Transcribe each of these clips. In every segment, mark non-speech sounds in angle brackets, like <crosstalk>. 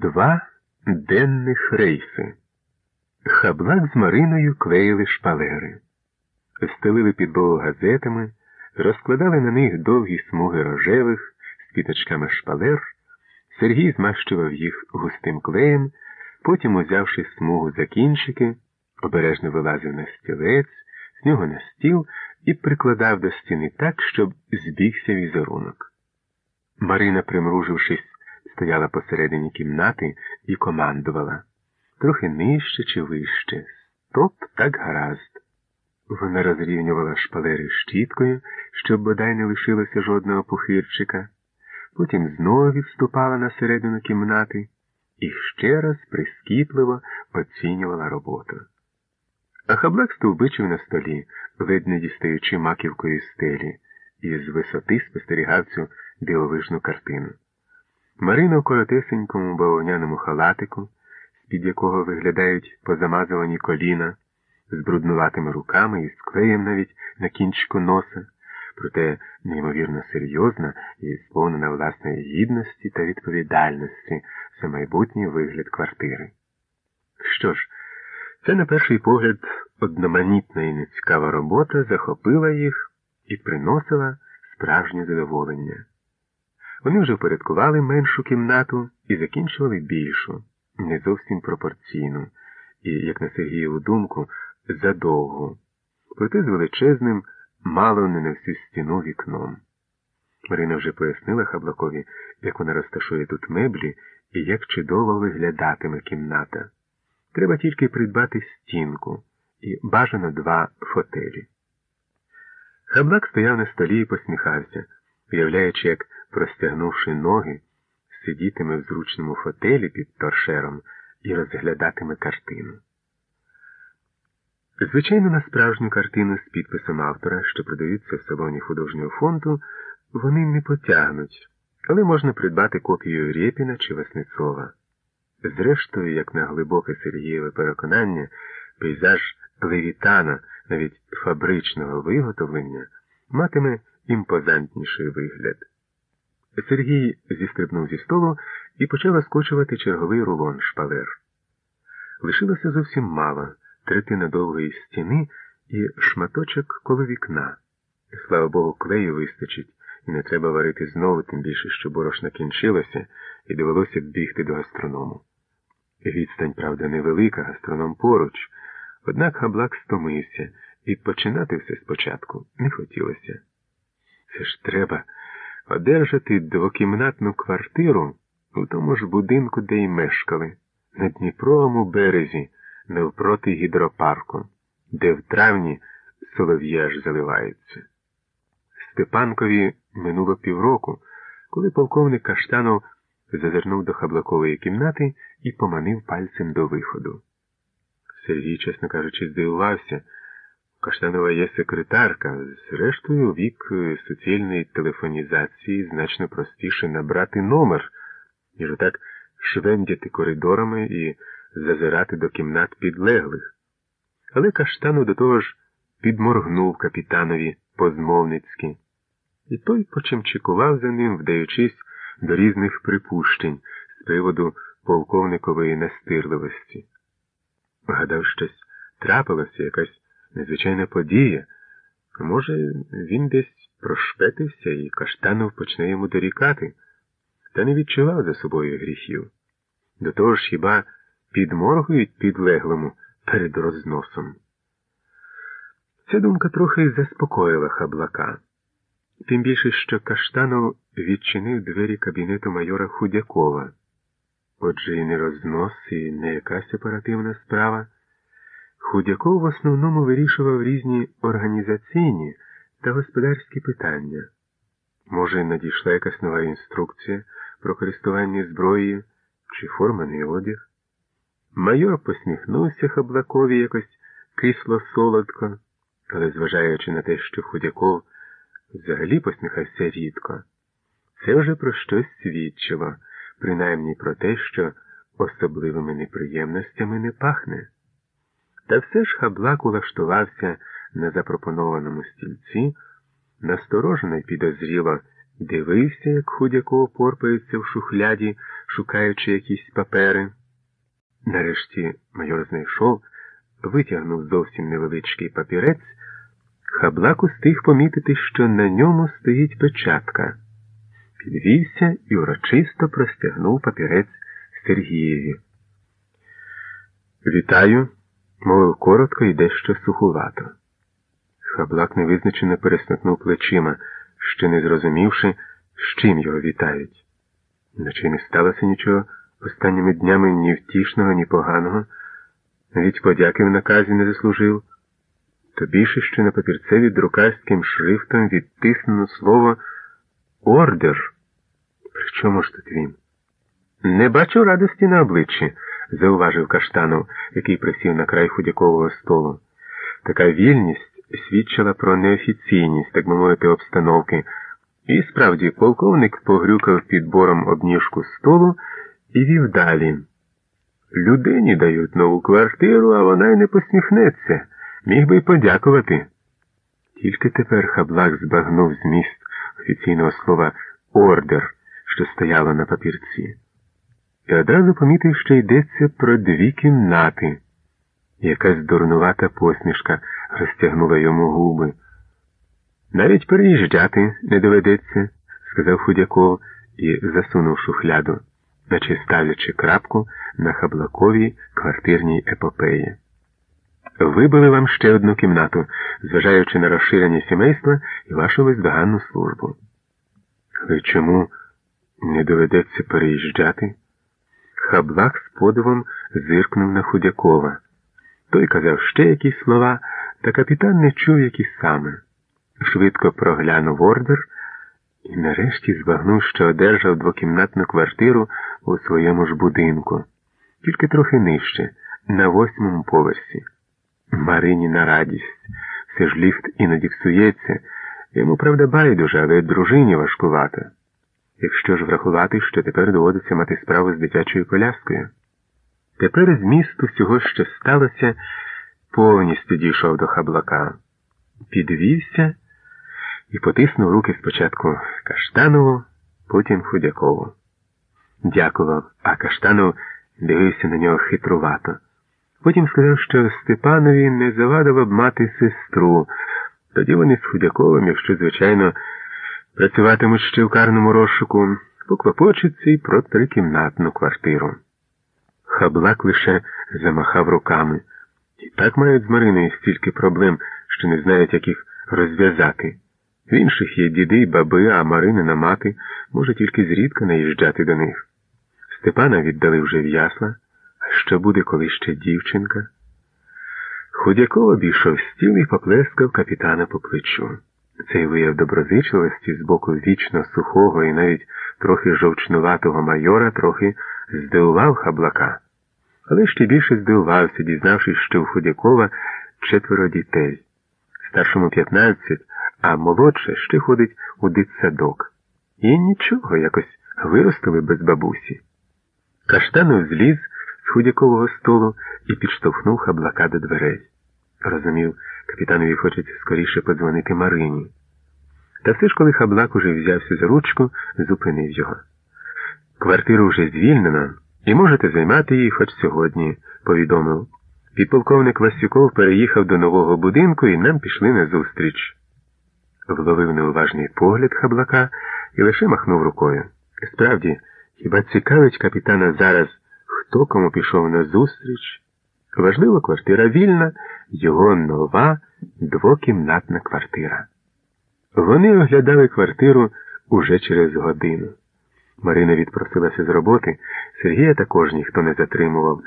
Два денних рейси. Хаблак з Мариною клеїли шпалери, стелили підлогу газетами, розкладали на них довгі смуги рожевих з квіточками шпалер. Сергій змащував їх густим клеєм, потім, узявши смугу за кінчики, обережно вилазив на стілець, з нього на стіл і прикладав до стіни так, щоб збігся візерунок. Марина, примружившись, стояла посередині кімнати і командувала трохи нижче чи вище. Стоп, так гаразд. Вона розрівнювала шпалери щіткою, щоб бодай не лишилося жодного пухирчика, потім знову відступала на середину кімнати і ще раз прискіпливо оцінювала роботу. А хаблак стовбичив на столі, не дістаючи маківкою стелі, і з висоти спостерігав цю дивовижну картину. Марина в коротесенькому бавовняному халатику, з-під якого виглядають позамазувані коліна, з бруднуватими руками і з клеєм навіть на кінчику носа, проте неймовірно серйозна і сповнена власної гідності та відповідальності за майбутній вигляд квартири. Що ж, це, на перший погляд, одноманітна і нецікава робота захопила їх і приносила справжнє задоволення. Вони вже впорядкували меншу кімнату і закінчували більшу, не зовсім пропорційну, і, як на Сергієву думку, задовгу, проте з величезним, мало не на всю стіну вікном. Марина вже пояснила Хаблакові, як вона розташує тут меблі і як чудово виглядатиме кімната. Треба тільки придбати стінку і бажано два фотелі. Хаблак стояв на столі і посміхався, уявляючи, як простягнувши ноги, сидітиме в зручному фотелі під торшером і розглядатиме картину. Звичайно, на справжню картину з підписом автора, що продаються в салоні художнього фонду, вони не потягнуть, але можна придбати копію Рєпіна чи Васнецова. Зрештою, як на глибоке Сергієве переконання, пейзаж левітана, навіть фабричного виготовлення, матиме імпозантніший вигляд. Сергій зістрибнув зі столу і почав розкочувати черговий рулон шпалер. Лишилося зовсім мало третина довгої стіни і шматочок коло вікна. Слава Богу, клею вистачить, і не треба варити знову, тим більше, що борошна кінчилося, і довелося бігти до гастроному. Відстань, правда, невелика, гастроном поруч, однак хаблак стомився, і починати все спочатку не хотілося. Це ж треба одержати двокімнатну квартиру у тому ж будинку, де й мешкали, на Дніпровому березі, навпроти гідропарку, де в травні солов'яж заливається. Степанкові минуло півроку, коли полковник Каштанов зазирнув до хаблакової кімнати і поманив пальцем до виходу. Сергій, чесно кажучи, здивувався. Каштанова є секретарка, зрештою, вік суцільної телефонізації значно простіше набрати номер, ніж отак швендяти коридорами і зазирати до кімнат підлеглих. Але Каштанов до того ж підморгнув капітанові позмовницьки, і той почимчикував за ним, вдаючись до різних припущень з приводу полковникової настирливості. Гадав, щось трапилося, якась незвичайна подія. Може, він десь прошпетився і Каштанов почне йому дорікати, та не відчував за собою гріхів. До того ж хіба підморгують підлеглому перед розносом. Ця думка трохи заспокоїла хаблака, тим більше, що Каштанов відчинив двері кабінету майора Худякова. Отже, і не рознос, і не якась оперативна справа. Худяков в основному вирішував різні організаційні та господарські питання. Може, надійшла якась нова інструкція про користування зброєю чи форманий одяг? Майор посміхнувся Хаблакові якось кисло солодко, але, зважаючи на те, що Худяков взагалі посміхався рідко, це вже про щось свідчило, принаймні про те, що особливими неприємностями не пахне. Та все ж хаблак улаштувався на запропонованому стільці, насторожено й підозріло Дивився, як худяко порпається в шухляді, шукаючи якісь папери. Нарешті майор знайшов, витягнув зовсім невеличкий папірець. Хаблак устиг помітити, що на ньому стоїть печатка. Підвівся і урочисто простягнув папірець Сергієві. Вітаю, мовив коротко і дещо сухувато. Хаблак невизначено пересмикнув плечима, ще не зрозумівши, з чим його вітають. Наче не сталося нічого останніми днями ні втішного, ні поганого, навіть подяки в наказі не заслужив. То більше що на папірцеві друкарським шрифтом відтиснено слово ордер. При чому ж тут він? Не бачу радості на обличчі, зауважив Каштанов, який присів на край худякового столу. Така вільність свідчила про неофіційність, так би мовити, обстановки. І справді полковник погрюкав підбором обніжку столу і вів далі. Людині дають нову квартиру, а вона й не посміхнеться. Міг би й подякувати. Тільки тепер хаблак збагнув зміст офіційного слова ордер, що стояло на папірці. І одразу помітив, що йдеться про дві кімнати. Якась дурнувата посмішка розтягнула йому губи. Навіть переїжджати не доведеться, сказав Худяков і засунув шухляду, наче ставлячи крапку на хаблаковій квартирній епопеї. Вибили вам ще одну кімнату, зважаючи на розширення сімейства і вашу бездоганну службу. Але чому не доведеться переїжджати? Хаблак з подивом зиркнув на Худякова. Той казав ще якісь слова, та капітан не чув, які саме. Швидко проглянув ордер і нарешті збагнув, що одержав двокімнатну квартиру у своєму ж будинку, тільки трохи нижче, на восьмому поверсі. Марині на радість. Все ж ліфт іноді псується. Йому, правда, байдуже, але дружині важкувато. Якщо ж врахувати, що тепер доводиться мати справу з дитячою коляскою. Тепер зміст усього, що сталося, повністю дійшов до хаблака, підвівся і потиснув руки спочатку Каштанову, потім Худякову. Дякував, а Каштанов дивився на нього хитрувато. Потім сказав, що Степанові не завадило б мати сестру. Тоді вони з Худяковим, якщо, звичайно, працюватимуть ще в карному розшуку, поклопочуться й про трикімнатну квартиру. Хаблак лише замахав руками. І так мають з Мариною стільки проблем, що не знають, як їх розв'язати. В інших є діди й баби, а Маринина мати може тільки зрідка наїжджати до них. Степана віддали вже в ясла. А що буде, коли ще дівчинка? Худяков обійшов стіл і поплескав капітана по плечу. Цей вияв доброзичливості з боку вічно сухого і навіть трохи жовчнуватого майора трохи здивував хаблака. Але ще більше здивувався, дізнавшись, що у Худякова четверо дітей. Старшому 15, а молодше ще ходить у дитсадок. І нічого якось виростили без бабусі. Каштанов зліз з худякового столу і підштовхнув хаблака до дверей. Розумів, капітанові хочеться скоріше подзвонити Марині. Та все ж, коли хаблак уже взявся за ручку, зупинив його. Квартиру вже звільнено, і можете займати її хоч сьогодні, повідомив. Підполковник Васюков переїхав до нового будинку і нам пішли на зустріч. Вловив неуважний погляд хаблака і лише махнув рукою. Справді, хіба цікавить капітана зараз, хто кому пішов на зустріч? Важливо, квартира вільна, його нова двокімнатна квартира. Вони оглядали квартиру уже через годину. Марина відпросилася з роботи, Сергія також ніхто не затримував.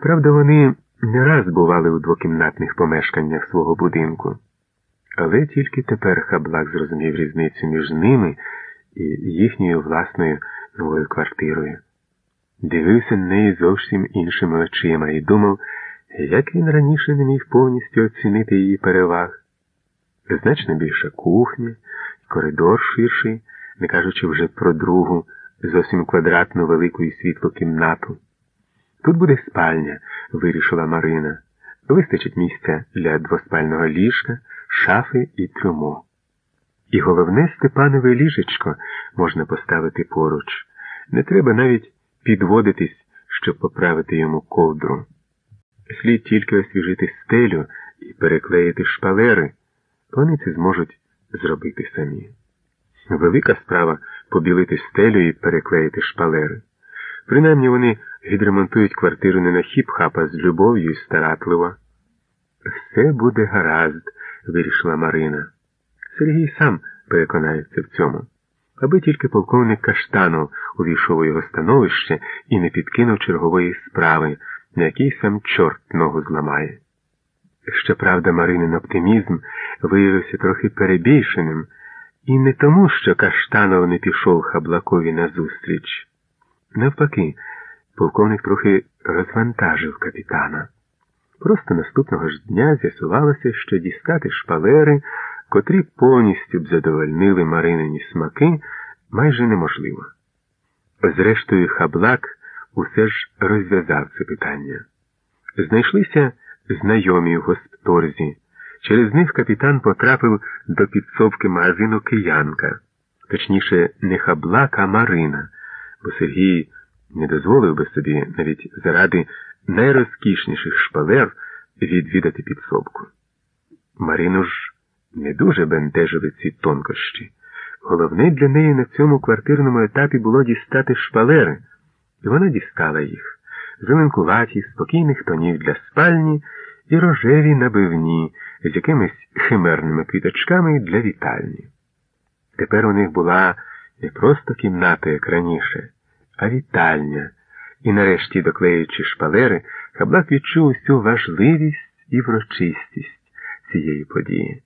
Правда, вони не раз бували у двокімнатних помешканнях свого будинку. Але тільки тепер Хаблак зрозумів різницю між ними і їхньою власною новою квартирою. Дивився на неї зовсім іншими очима і думав, як він раніше не міг повністю оцінити її переваг. Значно більша кухня, коридор ширший, не кажучи вже про другу, зовсім квадратну велику і світлу кімнату. Тут буде спальня, вирішила Марина. Вистачить місця для двоспального ліжка, шафи і трюмо. І головне Степанове ліжечко можна поставити поруч. Не треба навіть підводитись, щоб поправити йому ковдру. Слід тільки освіжити стелю і переклеїти шпалери. Вони це зможуть зробити самі. Велика справа побілити стелю і переклеїти шпалери. Принаймні вони відремонтують квартиру не на хіп-хап, а з любов'ю і старатливо. Все буде гаразд, вирішила Марина. Сергій сам переконається в цьому, аби тільки полковник Каштанов увійшов у його становище і не підкинув чергової справи, на якій сам чорт ногу зламає. Щоправда, Маринин оптимізм виявився трохи перебільшеним, і не тому, що Каштанов не пішов Хаблакові назустріч. Навпаки, полковник трохи розвантажив капітана. Просто наступного ж дня з'ясувалося, що дістати шпалери, котрі повністю б задовольнили Маринині смаки, майже неможливо. Зрештою, хаблак усе ж розв'язав це питання. Знайшлися знайомі в госпторзі. Через них капітан потрапив до підсовки магазину Киянка, точніше, не хаблак, а Марина, бо Сергій не дозволив би собі навіть заради найрозкішніших шпалер відвідати підсобку. Марину ж не дуже бентежили ці тонкощі. Головне для неї на цьому квартирному етапі було дістати шпалери, і вона дістала їх, зеленкуваті, спокійних тонів для спальні і рожеві набивні з якимись химерними квіточками для вітальні. Тепер у них була не просто кімната, як раніше, а вітальня, і нарешті, доклеюючи шпалери, Хаблак відчув усю важливість і врочистість цієї події.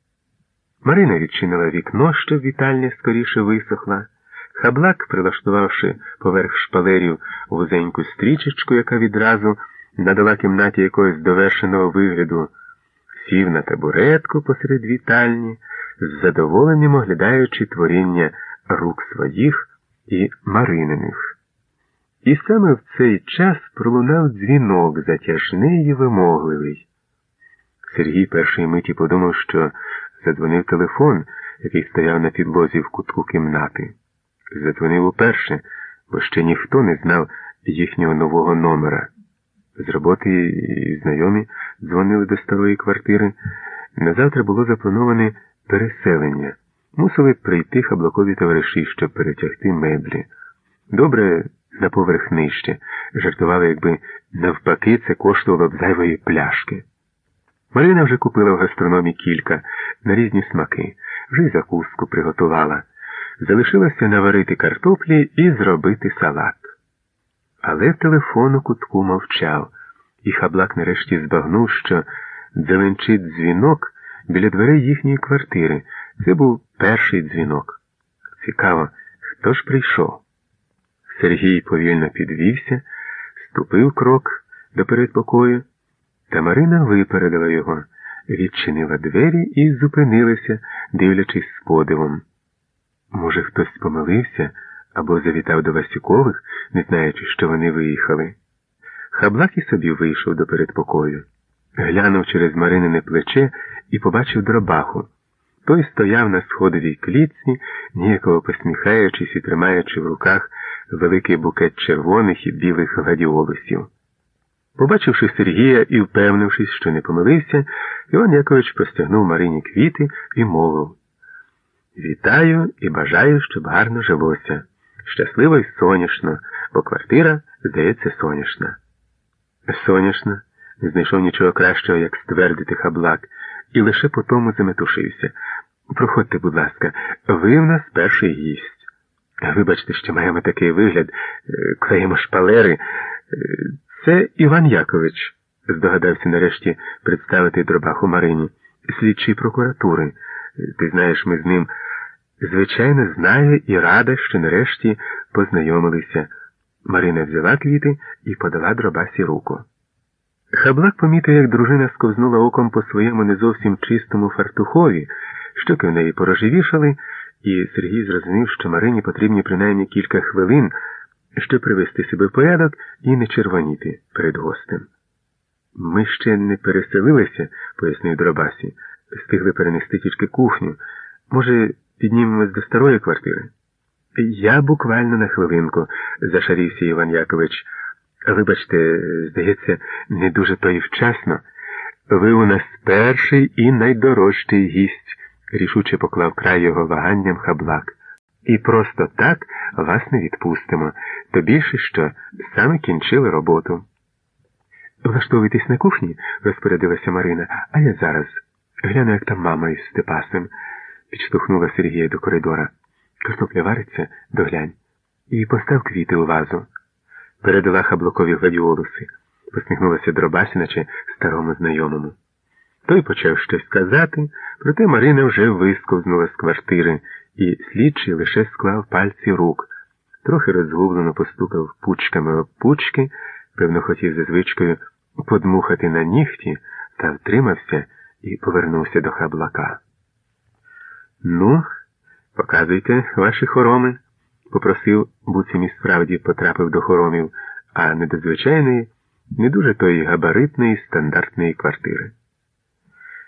Марина відчинила вікно, щоб вітальня скоріше висохла. Хаблак, прилаштувавши поверх шпалерів вузеньку стрічечку, яка відразу надала кімнаті якогось довершеного вигляду, сів на табуретку посеред вітальні, з задоволенням оглядаючи творіння рук своїх і Марининих. І саме в цей час пролунав дзвінок затяжний і вимогливий. Сергій першої миті подумав, що задзвонив телефон, який стояв на підлозі в кутку кімнати. Задзвонив уперше, бо ще ніхто не знав їхнього нового номера. З роботи і знайомі дзвонили до старої квартири. На завтра було заплановане переселення. Мусили прийти хаблакові товариші, щоб перетягти меблі. Добре на поверх нижче. Жартували, якби навпаки це коштувало б зайвої пляшки. Марина вже купила в гастрономі кілька на різні смаки, вже й закуску приготувала. Залишилося наварити картоплі і зробити салат. Але телефон у кутку мовчав, і хаблак нарешті збагнув, що дзеленчить дзвінок біля дверей їхньої квартири. Це був перший дзвінок. Цікаво, хто ж прийшов? Сергій повільно підвівся, ступив крок до передпокою, та Марина випередила його, відчинила двері і зупинилася, дивлячись з подивом. Може, хтось помилився або завітав до Васюкових, не знаючи, що вони виїхали. Хаблак і собі вийшов до передпокою, глянув через Маринине плече і побачив дробаху. Той стояв на сходовій клітці, ніяково посміхаючись і тримаючи в руках великий букет червоних і білих гладіолусів. Побачивши Сергія і впевнившись, що не помилився, Іван Якович простягнув Марині квіти і мовив Вітаю і бажаю, щоб гарно жилося. Щасливо і соняшно, бо квартира, здається, соняшна. Соняшна, не знайшов нічого кращого, як ствердити хаблак, і лише по тому заметушився. Проходьте, будь ласка, ви в нас перший гість. Вибачте, що маємо такий вигляд, е, клеїмо шпалери. Е, це Іван Якович, здогадався нарешті представити дробаху Марині, слідчий прокуратури. Ти знаєш, ми з ним, звичайно, знаю і рада, що нарешті познайомилися. Марина взяла квіти і подала дробасі руку. Хаблак помітив, як дружина сковзнула оком по своєму не зовсім чистому фартухові, щоки в неї порожевішали і Сергій зрозумів, що Марині потрібні принаймні кілька хвилин, щоб привести себе в порядок і не червоніти перед гостем. Ми ще не переселилися, пояснив Дробасі, встигли перенести тільки кухню. Може, піднімемось до старої квартири. Я буквально на хвилинку, зашарівся Іван Якович. Вибачте, здається, не дуже то і вчасно. Ви у нас перший і найдорожчий гість, рішуче поклав край його ваганням хаблак. І просто так вас не відпустимо, то більше що саме кінчили роботу. Влаштовуйтесь на кухні, розпорядилася Марина, а я зараз. Гляну, як там мама із Степасом, підштовхнула Сергія до коридора. Картопля вариться, доглянь. І постав квіти у вазу. Передала хаблукові гладіолуси, посміхнулася Дробася, наче старому знайомому. Той почав щось сказати, проте Марина вже висковзнула з квартири, і слідчий лише склав пальці рук, трохи розгублено постукав пучками об пучки, певно, хотів за звичкою подмухати на нігті, та втримався і повернувся до хаблака. Ну, показуйте ваші хороми, попросив, буцім і справді потрапив до хоромів, а не до звичайної, не дуже тої габаритної стандартної квартири.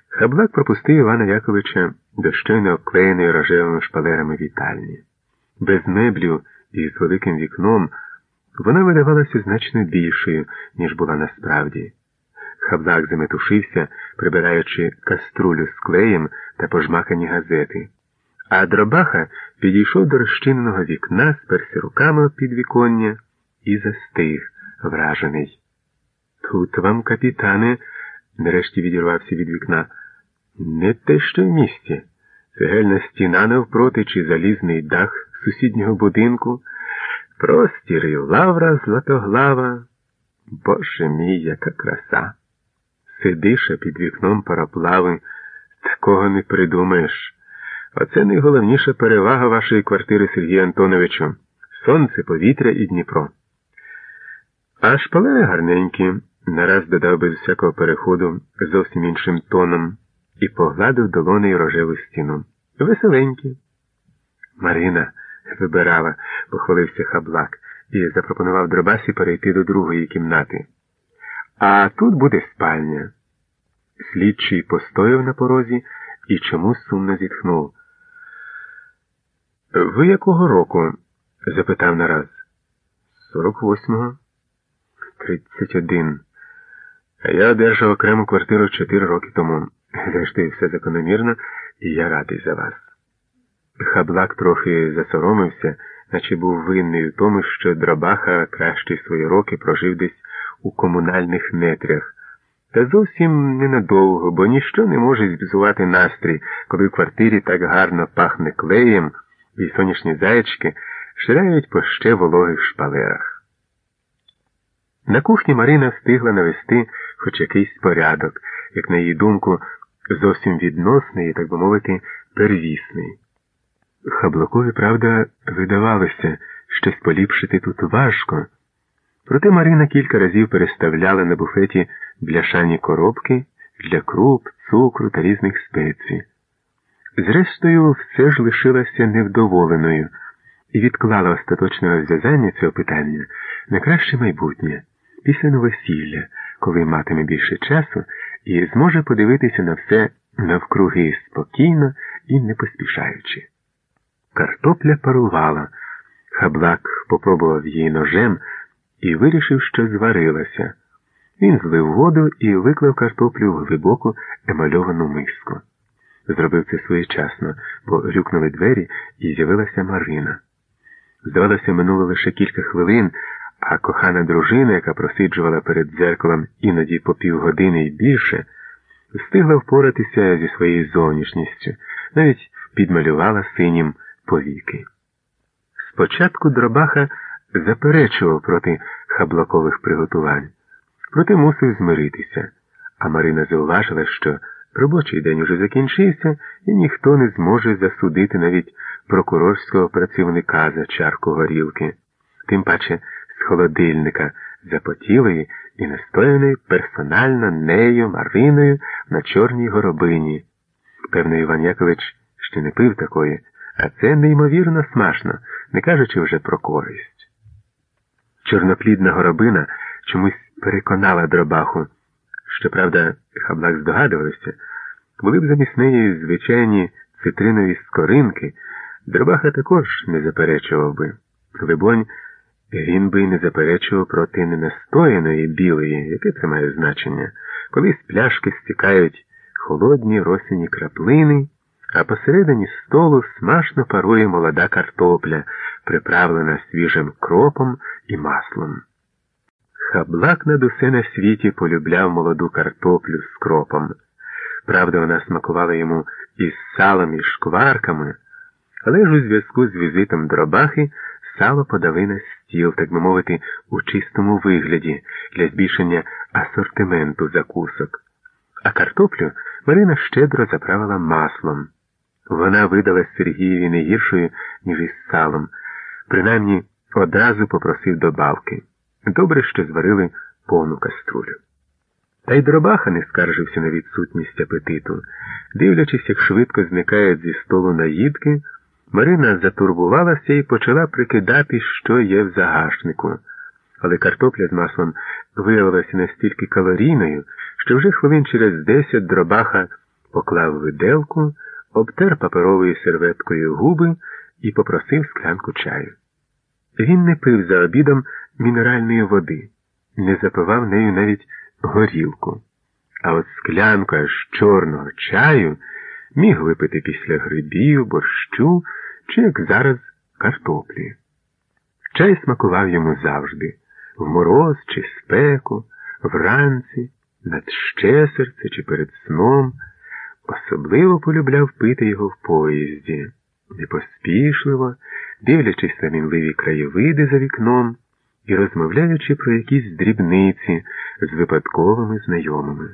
Хаблак пропустив Івана Яковича до щойно обклеєної рожевими шпалерами вітальні. Без меблів і з великим вікном вона видавалася значно більшою, ніж була насправді. Хаблак заметушився, прибираючи каструлю з клеєм та пожмакані газети. А дробаха підійшов до розчиненого вікна, сперся руками під віконня і застиг, вражений. Тут вам, капітане, нарешті відірвався від вікна. Не те, що в місті. Цегельна стіна навпроти чи залізний дах сусіднього будинку, простір і лавра златоглава. Боже мій, яка краса! Сидиш а під вікном параплави, такого не придумаєш. Оце найголовніша перевага вашої квартири, Сергію Антоновичу. Сонце, повітря і Дніпро. А шпалери гарненькі, нараз додав без всякого переходу зовсім іншим тоном і погладив долонею рожеву стіну. Веселенькі. Марина вибирала, похвалився хаблак, і запропонував дробасі перейти до другої кімнати. А тут буде спальня. Слідчий постояв на порозі і чомусь сумно зітхнув. Ви якого року? запитав нараз. Сорок восьмого. Тридцять один. Я одержав окрему квартиру чотири роки тому. Зрештою, все закономірно, і я радий за вас. Хаблак трохи засоромився, наче був винний у тому, що Дробаха кращі свої роки прожив десь у комунальних нетрях. Та зовсім ненадовго, бо ніщо не може збізувати настрій, коли в квартирі так гарно пахне клеєм, і сонячні заячки ширяють по ще вологих шпалерах. На кухні Марина встигла навести хоч якийсь порядок, як на її думку, зовсім відносний і, так би мовити, первісний. Хаблакові, правда, видавалося, щось поліпшити тут важко. Проте Марина кілька разів переставляла на буфеті бляшані коробки для круп, цукру та різних спецій. Зрештою, все ж лишилася невдоволеною і відклала остаточне розв'язання цього питання на краще майбутнє, після новосілля, коли матиме більше часу і зможе подивитися на все навкруги спокійно і не поспішаючи. Картопля парувала. Хаблак попробував її ножем і вирішив, що зварилася. Він злив воду і виклав картоплю в глибоку емальовану миску. Зробив це своєчасно, бо грюкнули двері і з'явилася Марина. Здавалося, минуло лише кілька хвилин, а кохана дружина, яка просиджувала перед дзеркалом іноді по півгодини і більше, встигла впоратися зі своєю зовнішністю, навіть підмалювала синім повіки. Спочатку дробаха заперечував проти хаблакових приготувань, проте мусив змиритися, а Марина зауважила, що робочий день уже закінчився, і ніхто не зможе засудити навіть прокурорського працівника за чарку горілки, тим паче з холодильника запотілої і настояної персонально нею Мариною на чорній горобині. Певно, Іван Якович ще не пив такої. А це неймовірно смачно, не кажучи вже про користь. Чорноплідна горобина чомусь переконала дробаху. Щоправда, хаблак здогадувався, були б замість неї звичайні цитринові скоринки, Дробаха також не заперечував би. Либонь, він би й не заперечував проти ненастояної білої, яке це має значення, коли з пляшки стікають холодні росіні краплини, а посередині столу смачно парує молода картопля, приправлена свіжим кропом і маслом. Хаблак над усе на світі полюбляв молоду картоплю з кропом. Правда, вона смакувала йому із салом і шкварками, але ж у зв'язку з візитом дробахи сало подали на стіл, так би мовити, у чистому вигляді для збільшення асортименту закусок. А картоплю Марина щедро заправила маслом. Вона видала Сергієві не гіршою, ніж із салом, принаймні одразу попросив добавки. Добре, що зварили повну каструлю. Та й дробаха не скаржився на відсутність апетиту. Дивлячись, як швидко зникають зі столу наїдки, Марина затурбувалася і почала прикидати, що є в загашнику. Але картопля з маслом виявилася настільки калорійною, що вже хвилин через десять дробаха поклав виделку, обтер паперовою серветкою губи і попросив склянку чаю. Він не пив за обідом мінеральної води, не запивав нею навіть горілку. А от склянку аж чорного чаю міг випити після грибів, борщу чи, як зараз, картоплі. Чай смакував йому завжди в мороз чи спеку, вранці, над щесерце чи перед сном. Особливо полюбляв пити його в поїзді, непоспішливо, дивлячись на мінливі краєвиди за вікном і розмовляючи про якісь дрібниці з випадковими знайомими.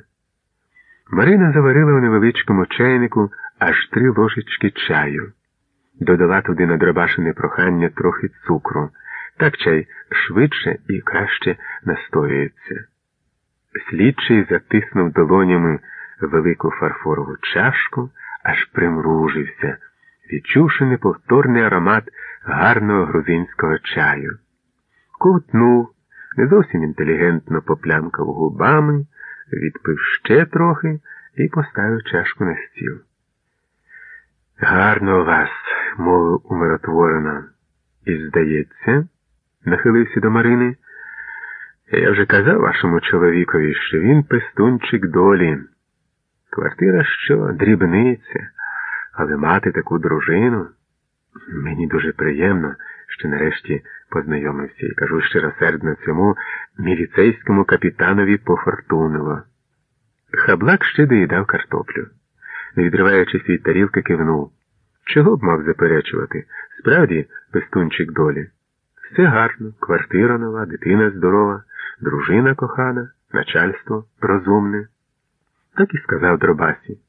Марина заварила у невеличкому чайнику аж три ложечки чаю, додала туди на дробашене прохання трохи цукру. Так чай швидше і краще настоюється. Слідчий затиснув долонями велику фарфорову чашку, аж примружився, відчувши неповторний аромат гарного грузинського чаю. Ковтнув, не зовсім інтелігентно поплямкав губами, відпив ще трохи і поставив чашку на стіл. Гарно вас, мовив умиротворено. І, здається, нахилився до Марини. Я вже казав вашому чоловікові, що він пестунчик долі. Квартира що, дрібниця, але мати таку дружину. Мені дуже приємно, що нарешті познайомився і кажу щиросердно цьому міліцейському капітанові пофортунило. Хаблак ще доїдав картоплю. Не відриваючись від тарілки, кивнув. Чого б мав заперечувати? Справді, пестунчик долі. Все гарно, квартира нова, дитина здорова, дружина кохана, начальство розумне. Так і сказав Дробасі.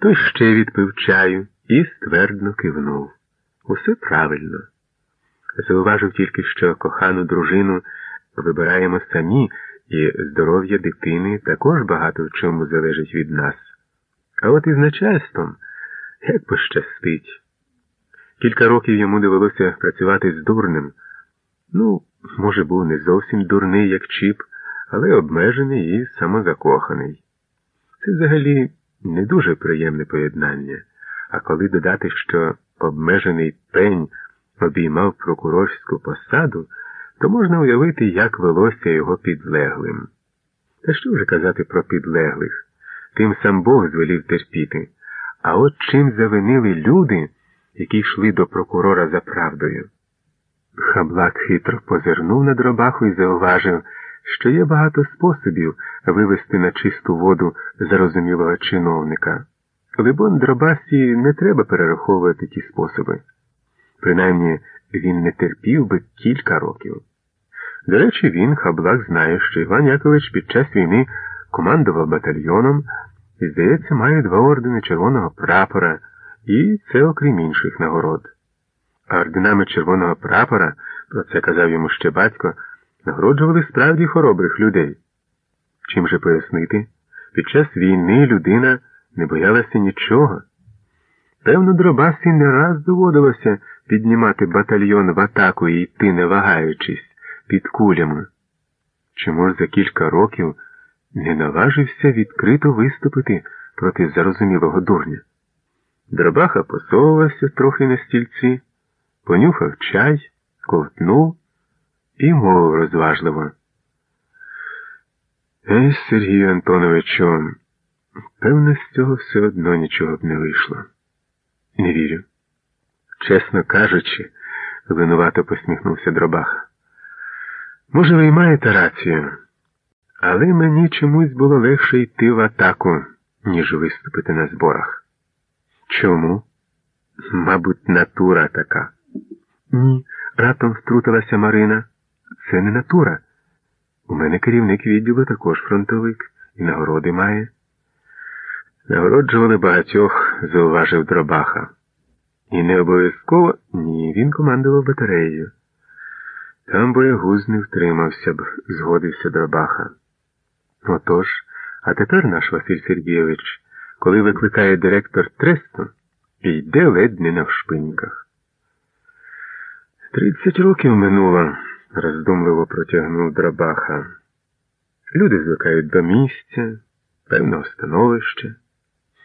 Той ще відпив чаю і ствердно кивнув. Усе правильно. Зауважив тільки, що кохану дружину вибираємо самі, і здоров'я дитини також багато в чому залежить від нас. А от із начальством як пощастить. Кілька років йому довелося працювати з дурним. Ну, може, був не зовсім дурний, як чіп, але обмежений і самозакоханий. Це взагалі не дуже приємне поєднання. А коли додати, що обмежений пень обіймав прокурорську посаду, то можна уявити, як велося його підлеглим. Та що вже казати про підлеглих? Тим сам Бог звелів терпіти. А от чим завинили люди, які йшли до прокурора за правдою. Хаблак хитро позирнув на дробаху і зауважив, що є багато способів вивести на чисту воду зарозумілого чиновника. Либон дробасі не треба перераховувати ті способи. Принаймні, він не терпів би кілька років. До речі, він, Хаблак, знає, що Іван Якович під час війни командував батальйоном і, здається, має два ордени Червоного прапора, і це окрім інших нагород. А орденами Червоного прапора, про це казав йому ще батько, нагороджували справді хоробрих людей. Чим же пояснити? Під час війни людина не боялася нічого. Певно, дробасі не раз доводилося піднімати батальйон в атаку і йти, не вагаючись, під кулями. Чому ж за кілька років не наважився відкрито виступити проти зарозумілого дурня? Дробаха посовувався трохи на стільці, понюхав чай, ковтнув і мовив розважливо. Ей, Сергію Антоновичу, певно, з цього все одно нічого б не вийшло. Не вірю. Чесно кажучи, винувато посміхнувся Дробаха. Може, ви й маєте рацію, але мені чомусь було легше йти в атаку, ніж виступити на зборах. Чому? Мабуть, натура така. Ні, раптом втрутилася Марина. Це не натура. У мене керівник відділу також фронтовик і нагороди має. Нагороджували багатьох, зауважив Дробаха. І не обов'язково ні, він командував батареєю. Там боягуз не втримався б, згодився Дробаха. Отож, а тепер наш Василь Сергійович, коли викликає директор тресту, йде ледь не навшпиньках. Тридцять років минуло, роздумливо протягнув Драбаха. Люди звикають до місця, певного становища.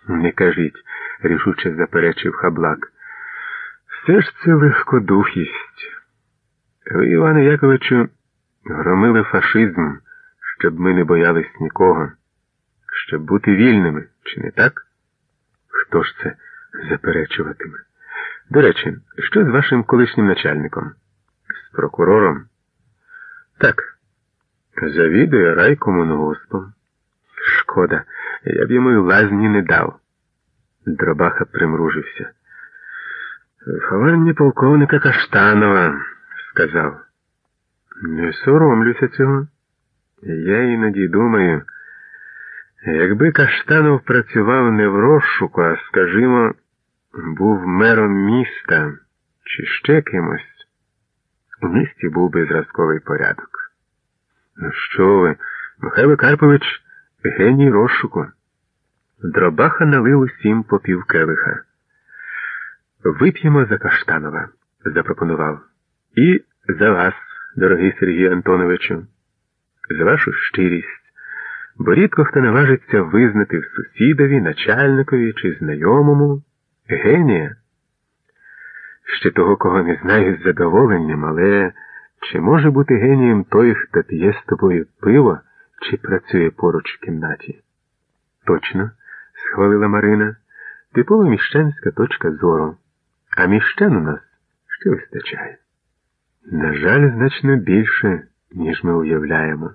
Не кажіть, рішуче заперечив хаблак. Все ж це легкодухість. Ви, Іване Яковичу, громили фашизм, щоб ми не боялись нікого, щоб бути вільними, чи не так? Хто ж це заперечуватиме? До речі, що з вашим колишнім начальником? З прокурором? Так. Завідує райкомунгоспом. Шкода, я б йому й лазні не дав. Дробаха примружився. Виховання полковника Каштанова, сказав. Не соромлюся цього. Я іноді думаю, якби Каштанов працював не в розшуку, а, скажімо, був мером міста чи ще кимось, у місті був би зразковий порядок. Ну, що ви, Михайло Карпович, геній розшуку. Дробаха налив усім по півкелиха. Вип'ємо за Каштанова, запропонував. І за вас, дорогий Сергій Антоновичу, за вашу щирість, бо рідко хто наважиться визнати в сусідові, начальникові чи знайомому генія. Ще того, кого не знаю з задоволенням, але чи може бути генієм той, хто п'є з тобою пиво чи працює поруч в кімнаті? Точно, схвалила Марина, типова міщанська точка зору. А міщан у нас ще вистачає. На жаль, значно більше, ніж ми уявляємо.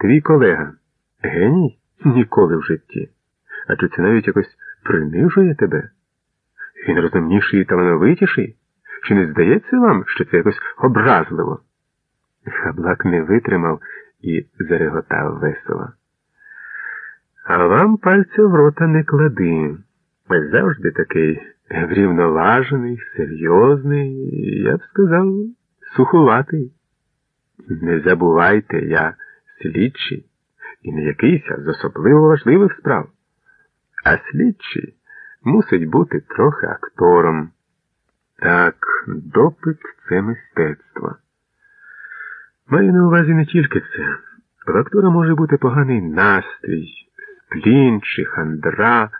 Твій колега геній ніколи в житті. А чи це навіть якось принижує тебе? Він розумніший і талановитіший? Чи не здається вам, що це якось образливо? Хаблак не витримав і зареготав весело. А вам пальця в рота не клади. Завжди такий врівноважений, серйозний, я б сказав, суховатий. Не забувайте, я слідчий, і не якийсь з особливо важливих справ. А слідчий мусить бути трохи актором. Так, допит це мистецтво. Маю на увазі не тільки це. В актора може бути поганий настрій, сплін чи хандра,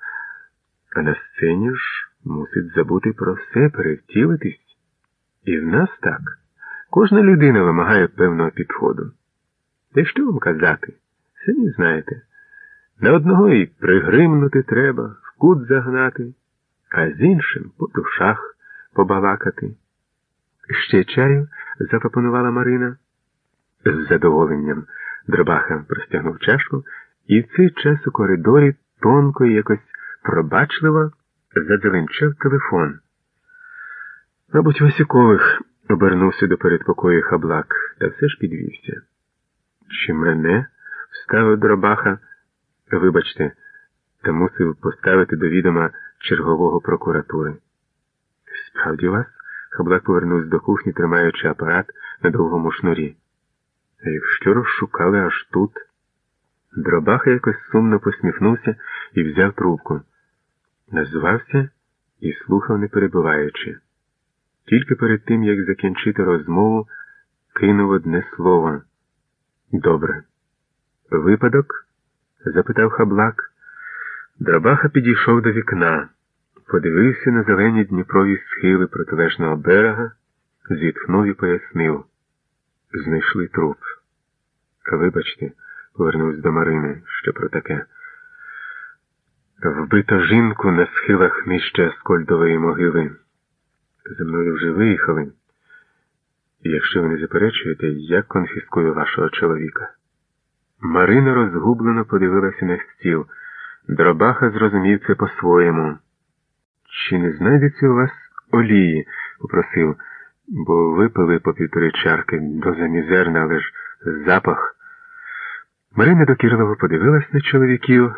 а на сцені ж мусить забути про все, перевтілитись. І в нас так. Кожна людина вимагає певного підходу. Та що вам казати? Самі знаєте. На одного і пригримнути треба, кут загнати, а з іншим по душах побалакати. Ще чаю запропонувала Марина. З задоволенням Дробаха простягнув чашку, і в цей час у коридорі тонко і якось пробачливо задзеленчав телефон. Мабуть, Васюкових обернувся до передпокою хаблак, та все ж підвівся. Чи мене? вставив дробаха. Вибачте, та мусив поставити до відома чергового прокуратури. Справді вас? Хаблак повернувся до кухні, тримаючи апарат на довгому шнурі. А якщо розшукали аж тут. Дробаха якось сумно посміхнувся і взяв трубку. Назвався і слухав, не перебуваючи. Тільки перед тим, як закінчити розмову, кинув одне слово. Добре. Випадок? запитав хаблак. Драбаха підійшов до вікна. подивився на зелені Дніпрові схили протилежного берега, зітхнув і пояснив. Знайшли труп. Вибачте, повернувся до Марини, що про таке. Вбито жінку на схилах нижче Аскольдової могили. За мною вже виїхали. І якщо ви не заперечуєте, я конфіскую вашого чоловіка. Марина розгублено подивилася на стіл. Дробаха зрозумів це по-своєму. Чи не знайдеться у вас олії? попросив, бо випили по півтори чарки, доза мізерна, але ж запах. Марина докірливо подивилась на чоловіків,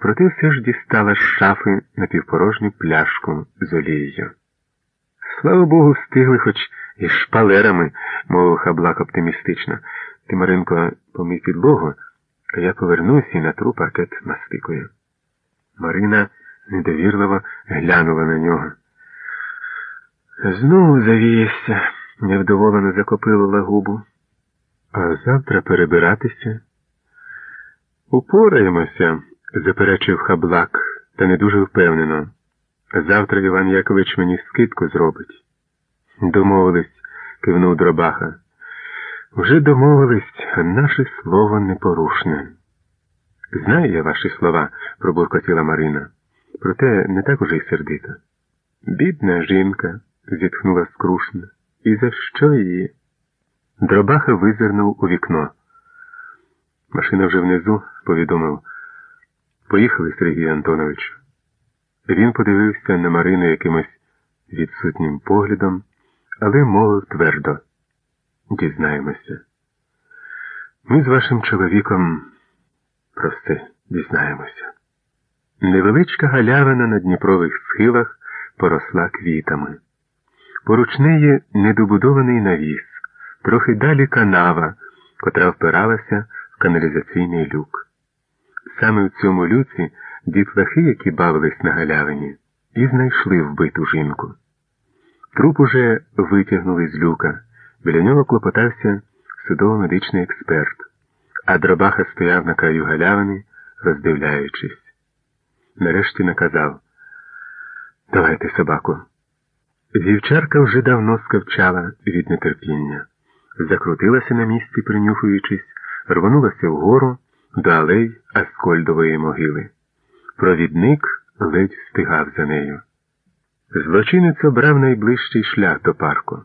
проте все ж дістала з шафи напівпорожню пляшку з олією. Слава Богу, встигли хоч із шпалерами, мовив хаблак оптимістично. Ти, Маринко, помій підлогу, а я повернусь і натру паркет мастикою. Марина недовірливо глянула на нього. Знову завієшся, невдоволено закопилила губу. А завтра перебиратися. Упораємося, заперечив хаблак, та не дуже впевнено. Завтра Іван Якович мені скидку зробить. Домовились, кивнув Дробаха. Вже домовились, а наше слово непорушне. Знаю я ваші слова, пробуркотіла Марина. Проте не так уже й сердито. Бідна жінка, зітхнула скрушно. І за що її? Дробаха визирнув у вікно. Машина вже внизу, повідомив. Поїхали, Сергій Антонович. Він подивився на Марину якимось відсутнім поглядом, але мовив твердо. Дізнаємося. Ми з вашим чоловіком про все дізнаємося. Невеличка галявина на Дніпрових схилах поросла квітами. Поруч неї недобудований навіс, трохи далі канава, котра впиралася в каналізаційний люк. Саме в цьому люці дітлахи, які бавились на галявині, і знайшли вбиту жінку. Труп уже витягнули з люка. Біля нього клопотався судово-медичний експерт, а дробаха стояв на краю галявини, роздивляючись. Нарешті наказав Давайте собаку. Вівчарка вже давно скавчала від нетерпіння, закрутилася на місці, принюхуючись, рвонулася вгору до алей Аскольдової могили. Провідник ледь встигав за нею. Злочинець обрав найближчий шлях до парку,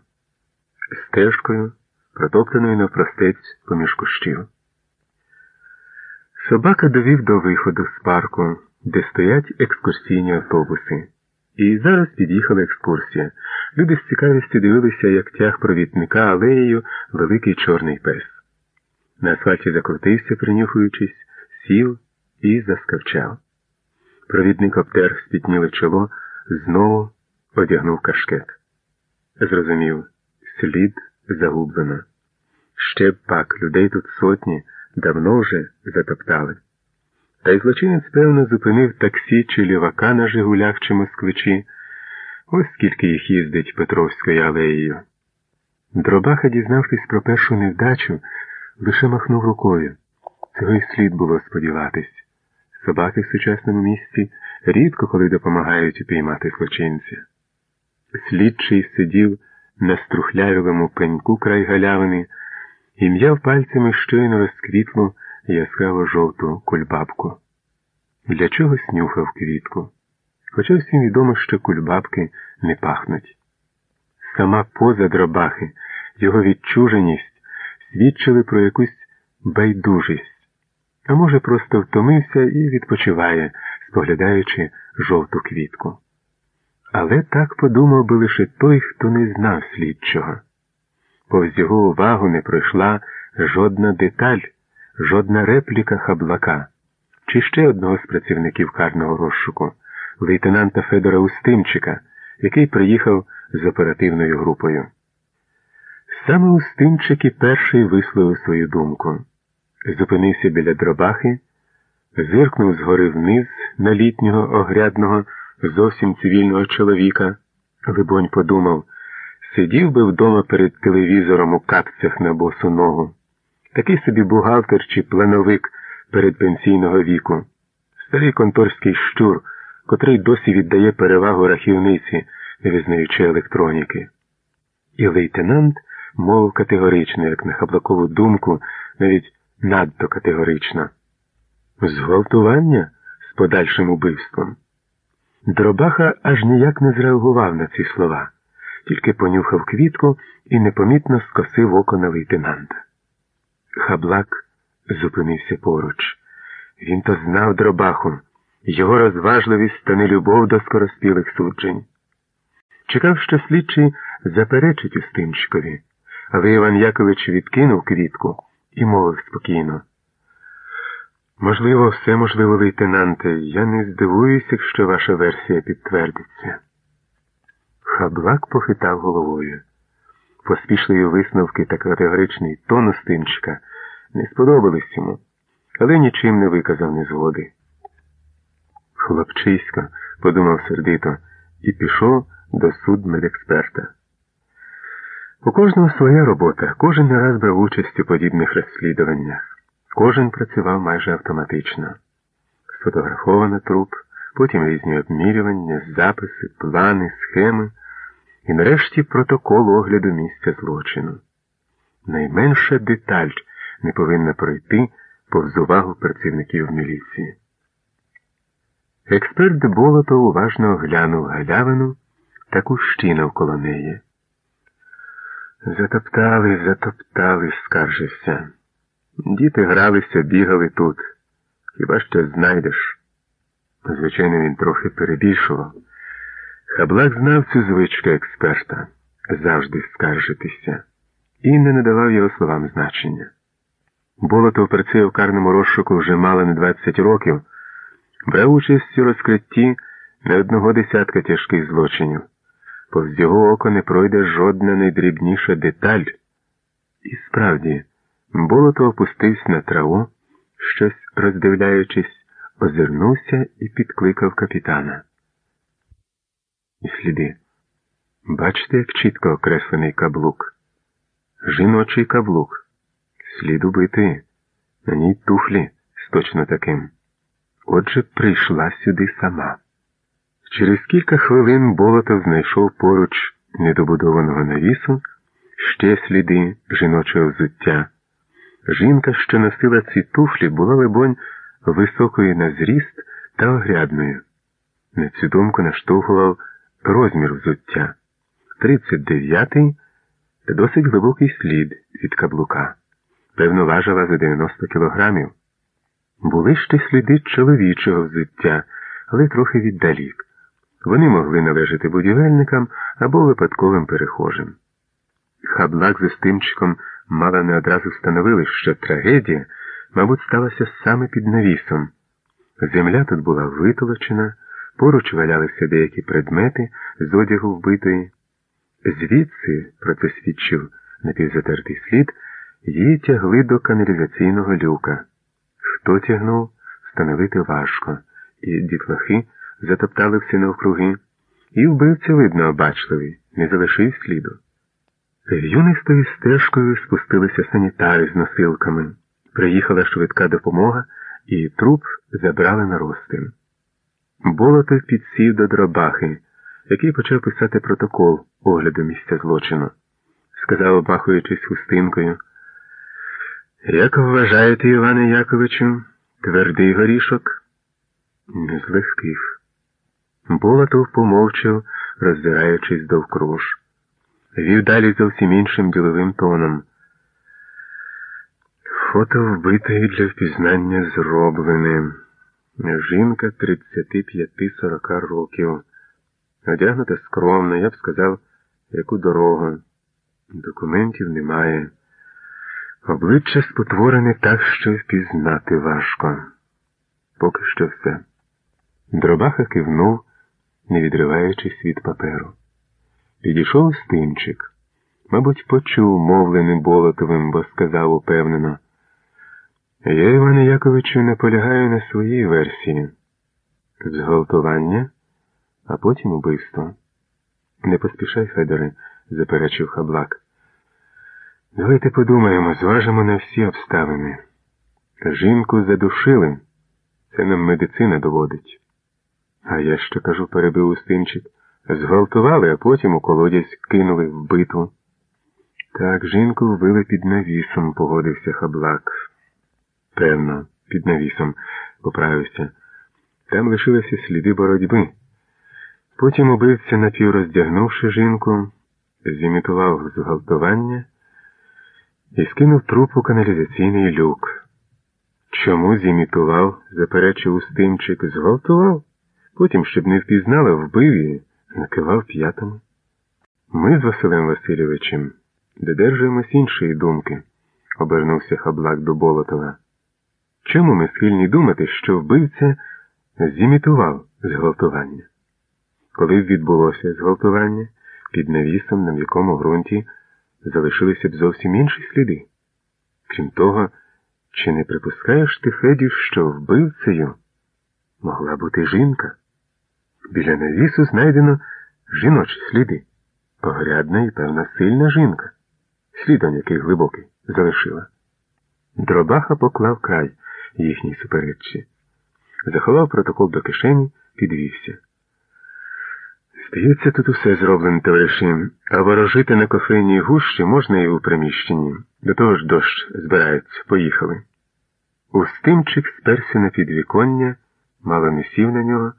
стежкою, протоптаною навпростець поміж кущів. Собака довів до виходу з парку, де стоять екскурсійні автобуси. І зараз під'їхала екскурсія. Люди з цікавістю дивилися, як тяг провідника алеєю великий чорний пес. На асфальті закрутився, принюхуючись, сів і заскавчав. Провідник обтер спітніле чоло, знову одягнув кашкет. Зрозумів, слід загублено. Ще пак людей тут сотні давно вже затоптали. Та й злочинець, певно, зупинив таксі чи лівака на Жигулях чи москвичі. Ось скільки їх їздить Петровською алеєю. Дробаха, дізнавшись про першу невдачу, лише махнув рукою. Цього й слід було сподіватись. Собаки в сучасному місці рідко коли допомагають упіймати злочинця. Слідчий сидів на струхлявілому пеньку край галявини і м'яв пальцями щойно розквітлу яскраво жовту кульбабку. Для чогось нюхав квітку, хоча всім відомо, що кульбабки не пахнуть. Сама поза дробахи, його відчуженість свідчили про якусь байдужість, а може, просто втомився і відпочиває, споглядаючи жовту квітку. Але так подумав би лише той, хто не знав слідчого. Повз його увагу не пройшла жодна деталь, жодна репліка хаблака чи ще одного з працівників карного розшуку, лейтенанта Федора Устимчика, який приїхав з оперативною групою. Саме Устимчик і перший висловив свою думку. Зупинився біля дробахи, зиркнув згори вниз на літнього огрядного, зовсім цивільного чоловіка, либонь подумав, сидів би вдома перед телевізором у капцях на босу ногу. Такий собі бухгалтер чи плановик передпенсійного віку, старий конторський щур котрий досі віддає перевагу рахівниці, не визнаючи електроніки. І лейтенант мовив категорично, як на хаблакову думку, навіть надто категорично. Зґвалтування з подальшим убивством. Дробаха аж ніяк не зреагував на ці слова, тільки понюхав квітку і непомітно скосив око на лейтенанта. Хаблак зупинився поруч. Він то знав дробаху, його розважливість та нелюбов до скороспілих суджень. Чекав, що слідчий заперечить Устимчикові, але Іван Якович відкинув квітку і мовив спокійно. Можливо, все можливо, лейтенанте, я не здивуюся, якщо ваша версія підтвердиться. Хаблак похитав головою. Поспішливі висновки та категоричний тон Устимчика не сподобались йому, але нічим не виказав незгоди. Хлопчисько, подумав сердито, і пішов до судмедексперта. У кожного своя робота, кожен не раз брав участь у подібних розслідуваннях. Кожен працював майже автоматично. Сфотографовано труп, потім різні обмірювання, записи, плани, схеми і нарешті протокол огляду місця злочину. Найменша деталь не повинна пройти повз увагу працівників міліції. Експерт Болото уважно оглянув галявину та кущі навколо неї. Затоптали, затоптали, скаржився. Діти гралися, бігали тут. Хіба що знайдеш? Звичайно, він трохи перебільшував. Хаблак знав цю звичку експерта завжди скаржитися, і не надавав його словам значення. Болотов працює в карному розшуку вже мало не 20 років, брав участь у розкритті не одного десятка тяжких злочинів. Повз його око не пройде жодна найдрібніша деталь. І справді. Болото опустився на траву, щось роздивляючись, озирнувся і підкликав капітана. І сліди. Бачите, як чітко окреслений каблук. Жіночий каблук. Слід убити. На ній туфлі з точно таким. Отже, прийшла сюди сама. Через кілька хвилин Болотов знайшов поруч недобудованого навісу ще сліди жіночого взуття. Жінка, що носила ці туфлі, була, либонь, високою на зріст та огрядною. На цю думку наштовхував розмір взуття 39-й та досить глибокий слід від каблука. Певно, важила за 90 кілограмів. Були ще сліди чоловічого взуття, але трохи віддалік. Вони могли належати будівельникам або випадковим перехожим. Хаблак з Остимчиком мало не одразу встановили, що трагедія, мабуть, сталася саме під навісом. Земля тут була витолочена, поруч валялися деякі предмети з одягу вбитої. Звідси, про це свідчив напівзатертий слід, її тягли до каналізаційного люка. Хто тягнув, встановити важко, і дітлахи затоптали всі навкруги, і вбивця, видно, обачливий, не залишив сліду. Юнистою стежкою спустилися санітари з носилками. Приїхала швидка допомога, і труп забрали на розтин. Болотов підсів до дробахи, який почав писати протокол огляду місця злочину. Сказав, обмахуючись хустинкою. Як вважаєте, Іване Яковичу, твердий горішок? Не з легких. Болотов помовчав, роздираючись довкруж вів далі зовсім іншим діловим тоном. Фото вбитої для впізнання зроблене. Жінка 35-40 років. Одягнута скромно, я б сказав, яку дорогу. Документів немає. Обличчя спотворене так, що впізнати важко. Поки що все. Дробаха кивнув, не відриваючись від паперу. Підійшов стимчик. Мабуть, почув мовлений Болотовим, бо сказав упевнено. Я, Іване Яковичу, наполягаю на своїй версії. Зґвалтування, а потім убивство. Не поспішай, Федоре, заперечив хаблак. Давайте подумаємо, зважимо на всі обставини. Жінку задушили. Це нам медицина доводить. А я що кажу, перебив Устинчик. Зґвалтували, а потім у колодязь кинули в битву. Так, жінку вбили під навісом, погодився хаблак. Певно, під навісом, поправився. Там лишилися сліди боротьби. Потім убивця, напівроздягнувши жінку, зімітував зґвалтування і скинув труп у каналізаційний люк. Чому зімітував, заперечив Устимчик, зґвалтував, потім, щоб не впізнала, вбив її, накивав п'ятами. Ми з Василем Васильовичем додержуємось іншої думки, обернувся хаблак до Болотова. Чому ми схильні думати, що вбивця зімітував зґвалтування? Коли б відбулося зґвалтування, під навісом, на м'якому ґрунті, залишилися б зовсім інші сліди. Крім того, чи не припускаєш ти, Федю, що вбивцею могла бути жінка? Біля навісу знайдено жіночі сліди. Погрядна і певна сильна жінка, слідом який глибокий залишила. Дробаха поклав край їхній суперечці, заховав протокол до кишені, підвівся. Здається, тут усе зроблено, товариші, а ворожити на кофейній гущі можна і у приміщенні. До того ж дощ збирається, поїхали. Устимчик сперся на підвіконня, мало не сів на нього,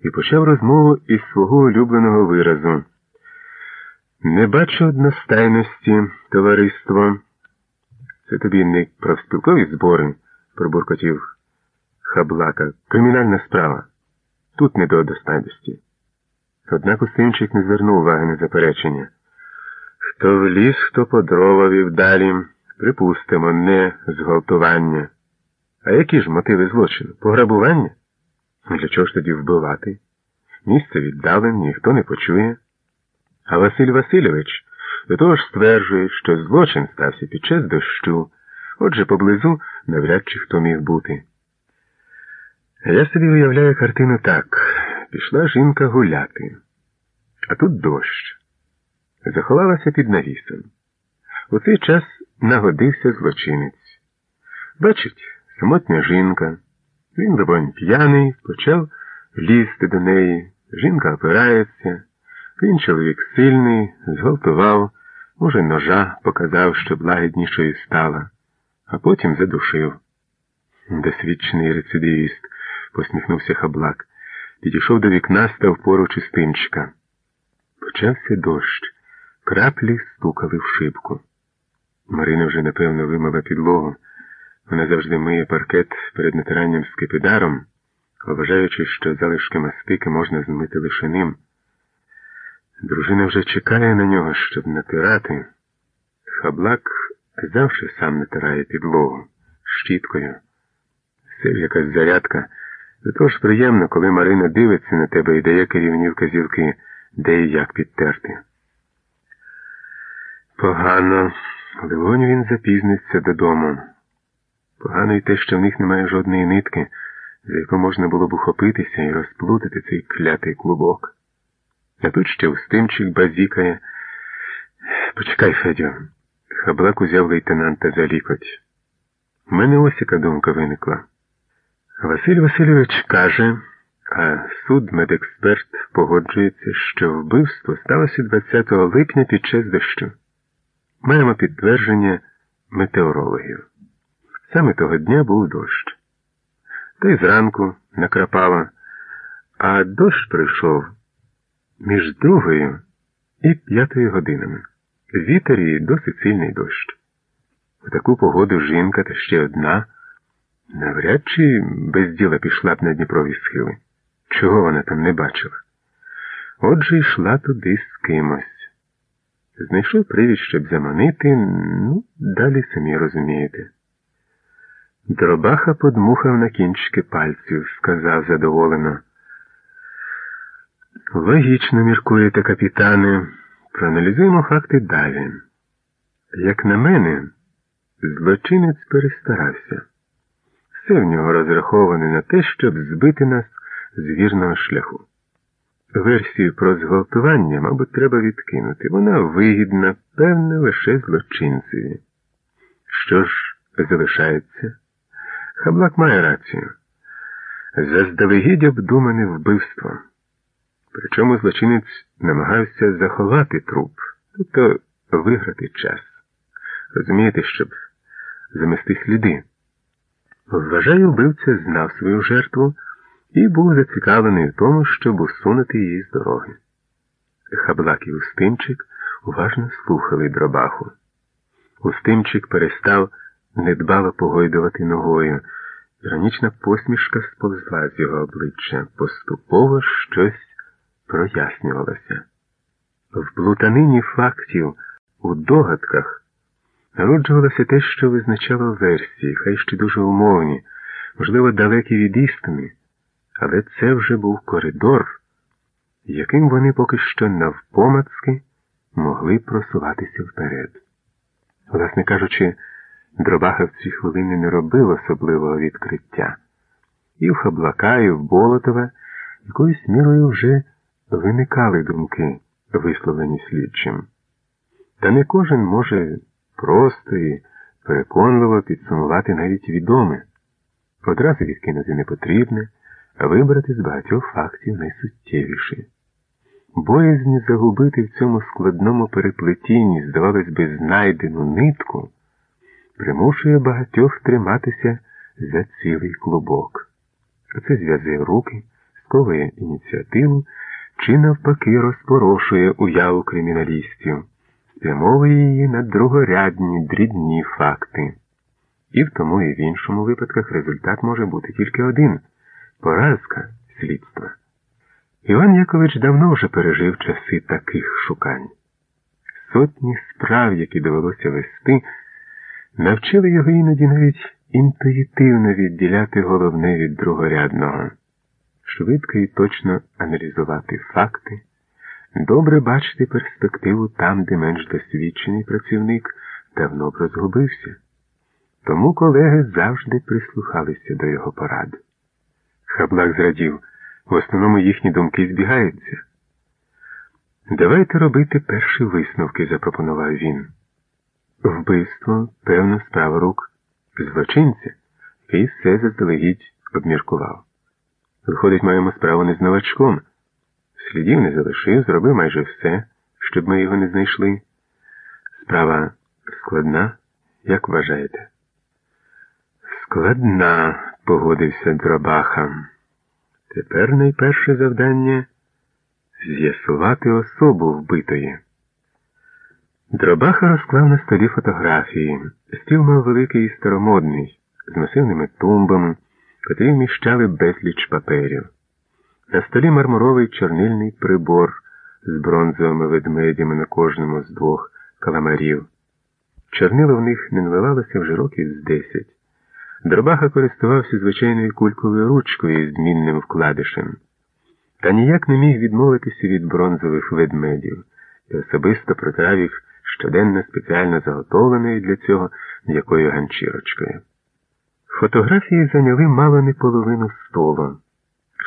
і почав розмову із свого улюбленого виразу. Не бачу одностайності, товариство. Це тобі не профспілкові збори, пробуркотів хаблака. Кримінальна справа. Тут не до одностайності. Однак Устимчик не звернув уваги на заперечення. Хто в ліс, хто по дрова вів далі, припустимо, не зґвалтування. А які ж мотиви злочину? Пограбування? Для чого ж тоді вбивати? Місце віддалене, ніхто не почує. А Василь Васильович до того ж стверджує, що злочин стався під час дощу, отже, поблизу навряд чи хто міг бути. Я собі уявляю картину так. Пішла жінка гуляти, а тут дощ. Заховалася під навісом. У цей час нагодився злочинець. Бачить, самотня жінка. Він, либонь, п'яний, почав лізти до неї. Жінка опирається. Він чоловік сильний, зґвалтував, може, ножа показав, щоб лагіднішою стала, а потім задушив. Досвідчений рецидивіст, посміхнувся хаблак. Підійшов до вікна, став поруч із тимчика. Почався дощ. Краплі стукали в шибку. Марина вже, напевно, вимила підлогу. Вона завжди миє паркет перед натиранням скипидаром, вважаючи, що залишки мастики можна змити лише ним. Дружина вже чекає на нього, щоб натирати. Хаблак завжди сам натирає підлогу щіткою. Це якась зарядка. До того ж приємно, коли Марина дивиться на тебе і дає керівні вказівки, де і як підтерти. Погано, Левонь він запізниться додому. Погано й те, що в них немає жодної нитки, за яку можна було б ухопитися і розплутати цей клятий клубок. А тут ще устимчик базікає. Почекай, Федю. Хаблак узяв лейтенанта за лікоть. У мене ось яка думка виникла. Василь Васильович каже, а судмедексперт погоджується, що вбивство сталося 20 липня під час дощу. Маємо підтвердження метеорологів. Саме того дня був дощ. Та й зранку накрапало, а дощ прийшов між другою і п'ятою годинами. Вітер і досить сильний дощ. У таку погоду жінка та ще одна. Навряд чи без діла пішла б на Дніпрові схили. Чого вона там не бачила? Отже йшла туди з кимось. Знайшов привід, щоб заманити, ну, далі самі розумієте. Дробаха подмухав на кінчики пальців, сказав задоволено. Логічно міркуєте, капітане, проаналізуємо факти далі. Як на мене, злочинець перестарався. Все в нього розраховане на те, щоб збити нас з вірного шляху. Версію про зґвалтування, мабуть, треба відкинути. Вона вигідна, певне, лише злочинцеві. Що ж залишається? Хаблак має рацію. заздалегідь обдумане вбивство. Причому злочинець намагався заховати труп, тобто виграти час. Розумієте, щоб замести сліди. Вважаю, вбивця знав свою жертву і був зацікавлений в тому, щоб усунути її з дороги. Хаблак і Устимчик уважно слухали дробаху. Устимчик перестав недбало погойдувати ногою. Іронічна посмішка сповзла з його обличчя. Поступово щось прояснювалося. В плутанині фактів, у догадках, народжувалося те, що визначало версії, хай ще дуже умовні, можливо, далекі від істини, але це вже був коридор, яким вони поки що навпомацки могли просуватися вперед. Власне кажучи, Дробаха в ці хвилини не робив особливого відкриття. І в Хаблака, і в Болотова якоюсь мірою вже виникали думки, висловлені слідчим. Та не кожен може просто і переконливо підсумувати навіть відоме, одразу відкинути непотрібне, а вибрати з багатьох фактів найсуттєвіше. Боязні загубити в цьому складному переплетінні, здавалось би, знайдену нитку, примушує багатьох триматися за цілий клубок. Оце зв'язує руки, сковує ініціативу чи навпаки розпорошує уяву криміналістів, спрямовує її на другорядні, дрібні факти. І в тому і в іншому випадках результат може бути тільки один поразка слідства. Іван Якович давно вже пережив часи таких шукань. Сотні справ, які довелося вести, навчили його іноді навіть інтуїтивно відділяти головне від другорядного швидко і точно аналізувати факти, добре бачити перспективу там, де менш досвідчений працівник давно б розгубився. Тому колеги завжди прислухалися до його порад. Хаблак зрадів, в основному їхні думки збігаються. Давайте робити перші висновки, запропонував він. Вбивство, певно, справа рук злочинця, і все заздалегідь обміркував. Виходить, маємо справу не з новачком. Слідів не залишив, зробив майже все, щоб ми його не знайшли. Справа складна, як вважаєте? Складна, погодився Дробаха. Тепер найперше завдання з'ясувати особу вбитої. Дробаха розклав на столі фотографії. Стіл мав великий і старомодний, з масивними тумбами котрі вміщали безліч паперів. На столі мармуровий чорнильний прибор з бронзовими ведмедями на кожному з двох каламарів. Чорнило в них не наливалося вже років з десять. Дробаха користувався звичайною кульковою ручкою з змінним вкладишем, та ніяк не міг відмовитися від бронзових ведмедів і особисто протирав їх щоденно спеціально заготовленою для цього м'якою ганчірочкою. Фотографії зайняли мало не половину стола,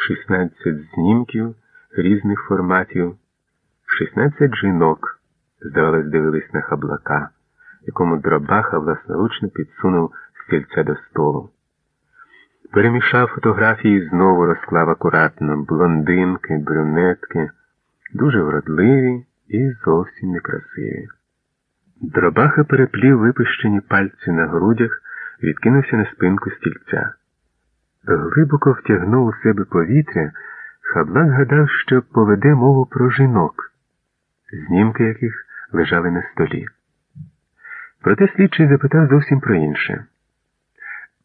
16 знімків різних форматів, 16 жінок, здавалось, дивились на хаблака, якому дробаха власноручно підсунув стільця до столу. Перемішав фотографії знову розклав акуратно блондинки, брюнетки, дуже вродливі і зовсім некрасиві. Дробаха переплів випущені пальці на грудях відкинувся на спинку стільця. Глибоко втягнув у себе повітря, хаблак гадав, що поведе мову про жінок, знімки яких лежали на столі. Проте слідчий запитав зовсім про інше.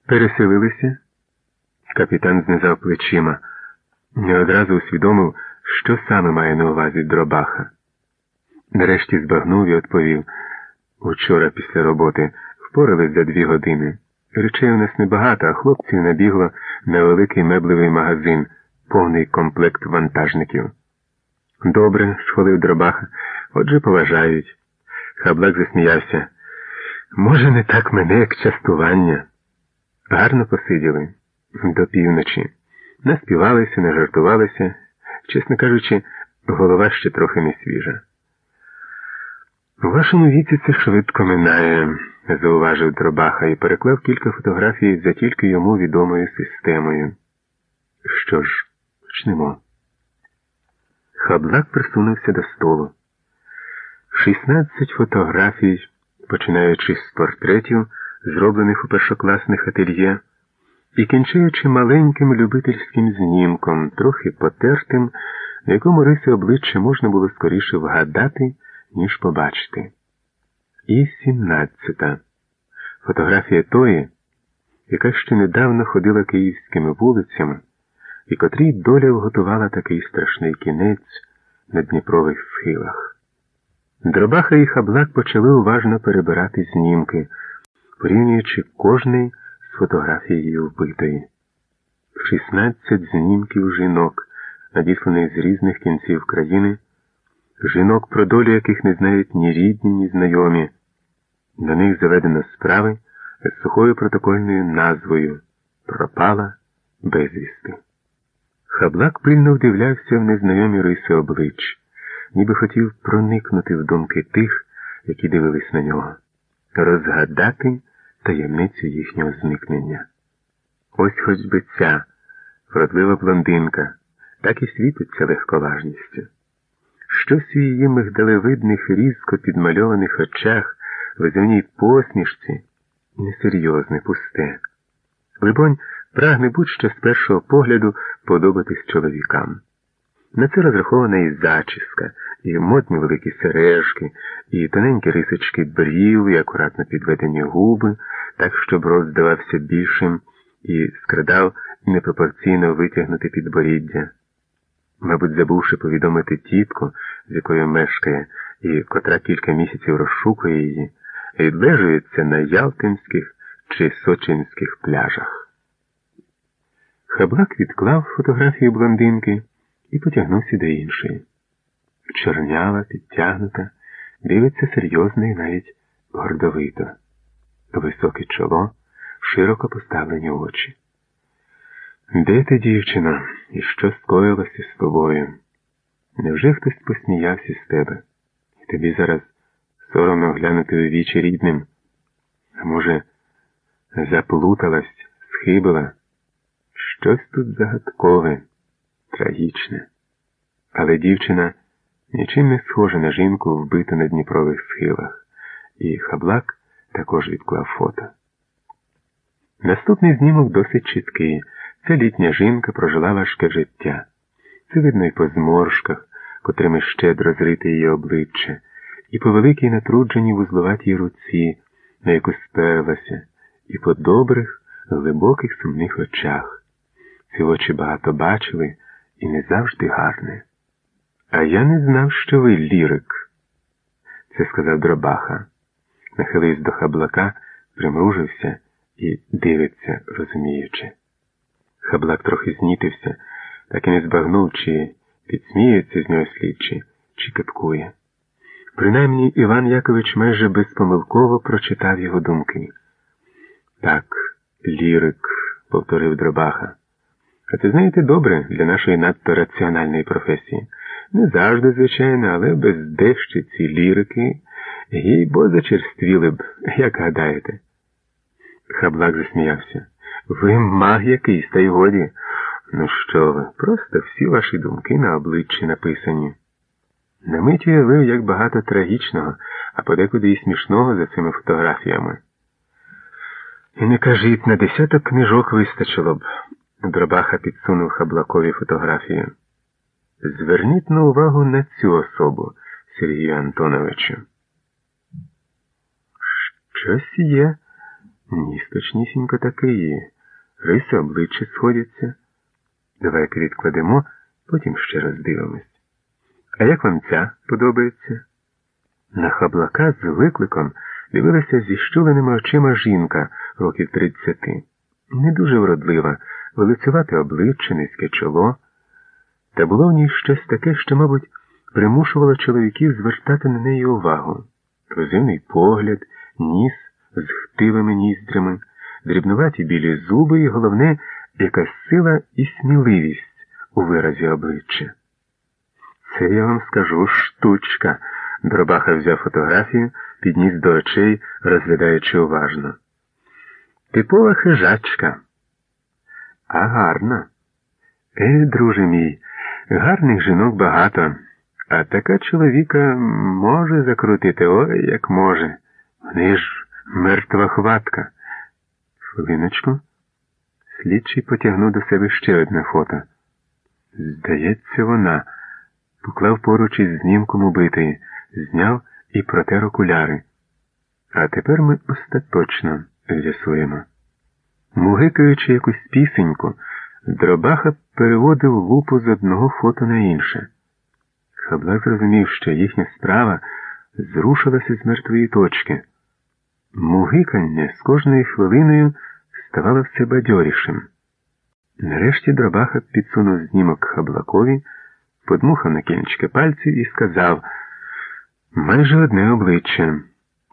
Переселилися? Капітан знизав плечима, не одразу усвідомив, що саме має на увазі дробаха. Нарешті збагнув і відповів учора після роботи впорались за дві години. Речей у нас небагато, а хлопців набігло на великий меблевий магазин, повний комплект вантажників. Добре, схвалив дробаха, отже поважають. Хаблак засміявся. Може, не так мене, як частування. Гарно посиділи до півночі. Наспівалися, нажартувалися, чесно кажучи, голова ще трохи не свіжа. У вашому віці це швидко минає зауважив Дробаха і переклав кілька фотографій за тільки йому відомою системою. Що ж, почнемо. Хаблак присунувся до столу. Шістнадцять фотографій, починаючи з портретів, зроблених у першокласних ательє, і кінчаючи маленьким любительським знімком, трохи потертим, на якому риси обличчя можна було скоріше вгадати, ніж побачити. І сімнадцята фотографія тої, яка ще недавно ходила київськими вулицями, і котрій доля вготувала такий страшний кінець на Дніпрових схилах. Дробаха і хаблак почали уважно перебирати знімки, порівнюючи кожний з фотографією вбитої. Шістнадцять знімків жінок, надісланих з різних кінців країни, жінок, про долю яких не знають ні рідні, ні знайомі. На них заведено справи з сухою протокольною назвою Пропала безвісти. Хаблак пильно вдивлявся в незнайомі риси облич, ніби хотів проникнути в думки тих, які дивились на нього, розгадати таємницю їхнього зникнення. Ось хоч би ця вродлива блондинка, так і світиться легковажністю. Щось у її мигдалевидних різко підмальованих очах, в земній посмішці, несерйозне, пусте. Либонь, прагне будь-що з першого погляду подобатись чоловікам. На це розрахована і зачіска, і модні великі сережки, і тоненькі рисочки брів, і акуратно підведені губи, так, щоб рост здавався більшим і скрадав непропорційно витягнути підборіддя. Мабуть, забувши повідомити тітку, з якою мешкає, і котра кілька місяців розшукує її, відлежується на Ялтинських чи Сочинських пляжах. Хаблак відклав фотографію блондинки і потягнувся до іншої. Чорнява, підтягнута, дивиться серйозно і навіть гордовито. Високе чоло, широко поставлені очі. Де ти, дівчина, і що скоїлося з тобою? Невже хтось посміявся з тебе, і тобі зараз соромно глянути у вічі рідним? А може, заплуталась, схибила? Щось тут загадкове, трагічне. Але дівчина нічим не схожа на жінку, вбиту на Дніпрових схилах, і хаблак також відклав фото. Наступний знімок досить чіткий. Ця літня жінка прожила важке життя. Це видно і по зморшках, котрими щедро зрите її обличчя, і по великій натрудженій вузловатій руці, на яку сперлася, і по добрих, глибоких сумних очах. Ці очі багато бачили і не завжди гарне. А я не знав, що ви лірик, це сказав Дробаха. Нахилився до хаблака, примружився і дивиться, розуміючи. Хаблак трохи знітився, так і не збагнув, чи підсміюється з нього слідчі, чи кипкує. Принаймні Іван Якович майже безпомилково прочитав його думки. Так, лірик, повторив Дробаха. А це знаєте добре для нашої надто раціональної професії. Не завжди, звичайно, але без дещі ці лірики, їй бо зачерствіли б, як гадаєте. Хаблак засміявся. Ви маг якийсь, та й годі. Ну що ви, просто всі ваші думки на обличчі написані. На мить уявив, як багато трагічного, а подекуди і смішного за цими фотографіями. І не кажіть, на десяток книжок вистачило б. Дробаха підсунув хаблакові фотографію. Зверніть на увагу на цю особу, Сергію Антоновичу. Щось є. Точнісінько такий. Риси обличчя сходяться. Давайте відкладемо, потім ще раз дивимось. А як вам ця подобається? На хаблака з викликом дивилася зі щуленими очима жінка років тридцяти. Не дуже вродлива, велицювате обличчя, низьке чоло. Та було в ній щось таке, що, мабуть, примушувало чоловіків звертати на неї увагу. Розивний погляд, ніс з хтивими ніздрями, дрібнуваті білі зуби і, головне, якась сила і сміливість у виразі обличчя. Це я вам скажу штучка. Дробаха взяв фотографію, підніс до очей, розглядаючи уважно. Типова хижачка. А гарна. Е, друже мій, гарних жінок багато, а така чоловіка може закрутити, ой, як може. Вони ж мертва хватка. Хвилиночку. Слідчий потягнув до себе ще одне фото. Здається, вона поклав поруч із знімком убитої, зняв і протер окуляри. А тепер ми остаточно з'ясуємо. Мугикаючи якусь пісеньку, Дробаха переводив лупу з одного фото на інше. Хаблак зрозумів, що їхня справа зрушилася з мертвої точки. Мугикання з кожною хвилиною ставало все бадьорішим. Нарешті дробаха підсунув знімок хаблакові, подмухав на кінчики пальців і сказав майже одне обличчя.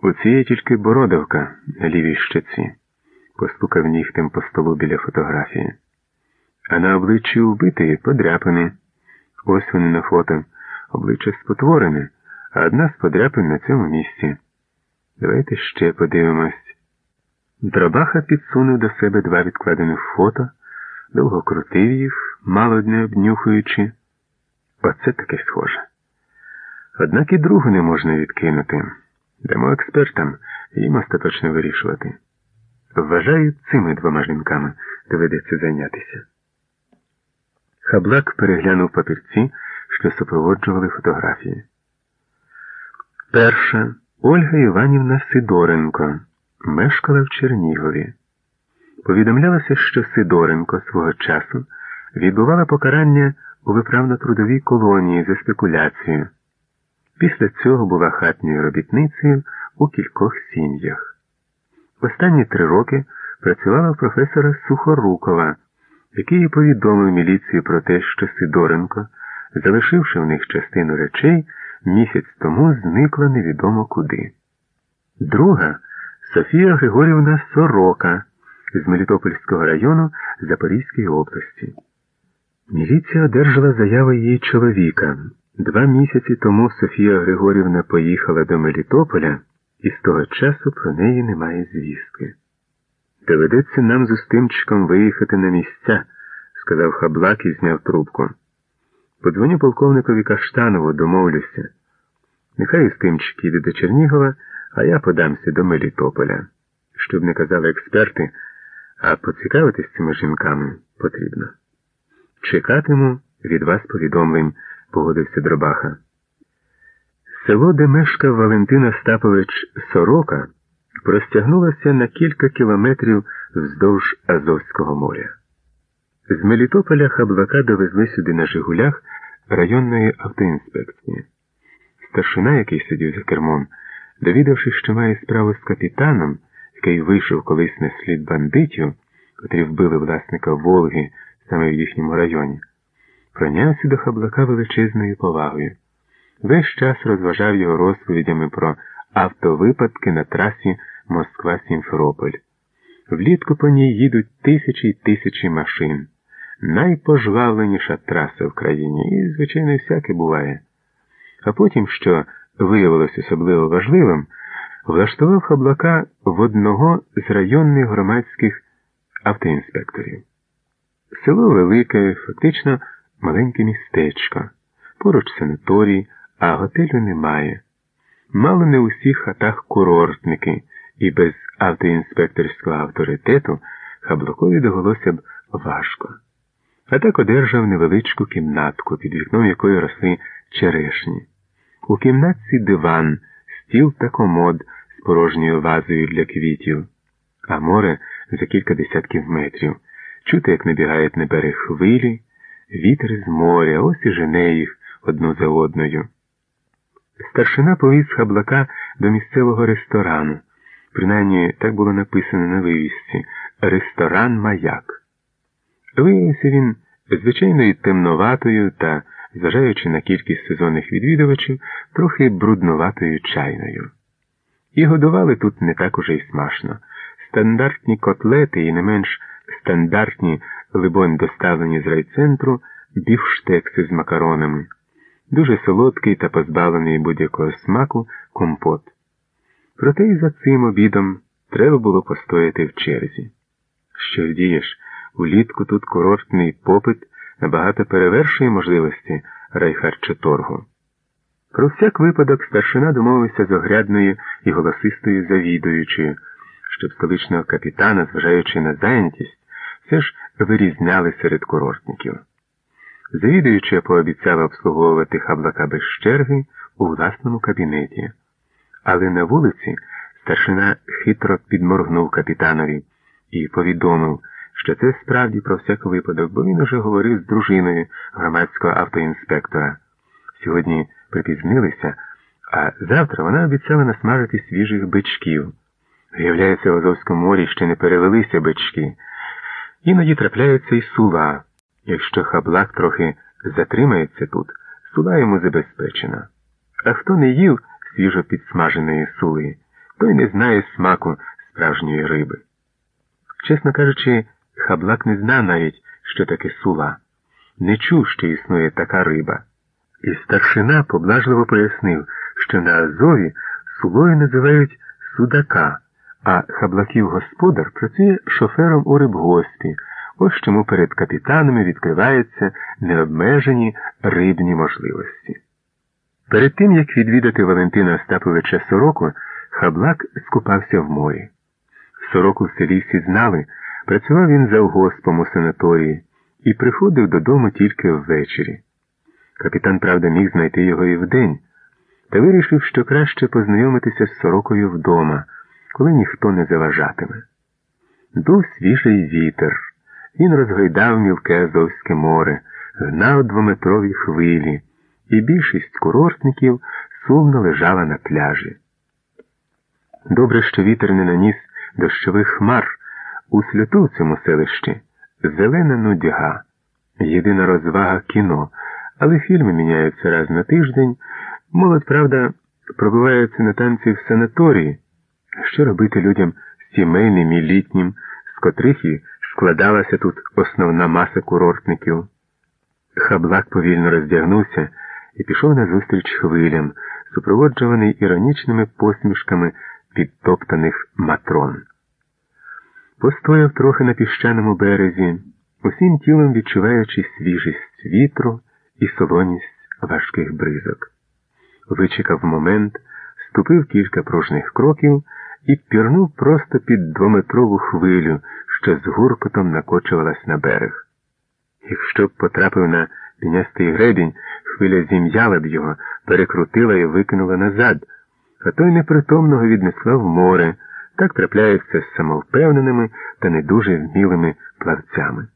У цій тільки бородавка на лівій щеці, постукав нігтем по столу біля фотографії. А на обличчі вбитої подряпини. Ось вони на фото. Обличчя спотворене, а одна з подряпин на цьому місці. Давайте ще подивимось. Дробаха підсунув до себе два відкладених фото, довго крутив їх, мало не обнюхуючи. Оце таке схоже. Однак і другу не можна відкинути. Дамо експертам, їм остаточно вирішувати. Вважаю, цими двома жінками доведеться зайнятися. Хаблак переглянув папірці, що супроводжували фотографії. Перша Ольга Іванівна Сидоренко мешкала в Чернігові. Повідомлялося, що Сидоренко свого часу відбувала покарання у виправно-трудовій колонії за спекуляцію. Після цього була хатньою робітницею у кількох сім'ях. Останні три роки працювала у професора Сухорукова, який повідомив міліцію про те, що Сидоренко, залишивши в них частину речей, місяць тому зникла невідомо куди. Друга Софія Григорівна Сорока з Мелітопольського району Запорізької області. Міліція одержала заяву її чоловіка. Два місяці тому Софія Григорівна поїхала до Мелітополя, і з того часу про неї немає звістки. Доведеться нам з Устимчиком виїхати на місця, сказав Хаблак і зняв трубку. Подзвоню полковникові Каштанову, домовлюся. Нехай Устимчик їде до Чернігова, а я подамся до Мелітополя. Щоб не казали експерти, а поцікавитись цими жінками потрібно. Чекатиму від вас повідомлень погодився Дробаха. Село, де мешкав Валентин Остапович Сорока, простягнулося на кілька кілометрів вздовж Азовського моря. З Мелітополя Хаблака довезли сюди на Жигулях районної автоінспекції. Старшина, який сидів за кермом, довідавшись, що має справу з капітаном, який вийшов колись на слід бандитів, котрі вбили власника Волги саме в їхньому районі прийнявся до хаблака величезною повагою. Весь час розважав його розповідями про автовипадки на трасі Москва-Сімферополь. Влітку по ній їдуть тисячі й тисячі машин. Найпожвавленіша траса в країні, і, звичайно, всяке буває. А потім, що виявилось особливо важливим, влаштував хаблака в одного з районних громадських автоінспекторів. Село велике, фактично маленьке містечко, поруч санаторій, а готелю немає. Мало не у всіх хатах курортники, і без автоінспекторського авторитету Хаблукові довелося б важко. А так одержав невеличку кімнатку, під вікном якої росли черешні. У кімнатці диван, стіл та комод з порожньою вазою для квітів, а море за кілька десятків метрів. Чути, як набігають на берег хвилі. Вітер з моря, ось і жене їх одну за одною. Старшина повіз хаблака до місцевого ресторану. Принаймні так було написано на вивісці Ресторан Маяк. Виявився він звичайною темноватою та, зважаючи на кількість сезонних відвідувачів, трохи брудноватою чайною. І годували тут не так уже й смачно. Стандартні котлети і не менш стандартні либонь, доставлені з райцентру бівштекси з макаронами, дуже солодкий та позбавлений будь-якого смаку компот. Проте і за цим обідом треба було постояти в черзі. Що вдієш, улітку тут курортний попит набагато перевершує можливості райхарчеторгу. Про всяк випадок старшина домовився з огрядною і голосистою завідуючою, щоб столичного капітана, зважаючи на зайнятість, все ж вирізняли серед курортників. Завідуюча пообіцяла обслуговувати хаблака без черги у власному кабінеті, але на вулиці старшина хитро підморгнув капітанові і повідомив, що це справді про всяк випадок, бо він уже говорив з дружиною громадського автоінспектора. Сьогодні припізнилися, а завтра вона обіцяла насмажити свіжих бичків. Виявляється, в Азовському морі ще не перевелися бички. Іноді трапляється і сула. Якщо хаблак трохи затримається тут, сула йому забезпечена. А хто не їв свіжо підсмаженої сули, той не знає смаку справжньої риби. Чесно кажучи, хаблак не знав навіть, що таке сула, не чув, що існує така риба. І старшина поблажливо пояснив, що на Азові сулою називають судака, а хаблаків господар працює шофером у рибгоспі, ось чому перед капітанами відкриваються необмежені рибні можливості. Перед тим, як відвідати Валентина Остаповича Сороку, хаблак скупався в морі. Сороку в селі всі знали, працював він завгоспом у санаторії і приходив додому тільки ввечері. Капітан, правда, міг знайти його і вдень, та вирішив, що краще познайомитися з сорокою вдома, коли ніхто не заважатиме. Дув свіжий вітер. Він розгойдав мілке Азовське море, гнав двометрові хвилі, і більшість курортників сумно лежала на пляжі. Добре, що вітер не наніс дощових хмар у сльоту в цьому селищі зелена нудяга, єдина розвага кіно, але фільми міняються раз на тиждень. Молодь, правда, пробивається на танці в санаторії. Що робити людям сімейним і літнім, з котрих і складалася тут основна маса курортників? Хаблак повільно роздягнувся і пішов назустріч хвилям, супроводжуваний іронічними посмішками підтоптаних матрон. Постояв трохи на піщаному березі, усім тілом відчуваючи свіжість вітру і солоність важких бризок. Вичекав момент, ступив кілька пружних кроків і пірнув просто під двометрову хвилю, що з гуркотом накочувалась на берег. Якщо б потрапив на пінястий гребінь, хвиля зім'яла б його, перекрутила і викинула назад, а той непритомного віднесла в море, так трапляється з самовпевненими та не дуже вмілими плавцями.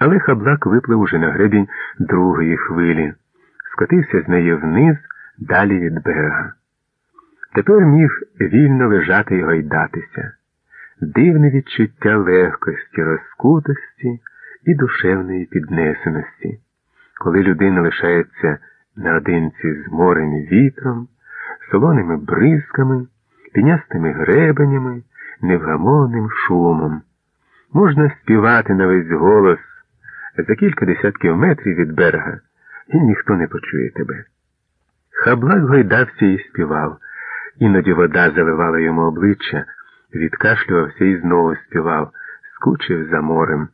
Але хаблак виплив уже на гребінь другої хвилі, скотився з неї вниз далі від берега. Тепер міг вільно лежати і гойдатися, дивне відчуття легкості, розкутості і душевної піднесеності, коли людина лишається наодинці з морем і вітром, солоними бризками, пінястими гребенями, невгамовним шумом. Можна співати на весь голос за кілька десятків метрів від берега, і ніхто не почує тебе. Хаблак гойдався і співав, іноді вода заливала йому обличчя, відкашлювався і знову співав, скучив за морем,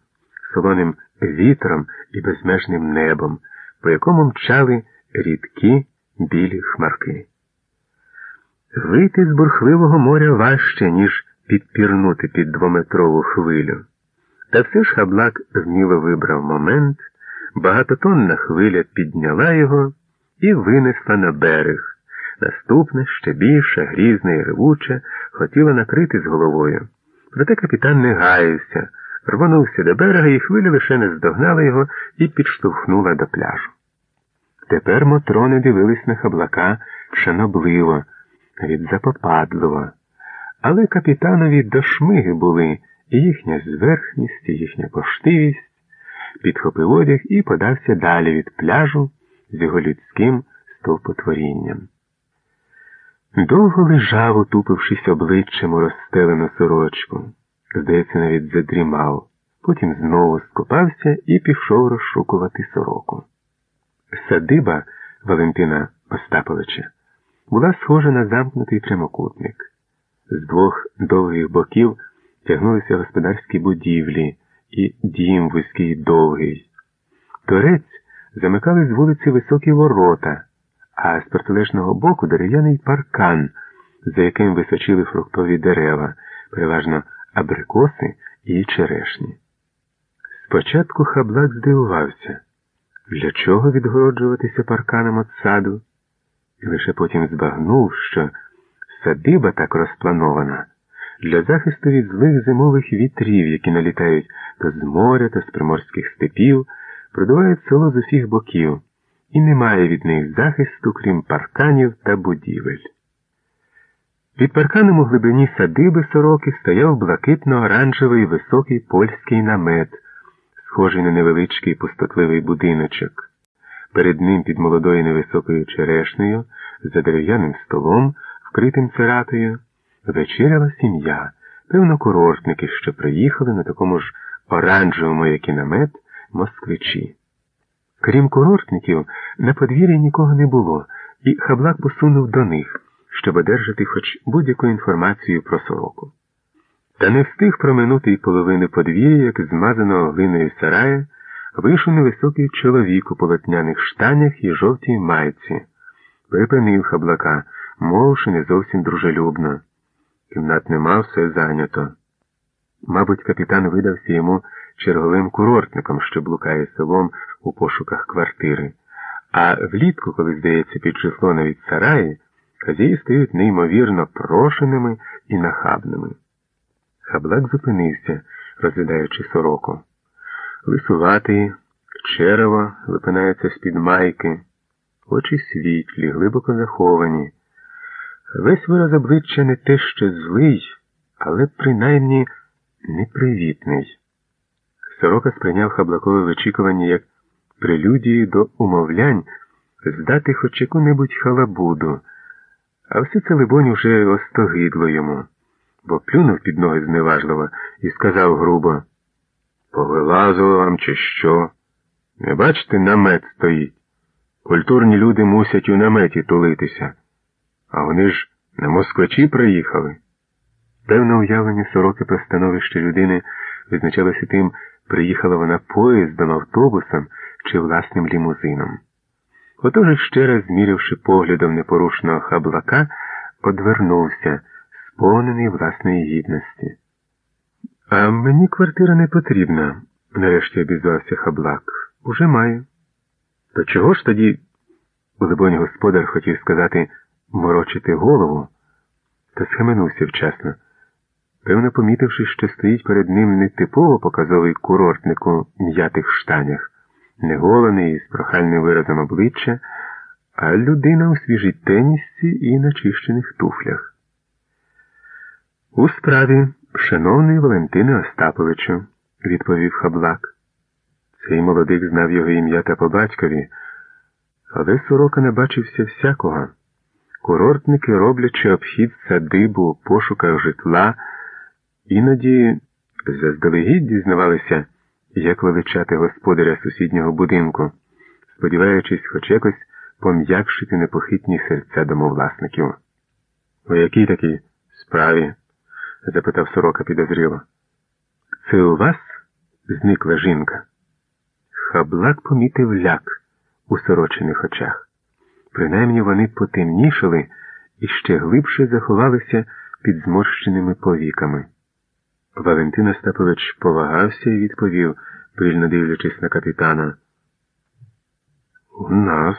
солоним вітром і безмежним небом, по якому мчали рідкі білі хмарки. Вийти з бурхливого моря важче, ніж підпірнути під двометрову хвилю. Та все ж хаблак вміло вибрав момент, багатотонна хвиля підняла його і винесла на берег. Наступне, ще більше, грізне і ревуче, хотіла накрити з головою. Проте капітан не гаявся, рвонувся до берега, і хвиля лише не здогнала його і підштовхнула до пляжу. Тепер мотрони дивились на хаблака шанобливо, від запопадливо. Але капітанові до шмиги були і їхня зверхність, і їхня поштивість, підхопив одяг і подався далі від пляжу з його людським стовпотворінням. Довго лежав, утупившись обличчям у розстелену сорочку. Здається, навіть задрімав, потім знову скопався і пішов розшукувати сороку. Садиба Валентина Остаповича була схожа на замкнутий прямокутник. З двох довгих боків тягнулися господарські будівлі і дім вузький довгий. Торець замикали з вулиці високі ворота, а з протилежного боку дерев'яний паркан, за яким височили фруктові дерева, переважно абрикоси і черешні. Спочатку хаблак здивувався, для чого відгороджуватися парканом від саду, і лише потім збагнув, що садиба так розпланована для захисту від злих зимових вітрів, які налітають то з моря, то з приморських степів, продувають село з усіх боків, і немає від них захисту, крім парканів та будівель. Під парканом у глибині садиби сороки стояв блакитно-оранжевий високий польський намет, схожий на невеличкий пустотливий будиночок. Перед ним під молодою невисокою черешнею, за дерев'яним столом, вкритим цератою, вечеряла сім'я, певно, курортники, що приїхали на такому ж оранжевому, як і намет, москвичі. Крім курортників, на подвір'ї нікого не було, і хаблак посунув до них, щоб одержати хоч будь-яку інформацію про сороку. Та не встиг проминути й половини подвір'я, як змазаного глиною сарая, вийшов невисокий чоловік у полотняних штанях і жовтій майці. Припинив хаблака, мовши не зовсім дружелюбно. Кімнат нема, все зайнято. Мабуть, капітан видався йому черговим курортником, що блукає селом у пошуках квартири. А влітку, коли, здається, під число навіть сараї, хазії стають неймовірно прошеними і нахабними. Хаблак зупинився, розглядаючи сороку. Лисуватий, черево випинається з-під майки, очі світлі, глибоко заховані. Весь вираз обличчя не те що злий, але принаймні непривітний. Сорока сприйняв хаблакове вичікування як прелюдії до умовлянь здати хоч яку-небудь халабуду, а все це, либонь, уже остогидло йому, бо плюнув під ноги зневажливо і сказав грубо Повилазило вам, чи що? Не бачите, намет стоїть. Культурні люди мусять у наметі тулитися, а вони ж на москвачі приїхали. Певне уявлення сороки про становище людини визначалося тим, приїхала вона поїздом, автобусом чи власним лімузином. Отож, ще раз зміривши поглядом непорушного хаблака, одвернувся, сповнений власної гідності. А мені квартира не потрібна, нарешті обізвався хаблак. Уже маю. То чого ж тоді, либонь господар хотів сказати, морочити голову, та схаменувся вчасно. Певно, помітивши, що стоїть перед ним не типово показовий курортник у м'ятих штанях, не голений з прохальним виразом обличчя, а людина у свіжій тенісці і начищених туфлях. У справі, шановний Валентине Остаповичу, відповів хаблак. Цей молодик знав його ім'я та по батькові, але сорока не бачився всякого. Курортники, роблячи обхід садибу у пошуках житла, іноді заздалегідь дізнавалися, як величати господаря сусіднього будинку, сподіваючись хоч якось пом'якшити непохитні серця домовласників. У якій такій справі? запитав сорока підозріло. Це у вас зникла жінка? Хаблак помітив ляк у сорочених очах. Принаймні вони потемнішали і ще глибше заховалися під зморщеними повіками. Валентин Остапович повагався і відповів, пильно дивлячись на капітана. У нас?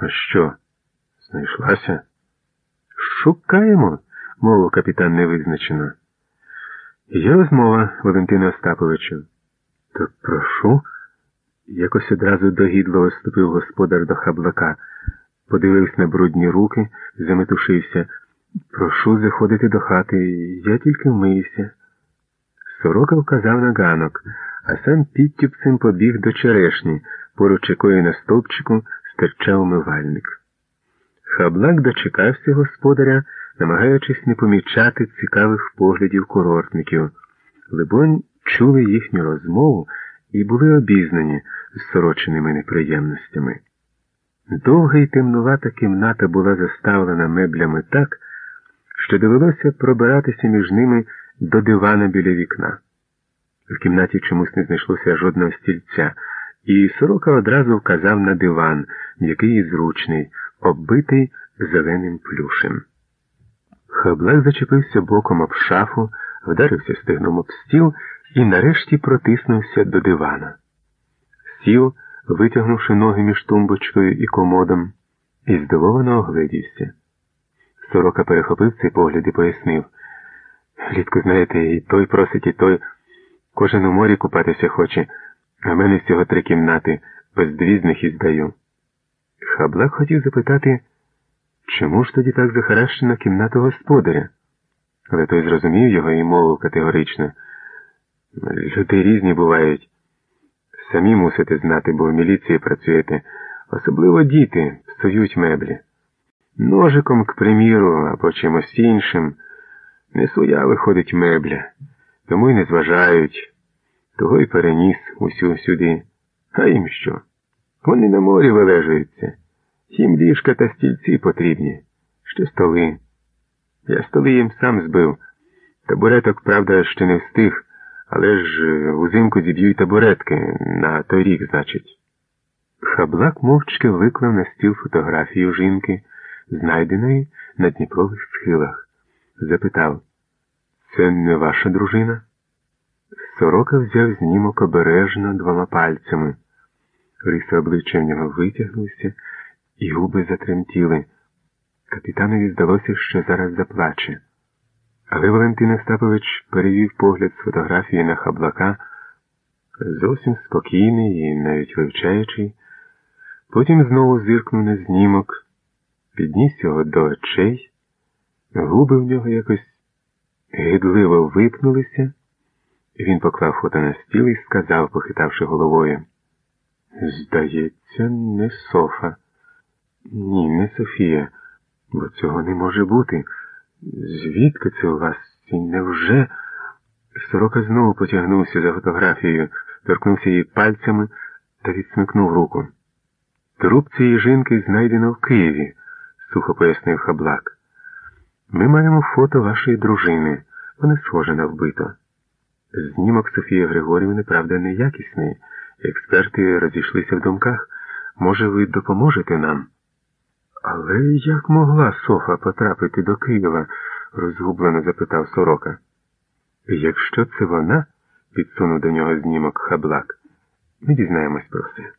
А що? Знайшлася? Шукаємо, мовив капітан невизначено. Є розмова, Валентина Остаповичу. То прошу. Якось одразу догідливо ступив господар до хаблака, подивився на брудні руки, заметушився. Прошу заходити до хати, я тільки вмиюся. Сорока вказав на ганок, а сам підтюпцем побіг до черешні, поруч якої на стовпчику стирчав умивальник. Хаблак дочекався господаря, намагаючись не помічати цікавих поглядів курортників. Либонь, чули їхню розмову і були обізнані з сороченими неприємностями. Довга й темнувата кімната була заставлена меблями так, що довелося пробиратися між ними до дивана біля вікна. В кімнаті чомусь не знайшлося жодного стільця, І сорока одразу вказав на диван, м'який і зручний, оббитий зеленим плюшем. Хаблак зачепився боком об шафу, вдарився стегном об стіл і нарешті протиснувся до дивана. Сів, витягнувши ноги між тумбочкою і комодом, і здивовано оглядівся. Сорока перехопив цей погляд і пояснив. Літку, знаєте, і той просить, і той. Кожен у морі купатися хоче, а в мене всього три кімнати, без дві з них і здаю. Хаблак хотів запитати, чому ж тоді так захаращена кімната господаря? Але той зрозумів його і мовив категорично. Люди різні бувають. Самі мусите знати, бо в міліції працюєте, особливо діти псують меблі. Ножиком, к приміру, або чимось іншим. Не своя виходить мебля, тому й не зважають. Того й переніс усю сюди. А їм що? Вони на морі вилежуються. Їм ліжка та стільці потрібні. Ще столи. Я столи їм сам збив. Табуреток, правда, ще не встиг, але ж е, узимку зіб'ю й табуретки на той рік, значить. Хаблак мовчки виклав на стіл фотографію жінки, знайденої на Дніпрових схилах. Запитав, це не ваша дружина? Сорока взяв знімок обережно двома пальцями. Риса обличчя в нього витягнувся, і губи затремтіли. Капітанові здалося, що зараз заплаче. Але Валентин Остапович перевів погляд з фотографії на хаблака, зовсім спокійний і навіть вивчаючий, потім знову зиркнув на знімок, підніс його до очей, губи в нього якось гидливо випнулися. Він поклав фото на стіл і сказав, похитавши головою. Здається, не Софа. Ні, не Софія, бо цього не може бути. Звідки це у вас? І невже? Сорока знову потягнувся за фотографією, торкнувся її пальцями та відсмикнув руку. Труп цієї жінки знайдено в Києві, сухо пояснив хаблак. Ми маємо фото вашої дружини. Вона схожа на вбито. Знімок Софії Григорівни, правда, неякісний. Експерти розійшлися в думках. Може, ви допоможете нам? Але як могла Софа потрапити до Києва? розгублено запитав сорока. Якщо це вона, підсунув до нього знімок хаблак, ми дізнаємось про все.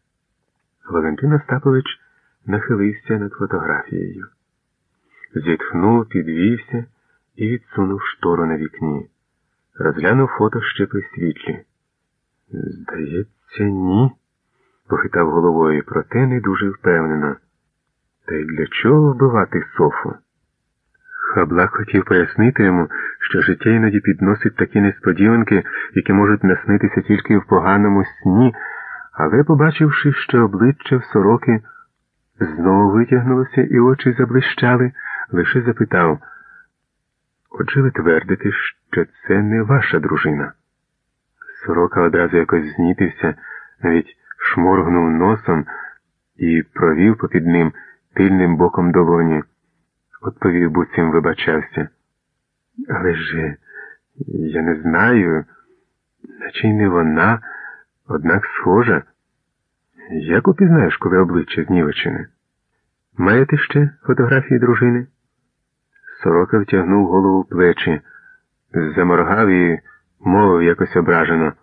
Валентин Остапович нахилився над фотографією. Зітхнув, підвівся і відсунув штору на вікні. Розглянув фото ще при світлі. Здається, ні, похитав головою, проте не дуже впевнено. Та й для чого вбивати Софу? Хаблак хотів пояснити йому, що життя іноді підносить такі несподіванки, які можуть наснитися тільки в поганому сні, але, побачивши, що обличчя в сороки знову витягнулося і очі заблищали, лише запитав. Отже, ви твердите, що це не ваша дружина. Сорока одразу якось знітився, навіть шморгнув носом і провів попід ним тильним боком долоні. Отповів буцім вибачався. Але ж я не знаю, наче й не вона, однак схожа. Як упізнаєш, коли обличчя знівечене? Маєте ще фотографії дружини? Сорока втягнув голову в плечі, заморгав і мовив якось ображено.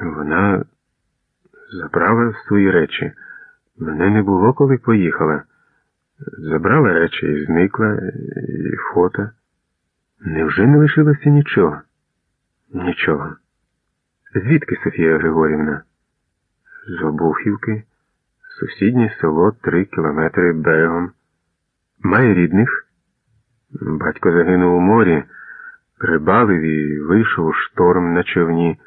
Вона забрала свої речі. Мене не було, коли поїхала. Забрала речі і зникла, і фото. Невже не лишилося нічого? Нічого. Звідки Софія Григорівна? З Обухівки, сусіднє село три кілометри берегом. Має рідних? Батько загинув у морі, рибалив і вийшов у шторм на човні.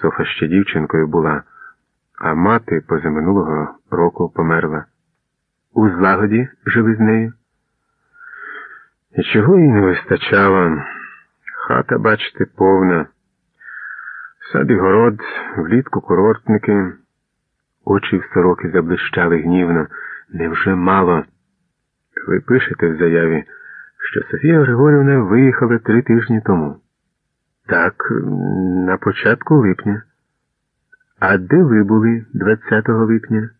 Софа ще дівчинкою була, а мати позаминулого року померла. У злагоді жили з нею. І чого їй не вистачало? Хата, бачите, повна. Сад і город, влітку курортники, очі в сороки заблищали гнівно. Невже мало? Ви пишете в заяві що Софія Григорівна виїхала три тижні тому. Так, на початку липня. А де ви були 20 липня?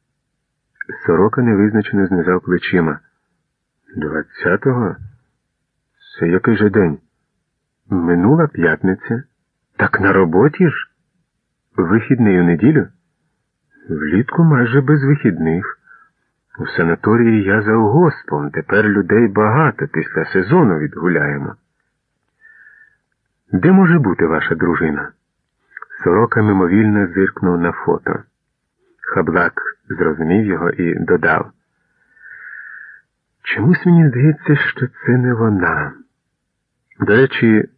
Сорока невизначено знизав плечима. Двадцятого? Це який же день? Минула п'ятниця. Так на роботі ж? Вихідний у неділю? Влітку майже без вихідних. У санаторії я за угоспом. Тепер людей багато після сезону відгуляємо. Де може бути ваша дружина? Сорока мимовільно зиркнув на фото. Хаблак зрозумів його і додав. Чомусь мені здається, що це не вона. До речі,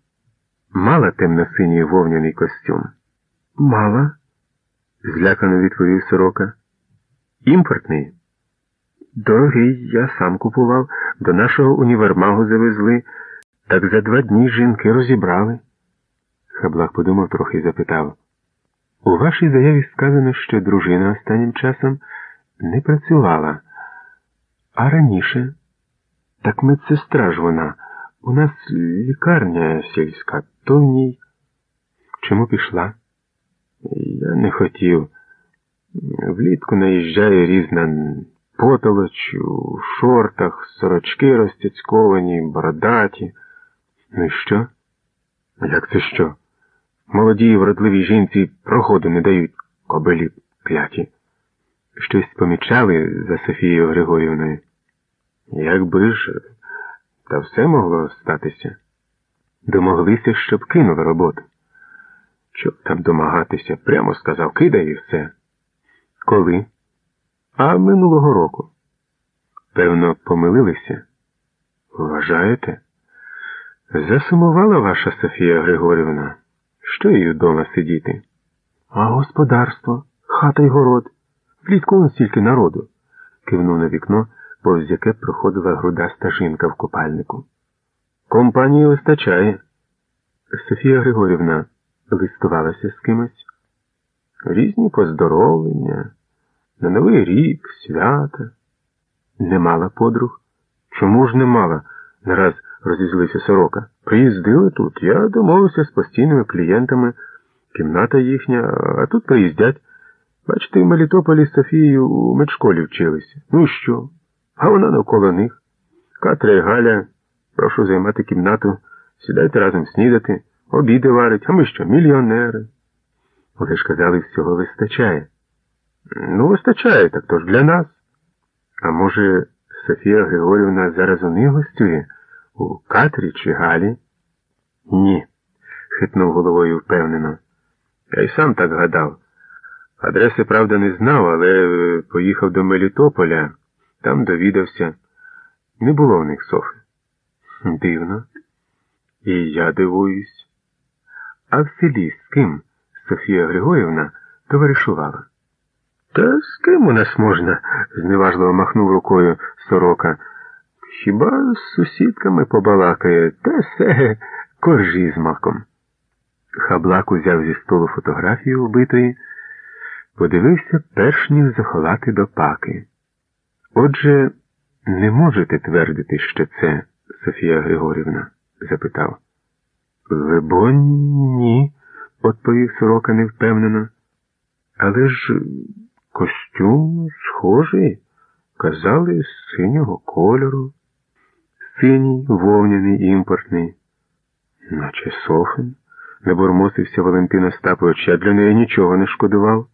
мала темно-синій вовняний костюм? Мала, злякано відповів сорока. Імпортний? Дорогий, я сам купував, до нашого універмагу завезли, так за два дні жінки розібрали. Хаблак подумав трохи і запитав. У вашій заяві сказано, що дружина останнім часом не працювала. А раніше, так медсестра ж вона. У нас лікарня сільська, то в ній. Чому пішла? Я не хотів. Влітку наїжджає різна потолоч у шортах, сорочки розтяцьковані, бородаті. Ну і що? Як це що? Молодій і вродливій жінці проходу не дають кобилі кляті. Щось помічали за Софією Григорівною. Якби ж, та все могло статися. Домоглися, щоб кинули роботу. Що там домагатися, прямо сказав, кидай і все. Коли? А минулого року. Певно, помилилися? Вважаєте? Засумувала ваша Софія Григорівна. Що їй вдома сидіти? А господарство, хата й город. Влітку он стільки народу, кивнув на вікно, повз яке проходила грудаста жінка в купальнику. Компанії вистачає. Софія Григорівна листувалася з кимось. Різні поздоровлення, на Новий рік, свята. Не мала подруг. Чому ж не мала? нараз розізлився сорока. Приїздили тут. Я домовився з постійними клієнтами, кімната їхня, а тут приїздять. Бачите, в Мелітополі з Софією у медшколі вчилися. Ну що? А вона навколо них. Катря і Галя, прошу займати кімнату, сідайте разом снідати, обіди варить, а ми що, мільйонери. Ви ж казали, всього вистачає. Ну, вистачає, так то ж для нас. А може, Софія Григорівна зараз у гостює? У Катрі чи Галі? Ні, хитнув головою впевнено. Я й сам так гадав. Адреси, правда, не знав, але е, поїхав до Мелітополя, там довідався. Не було в них Софи. Дивно. І я дивуюсь. А в селі з ким Софія Григорівна товаришувала? Та з ким у нас можна? зневажливо махнув рукою сорока. Хіба з сусідками побалакає, та все коржі з маком. Хаблак узяв зі столу фотографію вбитої, подивився перш ніж заховати до паки. Отже, не можете твердити, що це Софія Григорівна? запитав. Лебонь, ні, відповів сорока невпевнено. Але ж костюм схожий, казали, з синього кольору синій, вовняний, імпортний. Наче софин, не бурмосився Валентин Остапович, я для неї нічого не шкодував.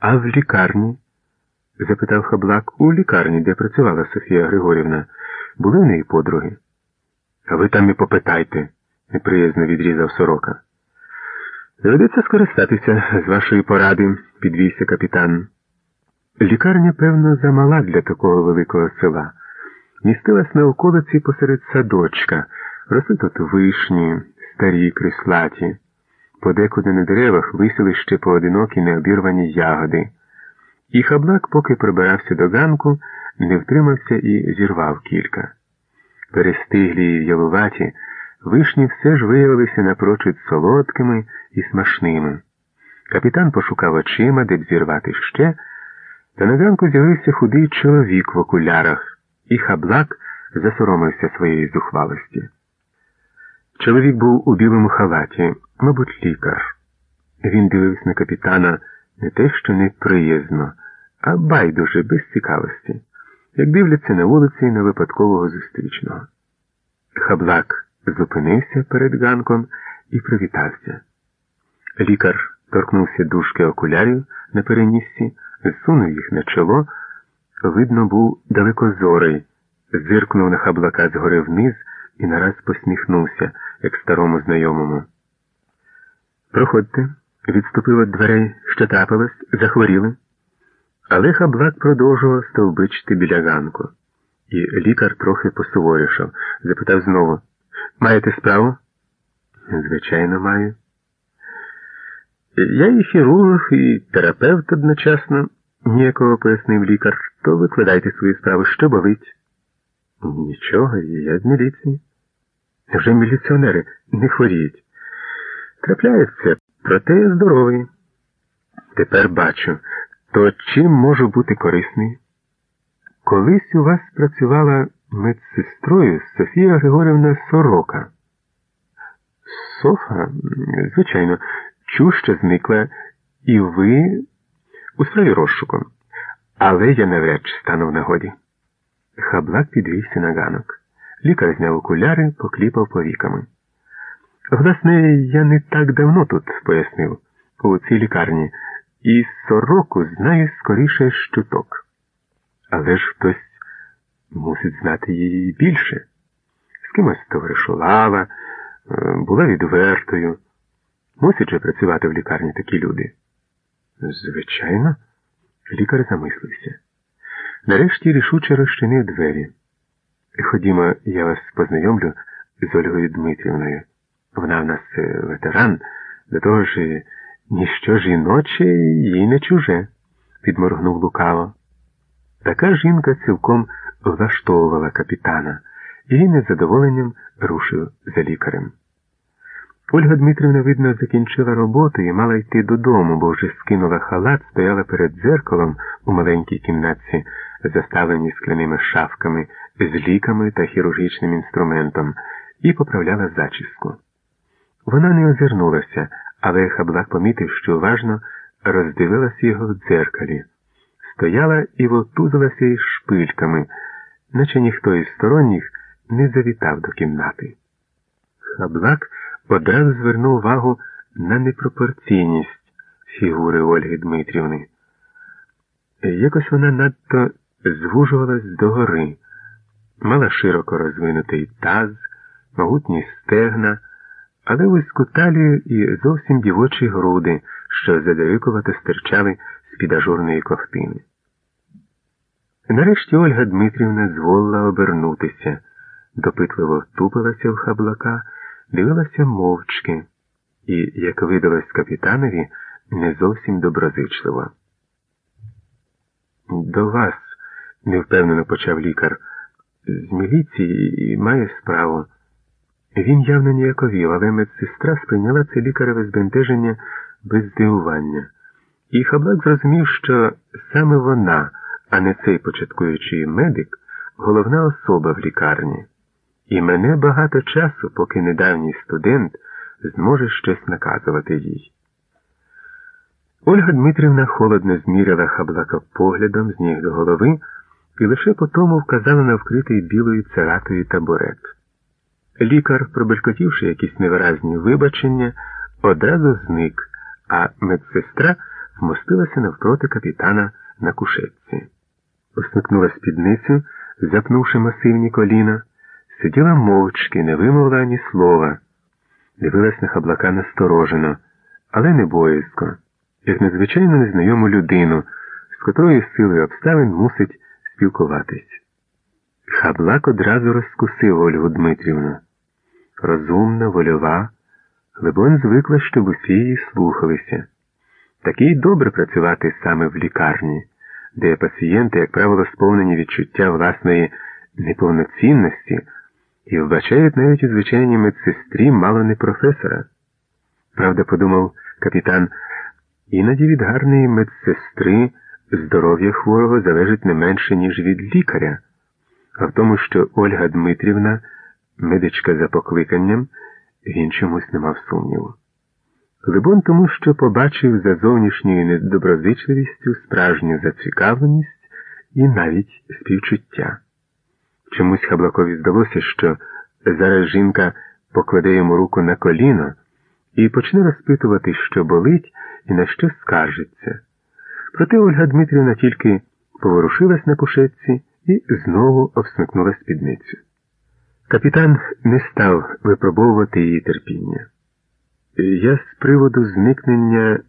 А в лікарні? запитав хаблак, у лікарні, де працювала Софія Григорівна, були в неї подруги? А ви там і попитайте, неприязно відрізав сорока. Доведеться скористатися з вашої поради, підвівся капітан. Лікарня, певно, замала для такого великого села містилась на околиці посеред садочка, росли тут вишні, старі, крислаті. Подекуди на деревах висіли ще поодинокі необірвані ягоди. І хаблак, поки прибирався до ганку, не втримався і зірвав кілька. Перестиглі й ялуваті, вишні все ж виявилися напрочуд солодкими і смачними. Капітан пошукав очима, де б зірвати ще, та на ганку з'явився худий чоловік в окулярах і хаблак засоромився своєї зухвалості. Чоловік був у білому халаті, мабуть, лікар. Він дивився на капітана Не те, що неприязно, а байдуже без цікавості, як дивляться на вулиці на випадкового зустрічного. Хаблак зупинився перед ганком і привітався. Лікар торкнувся дужки окулярів на перенісці, зсунув їх на чоло. Видно, був далекозорий, зиркнув на хаблака згори вниз і нараз посміхнувся, як старому знайомому. Проходьте, відступив від дверей, що трапилось, захворіли. Але хаблак продовжував стовбичити біля ганку. І лікар трохи посуворішав, запитав знову Маєте справу? Звичайно, маю. Я і хірург, і терапевт одночасно, ніякого пояснив лікар, то викладайте свої справи, що болить. Нічого, я з міліції. Вже міліціонери не хворіють. Трапляється, проте я здоровий. Тепер бачу, то чим можу бути корисний? Колись у вас працювала медсестрою Софія Григорівна Сорока. Софа, звичайно, чу, що зникла, і ви у справі розшуку. Але я навряд чи стану в нагоді. Хаблак підвівся на ганок. Лікар зняв окуляри, покліпав повіками. Власне, я не так давно тут, пояснив, у цій лікарні, і сороку знаю скоріше щуток. Але ж хтось мусить знати її більше. З кимось товаришувала, е, була відвертою. Мусять же працювати в лікарні такі люди. Звичайно, лікар замислився. Нарешті рішуче розчинив двері. Ходімо, я вас познайомлю з Ольгою Дмитрівною. Вона в нас е, ветеран, до того ж ніщо жіноче їй не чуже, підморгнув лукаво. Така жінка цілком влаштовувала капітана, і він рушив за лікарем. Ольга Дмитрівна, видно, закінчила роботу і мала йти додому, бо вже скинула халат, стояла перед дзеркалом у маленькій кімнатці, заставленій скляними шафками з ліками та хірургічним інструментом, і поправляла зачіску. Вона не озирнулася, але Хаблак помітив, що уважно роздивилася його в дзеркалі, стояла і вовтузилася із шпильками, наче ніхто із сторонніх не завітав до кімнати. Хаблак одразу звернув увагу на непропорційність фігури Ольги Дмитрівни. Якось вона надто звужувалась догори, мала широко розвинутий таз, могутні стегна, але вузьку талію і зовсім дівочі груди, що задавикувато стирчали з-під ажурної ковтини. Нарешті Ольга Дмитрівна зволила обернутися, допитливо втупилася в хаблака дивилася мовчки і, як видалось капітанові, не зовсім доброзичливо. До вас, невпевнено почав лікар, з міліції і має справу. Він явно ніяковів, але медсестра сприйняла це лікареве збентеження без здивування. І Хаблак зрозумів, що саме вона, а не цей початкуючий медик, головна особа в лікарні. І мене багато часу, поки недавній студент зможе щось наказувати їй. Ольга Дмитрівна холодно зміряла хаблака поглядом з ніг до голови і лише потому вказала на вкритий білою царатою табурет. Лікар, пробелькотівши якісь невиразні вибачення, одразу зник, а медсестра вмостилася навпроти капітана на кушетці. Усмикнула спідницю, запнувши масивні коліна. Сиділа мовчки, не вимовила ані слова, дивилась на хаблака насторожено, але не боязко, як надзвичайно незнайому людину, з котрою силою обставин мусить спілкуватись. Хаблак одразу розкусив Ольгу Дмитрівну. Розумна, вольова, либонь звикла, щоб усі її слухалися. Такий добре працювати саме в лікарні, де пацієнти, як правило, сповнені відчуття власної неповноцінності і вбачають навіть у звичайній медсестрі мало не професора. Правда, подумав капітан, іноді від гарної медсестри здоров'я хворого залежить не менше, ніж від лікаря, а в тому, що Ольга Дмитрівна, медичка за покликанням, він чомусь не мав сумніву. Либон тому, що побачив за зовнішньою недоброзичливістю справжню зацікавленість і навіть співчуття. Чомусь Хаблакові здалося, що зараз жінка покладе йому руку на коліно і почне розпитувати, що болить і на що скаржиться. Проте Ольга Дмитрівна тільки поворушилась на кушетці і знову обсмикнула спідницю. Капітан не став випробовувати її терпіння. Я з приводу зникнення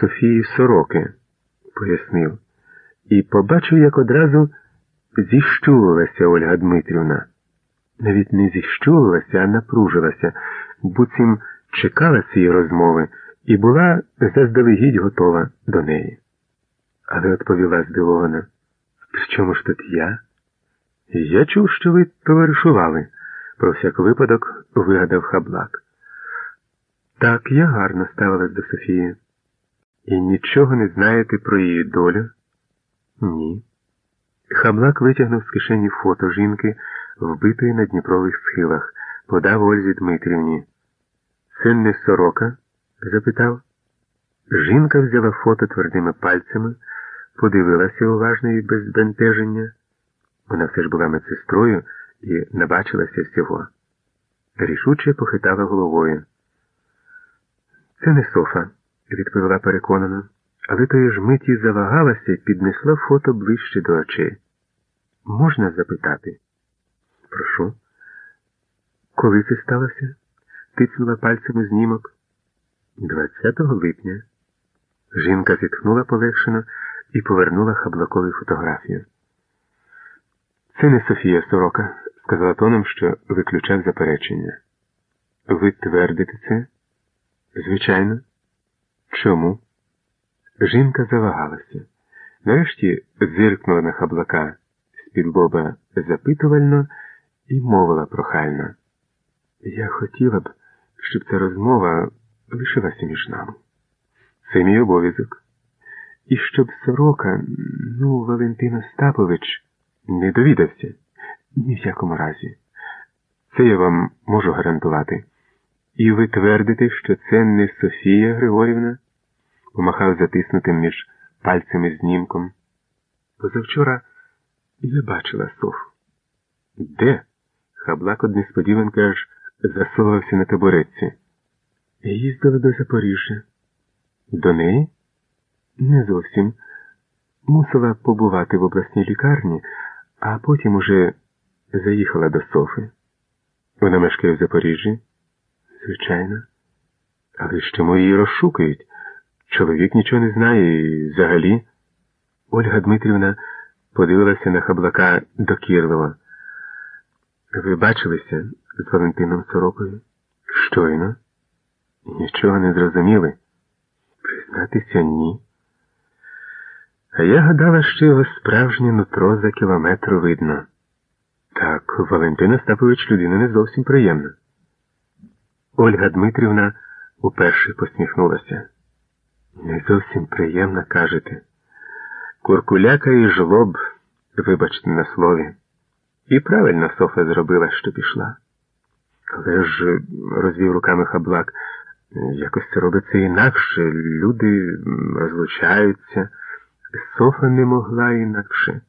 Софії Сороки, пояснив, і побачив, як одразу зіщулилася Ольга Дмитрівна. Навіть не зіщулилася, а напружилася, буцім чекала цієї розмови і була заздалегідь готова до неї. Але відповіла здивована, при чому ж тут я? Я чув, що ви товаришували, про всяк випадок вигадав хаблак. Так, я гарно ставилась до Софії. І нічого не знаєте про її долю? Ні. Хаблак витягнув з кишені фото жінки, вбитої на Дніпрових схилах, подав Ользі Дмитрівні. Це не сорока? запитав. Жінка взяла фото твердими пальцями, подивилася уважно і без збентеження. Вона все ж була медсестрою і набачилася всього. Рішуче похитала головою. Це не Софа, відповіла переконано, але тої ж миті завагалася піднесла фото ближче до очей. Можна запитати? Прошу. Коли це сталося? Тицнула пальцем у знімок. 20 липня. Жінка зітхнула полегшено і повернула хаблакові фотографію. Це не Софія Сорока, сказала тоном, що виключав заперечення. Ви твердите це? Звичайно. Чому? Жінка завагалася. Нарешті зиркнула на хаблака з-під лоба запитувально і мовила прохально. Я хотіла б, щоб ця розмова лишилася між нами. Це мій обов'язок. І щоб сорока, ну, Валентин Остапович, не довідався ні в якому разі. Це я вам можу гарантувати. І ви твердите, що це не Софія Григорівна? Помахав затиснутим між пальцями знімком. Позавчора я бачила Соф. Де? Хаблак од несподіванки аж засовався на табуретці. Їздила до Запоріжжя. До неї? Не зовсім. Мусила побувати в обласній лікарні, а потім уже заїхала до Софи. Вона мешкає в Запоріжжі. Звичайно. Але ж чому її розшукають? Чоловік нічого не знає і взагалі. Ольга Дмитрівна подивилася на хаблака докірливо. Ви бачилися з Валентином Сорокою? Щойно? Нічого не зрозуміли? Признатися, ні. А я гадала, що його справжнє нутро за кілометр видно. Так, Валентина Остапович людина не зовсім приємна. Ольга Дмитрівна уперше посміхнулася. Не зовсім приємно кажете. Куркуляка і жлоб, вибачте на слові. І правильно Софа зробила, що пішла. Але ж, розвів руками хаблак, якось це робиться інакше. Люди розлучаються. Софа не могла інакше,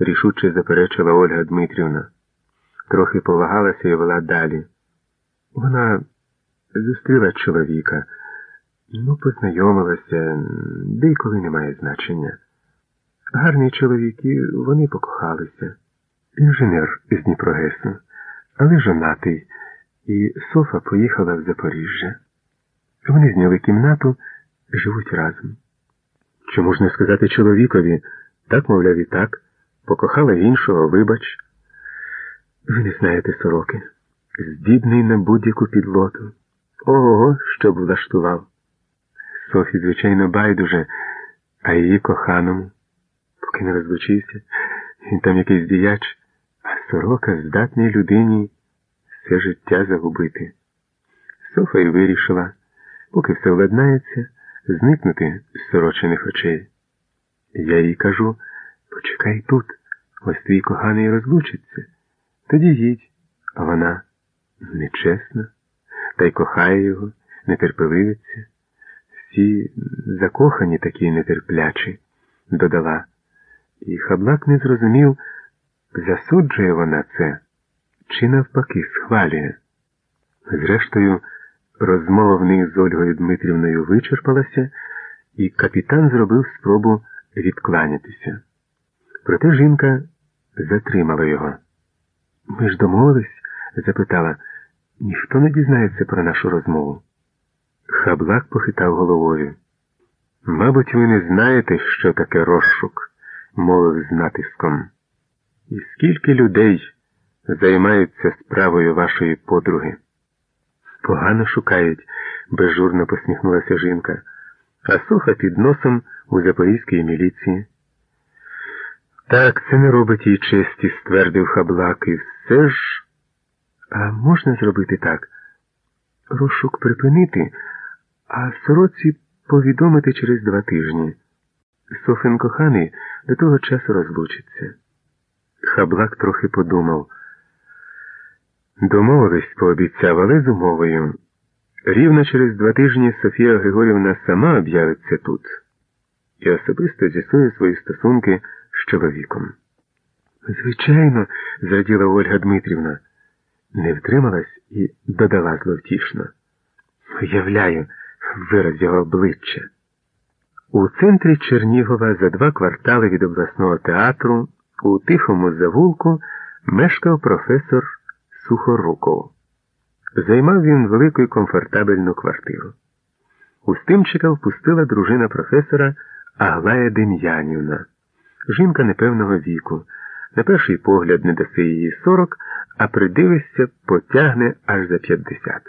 рішуче заперечила Ольга Дмитрівна. Трохи повагалася і вела далі. Вона зустріла чоловіка, ну, познайомилася, де й коли немає значення. Гарний чоловік, і вони покохалися. Інженер з Дніпрогесу, але жонатий, і Софа поїхала в Запоріжжя. Вони зняли кімнату, живуть разом. Чому ж не сказати чоловікові, так, мовляв, і так, покохала іншого, вибач. Ви не знаєте сороки, здібний на будь-яку підлоту. Ого, що б влаштував. Софі, звичайно, байдуже, а її коханому, поки не розлучився, він там якийсь діяч, а сорока здатний людині все життя загубити. Софа й вирішила, поки все владнається, зникнути з сорочених очей. Я їй кажу, почекай тут, ось твій коханий розлучиться. Тоді їдь, а вона нечесна, та й кохає його, нетерпеливиться. Всі закохані такі нетерплячі, додала. І хаблак не зрозумів, засуджує вона це чи навпаки схвалює. Зрештою, розмова в них з Ольгою Дмитрівною вичерпалася, і капітан зробив спробу відкланятися. Проте жінка затримала його. Ми ж домовились? запитала. Ніхто не дізнається про нашу розмову. Хаблак похитав головою. Мабуть, ви не знаєте, що таке розшук, мовив з натиском. І скільки людей займаються справою вашої подруги? Погано шукають, безжурно посміхнулася жінка, а суха під носом у запорізькій міліції. Так, це не робить їй честі, ствердив хаблак, і все ж. А можна зробити так? Розшук припинити, а сороці повідомити через два тижні. Софин коханий до того часу розлучиться. Хаблак трохи подумав. Домовились, пообіцяв, але з умовою. Рівно через два тижні Софія Григорівна сама об'явиться тут і особисто з'ясує свої стосунки з чоловіком. Звичайно, зраділа Ольга Дмитрівна, не втрималась і додала зловтішно. Уявляю, вираз його обличчя. У центрі Чернігова за два квартали від обласного театру у тихому завулку мешкав професор Сухоруков. Займав він велику і комфортабельну квартиру. Устимчика впустила дружина професора Аглая Дем'янівна. Жінка непевного віку. На перший погляд не даси її сорок, а придивишся, потягне аж за п'ятдесят.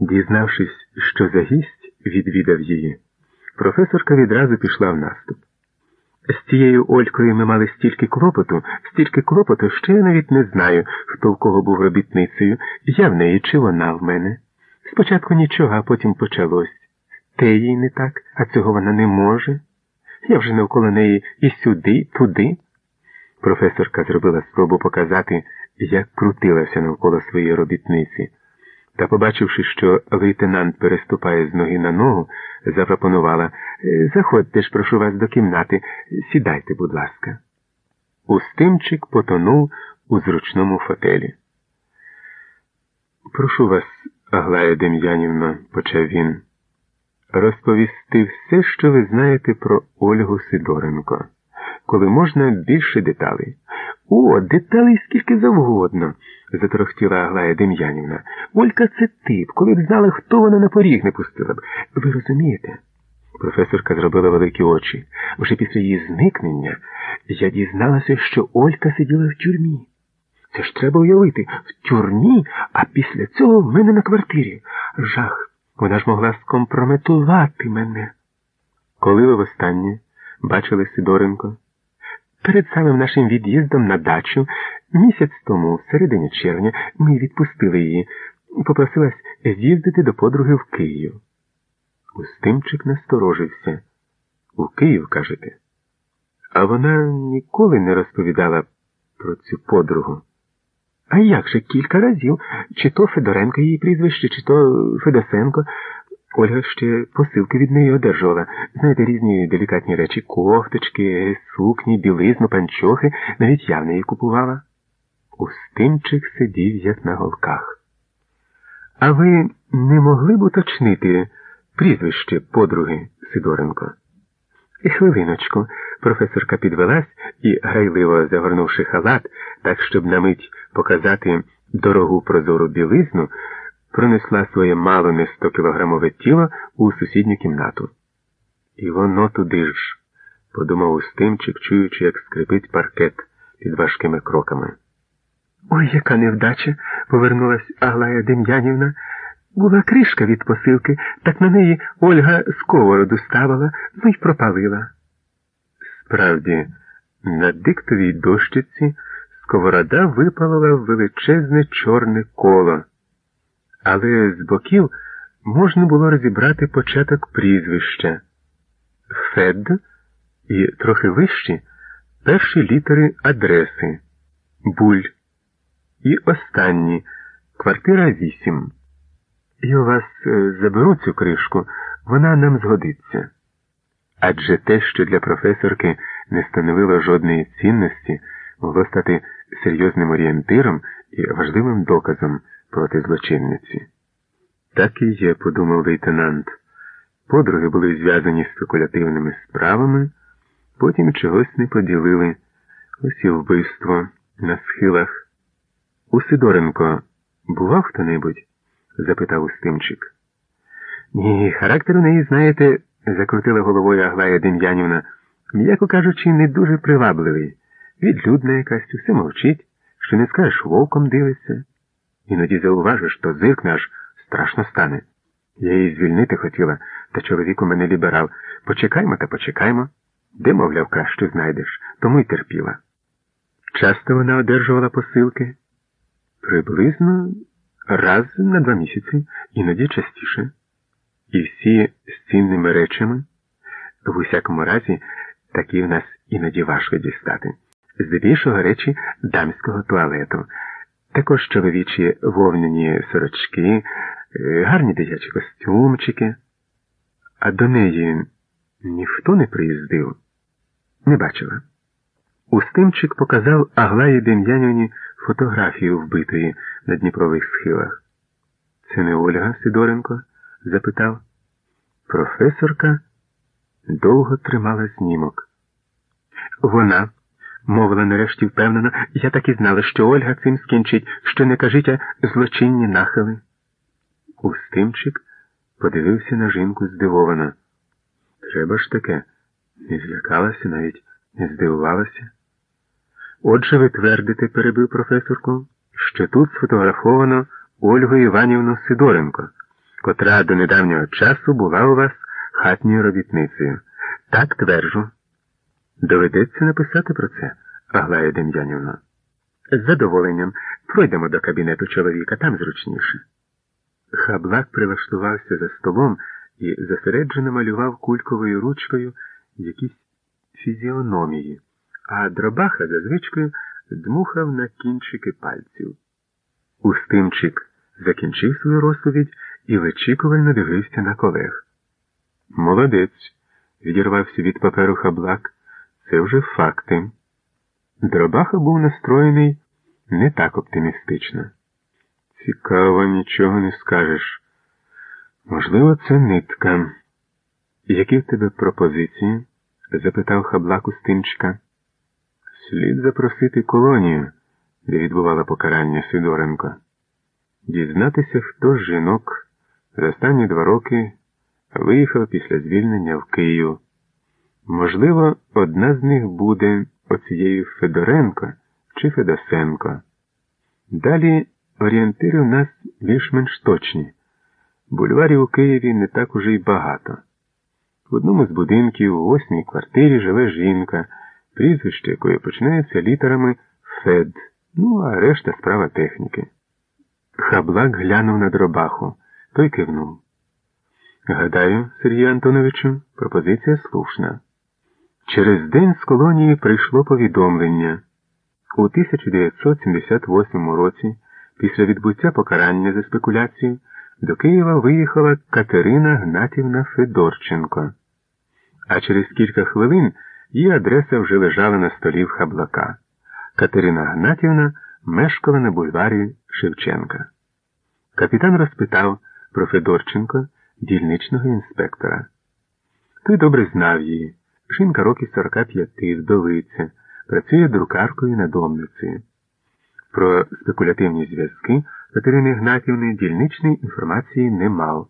Дізнавшись, що за гість відвідав її, професорка відразу пішла в наступ. З цією Олькою ми мали стільки клопоту, стільки клопоту, що я навіть не знаю, хто в кого був робітницею, я в неї чи вона в мене. Спочатку нічого, а потім почалось. Те їй не так, а цього вона не може. Я вже навколо неї і сюди, і туди. Професорка зробила спробу показати, як крутилася навколо своєї робітниці, та, побачивши, що лейтенант переступає з ноги на ногу, запропонувала Заходьте ж, прошу вас, до кімнати, сідайте, будь ласка. Устимчик потонув у зручному фотелі. Прошу вас, Аглая Дем'янівна, почав він, розповісти все, що ви знаєте про Ольгу Сидоренко, коли можна більше деталей. О, деталей скільки завгодно, заторохтіла Аглая Дем'янівна. Олька це тип, коли б знала, хто вона на поріг не пустила б. Ви розумієте? Професорка зробила великі очі. Вже після її зникнення я дізналася, що Олька сиділа в тюрмі. Це ж треба уявити, в тюрмі, а після цього в мене на квартирі. Жах, вона ж могла скомпрометувати мене. Коли ви востаннє бачили Сидоренко? Перед самим нашим від'їздом на дачу місяць тому, в середині червня, ми відпустили її, попросилась з'їздити до подруги в Київ. Устимчик насторожився. У Київ, кажете? А вона ніколи не розповідала про цю подругу. А як же кілька разів, чи то Федоренко її прізвище, чи то Федосенко. Ольга ще посилки від неї одержувала. Знаєте, різні делікатні речі, кофточки, сукні, білизну, панчохи, навіть я в неї купувала. Устимчик сидів, як на голках. А ви не могли б уточнити? прізвище подруги Сидоренко. Хвилиночку, професорка підвелась і, грайливо загорнувши халат, так, щоб на мить показати дорогу прозору білизну, пронесла своє мало не 100 кілограмове тіло у сусідню кімнату. І воно туди ж, подумав Устимчик, чуючи, як скрипить паркет під важкими кроками. Ой, яка невдача, повернулась Аглая Дем'янівна. Була кришка від посилки, так на неї Ольга сковороду ставила, ну й пропалила. Справді, на диктовій дощиці сковорода випалила величезне чорне коло, але з боків можна було розібрати початок прізвища Фед і трохи вищі перші літери адреси Буль. І останні квартира 8. Я у вас е, заберу цю кришку, вона нам згодиться. Адже те, що для професорки не становило жодної цінності, могло стати серйозним орієнтиром і важливим доказом проти злочинниці. Так і є, подумав лейтенант. Подруги були зв'язані спекулятивними справами, потім чогось не поділили. Ось і вбивство на схилах. У Сидоренко бував хто-небудь? запитав Устимчик. Ні, характер у неї, знаєте, закрутила головою Аглая Дем'янівна, м'яко кажучи, не дуже привабливий. Відлюдна якась, усе мовчить, що не скажеш вовком дивиться. Іноді зауважиш, то зиркне аж страшно стане. Я її звільнити хотіла, та чоловік у мене ліберал. Почекаймо та почекаймо. Де, мовляв, краще знайдеш, тому й терпіла. Часто вона одержувала посилки? Приблизно раз на два місяці, іноді частіше. І всі з цінними речами, в усякому разі, такі в нас іноді важко дістати. Здебільшого речі дамського туалету, також чоловічі вовняні сорочки, е, гарні дитячі костюмчики. А до неї ніхто не приїздив, не бачила. Устимчик показав Аглаї Дем'янівні фотографію вбитої на Дніпрових схилах. Це не Ольга Сидоренко? запитав. Професорка довго тримала знімок. Вона, мовила нарешті впевнено, я так і знала, що Ольга цим скінчить, що не кажіть, а злочинні нахили. Устимчик подивився на жінку здивовано. Треба ж таке, не злякалася, навіть не здивувалася. Отже, ви твердите, перебив професорку, що тут сфотографовано Ольгу Іванівну Сидоренко, котра до недавнього часу була у вас хатньою робітницею. Так тверджу. Доведеться написати про це, Аглая Дем'янівна. З задоволенням пройдемо до кабінету чоловіка, там зручніше. Хаблак прилаштувався за столом і зосереджено малював кульковою ручкою якісь фізіономії а дробаха за звичкою дмухав на кінчики пальців. Устимчик закінчив свою розповідь і вичікувально дивився на колег. Молодець, відірвався від паперу хаблак. Це вже факти. Дробаха був настроєний не так оптимістично. Цікаво, нічого не скажеш. Можливо, це нитка. Які в тебе пропозиції? запитав хаблак Устимчика. Слід запросити колонію, де відбувала покарання Сидоренко, дізнатися, хто з жінок за останні два роки виїхав після звільнення в Київ. Можливо, одна з них буде оцією Федоренко чи Федосенко. Далі орієнтири у нас більш-менш точні. Бульварів у Києві не так уже й багато. В одному з будинків у восьмій квартирі живе жінка прізвище, якої починається літерами Фед, ну а решта справа техніки. Хаблак глянув на дробаху, той кивнув. Гадаю, Сергію Антоновичу, пропозиція слушна. Через день з колонії прийшло повідомлення. У 1978 році, після відбуття покарання за спекуляцію, до Києва виїхала Катерина Гнатівна Федорченко. А через кілька хвилин Її адреса вже лежала на столі в хаблака. Катерина Гнатівна мешкала на бульварі Шевченка. Капітан розпитав про Федорченко, дільничного інспектора. Той добре знав її. Жінка років 45, вдовиця, працює друкаркою на домниці. Про спекулятивні зв'язки Катерини Гнатівни дільничної інформації не мав.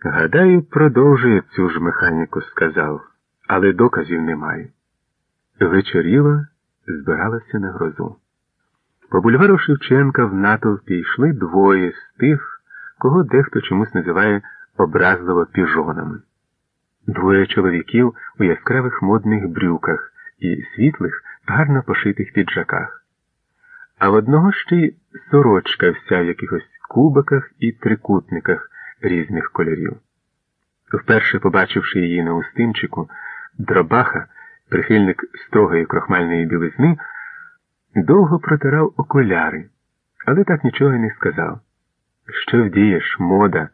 Гадаю, продовжує цю ж механіку, сказав але доказів немає. Вечоріло збиралася на грозу. По бульвару Шевченка в натовпі йшли двоє з тих, кого дехто чомусь називає образливо піжонами. Двоє чоловіків у яскравих модних брюках і світлих, гарно пошитих піджаках. А в одного ще й сорочка вся в якихось кубиках і трикутниках різних кольорів. Вперше побачивши її на устимчику, Дробаха, прихильник строгої крохмальної білизни, довго протирав окуляри, але так нічого й не сказав. Що вдієш, мода,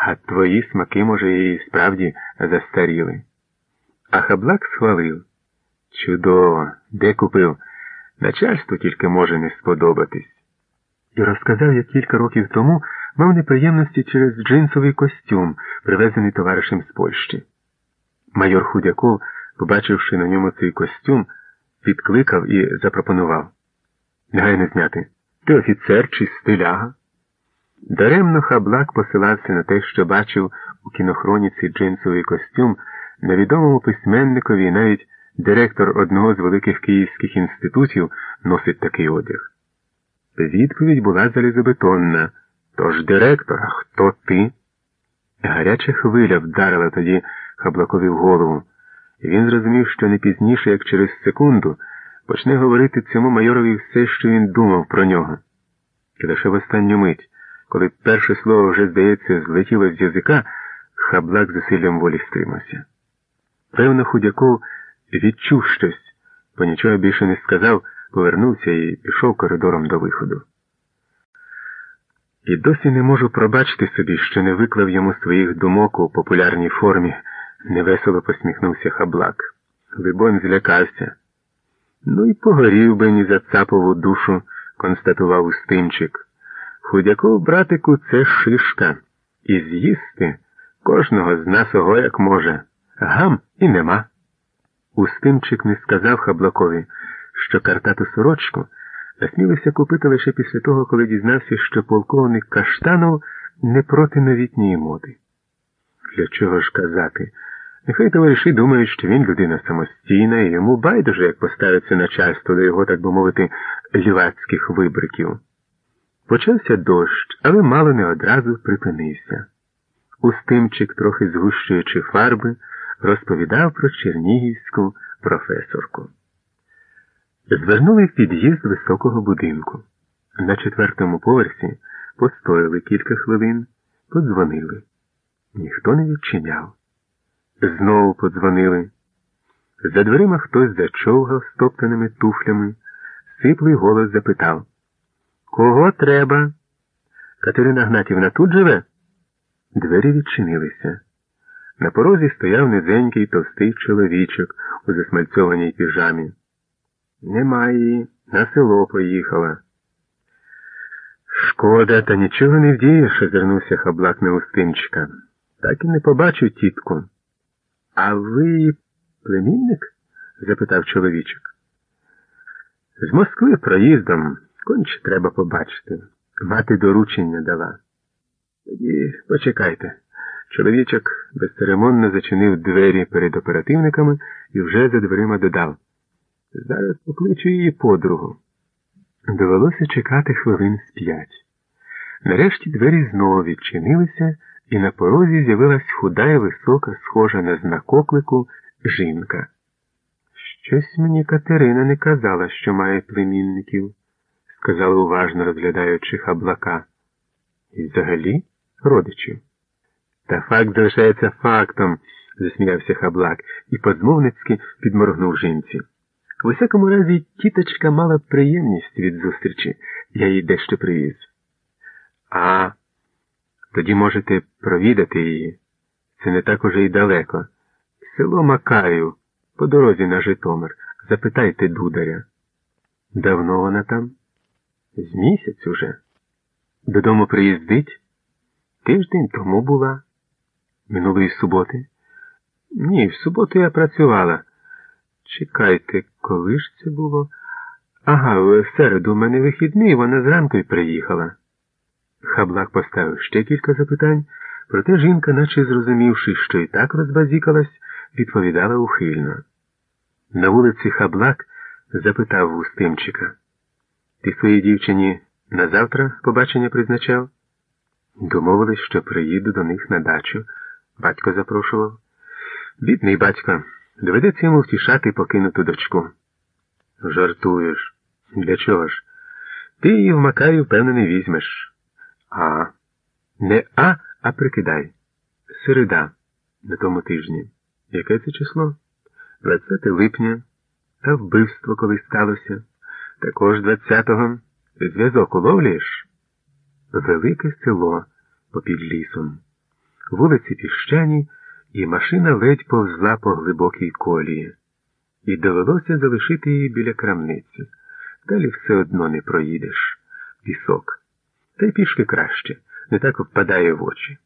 а твої смаки, може, і справді застаріли. А хаблак схвалив. Чудово, де купив? Начальству тільки може не сподобатись. І розказав, як кілька років тому мав неприємності через джинсовий костюм, привезений товаришем з Польщі. Майор Худяков, побачивши на ньому цей костюм, підкликав і запропонував. Негайно зняти. Ти офіцер чи стиляга? Даремно хаблак посилався на те, що бачив у кінохроніці джинсовий костюм невідомому письменникові і навіть директор одного з великих київських інститутів носить такий одяг. Відповідь була залізобетонна. Тож директор, а хто ти? Гаряча хвиля вдарила тоді хаблакові в голову, він зрозумів, що не пізніше, як через секунду, почне говорити цьому майорові все, що він думав про нього. І лише в останню мить, коли перше слово вже, здається, злетіло з язика, хаблак зусиллям волі стримався. Певно, Худяков відчув щось, бо нічого більше не сказав, повернувся і пішов коридором до виходу. І досі не можу пробачити собі, що не виклав йому своїх думок у популярній формі, невесело посміхнувся хаблак. Либонь злякався. Ну і погорів би ні за цапову душу, констатував Устимчик. Худяков, братику, це шишка, і з'їсти кожного з нас ого як може. Гам і нема. Устимчик не сказав хаблакові, що картату сорочку насмілився купити лише після того, коли дізнався, що полковник Каштанов не проти новітньої моди. Для чого ж казати? Нехай товариші думають, що він людина самостійна, і йому байдуже, як поставиться начальство до його, так би мовити, лівацьких вибриків. Почався дощ, але мало не одразу припинився. Устимчик, трохи згущуючи фарби, розповідав про чернігівську професорку. Звернули в під'їзд високого будинку. На четвертому поверсі постояли кілька хвилин, подзвонили. Ніхто не відчиняв. Знову подзвонили. За дверима хтось зачовгав стоптаними туфлями, сиплий голос запитав Кого треба? Катерина Гнатівна тут живе? Двері відчинилися. На порозі стояв низенький товстий чоловічок у засмальцьованій піжамі. Нема її, на село поїхала. Шкода, та нічого не вдієш, озирнувся хаблак на устинчика. Так і не побачу тітку. А ви племінник? запитав чоловічок. З Москви проїздом конче треба побачити. Мати доручення дала. Тоді почекайте. Чоловічок безцеремонно зачинив двері перед оперативниками і вже за дверима додав. Зараз покличу її подругу. Довелося чекати хвилин з п'ять. Нарешті двері знову відчинилися, і на порозі з'явилась худа і висока, схожа на знак оклику, жінка. Щось мені Катерина не казала, що має племінників, сказала уважно розглядаючи хаблака. І взагалі родичів. Та факт залишається фактом, засміявся хаблак і позмовницьки підморгнув жінці. В усякому разі, тіточка мала приємність від зустрічі, я їй дещо привіз. А тоді можете провідати її. Це не так уже й далеко. Село Макарів, по дорозі на Житомир. Запитайте дударя. Давно вона там? З місяць уже. Додому приїздить? Тиждень тому була. Минулої суботи? Ні, в суботу я працювала. Чекайте, коли ж це було? Ага, в середу у мене вихідний, вона зранку й приїхала. Хаблак поставив ще кілька запитань, проте жінка, наче зрозумівши, що і так розбазікалась, відповідала ухильно. На вулиці Хаблак запитав Устимчика. Ти своїй дівчині на завтра побачення призначав? Домовились, що приїду до них на дачу. Батько запрошував. Бідний батько. Доведеться йому втішати покинуту дочку. Жартуєш. Для чого ж? Ти її в Макарів, певно, не візьмеш. А. Не А, а прикидай. Середа на тому тижні. Яке це число? 20 липня. А вбивство коли сталося. Також 20-го. Зв'язок уловлюєш? велике село попід лісом, вулиці піщані, і машина ледь повзла по глибокій колії, і довелося залишити її біля крамниці. Далі все одно не проїдеш. Пісок. Та й пішки краще, не так впадає в очі.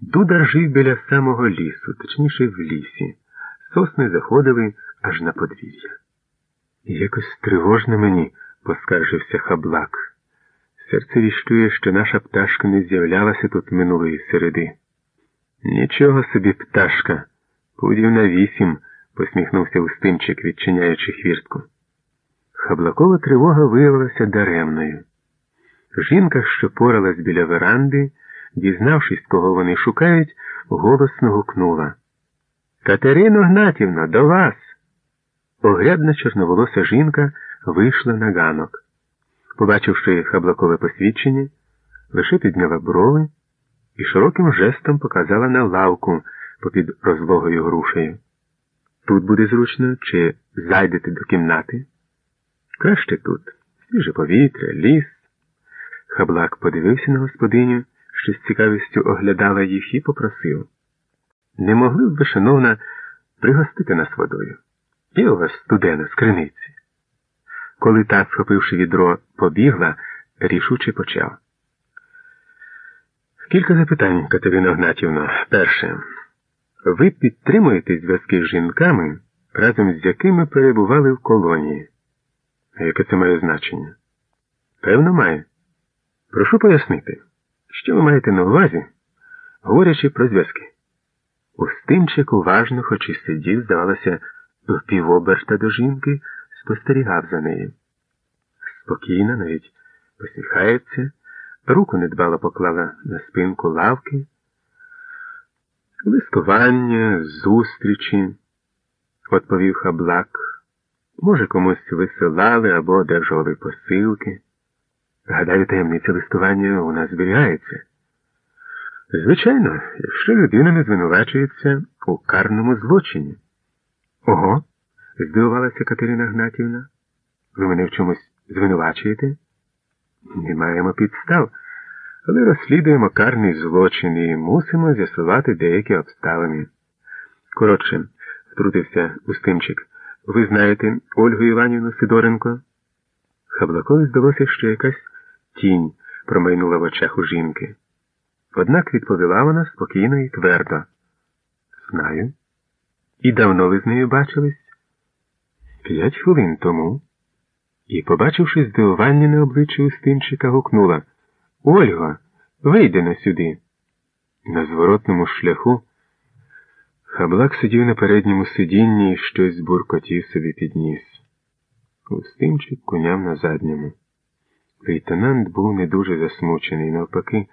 Дудар жив біля самого лісу, точніше в лісі. Сосни заходили аж на подвір'я. Якось тривожно мені, поскаржився хаблак. Серце віщує, що наша пташка не з'являлася тут минулої середи. Нічого собі, пташка, пудів на вісім, посміхнувся Устимчик, відчиняючи хвіртку. Хаблакова тривога виявилася даремною. Жінка, що поралась біля веранди, дізнавшись, кого вони шукають, голосно гукнула. Катерино Гнатівно, до вас. Огрядна чорноволоса жінка вийшла на ганок. Побачивши хаблакове посвідчення, лише підняла брови і широким жестом показала на лавку попід розлогою грушею. Тут буде зручно, чи зайдете до кімнати? Краще тут. Свіже повітря, ліс. Хаблак подивився на господиню, що з цікавістю оглядала їх і попросив. Не могли б ви, шановна, пригостити нас водою? Є у вас студена з криниці. Коли та, схопивши відро, побігла, рішуче почав. Кілька запитань, Катерина Гнатівна. Перше. Ви підтримуєте зв'язки з жінками, разом з якими перебували в колонії? Яке це має значення? Певно, має. Прошу пояснити, що ви маєте на увазі, говорячи про зв'язки. Устимчик уважно, хоч і сидів, здавалося, в півоберта до жінки, спостерігав за нею. Спокійно, навіть посміхається, руку недбало поклала на спинку лавки. Листування, зустрічі, відповів хаблак. Може, комусь висилали або одержували посилки. Гадаю, таємниця листування у нас зберігається. Звичайно, якщо людина не звинувачується у карному злочині. Ого, здивувалася Катерина Гнатівна. Ви мене в чомусь звинувачуєте? Не маємо підстав, але розслідуємо карний злочин і мусимо з'ясувати деякі обставини. Коротше, втрутився Устимчик. Ви знаєте Ольгу Іванівну Сидоренко? Хаблакові здалося, що якась тінь промайнула в очах у жінки. Однак відповіла вона спокійно і твердо. Знаю. І давно ви з нею бачились? П'ять хвилин тому. І, побачивши здивування на обличчі Устинчика, гукнула Ольга, вийди на сюди. На зворотному шляху хаблак сидів на передньому сидінні і щось буркотів собі підніс. Устимчик куняв на задньому. Лейтенант був не дуже засмучений, навпаки,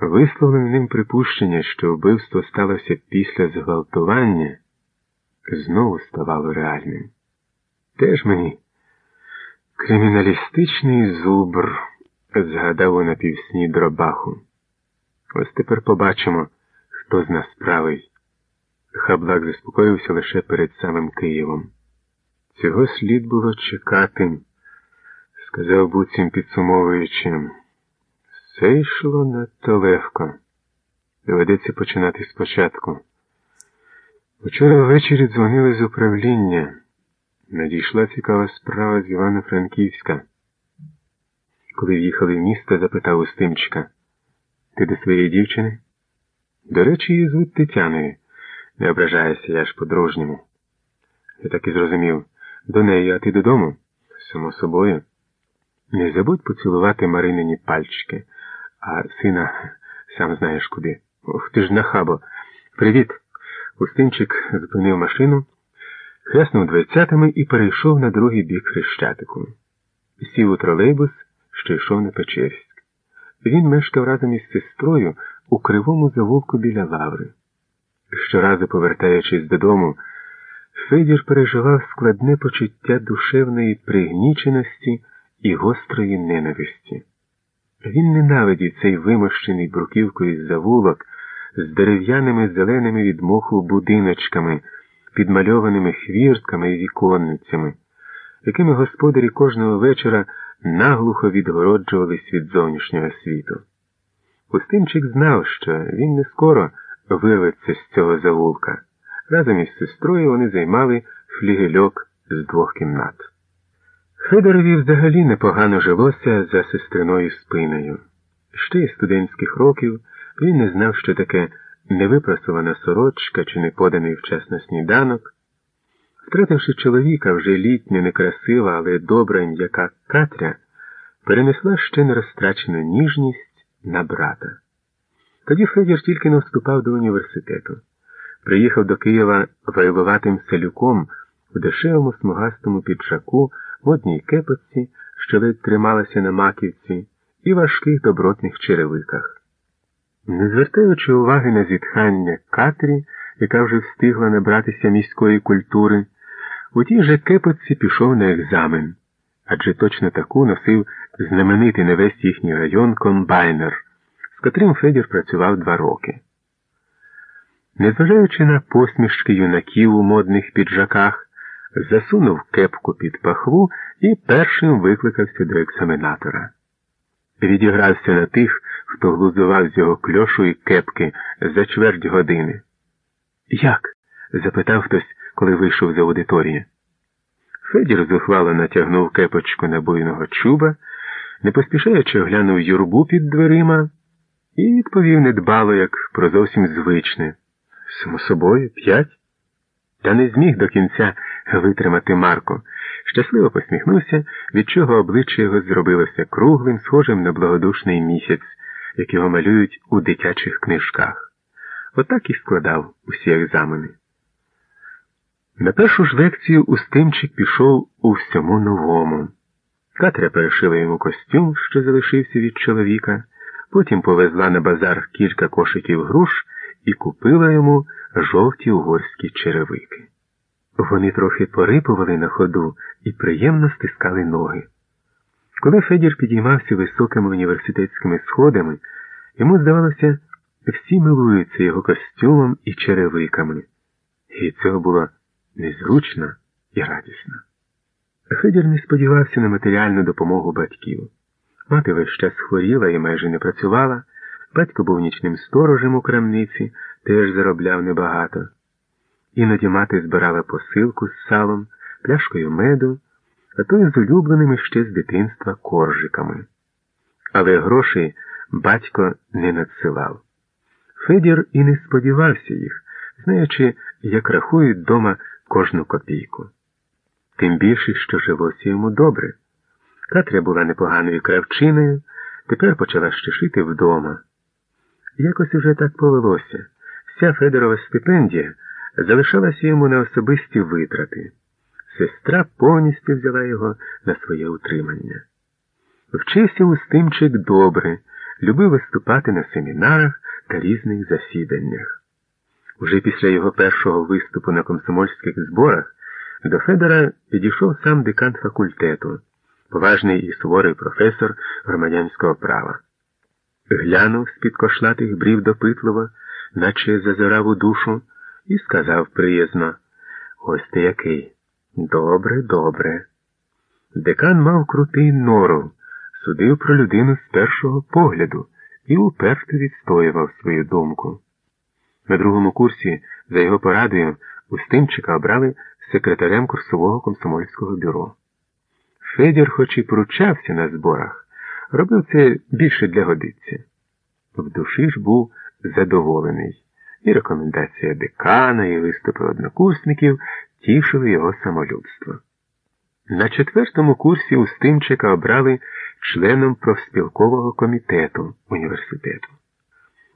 висловлене ним припущення, що вбивство сталося після зґвалтування, знову ставало реальним. Теж мені криміналістичний зубр, згадав у напівсні дробаху. Ось тепер побачимо, хто з нас правий. Хаблак заспокоївся лише перед самим Києвом. Цього слід було чекати сказав буцім підсумовуючи, все йшло надто легко. Доведеться починати спочатку. Вчора ввечері дзвонили з управління. Надійшла цікава справа з Івано-Франківська. Коли в'їхали в місто, запитав Устимчика. Ти до своєї дівчини? До речі, її звуть Тетяною. Не ображайся, я ж по-дружньому. Я так і зрозумів. До неї, а ти додому? Само собою. Не забудь поцілувати Маринині пальчики, а сина сам знаєш куди. Ох, ти ж нахабо. Привіт. Устинчик зупинив машину, хреснув двадцятими і перейшов на другий бік хрещатику. Сів у тролейбус, що йшов на Печерськ. Він мешкав разом із сестрою у кривому завулку біля лаври. Щоразу, повертаючись додому, Федір переживав складне почуття душевної пригніченості і гострої ненависті. Він ненавидів цей вимощений бруківкою завулок з дерев'яними зеленими від моху будиночками, підмальованими хвіртками і віконницями, якими господарі кожного вечора наглухо відгороджувались від зовнішнього світу. Устимчик знав, що він не скоро вирветься з цього завулка. Разом із сестрою вони займали флігельок з двох кімнат. Федорові взагалі непогано жилося за сестриною спиною. Ще із студентських років він не знав, що таке невипрасована сорочка чи не поданий вчасно сніданок. Втративши чоловіка, вже літня, некрасива, але добра м'яка Катря, перенесла ще не розтрачену ніжність на брата. Тоді Федір тільки не вступав до університету. Приїхав до Києва вайлуватим селюком у дешевому смугастому піджаку, модній кепоці, що ледь трималася на маківці, і важких добротних черевиках. Не звертаючи уваги на зітхання Катрі, яка вже встигла набратися міської культури, у тій же кепоці пішов на екзамен, адже точно таку носив знаменитий на весь їхній район комбайнер, з котрим Федір працював два роки. Незважаючи на посмішки юнаків у модних піджаках, засунув кепку під пахву і першим викликався до екзаменатора. Відігрався на тих, хто глузував з його кльошу і кепки за чверть години. Як? запитав хтось, коли вийшов з аудиторії. Федір зухвало натягнув кепочку на буйного чуба, не поспішаючи оглянув юрбу під дверима і відповів недбало, як про зовсім звичне. Само собою, п'ять. Та не зміг до кінця витримати Марко. Щасливо посміхнувся, від чого обличчя його зробилося круглим, схожим на благодушний місяць, як його малюють у дитячих книжках. Отак і складав усі екзамени. На першу ж лекцію Устимчик пішов у всьому новому. Катря перешила йому костюм, що залишився від чоловіка, потім повезла на базар кілька кошиків груш і купила йому жовті угорські черевики. Вони трохи порипували на ходу і приємно стискали ноги. Коли Федір підіймався високими університетськими сходами, йому здавалося, всі милуються його костюмом і черевиками, і цього було незручно і радісно. Федір не сподівався на матеріальну допомогу батьків. Мати весь час хворіла і майже не працювала, батько був нічним сторожем у крамниці, теж заробляв небагато. Іноді мати збирала посилку з салом, пляшкою меду, а то й з улюбленими ще з дитинства коржиками. Але грошей батько не надсилав. Федір і не сподівався їх, знаючи, як рахують дома кожну копійку. Тим більше, що жилося йому добре. Катря була непоганою кравчиною, тепер почала щешити вдома. Якось уже так повелося. Вся Федорова стипендія залишалася йому на особисті витрати. Сестра повністю взяла його на своє утримання. Вчився Устимчик добре, любив виступати на семінарах та різних засіданнях. Уже після його першого виступу на комсомольських зборах до Федора підійшов сам декан факультету, поважний і суворий професор громадянського права. Глянув з-під кошлатих брів допитливо, наче зазирав у душу, і сказав приязно Ось ти який. Добре, добре. Декан мав крутий нору, судив про людину з першого погляду і уперто відстоював свою думку. На другому курсі, за його порадою, Устимчика обрали секретарем курсового комсомольського бюро. Федір, хоч і поручався на зборах, робив це більше для годиться. В душі ж був задоволений, і рекомендація декана, і виступи однокурсників тішили його самолюбство. На четвертому курсі Устимчика обрали членом профспілкового комітету університету.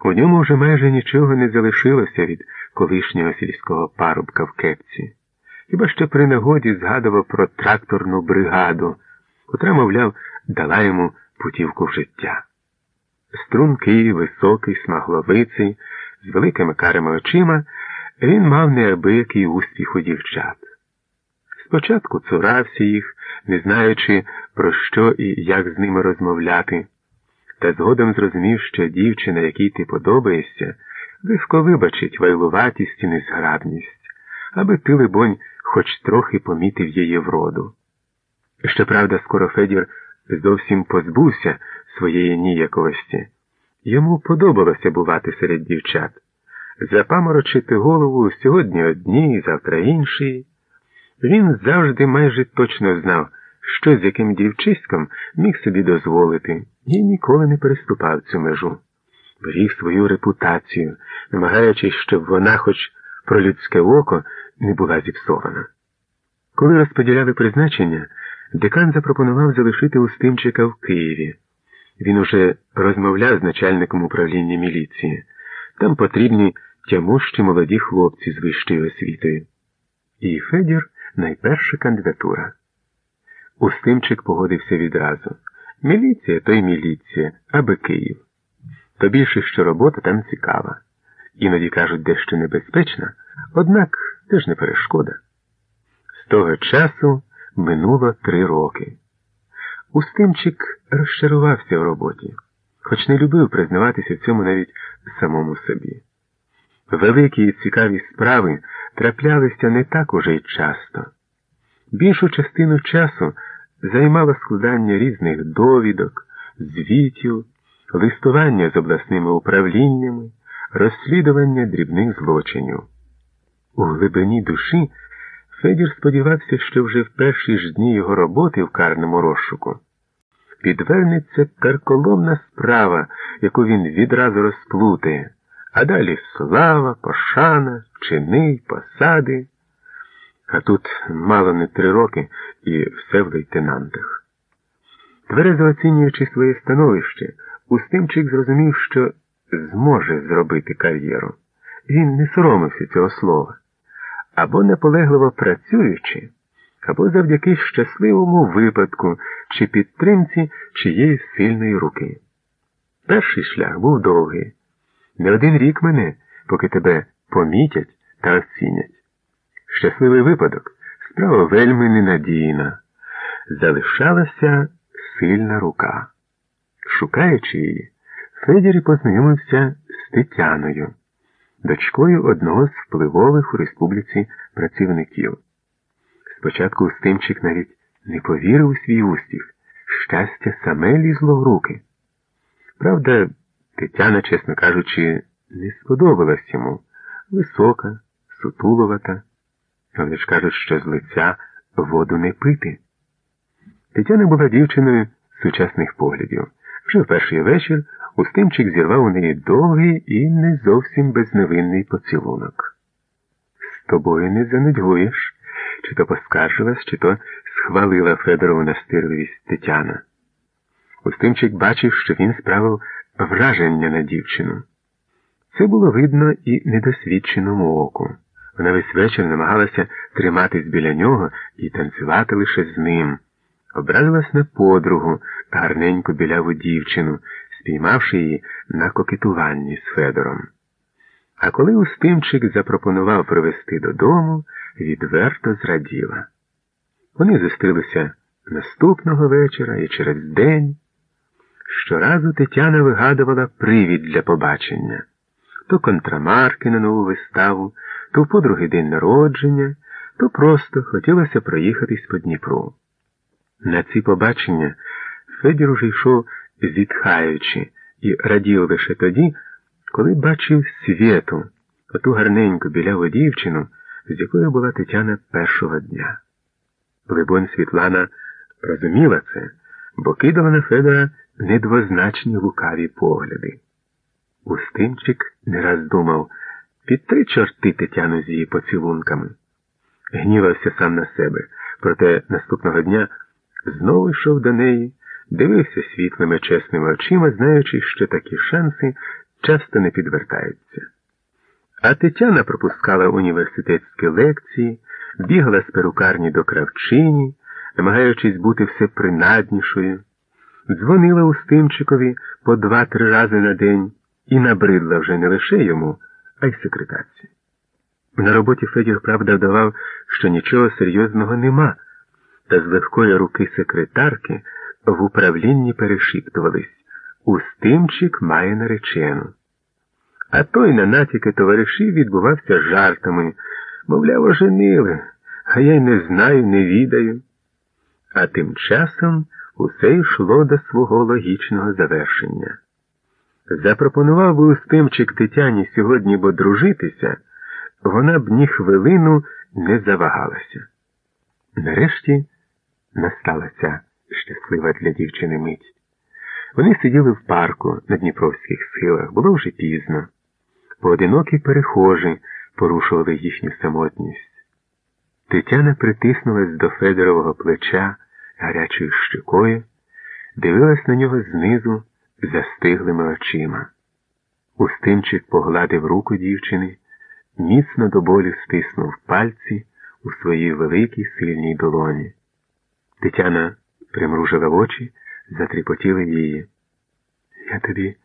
У ньому вже майже нічого не залишилося від колишнього сільського парубка в кепці. Хіба що при нагоді згадував про тракторну бригаду, котра, мовляв, дала йому путівку в життя. Стрункий, високий, смагловиций, з великими карими очима, він мав неабиякий успіх у дівчат. Спочатку цурався їх, не знаючи, про що і як з ними розмовляти, та згодом зрозумів, що дівчина, якій ти подобаєшся, легко вибачить вайлуватість і незграбність, аби ти, либонь, хоч трохи помітив її вроду. Щоправда, скоро Федір зовсім позбувся своєї ніяковості. Йому подобалося бувати серед дівчат, запаморочити голову сьогодні одній, завтра іншій. Він завжди майже точно знав, що з яким дівчиськом міг собі дозволити, і ніколи не переступав цю межу. Беріг свою репутацію, намагаючись, щоб вона, хоч про людське око, не була зіпсована. Коли розподіляли призначення, декан запропонував залишити Устимчика в Києві. Він уже розмовляв з начальником управління міліції. Там потрібні тямущі молоді хлопці з вищою освітою. І Федір найперша кандидатура. Устимчик погодився відразу. Міліція то й міліція, аби Київ. То більше, що робота там цікава. Іноді кажуть, дещо небезпечна, однак це ж не перешкода. З того часу минуло три роки. Устимчик розчарувався в роботі, хоч не любив признаватися в цьому навіть самому собі. Великі і цікаві справи траплялися не так уже й часто. Більшу частину часу займало складання різних довідок, звітів, листування з обласними управліннями, розслідування дрібних злочинів. У глибині душі Федір сподівався, що вже в перші ж дні його роботи в карному розшуку підвернеться карколомна справа, яку він відразу розплутає, а далі слава, пошана, чини, посади. А тут мало не три роки і все в лейтенантах. Тверезо оцінюючи своє становище, Устимчик зрозумів, що зможе зробити кар'єру. Він не соромився цього слова. Або наполегливо працюючи, або завдяки щасливому випадку чи підтримці чиєї сильної руки. Перший шлях був довгий. Не один рік мене, поки тебе помітять та оцінять. Щасливий випадок справа вельми ненадійна. Залишалася сильна рука. Шукаючи її, Федір познайомився з Тетяною, дочкою одного з впливових у республіці працівників. Спочатку Устимчик навіть не повірив у свій успіх, щастя саме лізло в руки. Правда, Тетяна, чесно кажучи, не сподобалась йому висока, сутуловата, але ж кажуть, що з лиця воду не пити. Тетяна була дівчиною сучасних поглядів. Вже в перший вечір Устимчик зірвав у неї довгий і не зовсім безневинний поцілунок. З тобою не занудьгуєш, чи то поскаржилась, чи то схвалила Федорову настирливість Тетяна. Устимчик бачив, що він справив враження на дівчину. Це було видно і недосвідченому оку. Вона весь вечір намагалася триматись біля нього і танцювати лише з ним. Образилась на подругу, гарненьку біляву дівчину, спіймавши її на кокетуванні з Федором. А коли Устимчик запропонував привезти додому, відверто зраділа. Вони зустрілися наступного вечора і через день. Щоразу Тетяна вигадувала привід для побачення то контрамарки на нову виставу, то в подруги день народження, то просто хотілося проїхатись по Дніпру. На ці побачення Федір уже йшов зітхаючи і радів лише тоді, коли бачив світу, оту гарненьку біляву дівчину, з якою була Тетяна першого дня. Либонь Світлана розуміла це, бо кидала на Федора недвозначні лукаві погляди. Устимчик не раз думав під три чорти Тетяну з її поцілунками. Гнівався сам на себе, проте наступного дня знову йшов до неї, дивився світлими чесними очима, знаючи, що такі шанси часто не підвертаються. А Тетяна пропускала університетські лекції, бігала з перукарні до кравчині, намагаючись бути все принаднішою, дзвонила Устимчикові по два-три рази на день і набридла вже не лише йому, а й секретарці. На роботі Федір правда вдавав, що нічого серйозного нема, та з легкої руки секретарки в управлінні перешіптувались Устимчик має наречену. А той на натяки товаришів відбувався жартами, мовляв, оженили, а я й не знаю, не відаю. А тим часом усе йшло до свого логічного завершення. Запропонував би Устимчик Тетяні сьогодні бодружитися, вона б ні хвилину не завагалася. Нарешті настала ця щаслива для дівчини мить. Вони сиділи в парку на Дніпровських схилах, було вже пізно. Поодинокі перехожі порушували їхню самотність. Тетяна притиснулась до Федорового плеча гарячою щекою, дивилась на нього знизу застиглими очима. Устимчик погладив руку дівчини, міцно до болю стиснув пальці у своїй великій сильній долоні. Тетяна примружила очі, затріпотіли її. Я тобі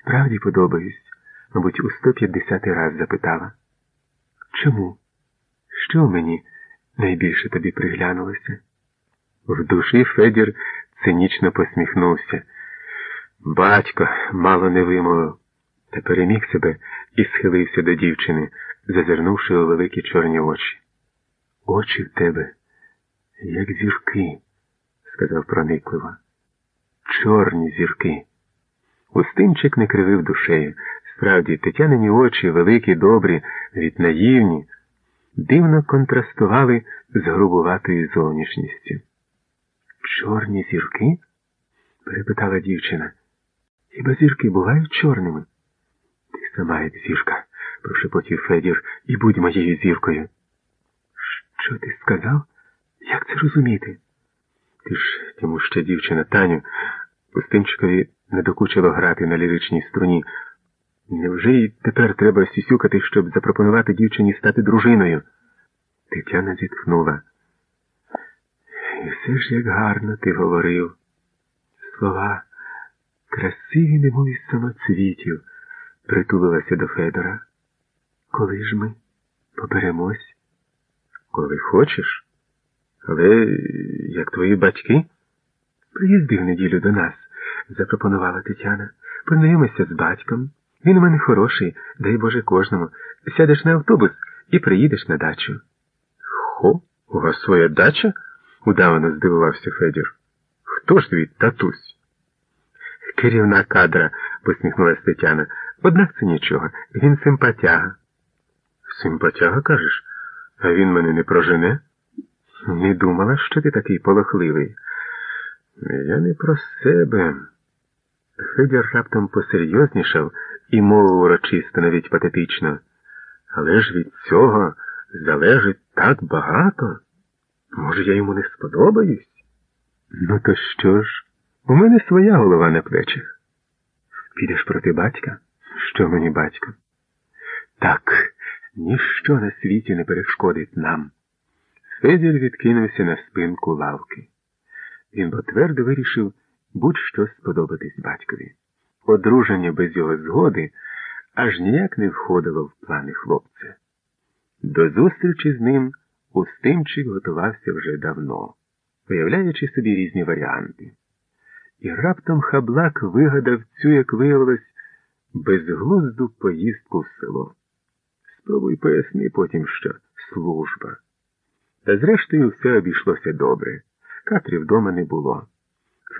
справді подобаюсь, мабуть, у 150 раз запитала. Чому? Що мені найбільше тобі приглянулося? В душі Федір цинічно посміхнувся. Батько мало не вимовив, та переміг себе і схилився до дівчини, зазирнувши у великі чорні очі. Очі в тебе, як зірки, сказав проникливо. Чорні зірки. Устинчик не кривив душею. Справді, Тетянині очі, великі, добрі, від наївні, дивно контрастували з грубуватою зовнішністю. Чорні зірки? перепитала дівчина. Хіба зірки бувають чорними? Ти сама як зірка, прошепотів Федір, і будь моєю зіркою. Що ти сказав? Як це розуміти? Ти ж тому що дівчина Таню Устимчикові не докучило грати на ліричній струні. Невже й тепер треба сісюкати, щоб запропонувати дівчині стати дружиною? Тетяна зітхнула. І все ж як гарно ти говорив. Слова красиві, немов самоцвітів, притулилася до Федора. Коли ж ми поберемось? Коли хочеш. Але як твої батьки? Приїзди в неділю до нас, запропонувала Тетяна. Познайомися з батьком. Він у мене хороший, дай Боже кожному. Сядеш на автобус і приїдеш на дачу. Хо, у вас своя дача? удавано здивувався Федір. Хто ж твій татусь? Керівна кадра, посміхнулася Тетяна. Однак це нічого. Він симпатяга. Симпатяга, кажеш? А він мене не прожене? Не думала, що ти такий полохливий. Я не про себе. Федір раптом посерйознішав і мовив урочисто, навіть патетично. Але ж від цього залежить так багато. Може, я йому не сподобаюсь? Ну, то що ж? У мене своя голова на плечах. Підеш проти батька? Що мені батько? Так, ніщо на світі не перешкодить нам. Федір відкинувся на спинку лавки. Він бо твердо вирішив будь-що сподобатись батькові. Одруження без його згоди аж ніяк не входило в плани хлопця. До зустрічі з ним Устимчик готувався вже давно, уявляючи собі різні варіанти. І раптом хаблак вигадав цю, як виявилось, безглузду поїздку в село. Спробуй поясни потім, що служба. Та зрештою все обійшлося добре. Катрі вдома не було.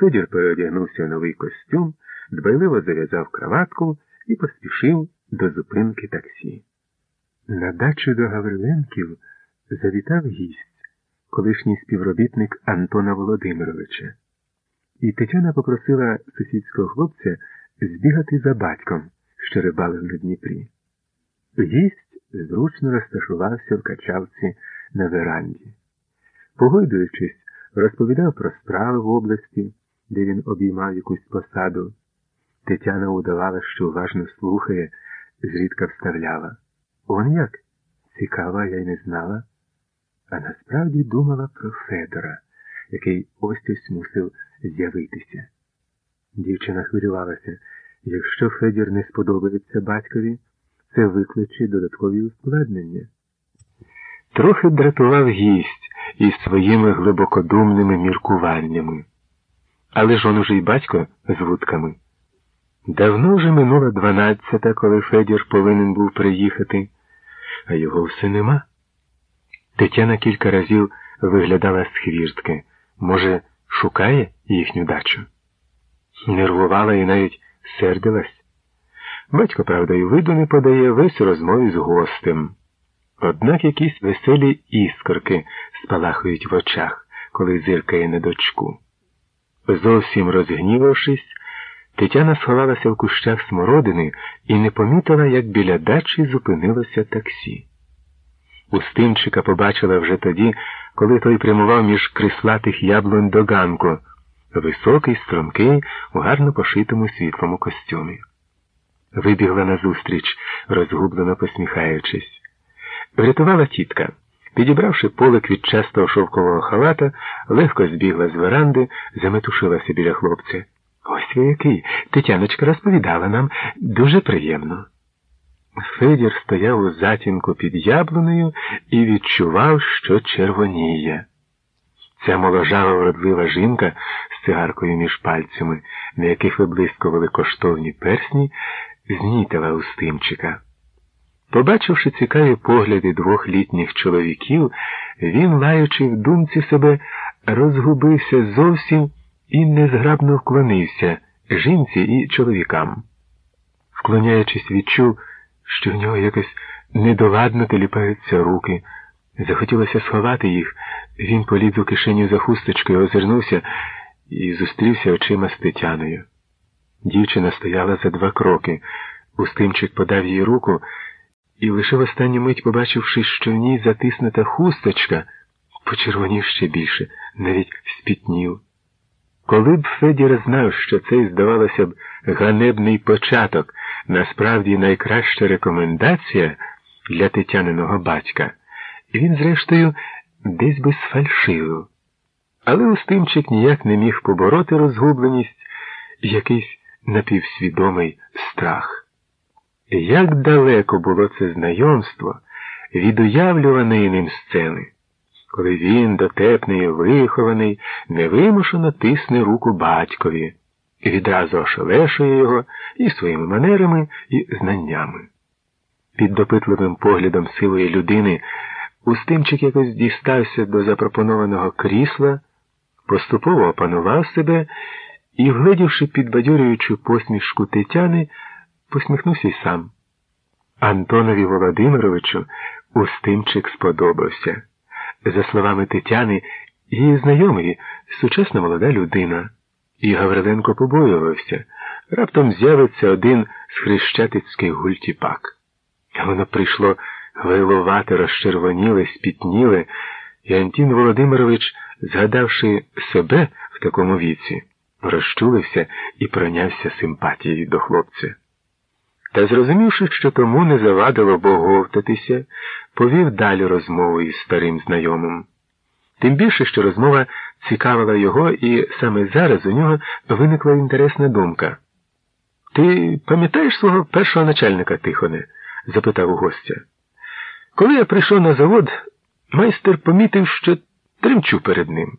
Федір переодягнувся в новий костюм, дбайливо зав'язав краватку і поспішив до зупинки таксі. На дачу до Гавриленків завітав гість, колишній співробітник Антона Володимировича. І Тетяна попросила сусідського хлопця збігати за батьком, що рибалив на Дніпрі. Гість зручно розташувався в качавці на веранді. Погойдуючись, розповідав про справи в області, де він обіймав якусь посаду. Тетяна удавала, що уважно слухає, зрідка вставляла. Он як? Цікава, я й не знала. А насправді думала про Федора, який ось ось мусив з'явитися. Дівчина хвилювалася, якщо Федір не сподобається батькові, це викличе додаткові ускладнення. Трохи дратував гість із своїми глибокодумними міркуваннями. Але ж он уже й батько з вудками. Давно вже минула дванадцята, коли Федір повинен був приїхати, а його все нема. Тетяна кілька разів виглядала з хвіртки. Може, шукає їхню дачу. Нервувала і навіть сердилась. Батько, правда, і виду не подає весь у розмові з гостем. Однак якісь веселі іскорки спалахують в очах, коли зиркає на дочку. Зовсім розгнівавшись, Тетяна сховалася в кущах смородини і не помітила, як біля дачі зупинилося таксі. Устимчика побачила вже тоді, коли той прямував між крислатих яблунь до ганку, високий, стромкий, у гарно пошитому світлому костюмі. Вибігла назустріч, розгублено посміхаючись. Врятувала тітка. Підібравши поле квітчастого шовкового халата, легко збігла з веранди, заметушилася біля хлопця. Ось ви який. Тетяночка розповідала нам дуже приємно. Федір стояв у затінку під яблунею і відчував, що червоніє. Ця моложава вродлива жінка з цигаркою між пальцями, на яких виблискували коштовні персні, знітила Устимчика. Побачивши цікаві погляди двох літніх чоловіків, він, лаючи в думці себе, розгубився зовсім і незграбно вклонився жінці і чоловікам. Вклоняючись, відчув, що в нього якось недоладно теліпаються руки. Захотілося сховати їх, він поліз у кишеню за хусточкою, озирнувся і зустрівся очима з Тетяною. Дівчина стояла за два кроки. Устимчик подав їй руку і лише в останню мить, побачивши, що в ній затиснута хусточка, почервонів ще більше, навіть спітнів. Коли б Федір знав, що цей, здавалося б, ганебний початок, насправді найкраща рекомендація для Тетяниного батька, він, зрештою, десь би сфальшивив. Але Устимчик ніяк не міг побороти розгубленість, якийсь напівсвідомий страх. Як далеко було це знайомство від уявлюваної ним сцени, коли він, дотепний і вихований, невимушено тисне руку батькові і відразу ошелешує його і своїми манерами, і знаннями. Під допитливим поглядом силої людини Устимчик якось дістався до запропонованого крісла, поступово опанував себе і, вгледівши підбадьорюючу посмішку Тетяни, посміхнувся й сам. Антонові Володимировичу Устимчик сподобався. За словами Тетяни, її знайомий сучасна молода людина, і Гавриленко побоювався. Раптом з'явиться один з хрещатицьких гультіпак. Воно прийшло вайлувати, розчервоніле, спітніле, і Антін Володимирович, згадавши себе в такому віці, розчулився і пройнявся симпатією до хлопця. Та, зрозумівши, що тому не завадило боговтатися, повів далі розмову із старим знайомим. Тим більше, що розмова цікавила його, і саме зараз у нього виникла інтересна думка. Ти пам'ятаєш свого першого начальника, Тихоне? запитав у гостя. Коли я прийшов на завод, майстер помітив, що тремчу перед ним.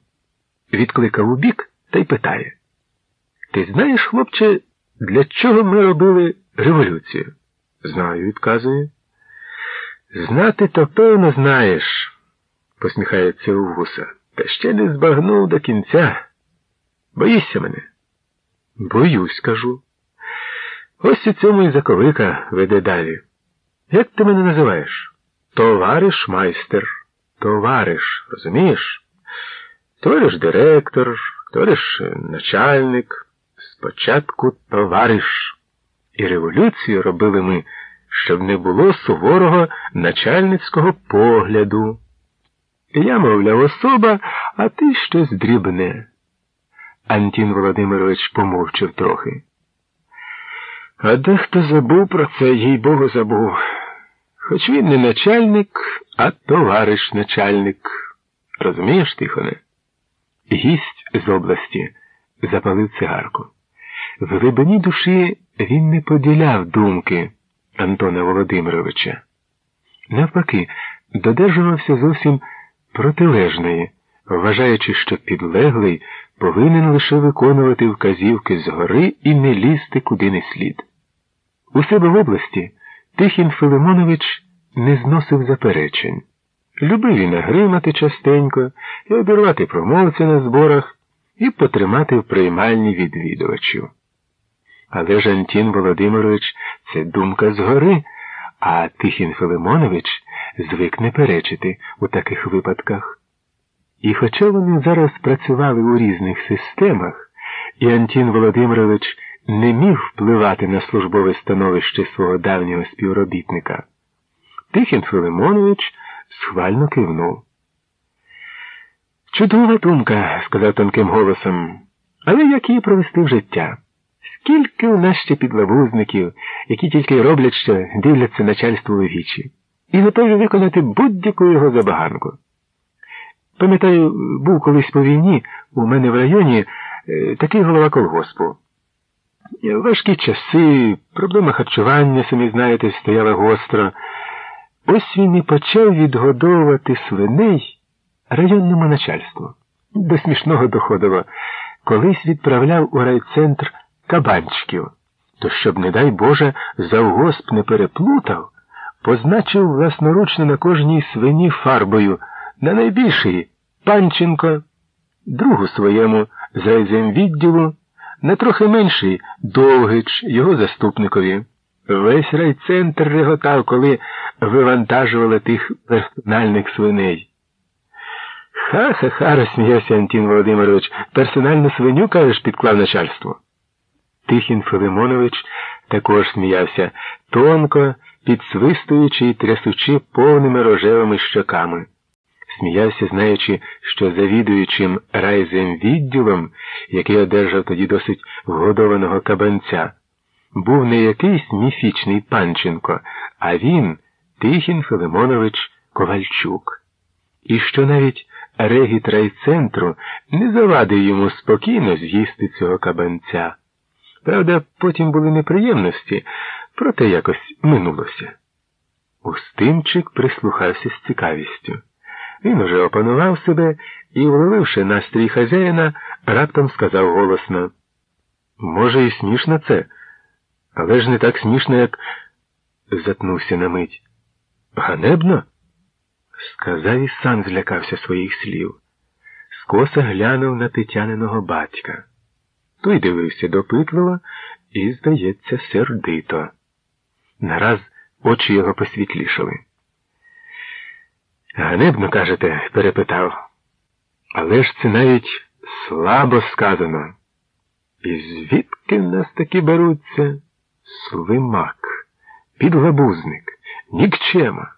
Відкликав у бік та й питає: Ти знаєш, хлопче, для чого ми робили революцію? Знаю, відказує. Знати то певно знаєш, посміхається Угуса. Та ще не збагнув до кінця. Боїшся мене? Боюсь, кажу. Ось у цьому і заковика веде далі. Як ти мене називаєш? Товариш майстер, товариш, розумієш? Товариш директор, товариш начальник, спочатку товариш. І революцію робили ми, щоб не було суворого начальницького погляду. Я, мовляв, особа, а ти щось дрібне. Антін Володимирович помовчав трохи. А дехто забув про це, їй Богу, забув. Хоч він не начальник, а товариш начальник. Розумієш, Тихоне? Гість з області запалив цигарку. В глибині душі він не поділяв думки Антона Володимировича. Навпаки, додержувався зовсім протилежної, вважаючи, що підлеглий повинен лише виконувати вказівки згори і не лізти куди не слід. У себе в області Тихін Филимонович не зносив заперечень. Любив і нагримати частенько і обірвати промовця на зборах, і потримати в приймальні відвідувачів. Але ж Антін Володимирович це думка згори, а Тихін Филимонович звик не перечити у таких випадках. І хоча вони зараз працювали у різних системах, і Антін Володимирович не міг впливати на службове становище свого давнього співробітника, Тихін Филимонович схвально кивнув. Чудова думка, сказав тонким голосом, але як її провести в життя? Скільки у нас ще підлабузників, які тільки роблять, що дивляться начальству у вічі, і готові виконати будь-яку його забаганку. Пам'ятаю, був колись по війні у мене в районі е, такий голова колгоспу. Важкі часи, проблема харчування, самі знаєте, стояла гостро. Ось він і почав відгодовувати свиней районному начальству. До смішного доходило. Колись відправляв у райцентр кабанчиків, то щоб, не дай Боже, завгосп не переплутав, позначив власноручно на кожній свині фарбою, на найбільшій Панченко, другу своєму з райземвідділу, на трохи менший Довгич, його заступникові. Весь райцентр реготав, коли вивантажували тих персональних свиней. Ха-ха-ха, розсміявся Антін Володимирович. Персональну свиню, кажеш, підклав начальство. Тихін Филимонович також сміявся, тонко, підсвистуючи і трясучи повними рожевими щоками. Сміявся, знаючи, що завідуючим райзем відділом, який одержав тоді досить вгодованого кабанця, був не якийсь міфічний Панченко, а він, Тихін Филимонович Ковальчук. І що навіть регіт райцентру не завадив йому спокійно з'їсти цього кабанця. Правда, потім були неприємності, проте якось минулося. Устимчик прислухався з цікавістю. Він уже опанував себе і, вловивши настрій хазяїна, раптом сказав голосно Може, і смішно це, але ж не так смішно, як затнувся на мить. Ганебно? Сказав і сам злякався своїх слів. Скоса глянув на Тетяниного батька. Той дивився допитливо і, здається, сердито. Нараз очі його посвітлішали. Ганебно, кажете, перепитав. Але ж це навіть слабо сказано. І звідки в нас таки беруться? Слимак, підлабузник, нікчема.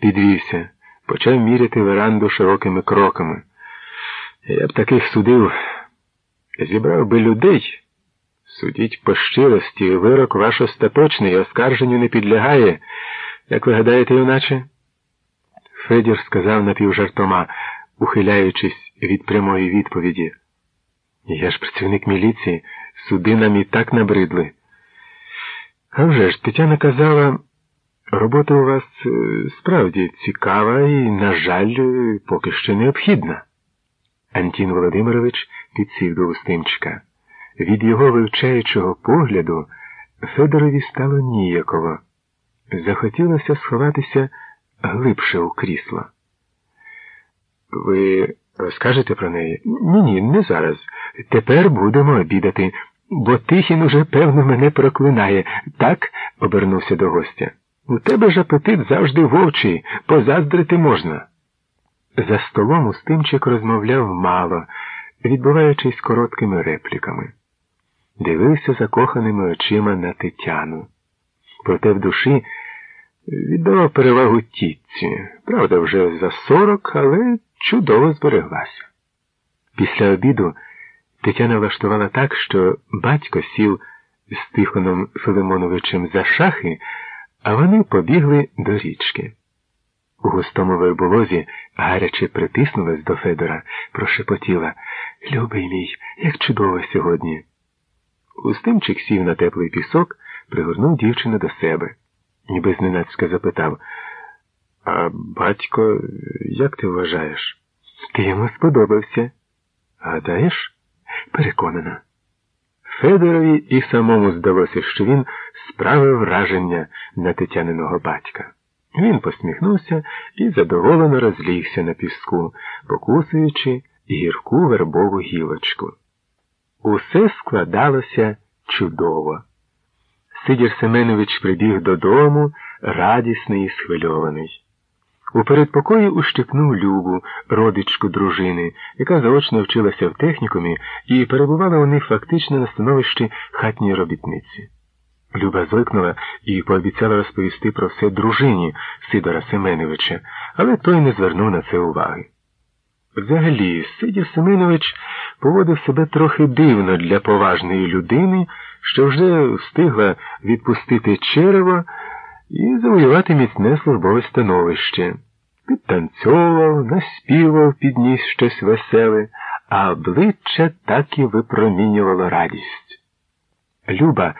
Підвівся, почав міряти веранду широкими кроками. Я б таких судив, зібрав би людей. Судіть по щирості, вирок ваш остаточний, оскарженню не підлягає. Як ви гадаєте, юначе? Федір сказав напівжартома, ухиляючись від прямої відповіді. Я ж працівник міліції, суди нам і так набридли. А вже ж, Тетяна казала, робота у вас е, справді цікава і, на жаль, поки що необхідна. Антін Володимирович підсів до Устимчика. Від його вивчаючого погляду Федорові стало ніяково. Захотілося сховатися глибше у крісло. Ви розкажете про неї? Ні, ні, не зараз. Тепер будемо обідати, бо Тихін уже, певно, мене проклинає. Так? обернувся до гостя. У тебе ж апетит завжди вовчий, позаздрити можна. За столом Устимчик розмовляв мало, відбуваючись короткими репліками. Дивився закоханими очима на Тетяну. Проте в душі віддавав перевагу тітці. Правда, вже за сорок, але чудово збереглася. Після обіду Тетяна влаштувала так, що батько сів з Тихоном Филимоновичем за шахи, а вони побігли до річки. У густому верболозі гаряче притиснулась до Федора, прошепотіла Любий мій, як чудово сьогодні. Устимчик сів на теплий пісок, пригорнув дівчину до себе ніби зненацька запитав. А батько, як ти вважаєш? Ти йому сподобався. Гадаєш? Переконана. Федорові і самому здалося, що він справив враження на Тетяниного батька. Він посміхнувся і задоволено розлігся на піску, покусуючи гірку вербову гілочку. Усе складалося чудово. Сидір Семенович прибіг додому, радісний і схвильований. У передпокої ущипнув Любу, родичку дружини, яка заочно вчилася в технікумі і перебувала у них фактично на становищі хатньої робітниці. Люба зойкнула і пообіцяла розповісти про все дружині Сидора Семеновича, але той не звернув на це уваги. Взагалі, Сидір Семенович поводив себе трохи дивно для поважної людини, що вже встигла відпустити черево і завоювати міцне службове становище. Підтанцьовував, наспівав, підніс щось веселе, а обличчя так і випромінювало радість. Люба,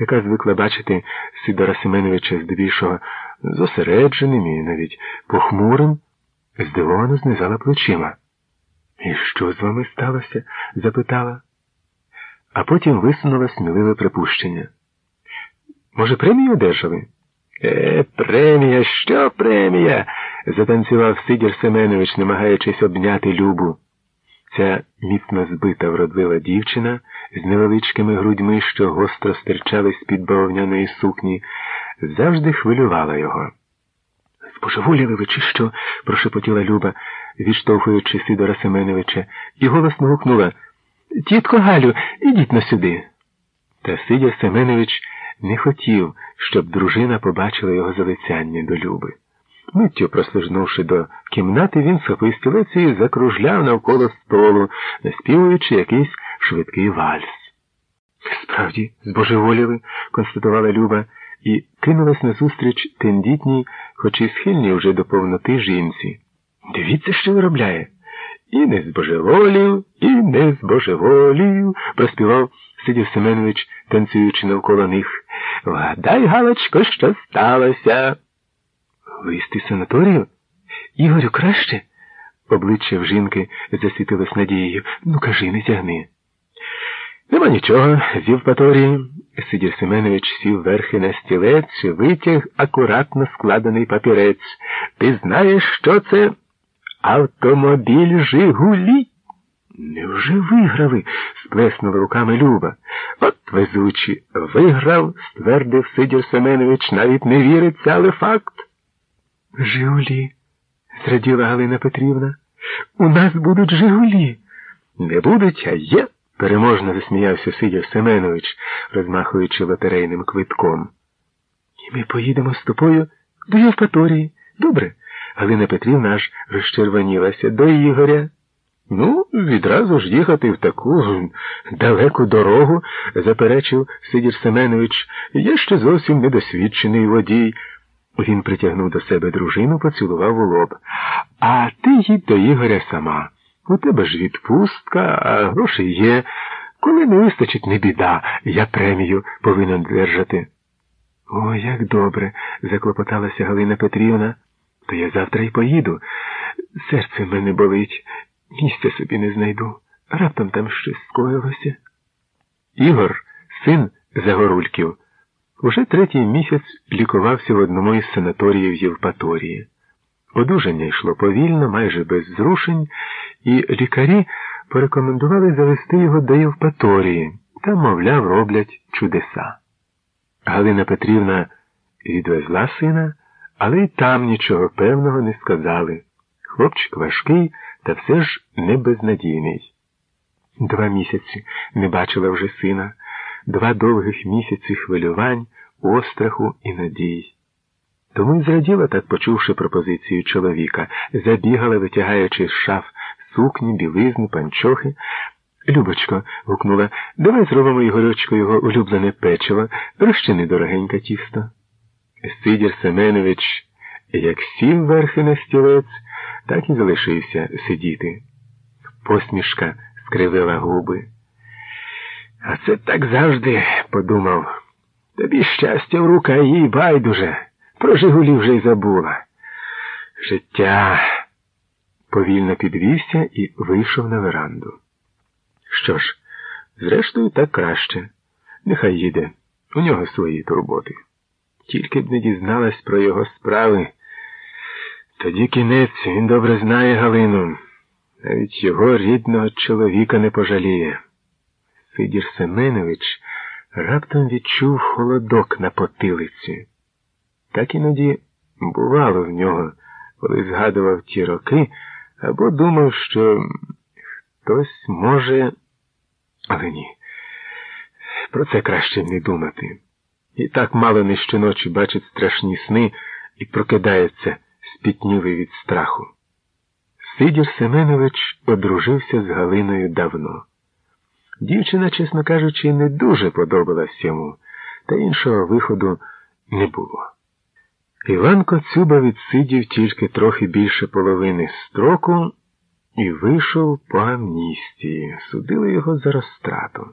яка звикла бачити Сидора Семеновича здебільшого зосередженим і навіть похмурим, здивовано знизала плечима. І що з вами сталося? запитала, а потім висунула сміливе припущення. Може, премію одержали? Е, премія, що премія? затанцював Сидір Семенович, намагаючись обняти Любу. Ця міцно збита вродлива дівчина з невеличкими грудьми, що гостро стирчали з-під бавовняної сукні, завжди хвилювала його. Збожеволіли ви, чи що? прошепотіла Люба, відштовхуючи Сидора Семеновича, і голосно гукнула Тітко Галю, ідіть на сюди. Та Сидір Семенович не хотів, щоб дружина побачила його залицяння до Люби. Миттю прослужнувши до кімнати, він схопив стілець і закружляв навколо столу, наспівуючи якийсь швидкий вальс. Справді, збожеволіли, констатувала Люба, і кинулась назустріч тендітній, хоч і схильній уже до повноти жінці. Дивіться, що виробляє. І не збожеволів, і не збожеволів, проспівав Сидів Семенович, танцюючи навколо них. Вгадай, Галочко, що сталося. Виїсти санаторію? Ігорю, краще? Обличчя в жінки засвітилось надією. Ну, кажи, не тягни. Нема нічого, з Євпаторії. Сидір Семенович сів верхи на стілець, витяг акуратно складений папірець. Ти знаєш, що це? Автомобіль Жигулі. Невже виграли? сплеснула руками Люба. От везучі, виграв, ствердив Сидір Семенович, навіть не віриться, але факт. Жигулі, зраділа Галина Петрівна. У нас будуть Жигулі. Не будуть, а є, переможно засміявся Сидір Семенович, розмахуючи лотерейним квитком. І ми поїдемо з тобою до Євпаторії. Добре? Галина Петрівна аж розчервонілася до Ігоря. Ну, відразу ж їхати в таку далеку дорогу, заперечив Сидір Семенович, я ще зовсім недосвідчений водій. Він притягнув до себе дружину, поцілував у лоб. А ти їдь до Ігоря сама. У тебе ж відпустка, а гроші є. Коли не вистачить, не біда, я премію повинен держати. О, як добре, заклопоталася Галина Петрівна. То я завтра й поїду. Серце в мене болить, місця собі не знайду. Раптом там щось скоїлося. Ігор, син Загорульків, уже третій місяць лікувався в одному із санаторіїв Євпаторії. Одужання йшло повільно, майже без зрушень, і лікарі порекомендували завести його до Євпаторії, там, мовляв, роблять чудеса. Галина Петрівна відвезла сина, але й там нічого певного не сказали. Хлопчик важкий, та все ж не безнадійний. Два місяці не бачила вже сина, два довгих місяці хвилювань, остраху і надій. Тому й зраділа, так почувши пропозицію чоловіка, забігала, витягаючи з шаф сукні, білизну, панчохи. Любочко, гукнула, давай зробимо Ігорючко його улюблене печиво, розчини дорогеньке тісто. Сидір Семенович, як сів верхи на стілець, так і залишився сидіти. Посмішка скривила губи. А це так завжди, подумав. Тобі щастя в рука їй байдуже. Про Жигулі вже й забула. Життя повільно підвівся і вийшов на веранду. Що ж, зрештою, так краще. Нехай їде. У нього свої турботи. Тільки б не дізналась про його справи. Тоді кінець він добре знає Галину. навіть його рідного чоловіка не пожаліє. Сидір Семенович раптом відчув холодок на потилиці. Так іноді бувало в нього, коли згадував ті роки, або думав, що хтось може. Але ні, про це краще не думати. І так мало не щоночі бачить страшні сни і прокидається, спітнілий від страху. Сидір Семенович одружився з Галиною давно. Дівчина, чесно кажучи, не дуже подобалась йому, та іншого виходу не було. Іван Коцюба відсидів тільки трохи більше половини строку і вийшов по амністії. Судили його за розтрату.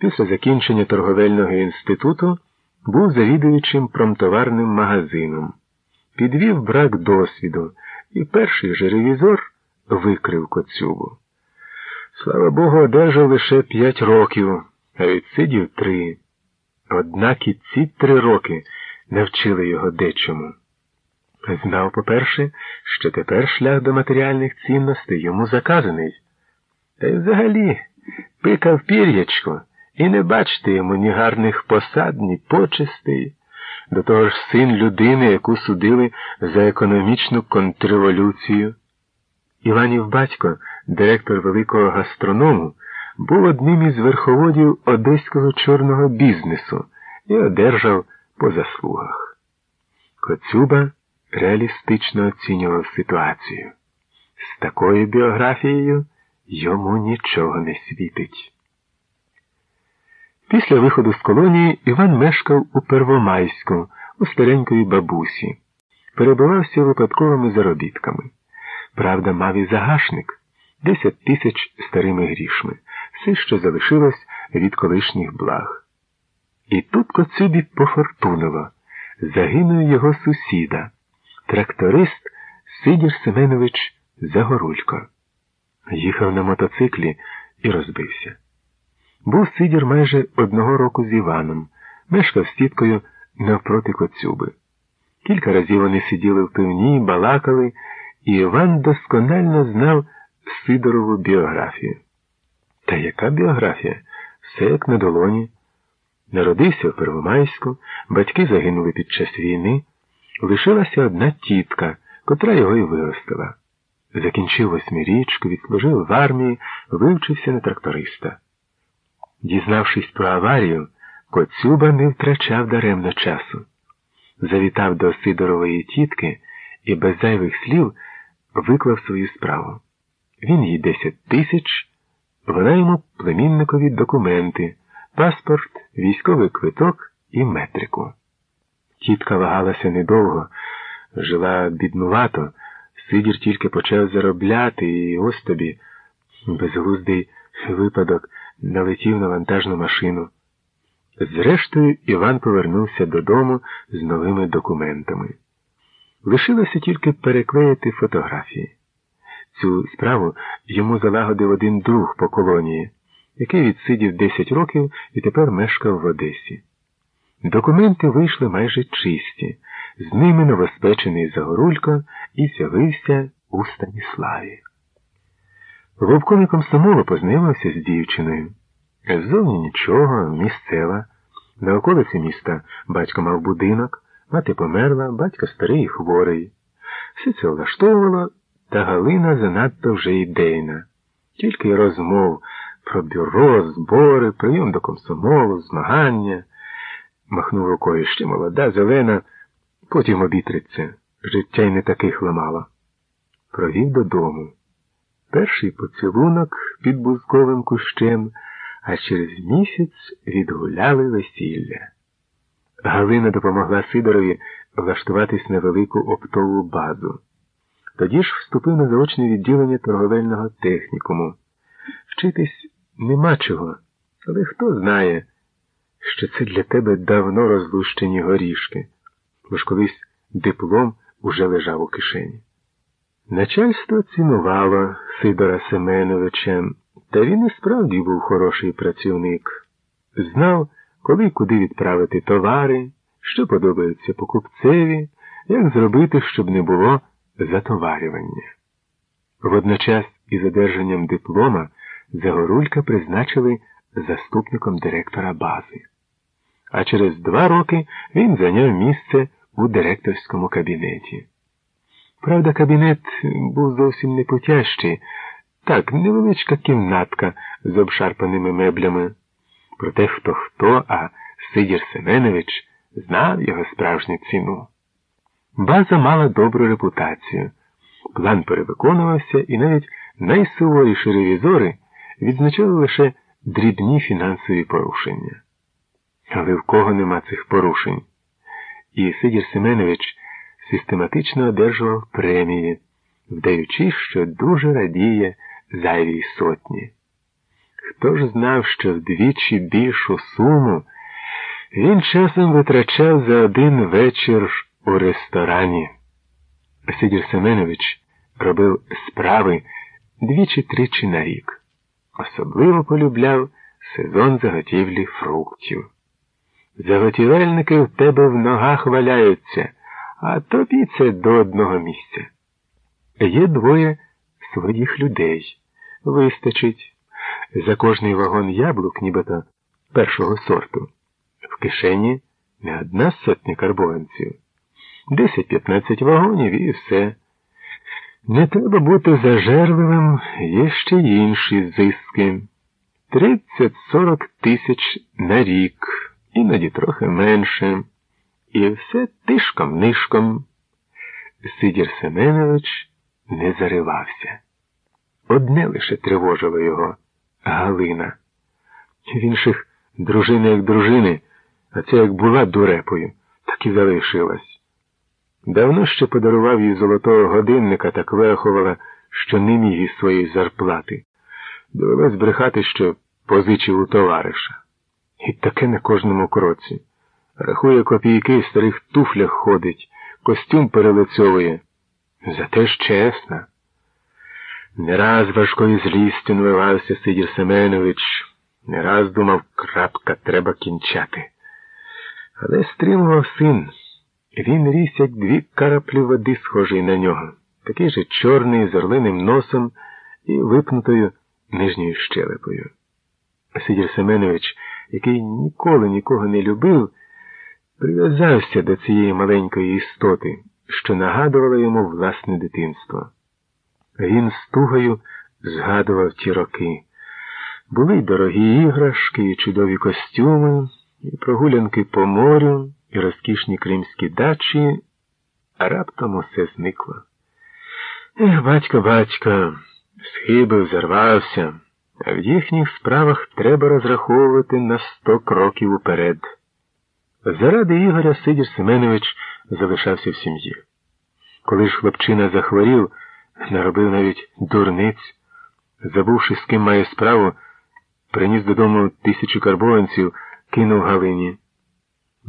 Після закінчення торговельного інституту був завідуючим промтоварним магазином. Підвів брак досвіду, і перший же ревізор викрив Коцюбу. Слава Богу, одержав лише п'ять років, а відсидів три. Однак і ці три роки навчили його дечому. Знав, по-перше, що тепер шлях до матеріальних цінностей йому заказаний. Та й взагалі пикав пір'ячко, і не бачте йому ні гарних посад, ні почестей. До того ж син людини, яку судили за економічну контрреволюцію. Іванів батько, директор великого гастроному, був одним із верховодів одеського чорного бізнесу і одержав по заслугах. Коцюба реалістично оцінював ситуацію. З такою біографією йому нічого не світить. Після виходу з колонії Іван мешкав у Первомайську, у старенької бабусі, перебувався випадковими заробітками. Правда, мав і загашник десять тисяч старими грішми, все, що залишилось від колишніх благ. І тут коцюбі пофортунило. Загинув його сусіда, тракторист Сидір Семенович Загорулько. Їхав на мотоциклі і розбився. Був Сидір майже одного року з Іваном, мешкав з тіткою навпроти коцюби. Кілька разів вони сиділи в пивні, балакали, і Іван досконально знав Сидорову біографію. Та яка біографія? Все як на долоні. Народився в Первомайську, батьки загинули під час війни, лишилася одна тітка, котра його й виростила. Закінчив восьмирічку, відслужив в армії, вивчився на тракториста. Дізнавшись про аварію, Коцюба не втрачав даремно часу. Завітав до Сидорової тітки і без зайвих слів виклав свою справу. Він їй десять тисяч, вона йому племінникові документи, паспорт, військовий квиток і метрику. Тітка вагалася недовго, жила біднувато, Сидір тільки почав заробляти, і ось тобі безглуздий випадок налетів на вантажну машину. Зрештою, Іван повернувся додому з новими документами. Лишилося тільки переклеїти фотографії. Цю справу йому залагодив один друг по колонії, який відсидів 10 років і тепер мешкав в Одесі. Документи вийшли майже чисті, з ними новоспечений Загорулько і з'явився у Станіславі. В обкомі комсомолу познайомився з дівчиною. Ззовні нічого, місцева. На околиці міста батько мав будинок, мати померла, батько старий і хворий. Все це влаштовувало, та Галина занадто вже ідейна. Тільки й розмов про бюро, збори, прийом до комсомолу, змагання. Махнув рукою ще молода, зелена, потім обітриться. Життя й не таких ламало. Провів додому. Перший поцілунок під бузковим кущем, а через місяць відгуляли весілля. Галина допомогла Сидорові влаштуватись на велику оптову базу. Тоді ж вступив на заочне відділення торговельного технікуму. Вчитись нема чого, але хто знає, що це для тебе давно розлущені горішки, бо ж колись диплом уже лежав у кишені. Начальство цінувало Сидора Семеновича, та він і справді був хороший працівник. Знав, коли і куди відправити товари, що подобається покупцеві, як зробити, щоб не було затоварювання. Водночас із одержанням диплома Загорулька призначили заступником директора бази. А через два роки він зайняв місце у директорському кабінеті. Правда, кабінет був зовсім не потяжчий, так, невеличка кімнатка з обшарпаними меблями. Проте хто хто, а Сидір Семенович знав його справжню ціну. База мала добру репутацію. План перевиконувався, і навіть найсуворіші ревізори відзначали лише дрібні фінансові порушення. Але в кого нема цих порушень? І Сидір Семенович систематично одержував премії, вдаючи, що дуже радіє зайвій сотні. Хто ж знав, що вдвічі більшу суму він часом витрачав за один вечір у ресторані. Сидір Семенович робив справи двічі-тричі на рік. Особливо полюбляв сезон заготівлі фруктів. Заготівельники в тебе в ногах валяються, а тобі це до одного місця. Є двоє своїх людей. Вистачить. За кожний вагон яблук, нібито першого сорту. В кишені не одна сотня карбованців. Десять-п'ятнадцять вагонів і все. Не треба бути зажерливим, є ще інші зиски. Тридцять-сорок тисяч на рік, іноді трохи менше. І все тишком-нишком. Сидір Семенович не заривався. Одне лише тривожило його Галина. В інших дружини як дружини, а це як була дурепою, так і залишилась. Давно ще подарував їй золотого годинника, так виховала, що не міг із своєї зарплати. Довелось брехати, що позичив у товариша. І таке на кожному кроці. Рахує копійки, в старих туфлях ходить, костюм перелицьовує. Зате ж чесна. Не раз важкою злістю навивався Сидір Семенович, не раз думав, крапка треба кінчати. Але стримував син. Він ріс, як дві караплі води, схожий на нього, такий же чорний, з орлиним носом і випнутою нижньою щелепою. Сидір Семенович, який ніколи нікого не любив, прив'язався до цієї маленької істоти, що нагадувала йому власне дитинство. Він з тугою згадував ті роки. Були й дорогі іграшки, і чудові костюми, і прогулянки по морю, і розкішні кримські дачі, а раптом усе зникло. Ех, батько, батько, схибив, зарвався, а в їхніх справах треба розраховувати на сто кроків уперед. Заради Ігоря Сидір Семенович залишався в сім'ї. Коли ж хлопчина захворів, наробив навіть дурниць, забувши, з ким має справу, приніс додому тисячу карбованців, кинув Галині.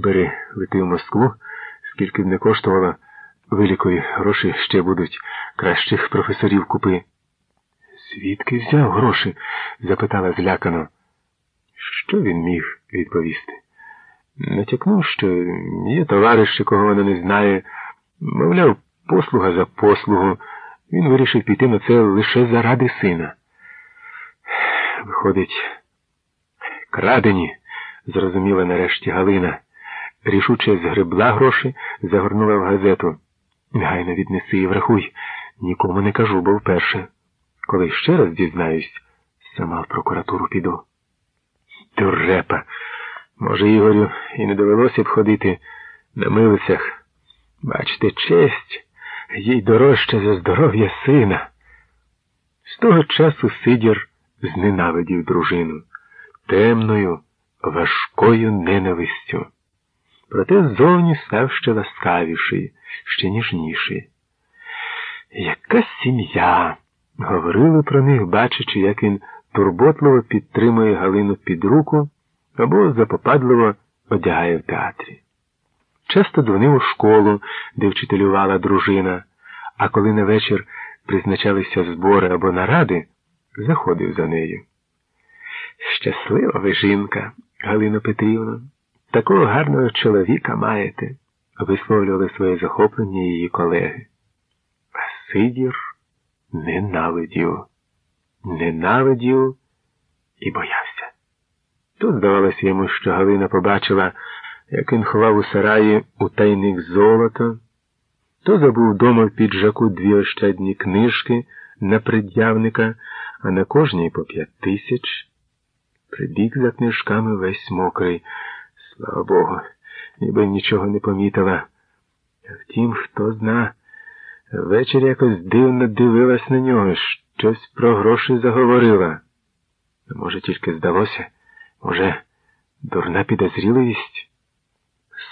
Бери, лети в Москву, скільки б не коштувало, вилікуй, гроші ще будуть, кращих професорів купи. Звідки взяв гроші? запитала злякано. Що він міг відповісти? Натякнув, що є товариш, кого вона не знає, мовляв, послуга за послугу. Він вирішив піти на це лише заради сина. Виходить, крадені, зрозуміла нарешті Галина. Рішуче згребла гроші, загорнула в газету. Гайно віднеси і врахуй, нікому не кажу, бо вперше. Коли ще раз дізнаюсь, сама в прокуратуру піду. Дурепа. Може, Ігорю, і не довелося б ходити на милицях. Бачите, честь їй дорожче за здоров'я сина. З того часу Сидір зненавидів дружину темною, важкою ненавистю. Проте ззовні став ще ласкавіший, ще ніжніший. Яка сім'я? Говорили про них, бачачи, як він турботливо підтримує Галину під руку або запопадливо одягає в театрі. Часто дзвонив у школу, де вчителювала дружина, а коли на вечір призначалися збори або наради, заходив за нею. Щаслива ви жінка, Галина Петрівна, такого гарного чоловіка маєте, висловлювали своє захоплення її колеги. А Сидір ненавидів. ненавидів і боявся. Тут здавалося йому, що Галина побачила, як він ховав у сараї у тайник золото, то забув вдома в піджаку дві ощадні книжки на пред'явника, а на кожній по п'ять тисяч. Прибіг за книжками весь мокрий. Слава Богу, ніби нічого не помітила. Втім, хто зна, ввечері якось дивно дивилась на нього, щось про гроші заговорила. Може, тільки здалося, може, дурна підозріливість?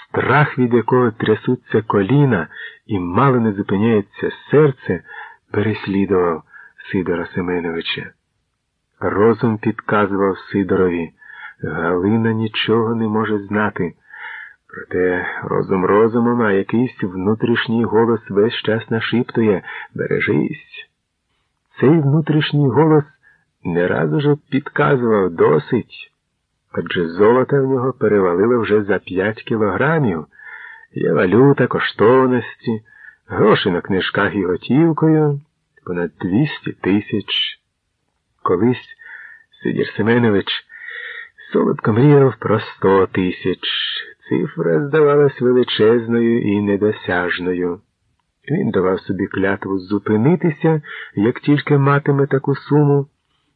Страх, від якого трясуться коліна і мало не зупиняється серце, переслідував Сидора Семеновича. Розум підказував Сидорові, Галина нічого не може знати. Проте розум розумом, а якийсь внутрішній голос весь час нашіптує бережись. Цей внутрішній голос не раз уже підказував досить, адже золота в нього перевалило вже за п'ять кілограмів. Є валюта, коштовності, гроші на книжках і готівкою понад двісті тисяч. Колись Сидір Семенович солодко мріяв про сто тисяч. Цифра здавалась величезною і недосяжною. Він давав собі клятву зупинитися, як тільки матиме таку суму,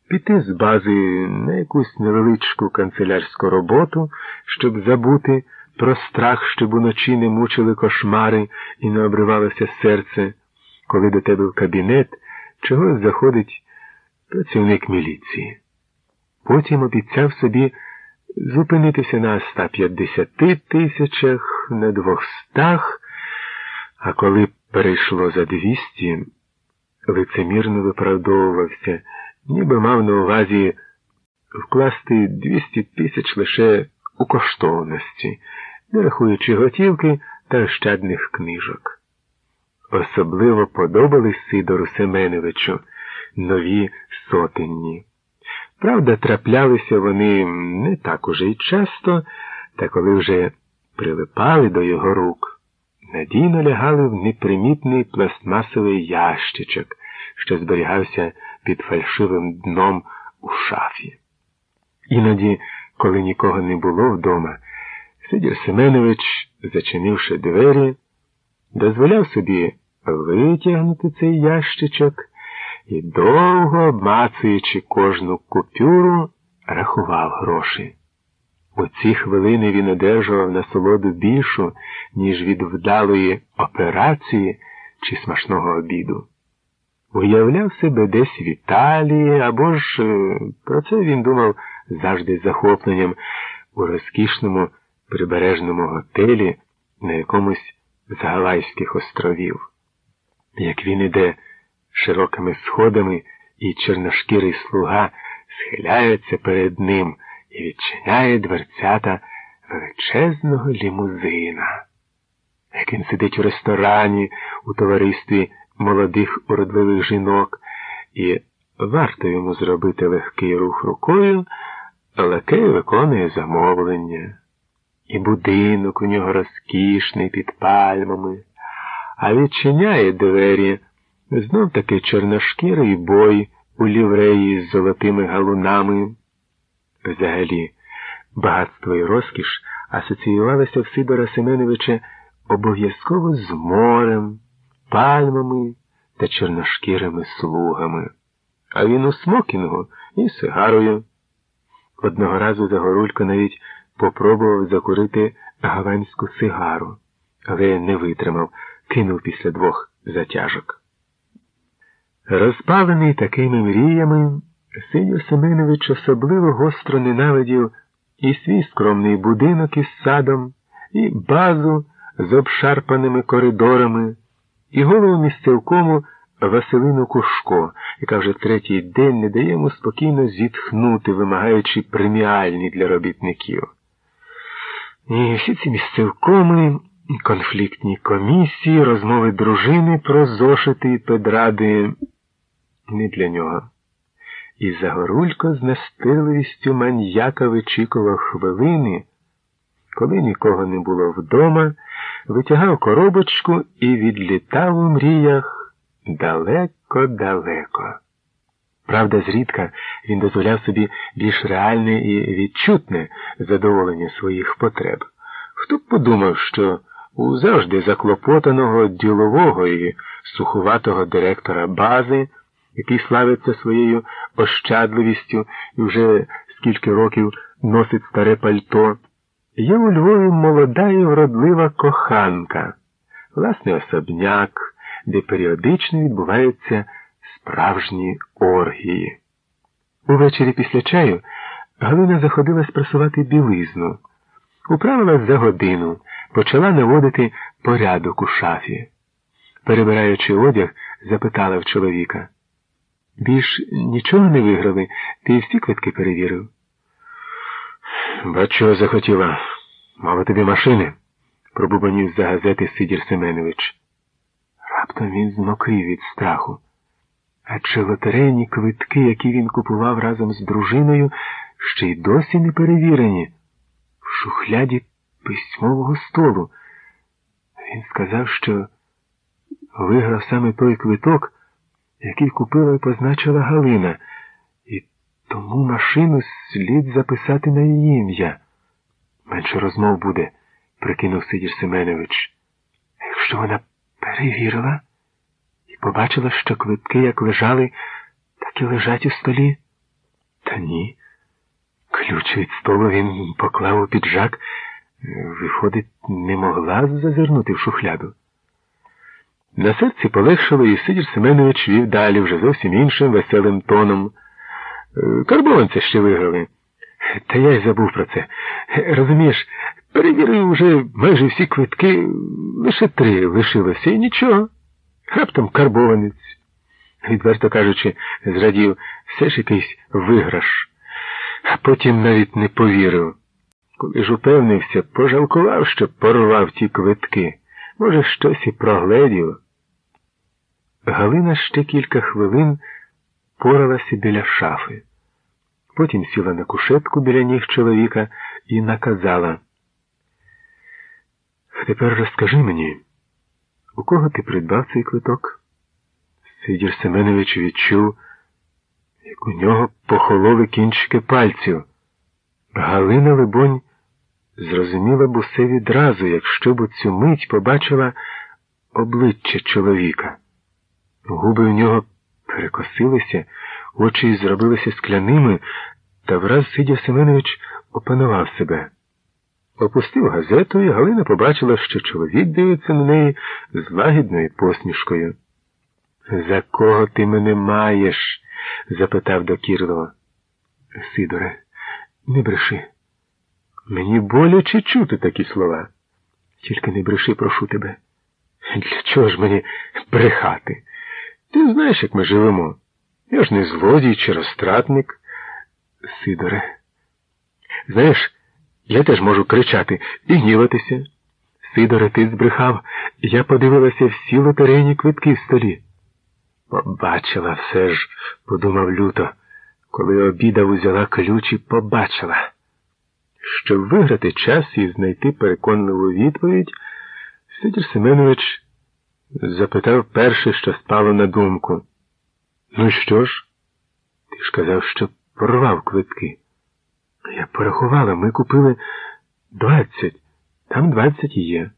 піти з бази на якусь невеличку канцелярську роботу, щоб забути про страх, щоб уночі не мучили кошмари і не обривалося серце, коли до тебе в кабінет чогось заходить працівник міліції. Потім обіцяв собі зупинитися на 150 тисячах, на двохстах, а коли перейшло за 200, лицемірно виправдовувався, ніби мав на увазі вкласти 200 тисяч лише у коштовності, не рахуючи готівки та ощадних книжок. Особливо подобались Сидору Семеновичу нові сотенні. Правда, траплялися вони не так уже й часто, та коли вже прилипали до його рук, надійно лягали в непримітний пластмасовий ящичок, що зберігався під фальшивим дном у шафі. Іноді, коли нікого не було вдома, Сидір Семенович, зачинивши двері, дозволяв собі витягнути цей ящичок і, довго обмацуючи кожну купюру, рахував гроші. У ці хвилини він одержував насолоду більшу, ніж від вдалої операції чи смачного обіду. Уявляв себе десь в Італії, або ж е, про це він думав завжди з захопленням у розкішному прибережному готелі на якомусь з Гавайських островів. Як він іде широкими сходами, і чорношкірий слуга схиляється перед ним і відчиняє дверцята величезного лімузина. Як він сидить у ресторані у товаристві молодих уродливих жінок, і варто йому зробити легкий рух рукою, лакей виконує замовлення. І будинок у нього розкішний під пальмами, а відчиняє двері знов таки чорношкірий бой у лівреї з золотими галунами. Взагалі, багатство і розкіш асоціювалося в Сидора Семеновича обов'язково з морем, пальмами та чорношкірими слугами. А він у смокінгу і сигарою. Одного разу Загорулько навіть попробував закурити гаванську сигару, але не витримав, кинув після двох затяжок. Розпалений такими мріями, Сидір Семенович особливо гостро ненавидів і свій скромний будинок із садом, і базу з обшарпаними коридорами, і голову місцевкому Василину Кушко, яка вже третій день не дає йому спокійно зітхнути, вимагаючи преміальні для робітників. І всі ці місцевкоми, конфліктні комісії, розмови дружини про зошити і педради не для нього. І Загорулько з настирливістю маньяка вичікував хвилини, коли нікого не було вдома, витягав коробочку і відлітав у мріях далеко-далеко. Правда, зрідка він дозволяв собі більш реальне і відчутне задоволення своїх потреб. Хто б подумав, що у завжди заклопотаного ділового і сухуватого директора бази, який славиться своєю ощадливістю і вже скільки років носить старе пальто, є у Львові молода і вродлива коханка, власний особняк, де періодично відбуваються справжні оргії. Увечері після чаю Галина заходилась просувати білизну. Управилась за годину, почала наводити порядок у шафі. Перебираючи одяг, запитала в чоловіка. Більш нічого не виграли, ти всі квитки перевірив. Бачу, захотіла. Мало тобі машини, пробубанів за газети Сидір Семенович. Раптом він змокрів від страху. А чи лотерейні квитки, які він купував разом з дружиною, ще й досі не перевірені? В шухляді письмового столу. Він сказав, що виграв саме той квиток, який купила і позначила Галина, і тому машину слід записати на її ім'я. Менше розмов буде, прикинув Сидір Семенович. Якщо вона перевірила і побачила, що квитки як лежали, так і лежать у столі. Та ні. Ключ від столу він поклав у піджак, виходить, не могла зазирнути в шухляду. На серці полегшило, і Сидір Семенович вів далі вже зовсім іншим веселим тоном. Карбованця ще виграли. Та я й забув про це. Розумієш, перевірив уже майже всі квитки, лише три лишилося і нічого. Раптом карбованець. Відверто кажучи, зрадів все ж якийсь виграш, а потім навіть не повірив. Коли ж упевнився, пожалкував, що порвав ті квитки. Може, щось і прогледів. Галина ще кілька хвилин поралася біля шафи. Потім сіла на кушетку біля ніг чоловіка і наказала. Тепер розкажи мені, у кого ти придбав цей квиток? Сидір Семенович відчув, як у нього похололи кінчики пальців. Галина, либонь, зрозуміла б усе відразу, якщо б у цю мить побачила обличчя чоловіка. Губи у нього перекосилися, очі зробилися скляними, та враз Сидя Семенович опанував себе. Опустив газету, і Галина побачила, що чоловік дивиться на неї з лагідною посмішкою. За кого ти мене маєш? запитав докірливо. Сидоре, не бреши. Мені боляче чути такі слова. Тільки не бреши, прошу тебе. Для чого ж мені брехати? Ти знаєш, як ми живемо. Я ж не злодій чи розтратник. Сидоре. Знаєш, я теж можу кричати і гніватися. Сидоре, ти збрехав, я подивилася всі лотерейні квитки в столі. Побачила все ж, подумав люто, коли обідав узяла ключ і побачила. Щоб виграти час і знайти переконливу відповідь, Сидір Семенович запитав перше, що спало на думку. Ну що ж? Ти ж казав, що порвав квитки. Я порахувала, ми купили двадцять, там двадцять є.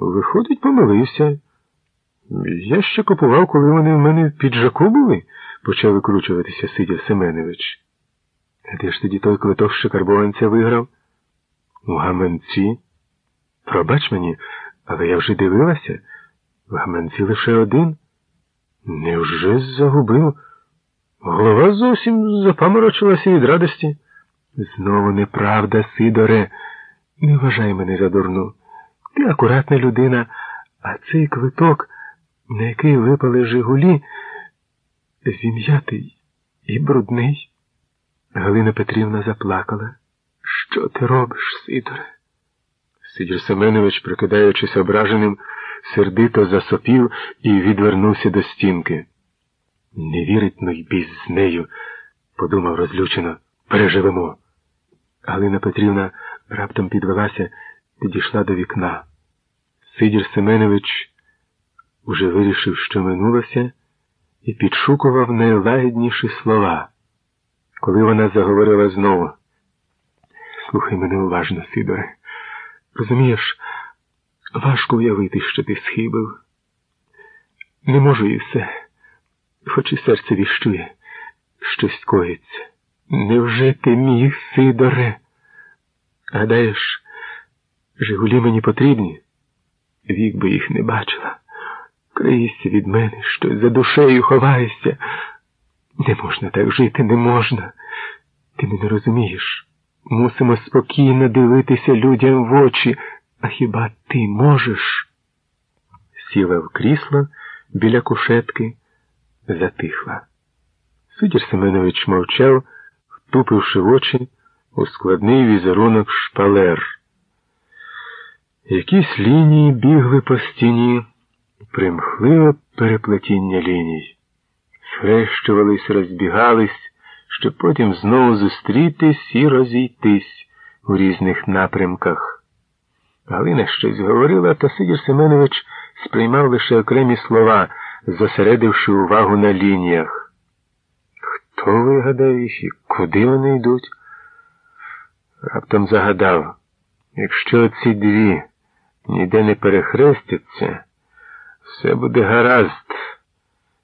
Виходить, помилився. Я ще купував, коли вони в мене в піджаку були, почав викручуватися Сидір Семенович. А де ж тоді той квиток, що карбованця виграв? У гаманці? Пробач мені, але я вже дивилася. В гаманці лише один. Невже загубив? Голова зовсім запаморочилася від радості. Знову неправда, Сидоре. Не вважай мене за дурну. Ти акуратна людина, а цей квиток, на який випали Жигулі, він ятий і брудний. Галина Петрівна заплакала. Що ти робиш, Сидоре? Сидір Семенович, прикидаючись ображеним, сердито засопів і відвернувся до стінки. Не вірить ну й біз з нею, подумав розлючено. Переживемо. Галина Петрівна раптом підвелася, підійшла до вікна. Сидір Семенович уже вирішив, що минулося, і підшукував найлагідніші слова. Коли вона заговорила знову, слухай мене уважно, Сидоре. Розумієш, важко уявити, що ти схибив. Не можу і все, хоч і серце віщує, щось коїться. Невже ти міг, Сидоре? Гадаєш, Жигулі мені потрібні? Вік би їх не бачила. Крийся від мене, що за душею ховаєшся. Не можна так жити, не можна. Ти мене розумієш. Мусимо спокійно дивитися людям в очі, а хіба ти можеш? Сіла в крісло біля кушетки, затихла. Сидір Семенович мовчав, втупивши в очі у складний візерунок шпалер. Якісь лінії бігли по стіні, примхливе переплетіння ліній, схрещувались, розбігались, щоб потім знову зустрітись і розійтись у різних напрямках. Галина щось говорила, та Сидір Семенович сприймав лише окремі слова, зосередивши увагу на лініях. Хто вигадав їх і куди вони йдуть? Раптом загадав, якщо ці дві ніде не перехрестяться, все буде гаразд.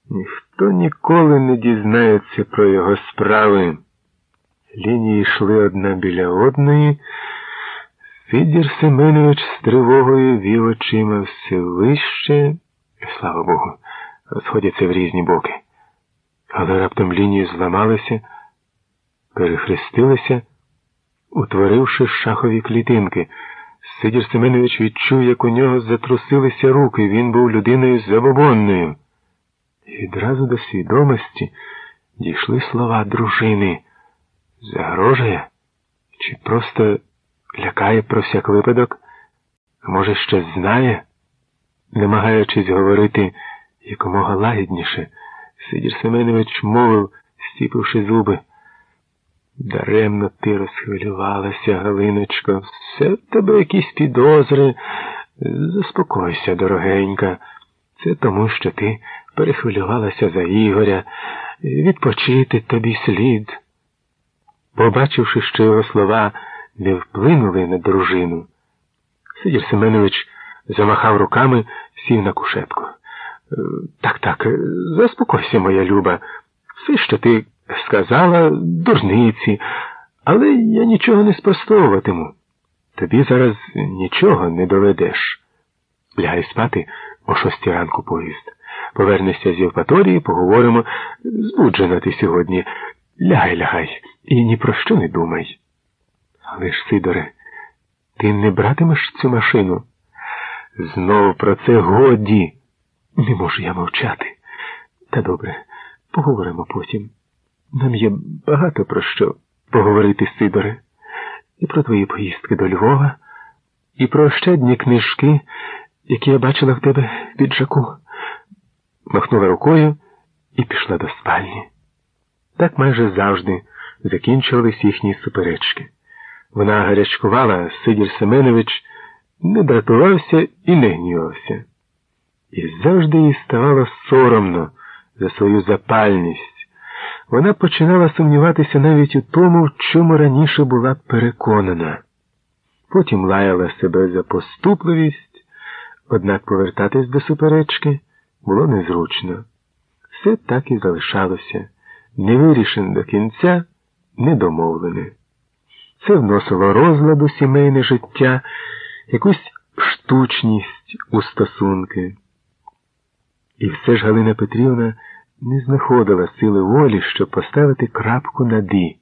Ніхто ніколи не дізнається про його справи. Лінії йшли одна біля одної. Фідір Семенович з тривогою вів очима все вище, слава Богу, розходяться в різні боки. Але раптом лінії зламалися, перехрестилися, утворивши шахові клітинки. Сидір Семенович відчув, як у нього затрусилися руки, він був людиною забобонною. І відразу до свідомості дійшли слова дружини. Загрожує? Чи просто лякає про всяк випадок? А може, щось знає? Намагаючись говорити якомога лагідніше, Сидір Семенович мовив, стіпивши зуби. Даремно ти розхвилювалася, Галиночко, все в тебе якісь підозри. Заспокойся, дорогенька. Це тому, що ти перехвилювалася за Ігоря, відпочити тобі слід. Побачивши, що його слова не вплинули на дружину, Сидір Семенович замахав руками, сів на кушетку. Так, так, заспокойся, моя люба. Все, що ти сказала, дурниці, але я нічого не спростовуватиму. Тобі зараз нічого не доведеш. Лягай спати о шостій ранку поїзд. Повернешся з Євпаторії, поговоримо. Збуджена ти сьогодні. Лягай, лягай, і ні про що не думай. Але ж, Сидоре, ти не братимеш цю машину? Знову про це годі. Не можу я мовчати. Та добре, поговоримо потім. Нам є багато про що поговорити, Сидоре, і про твої поїздки до Львова, і про ощадні книжки, які я бачила в тебе в піджаку. Махнула рукою і пішла до спальні. Так майже завжди закінчувались їхні суперечки. Вона гарячкувала, Сидір Семенович не дратувався і не гнівався. І завжди їй ставало соромно за свою запальність. Вона починала сумніватися навіть у тому, в чому раніше була переконана. Потім лаяла себе за поступливість, однак повертатись до суперечки було незручно. Все так і залишалося, не вирішене до кінця, недомовлене. Це вносило розладу сімейне життя, якусь штучність у стосунки. І все ж Галина Петрівна не знаходила сили волі, щоб поставити крапку на «ді».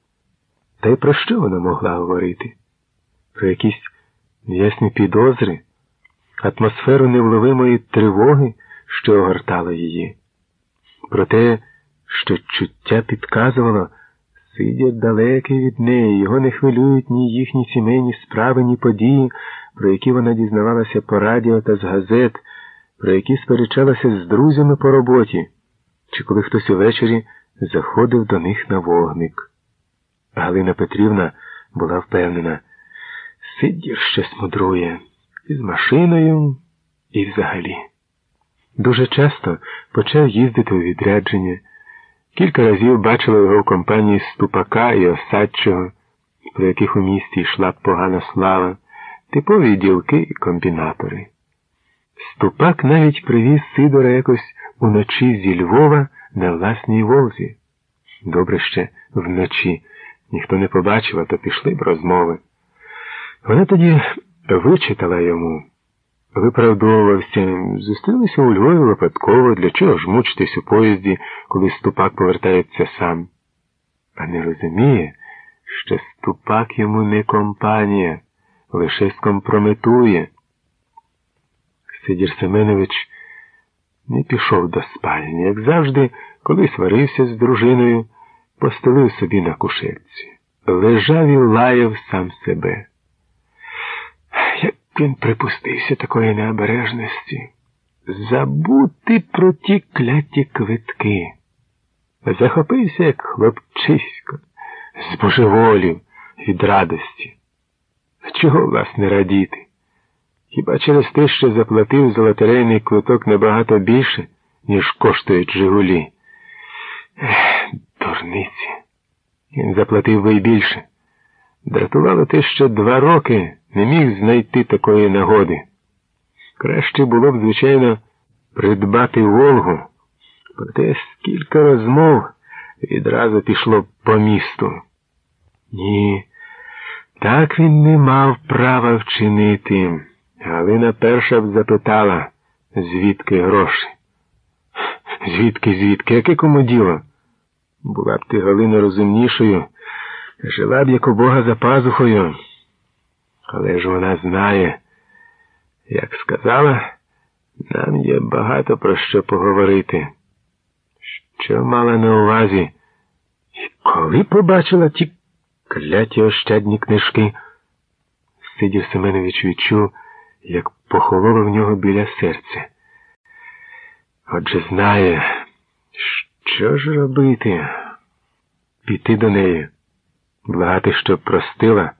Та й про що вона могла говорити? Про якісь неясні підозри, атмосферу невловимої тривоги, що огортала її, про те, що чуття підказувало, сидять далекий від неї, його не хвилюють ні їхні сімейні справи, ні події, про які вона дізнавалася по радіо та з газет, про які сперечалася з друзями по роботі чи коли хтось увечері заходив до них на вогник. Галина Петрівна була впевнена, Сидір щось мудрує з машиною, і взагалі. Дуже часто почав їздити у відрядження. Кілька разів бачила його в компанії Ступака і Осадчого, про яких у місті йшла погана слава, типові ділки і комбінатори. Ступак навіть привіз Сидора якось уночі зі Львова на власній Волзі. Добре ще вночі. Ніхто не побачив, а то пішли б розмови. Вона тоді вичитала йому, виправдовувався, зустрілися у Львові випадково, для чого ж мучитись у поїзді, коли ступак повертається сам. А не розуміє, що ступак йому не компанія, лише скомпрометує. Сидір Семенович не пішов до спальні, як завжди, коли сварився з дружиною, постелив собі на кушетці. Лежав і лаяв сам себе. Він припустився такої необережності, забути про ті кляті квитки. Захопився, як хлопчисько, з божеволів від радості. Чого власне радіти? Хіба через те, що заплатив за лотерейний квиток набагато більше, ніж коштують Жигулі? Ех, дурниці. Він заплатив би й більше. Дратувало те, що два роки не міг знайти такої нагоди. Краще було б, звичайно, придбати Волгу, проте скільки розмов відразу пішло по місту. Ні, так він не мав права вчинити. Галина перша б запитала, звідки гроші. Звідки, звідки? Яке кому діло? Була б ти, Галина, розумнішою, жила б як у Бога за пазухою. Але ж вона знає, як сказала, нам є багато про що поговорити. Що мала на увазі? І коли побачила ті кляті ощадні книжки, Сидів Семенович відчув, як похололо в нього біля серця. Отже, знає, що ж робити? Піти до неї, благати, щоб простила,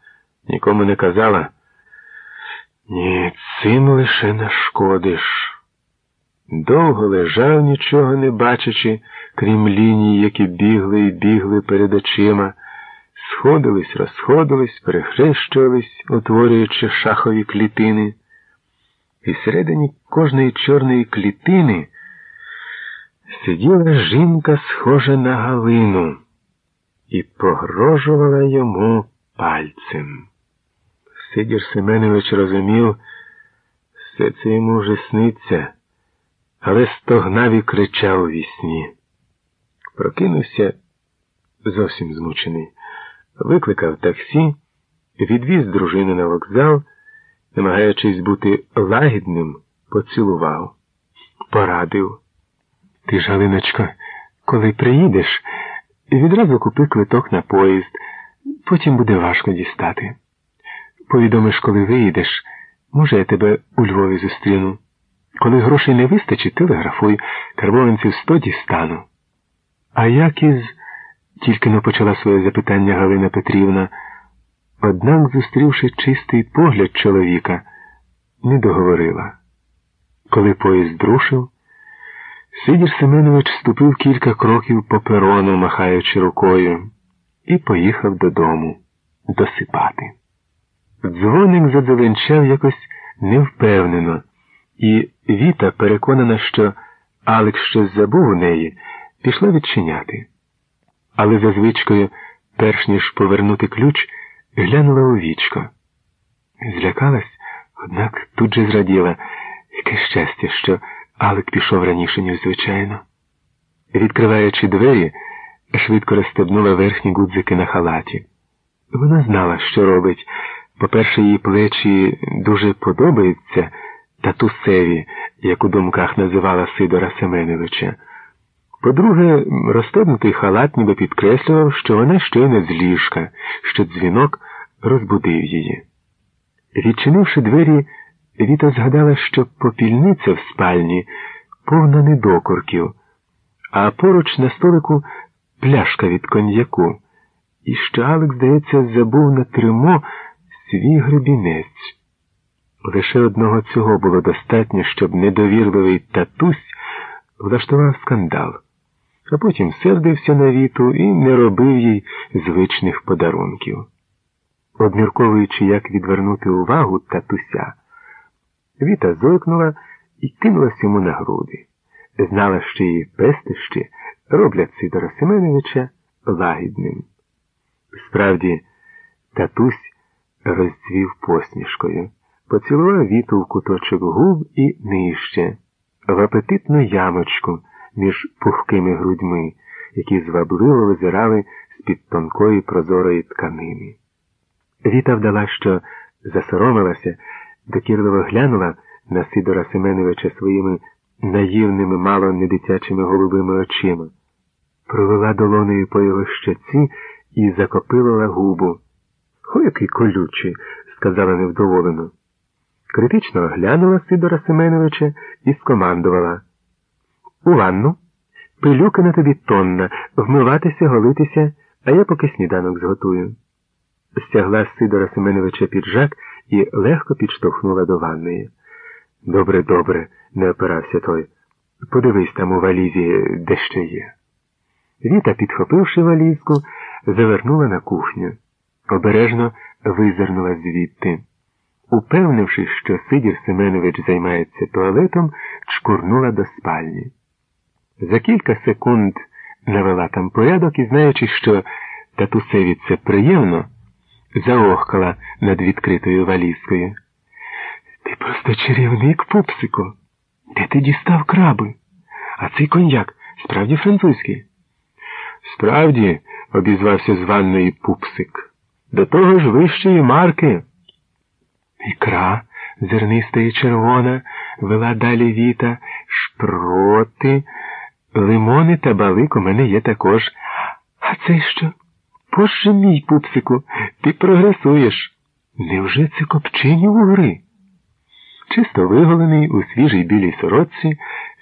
нікому не казала. Ні, цим лише нашкодиш. Довго лежав, нічого не бачачи, крім ліній, які бігли і бігли перед очима, сходились, розходились, перехрещувались, утворюючи шахові клітини. І всередині кожної чорної клітини сиділа жінка, схожа на Галину, і погрожувала йому пальцем. Сидір Семенович розумів, все це йому вже сниться, але стогнав і кричав у вісні. Прокинувся зовсім змучений, викликав таксі, відвіз дружину на вокзал, намагаючись бути лагідним, поцілував, порадив. Ти ж, Галиночко, коли приїдеш, відразу купи квиток на поїзд, потім буде важко дістати. Повідомиш, коли виїдеш, може, я тебе у Львові зустріну. Коли грошей не вистачить, телеграфуй, карбованців сто дістану. А як із. тільки не почала своє запитання Галина Петрівна, однак, зустрівши чистий погляд чоловіка, не договорила. Коли поїзд рушив, Сидір Семенович ступив кілька кроків по перону, махаючи рукою, і поїхав додому досипати. Дзвоник задзеленчав якось невпевнено, і Віта, переконана, що Алекс щось забув у неї, пішла відчиняти. Але за звичкою, перш ніж повернути ключ, глянула у вічко. Злякалась, однак тут же зраділа, яке щастя, що. Алек пішов раніше, ніж звичайно. Відкриваючи двері, швидко розстебнула верхні гудзики на халаті. Вона знала, що робить. По-перше, її плечі дуже подобаються татусеві, як у думках називала Сидора Семеновича. По-друге, розстебнутий халат ніби підкреслював, що вона щойно з ліжка, що дзвінок розбудив її. Відчинивши двері, Віта згадала, що попільниця в спальні повна недокорків, а поруч на столику пляшка від коньяку, і що Алек, здається, забув на тримо свій гребінець. Лише одного цього було достатньо, щоб недовірливий татусь влаштував скандал, а потім сердився на віту і не робив їй звичних подарунків. Обмірковуючи, як відвернути увагу татуся, Віта зойкнула і кинулась йому на груди. Знала, що її пестищі роблять Сидора Семеновича лагідним. Справді, татусь розцвів посмішкою, поцілував віту в куточок губ і нижче, в апетитну ямочку між пухкими грудьми, які звабливо визирали з-під тонкої прозорої тканини. Віта вдала, що засоромилася, докірливо глянула на Сидора Семеновича своїми наївними, мало не дитячими голубими очима, провела долонею по його щоці і закопилила губу. Хо, який колючий, сказала невдоволено. Критично оглянула Сидора Семеновича і скомандувала. У ванну, пилюка на тобі тонна, вмиватися, голитися, а я поки сніданок зготую. Стягла з Сидора Семеновича піджак і легко підштовхнула до ванної. Добре, добре, не опирався той. Подивись там у валізі, де ще є. Віта, підхопивши валізку, завернула на кухню. Обережно визирнула звідти. Упевнившись, що Сидір Семенович займається туалетом, чкурнула до спальні. За кілька секунд навела там порядок і, знаючи, що татусеві це приємно, заохкала над відкритою валізкою. Ти просто чарівник, пупсику. Де ти дістав краби? А цей коньяк справді французький? Справді, обізвався з ванної пупсик. До того ж вищої марки. Ікра, зерниста і червона, вела далі віта, шпроти, лимони та балик у мене є також. А це що? Боже мій, пупсику, ти прогресуєш. Невже це копчені угри? Чисто виголений у свіжій білій сорочці,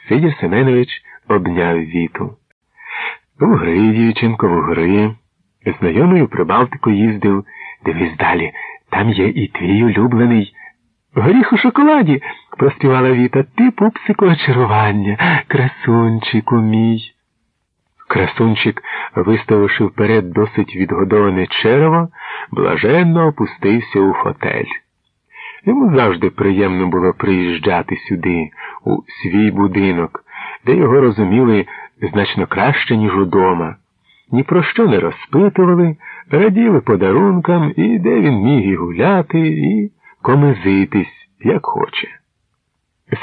Сидір Семенович обняв віту. Вугри, дівчинко, вугри. Знайомий у Прибалтику їздив. Дивись далі, там є і твій улюблений. Горіх у шоколаді, проспівала Віта. Ти, пупсику, очарування, красунчику мій. Красунчик, виставивши вперед досить відгодоване черево, блаженно опустився у фотель. Йому завжди приємно було приїжджати сюди, у свій будинок, де його розуміли значно краще, ніж удома. Ні про що не розпитували, раділи подарункам і де він міг і гуляти, і комизитись, як хоче.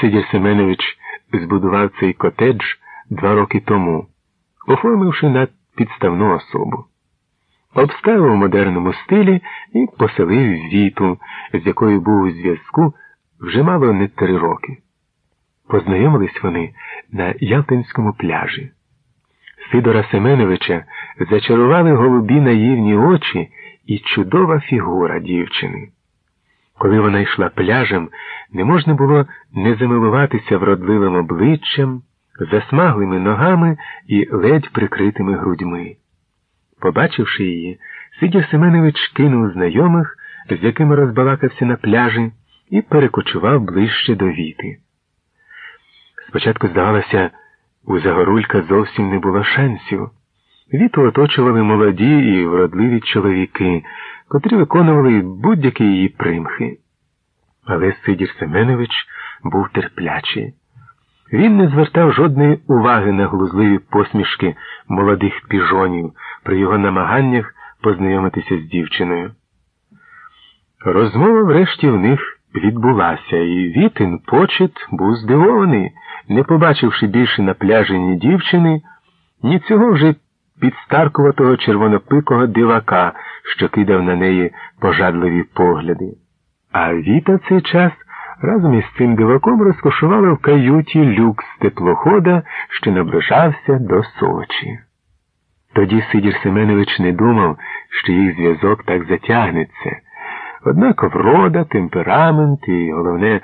Сидір Семенович збудував цей котедж два роки тому, оформивши на підставну особу обставив у модерному стилі і поселив віту, з якою був у зв'язку вже мало не три роки. Познайомились вони на Ялтинському пляжі. Сидора Семеновича зачарували голубі наївні очі і чудова фігура дівчини. Коли вона йшла пляжем, не можна було не замилуватися вродливим обличчям, засмаглими ногами і ледь прикритими грудьми. Побачивши її, Сидір Семенович кинув знайомих, з якими розбалакався на пляжі, і перекочував ближче до віти. Спочатку, здавалося, у Загорулька зовсім не було шансів. Віту оточували молоді і вродливі чоловіки, котрі виконували будь-які її примхи. Але Сидір Семенович був терплячий. Він не звертав жодної уваги на глузливі посмішки молодих піжонів при його намаганнях познайомитися з дівчиною. Розмова врешті в них відбулася, і Вітин почет був здивований, не побачивши більше на пляжі ні дівчини, ні цього вже підстаркуватого червонопикого дивака, що кидав на неї пожадливі погляди. А Віта цей час разом із цим диваком розкошувала в каюті люкс теплохода, що наближався до Сочі. Тоді Сидір Семенович не думав, що їх зв'язок так затягнеться. Однак врода, темперамент і, головне,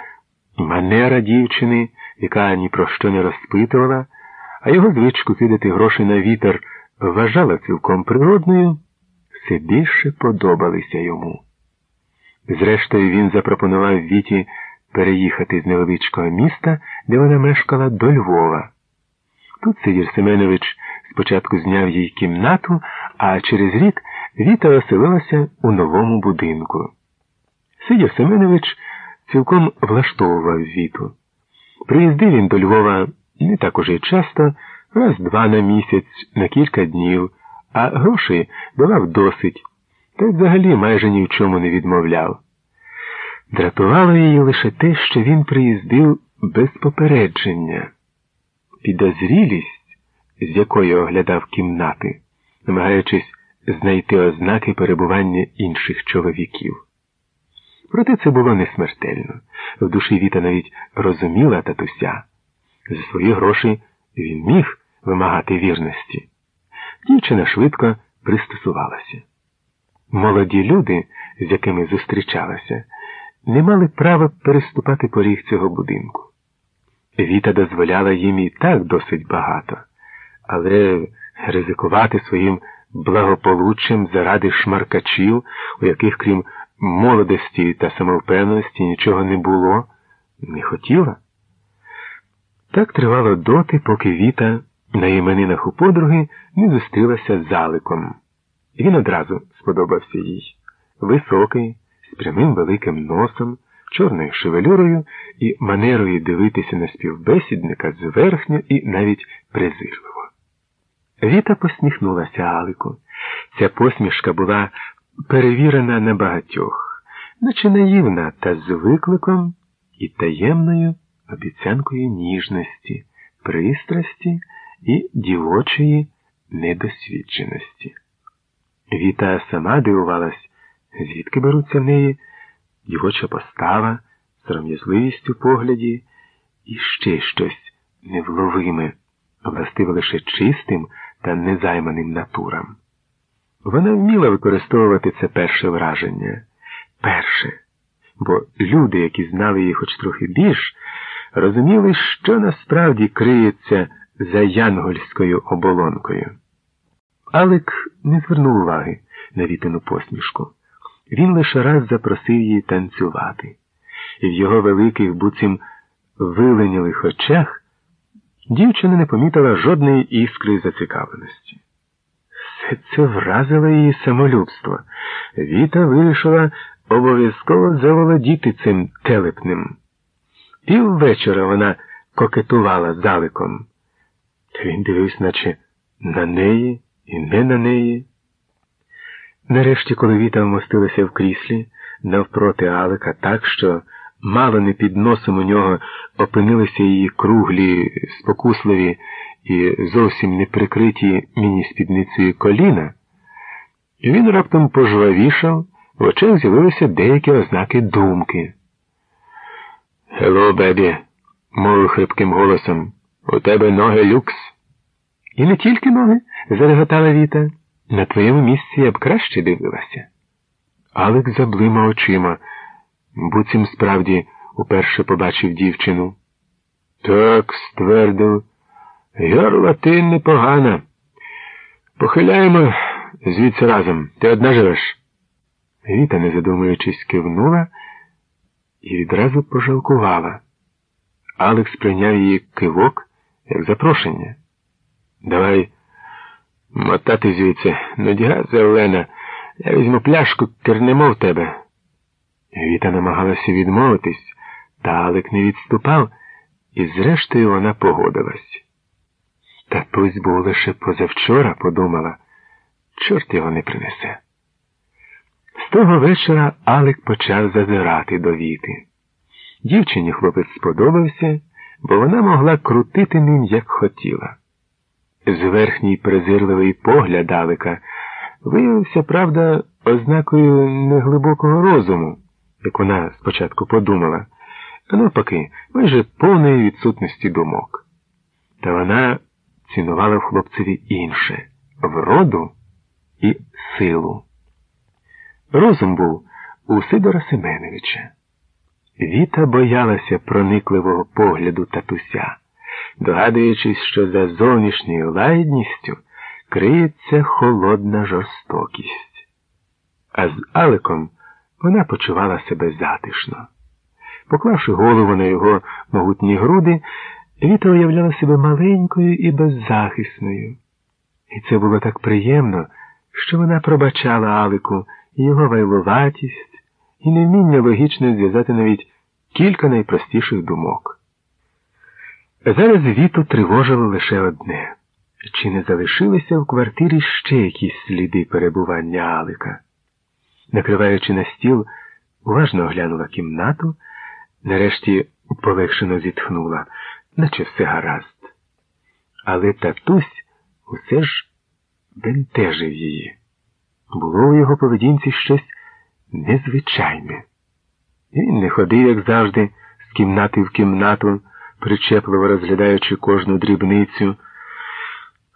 манера дівчини, яка ні про що не розпитувала, а його звичку кидати гроші на вітер вважала цілком природною, все більше подобалися йому. Зрештою, він запропонував Віті переїхати з невеличкого міста, де вона мешкала, до Львова. Тут Сидір Семенович спочатку зняв їй кімнату, а через рік Віта оселилася у новому будинку. Сидір Семенович цілком влаштовував Віту. Приїздив він до Львова не так уже часто, раз два на місяць, на кілька днів, а грошей давав досить, та й взагалі майже ні в чому не відмовляв. Дратувало її лише те, що він приїздив без попередження. Підозрілість, з якою оглядав кімнати, намагаючись знайти ознаки перебування інших чоловіків. Проте це було не смертельно. В душі Віта навіть розуміла татуся. За свої гроші він міг вимагати вірності. Дівчина швидко пристосувалася. Молоді люди, з якими зустрічалася, не мали права переступати поріг цього будинку. Віта дозволяла їм і так досить багато, але ризикувати своїм благополуччям заради шмаркачів, у яких, крім молодості та самовпевненості, нічого не було, не хотіла. Так тривало доти, поки Віта на іменинах у подруги не зустрілася з заликом. Він одразу сподобався їй. Високий, з прямим великим носом, чорною шевелюрою і манерою дивитися на співбесідника зверхньо і навіть презирливо. Віта посміхнулася Алику. Ця посмішка була перевірена на багатьох, наче наївна та з викликом і таємною обіцянкою ніжності, пристрасті і дівочої недосвідченості. Віта сама дивувалась, звідки беруться в неї дівоча постава, сором'язливість у погляді і ще щось невловиме, властиве лише чистим та незайманим натурам. Вона вміла використовувати це перше враження. Перше. Бо люди, які знали її хоч трохи більш, розуміли, що насправді криється за янгольською оболонкою. Алик не звернув уваги на вітину посмішку. Він лише раз запросив її танцювати, і в його великих, буцім виленілих очах дівчина не помітила жодної іскри зацікавленості. Це вразило її самолюбство. Віта вирішила обов'язково заволодіти цим телепним. Піввечора вона кокетувала заликом. Та він дивився, наче на неї і не на неї. Нарешті, коли Віта вмостилася в кріслі навпроти Алика так, що мало не під носом у нього опинилися її круглі, спокусливі і зовсім не прикриті міні-спідницею коліна, він раптом пожвавішав, в очах з'явилися деякі ознаки думки. Хело, бебі, мовив хрипким голосом, у тебе ноги люкс. І не тільки ноги, зареготала Віта. На твоєму місці я б краще дивилася. Алек заблима очима, буцім справді уперше побачив дівчину. Так, ствердив, Ярла ти непогана. Похиляємо звідси разом. Ти одна живеш. Віта, не задумуючись, кивнула і відразу пожалкувала. Алекс прийняв її кивок як запрошення. Давай мотати звідси, нудьга зелена, я візьму пляшку, кернемо в тебе. Віта намагалася відмовитись, та Алек не відступав, і зрештою вона погодилась. Татусь був лише позавчора, подумала, чорт його не принесе. З того вечора Алек почав зазирати до Віти. Дівчині хлопець сподобався, бо вона могла крутити ним, як хотіла. Зверхній презирливий погляд Алика виявився, правда, ознакою неглибокого розуму, як вона спочатку подумала, а навпаки, майже повної відсутності думок. Та вона цінувала в хлопцеві інше вроду і силу. Розум був у Сидора Семеновича. Віта боялася проникливого погляду татуся, догадуючись, що за зовнішньою лагідністю криється холодна жорстокість. А з Аликом вона почувала себе затишно. Поклавши голову на його могутні груди, Віта уявляла себе маленькою і беззахисною. І це було так приємно, що вона пробачала Алику його вайлуватість, і невміння логічно зв'язати навіть кілька найпростіших думок. Зараз Віту тривожило лише одне чи не залишилися в квартирі ще якісь сліди перебування Алика. Накриваючи на стіл, уважно оглянула кімнату, нарешті полегшено зітхнула, наче все гаразд. Але татусь усе ж бентежив її. Було у його поведінці щось незвичайне. Він не ходив, як завжди, з кімнати в кімнату, причепливо розглядаючи кожну дрібницю,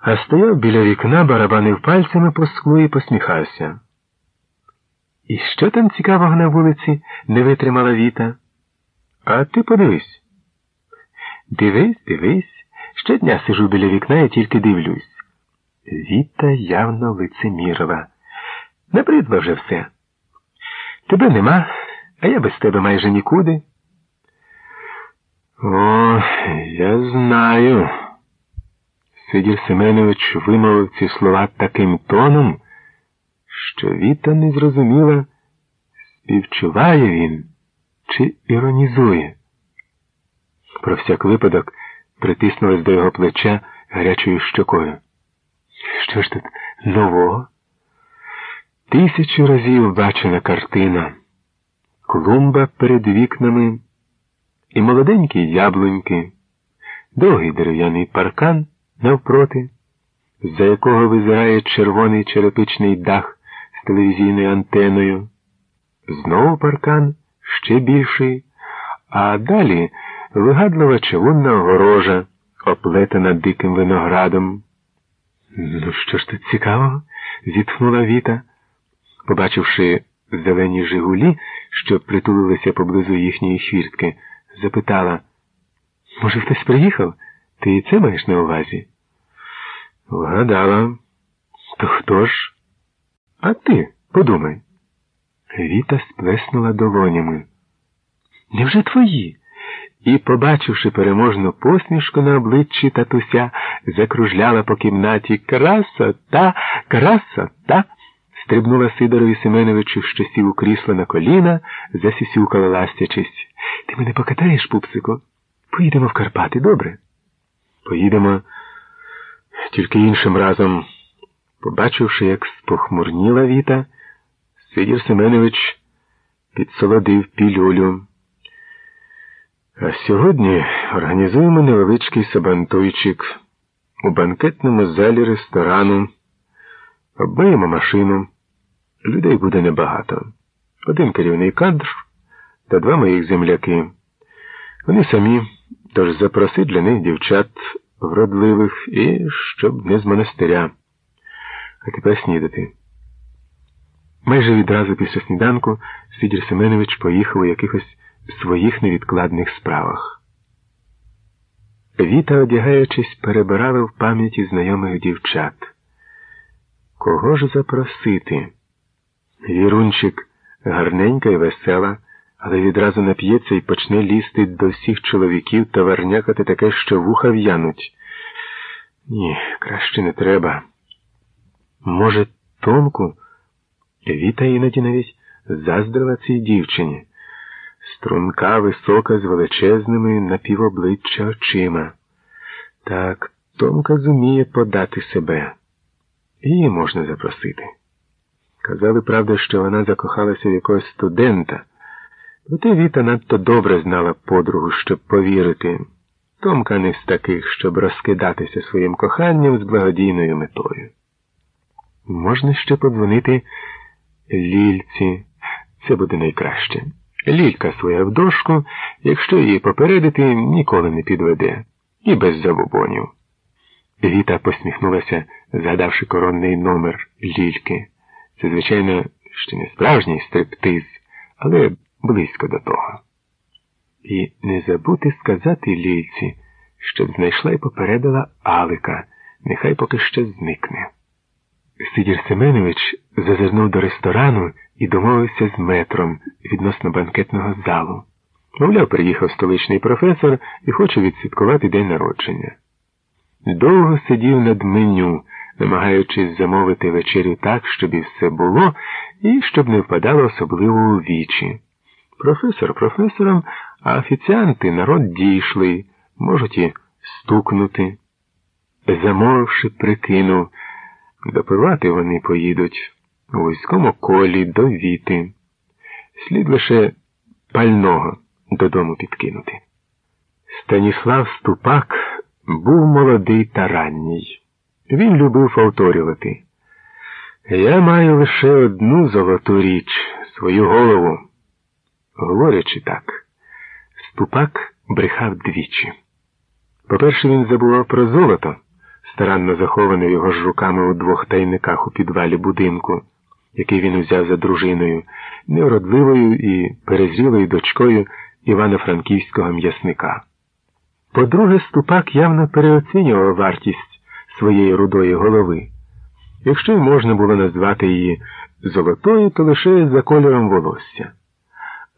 а стояв біля вікна, барабанив пальцями по склу і посміхався. І що там цікавого на вулиці не витримала Віта? А ти подивись. Дивись, дивись. Щодня сижу біля вікна і тільки дивлюсь. Віта явно лицемірила. Набридла вже все. Тебе нема, а я без тебе майже нікуди. О, я знаю. Сидір Семенович вимовив ці слова таким тоном, що Віта не зрозуміла, співчуває він чи іронізує. Про всяк випадок притиснулась до його плеча гарячою щокою. Що ж тут нового? Тисячу разів бачена картина, клумба перед вікнами і молоденькі яблуньки, довгий дерев'яний паркан навпроти, з-за якого визирає червоний черепичний дах телевізійною антеною, знову паркан ще більший, а далі вигадлива човунна огорожа, оплетена диким виноградом. Ну, що ж тут цікавого? зітхнула Віта, побачивши зелені Жигулі, що притулилися поблизу їхньої хвіртки, запитала, може, хтось приїхав? Ти і це маєш на увазі? Вгадала. То хто ж? А ти подумай. Віта сплеснула долонями. Невже твої? І, побачивши переможну посмішку на обличчі татуся, закружляла по кімнаті красота, красота. Стрибнула Сидорові Семеновичу, що сів у крісло на коліна, засісюкала ластячись. Ти мене покатаєш, пупсику? Поїдемо в Карпати, добре? Поїдемо тільки іншим разом. Побачивши, як спохмурніла Віта, Сидір Семенович підсолодив пілюлю. А сьогодні організуємо невеличкий сабантуйчик у банкетному залі ресторану, обмиємо машину. Людей буде небагато. Один керівний кадр та два моїх земляки. Вони самі, тож запроси для них дівчат вродливих і щоб не з монастиря. А тепер снідати. Майже відразу після сніданку Сидір Семенович поїхав у якихось своїх невідкладних справах. Віта, одягаючись, перебирала в пам'яті знайомих дівчат. Кого ж запросити? Вірунчик гарненька і весела але відразу нап'ється і почне лізти до всіх чоловіків та варнякати таке, що вуха в'януть. Ні, краще не треба. Може, Томку? Віта іноді навіть заздрила цій дівчині. Струнка висока з величезними напівобличчя очима. Так, Томка зуміє подати себе. Її можна запросити. Казали, правда, що вона закохалася в якогось студента. Проте Віта надто добре знала подругу, щоб повірити. Томка не з таких, щоб розкидатися своїм коханням з благодійною метою. Можна ще подзвонити Лільці. Це буде найкраще. Лілька своя в дошку, якщо її попередити, ніколи не підведе. І без забобонів. Віта посміхнулася, згадавши коронний номер Лільки. Це, звичайно, ще не справжній стриптиз, але близько до того. І не забути сказати лійці, щоб знайшла і попередила Алика, нехай поки що зникне. Сидір Семенович зазирнув до ресторану і домовився з метром відносно банкетного залу. Мовляв, приїхав столичний професор і хоче відсвяткувати день народження. Довго сидів над меню, намагаючись замовити вечерю так, щоб і все було, і щоб не впадало особливо у вічі. Професор професором, а офіціанти народ дійшли, можуть і стукнути. Замовивши, прикинув, допивати вони поїдуть у війському колі до віти. Слід лише пального додому підкинути. Станіслав Ступак був молодий та ранній. Він любив повторювати. Я маю лише одну золоту річ, свою голову. Говорячи так, ступак брехав двічі. По-перше, він забував про золото, старанно заховане його ж руками у двох тайниках у підвалі будинку, який він узяв за дружиною, неуродливою і перезрілою дочкою Івано-Франківського м'ясника. По-друге, ступак явно переоцінював вартість своєї рудої голови. Якщо й можна було назвати її золотою, то лише за кольором волосся.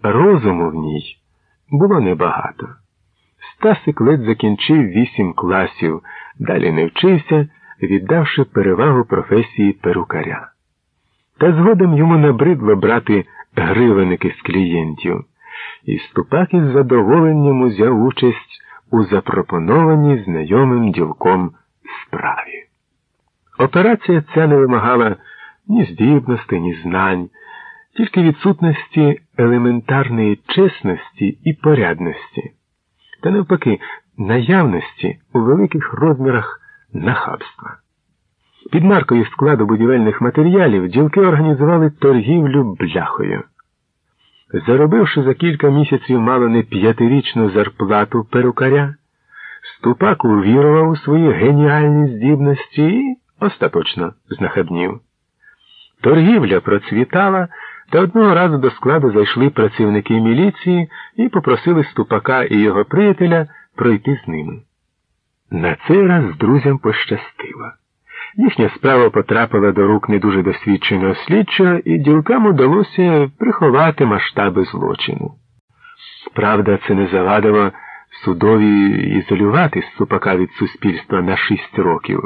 Розуму в ній було небагато. Стасик ледь закінчив вісім класів, далі не вчився, віддавши перевагу професії перукаря. Та згодом йому набридло брати гривеники з клієнтів, і ступак із задоволенням узяв участь у запропонованій знайомим ділком справі. Операція ця не вимагала ні здібності, ні знань, тільки відсутності елементарної чесності і порядності, та навпаки, наявності у великих розмірах нахабства. Під маркою складу будівельних матеріалів ділки організували торгівлю бляхою. Заробивши за кілька місяців мало не п'ятирічну зарплату перукаря, ступак увірував у свої геніальні здібності і остаточно знахабнів. Торгівля процвітала, та одного разу до складу зайшли працівники міліції і попросили ступака і його приятеля пройти з ними. На цей раз друзям пощастило. Їхня справа потрапила до рук не дуже досвідченого слідчого, і ділкам удалося приховати масштаби злочину. Правда, це не завадило судові ізолювати ступака від суспільства на шість років.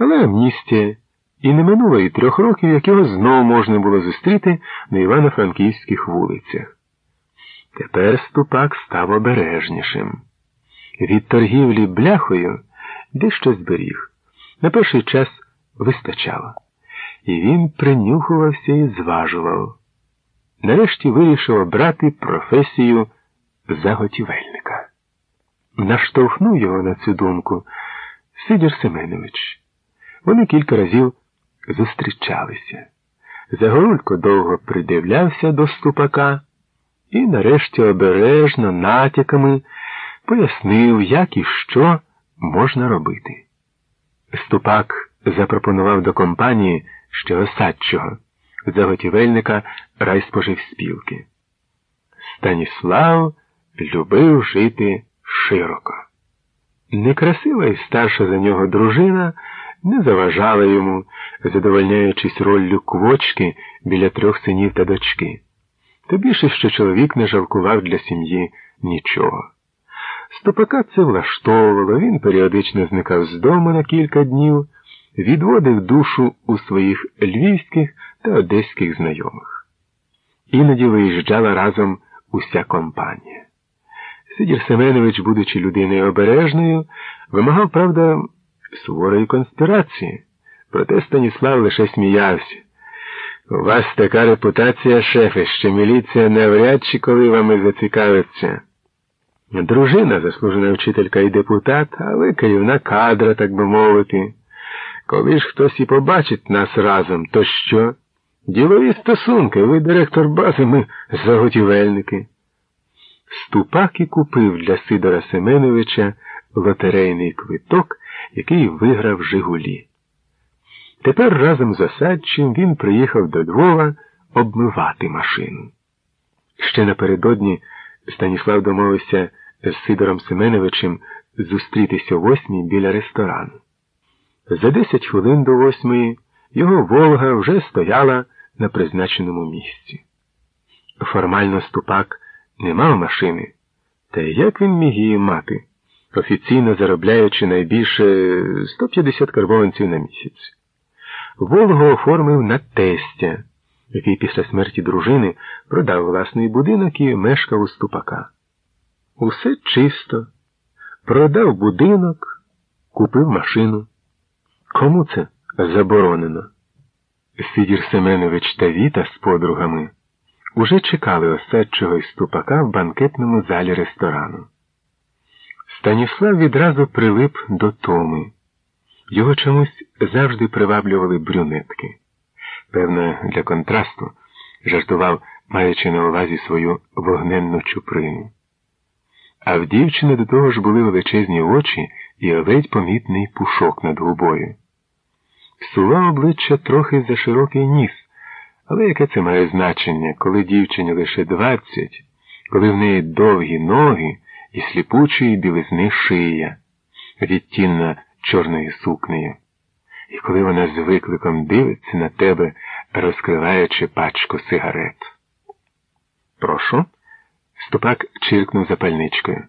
Але амністія і не минуло і трьох років, як його знову можна було зустріти на Івано-Франківських вулицях. Тепер ступак став обережнішим. Від торгівлі бляхою дещо зберіг. На перший час вистачало, і він принюхувався і зважував. Нарешті вирішив обрати професію заготівельника. Наштовхнув його на цю думку Сидір Семенович. Вони кілька разів зустрічалися. Загорулько довго придивлявся до ступака і нарешті обережно натяками пояснив, як і що можна робити. Ступак запропонував до компанії ще осадчого, заготівельника райспоживспілки. Станіслав любив жити широко. Некрасива і старша за нього дружина не заважала йому, задовольняючись роллю квочки біля трьох синів та дочки. Та більше, що чоловік не жалкував для сім'ї нічого. Стопака це влаштовувало, він періодично зникав з дому на кілька днів, відводив душу у своїх львівських та одеських знайомих. Іноді виїжджала разом уся компанія. Сидір Семенович, будучи людиною обережною, вимагав, правда, суворої конспірації. Проте Станіслав лише сміявся. У вас така репутація, шефе, що міліція навряд чи коли вами зацікавиться. Дружина, заслужена вчителька і депутат, але керівна кадра, так би мовити. Коли ж хтось і побачить нас разом, то що? Ділові стосунки, ви директор бази, ми заготівельники. Ступак і купив для Сидора Семеновича лотерейний квиток, який виграв Жигулі. Тепер разом з Осадчим він приїхав до Львова обмивати машину. Ще напередодні Станіслав домовився з Сидором Семеновичем зустрітися о восьмій біля ресторану. За десять хвилин до восьмої його Волга вже стояла на призначеному місці. Формально ступак не мав машини. Та як він міг її мати, офіційно заробляючи найбільше 150 карбованців на місяць? Волгу оформив на тестя, який після смерті дружини продав власний будинок і мешкав у ступака. Усе чисто. Продав будинок, купив машину. Кому це заборонено? Сидір Семенович та Віта з подругами уже чекали осадчого й ступака в банкетному залі ресторану. Станіслав відразу прилип до Томи. Його чомусь завжди приваблювали брюнетки. Певно, для контрасту жартував, маючи на увазі свою вогненну чуприну. А в дівчини до того ж були величезні очі і ледь помітний пушок над губою. Сула обличчя трохи за широкий ніс, але яке це має значення, коли дівчині лише двадцять, коли в неї довгі ноги і сліпучої білизни шия, відтінна чорною сукнею, і коли вона з викликом дивиться на тебе, розкриваючи пачку сигарет. Прошу. Ступак чиркнув запальничкою.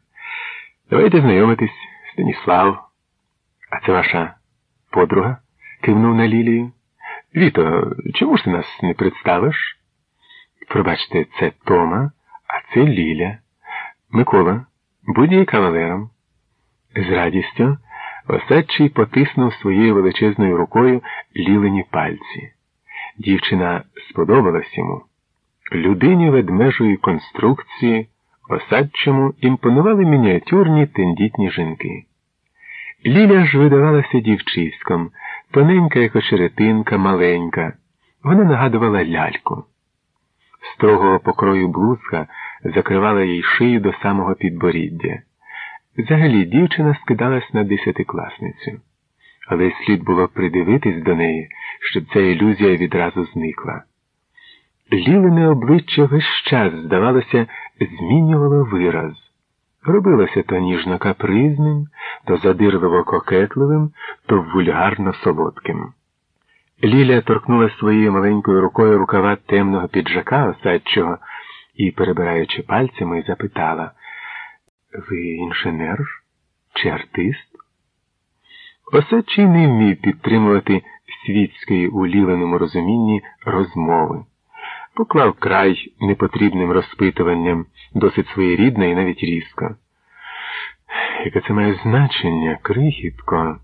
Давайте знайомитись, Станіслав. А це ваша подруга? кивнув на Лілію. Віто, чому ж ти нас не представиш? Пробачте, це Тома, а це Ліля. Микола, будь її кавалером. З радістю Осадчий потиснув своєю величезною рукою лілені пальці. Дівчина сподобалась йому. Людині ведмежої конструкції осадчому імпонували мініатюрні тендітні жінки. Ліля ж видавалася дівчиськом, тоненька, як очеретинка, маленька. Вона нагадувала ляльку. Строгого покрою блузка закривала їй шию до самого підборіддя. Взагалі дівчина скидалась на десятикласницю, але слід було придивитись до неї, щоб ця ілюзія відразу зникла. Лілене обличчя весь час, здавалося, змінювало вираз. Робилося то ніжно капризним, то задирливо кокетливим, то вульгарно солодким. Ліля торкнула своєю маленькою рукою рукава темного піджака осадчого і, перебираючи пальцями, запитала Ви інженер чи артист? Осадчий не вмів підтримувати світської у ліленому розумінні розмови поклав край непотрібним розпитуванням, досить своєрідне і навіть різко. Яке це має значення, крихітко?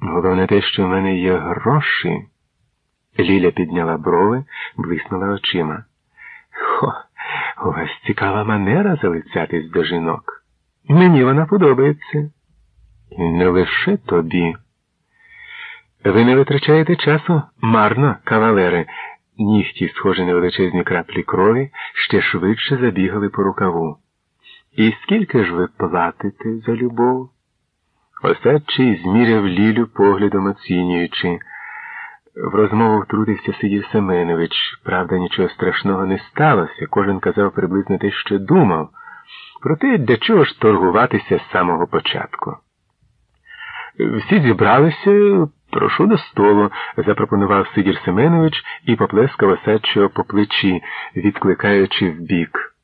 Головне те, що в мене є гроші. Ліля підняла брови, блиснула очима. Хо, у вас цікава манера залицятись до жінок. Мені вона подобається. Не лише тобі. Ви не витрачаєте часу марно, кавалери. Нігті, схожі на величезні краплі крові, ще швидше забігали по рукаву. І скільки ж ви платите за любов? Осадчий зміряв Лілю поглядом оцінюючи. В розмову втрутився Сидів Семенович. Правда, нічого страшного не сталося. Кожен казав приблизно те, що думав. Проте для чого ж торгуватися з самого початку? Всі зібралися, прошу до столу, запропонував Сидір Семенович і поплескав осадчого по плечі, відкликаючи вбік.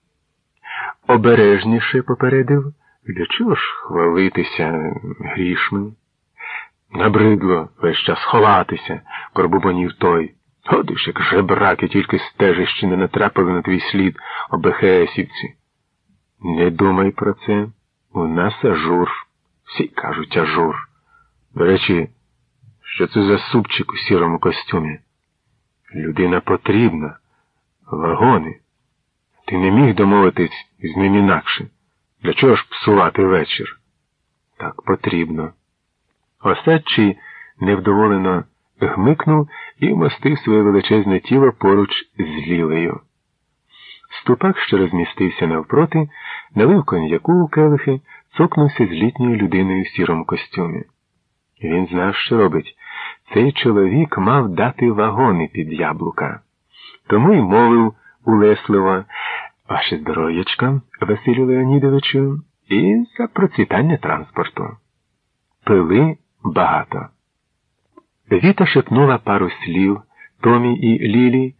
Обережніше попередив, для чого ж хвалитися грішми? Набридло весь час ховатися, пробубонів той. Ходиш, як жебраки, тільки стежищі не натрапили на твій слід обехесівці. Не думай про це. У нас ажур. Всі кажуть ажур. До речі, що це за супчик у сірому костюмі? Людина потрібна, вагони. Ти не міг домовитись з ним інакше. Для чого ж псувати вечір? Так потрібно. Осадчий невдоволено гмикнув і вмостив своє величезне тіло поруч з лілею. Ступак, що розмістився навпроти, налив коньяку у келихи, цокнувся з літньою людиною в сірому костюмі. Він знав, що робить. Цей чоловік мав дати вагони під яблука. Тому й мовив улесливо ваше здоров'ячко, Василю Леонідовичу, і за процвітання транспорту. Пили багато. Віта шепнула пару слів Томі і Лілі,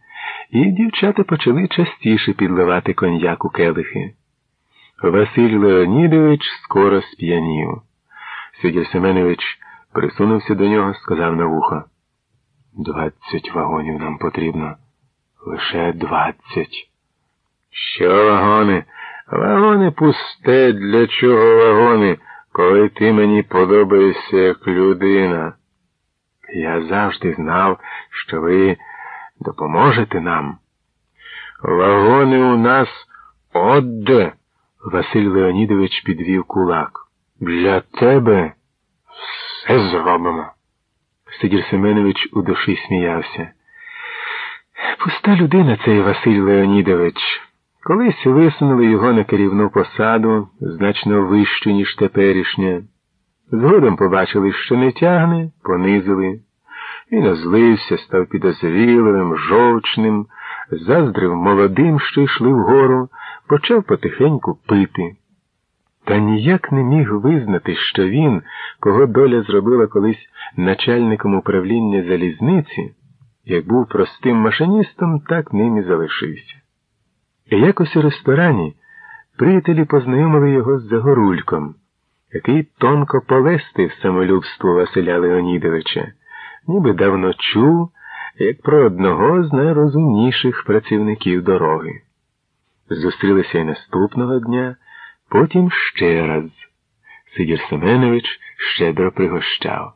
і дівчата почали частіше підливати коньяк у келихи. Василь Леонідович скоро сп'янів. Сидір Семенович присунувся до нього, сказав на вухо. Двадцять вагонів нам потрібно. Лише двадцять. Що вагони? Вагони пусте, для чого вагони, коли ти мені подобаєшся як людина. Я завжди знав, що ви допоможете нам. Вагони у нас отде. Василь Леонідович підвів кулак. Для тебе все зробимо. Сидір Семенович у душі сміявся. Пуста людина цей Василь Леонідович. Колись висунули його на керівну посаду, значно вищу, ніж теперішня. Згодом побачили, що не тягне, понизили. Він озлився, став підозріливим, жовчним, заздрив молодим, що йшли вгору, почав потихеньку пити. Та ніяк не міг визнати, що він, кого доля зробила колись начальником управління залізниці, як був простим машиністом, так ним і залишився. Якось у ресторані приятелі познайомили його з Загорульком, який тонко полестив самолюбство Василя Леонідовича, ніби давно чув, як про одного з найрозумніших працівників дороги. Зустрілися й наступного дня, потім ще раз. Сидір Семенович щедро пригощав.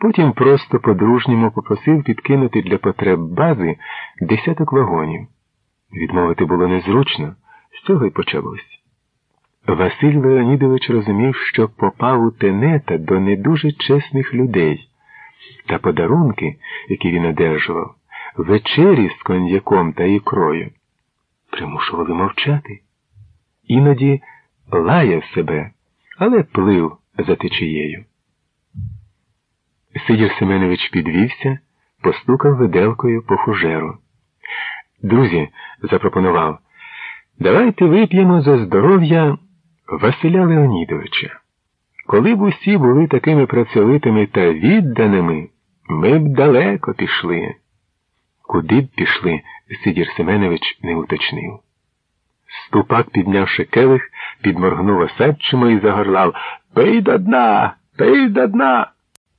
Потім просто по-дружньому попросив підкинути для потреб бази десяток вагонів. Відмовити було незручно, з цього й почалось. Василь Леонідович розумів, що попав у тенета до не дуже чесних людей, та подарунки, які він одержував, вечері з коньяком та ікрою, примушували мовчати. Іноді лаяв себе, але плив за течією. Сидір Семенович підвівся, постукав виделкою по фужеру. Друзі, запропонував, давайте вип'ємо за здоров'я Василя Леонідовича. Коли б усі були такими працьовитими та відданими, ми б далеко пішли. Куди б пішли, Сидір Семенович не уточнив. Ступак, піднявши келих, підморгнув осадчимо і загорлав Пий до дна, пий до дна.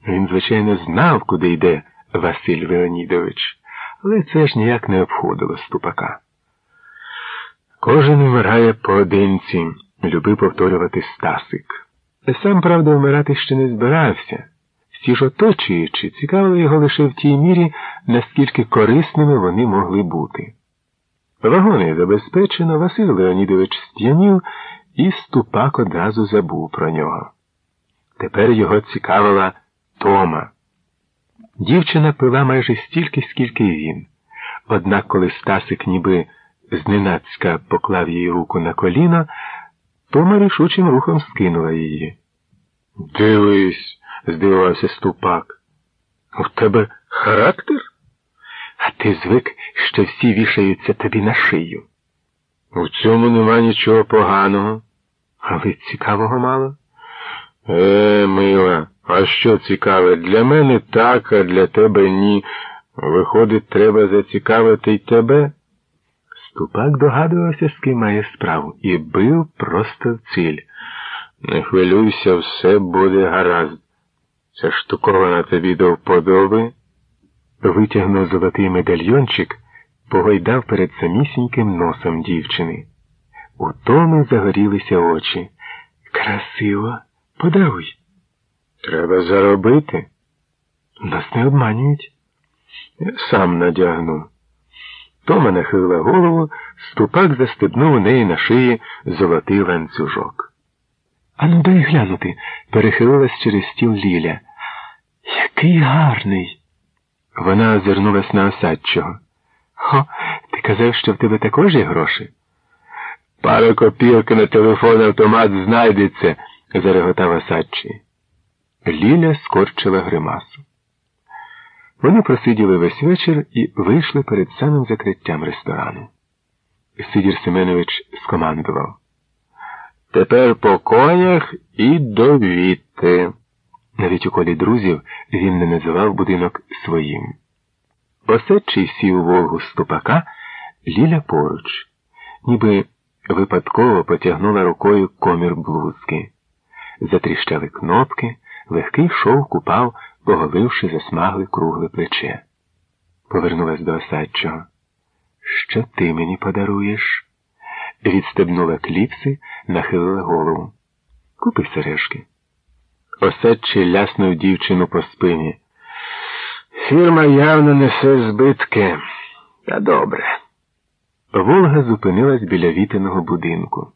Він, звичайно, знав, куди йде Василь Леонідович, але це ж ніяк не обходило ступака. Кожен вмирає поодинці, любив повторювати Стасик. Сам, правда, вмирати ще не збирався. Всі ж оточуючи, цікавили його лише в тій мірі, наскільки корисними вони могли бути. Вагони забезпечено, Василь Леонідович ст'янів і ступак одразу забув про нього. Тепер його цікавила Тома. Дівчина пила майже стільки, скільки й він. Однак, коли Стасик ніби зненацька поклав їй руку на коліно, Тома рішучим рухом скинула її. Дивись, здивувався ступак. У тебе характер? А ти звик, що всі вішаються тобі на шию. У цьому нема нічого поганого. Але цікавого мало? Е, мила, а що цікаве? Для мене так, а для тебе ні. Виходить, треба зацікавити й тебе. Ступак догадувався, з ким має справу, і бив просто в ціль. Не хвилюйся, все буде гаразд. Ця штукована тобі до вподоби. Витягнув золотий медальйончик, погойдав перед самісіньким носом дівчини. У Томи загорілися очі. Красиво, подаруй. Треба заробити. Нас не обманюють. Сам надягну. Тома нахилила голову, ступак застебнув у неї на шиї золотий ланцюжок. Ану, дай глянути, перехилилась через стіл Ліля. Який гарний. Вона озирнулась на осадчого. Хо, ти казав, що в тебе також є гроші? Пара копійок на телефон автомат знайдеться, зареготав осадчий. Ліля скорчила гримасу. Вони просиділи весь вечір і вийшли перед самим закриттям ресторану. Сидір Семенович скомандував. Тепер по конях і довідти. Навіть у колі друзів він не називав будинок своїм. Осадчий сів Волгу ступака, Ліля поруч, ніби випадково потягнула рукою комір блузки. Затріщали кнопки, легкий шовк упав, поголивши засмагле кругле плече. Повернулась до осадчого. Що ти мені подаруєш? Відстебнула кліпси, нахилила голову. Купи сережки. Осадчий ляснув дівчину по спині. Фірма явно несе збитки. Та добре. Волга зупинилась біля вітиного будинку.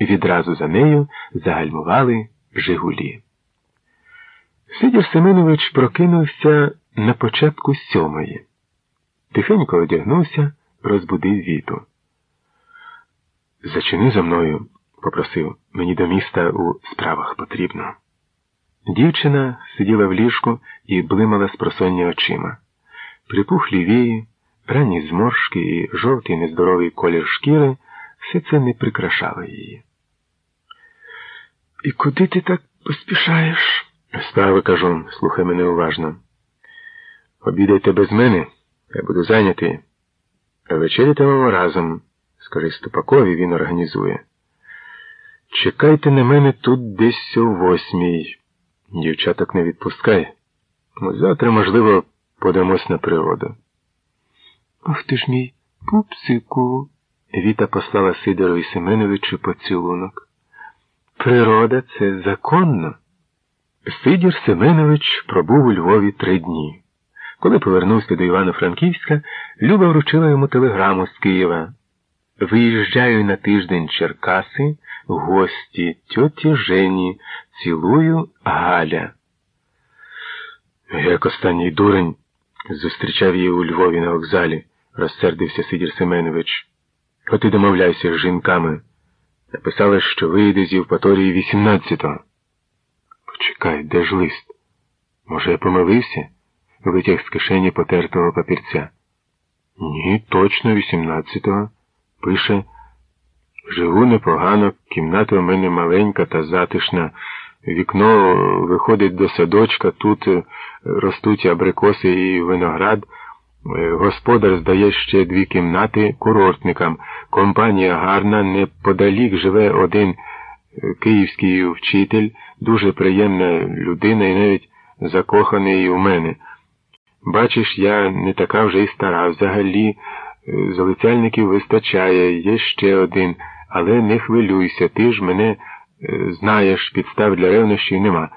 Відразу за нею загальмували Жигулі. Сидір Семенович прокинувся на початку сьомої. Тихенько одягнувся, розбудив віту. Зачини за мною, попросив, мені до міста у справах потрібно. Дівчина сиділа в ліжку і блимала з просоння очима. Припухлі вії, ранні зморшки і жовтий нездоровий колір шкіри все це не прикрашало її. І куди ти так поспішаєш? Справи кажу, слухай мене уважно. Обідайте без мене, я буду зайнятий. А вечерятимемо разом. Скажи Ступакові, він організує. Чекайте на мене тут десь о восьмій. Дівчаток не відпускай. Завтра, можливо, подамось на природу. Ох ти ж мій пупсику. Віта послала Сидорові Семеновичу поцілунок. Природа це законно. Сидір Семенович пробув у Львові три дні. Коли повернувся до Івано-Франківська, Люба вручила йому телеграму з Києва. Виїжджаю на тиждень Черкаси, гості тьоті Жені, цілую Галя. Як останній дурень зустрічав її у Львові на вокзалі, розсердився Сидір Семенович. От і домовляйся з жінками. Написала, що вийде з Євпаторії 18-го. Почекай, де ж лист? Може, я помилився? Витяг з кишені потертого папірця. Ні, точно 18-го. Пише, живу непогано, кімната у мене маленька та затишна. Вікно виходить до садочка, тут е, ростуть абрикоси і виноград. Е, господар здає ще дві кімнати курортникам. Компанія гарна, неподалік живе один київський вчитель, дуже приємна людина і навіть закоханий у мене. Бачиш, я не така вже й стара. Взагалі, е, залицяльників вистачає, є ще один, але не хвилюйся, ти ж мене знаєш, підстав для ревнощів нема.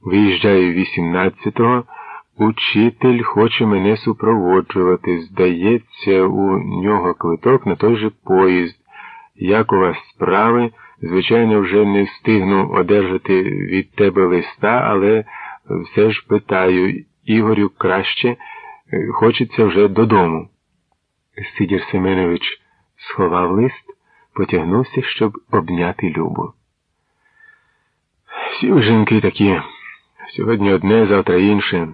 Виїжджаю 18-го. Учитель хоче мене супроводжувати. Здається, у нього квиток на той же поїзд. Як у вас справи? Звичайно, вже не встигну одержати від тебе листа, але все ж питаю, Ігорю краще, хочеться вже додому. Сидір Семенович сховав лист, потягнувся, щоб обняти Любу. Всі жінки такі, сьогодні одне, завтра інше.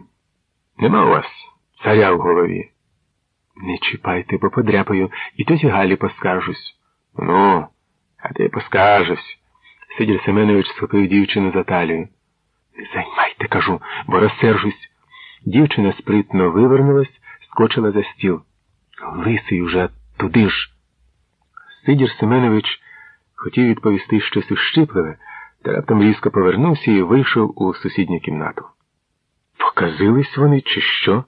Нема у вас царя в голові. Не чіпайте, бо подряпаю, і тоді Галі поскаржусь. Ну, а ти поскаржусь. Сидір Семенович схопив дівчину за талію. Займайте, кажу, бо розсержусь. Дівчина спритно вивернулась, скочила за стіл. Лисий уже туди ж. Сидір Семенович хотів відповісти щось ущипливе, та раптом різко повернувся і вийшов у сусідню кімнату. Показились вони, чи що?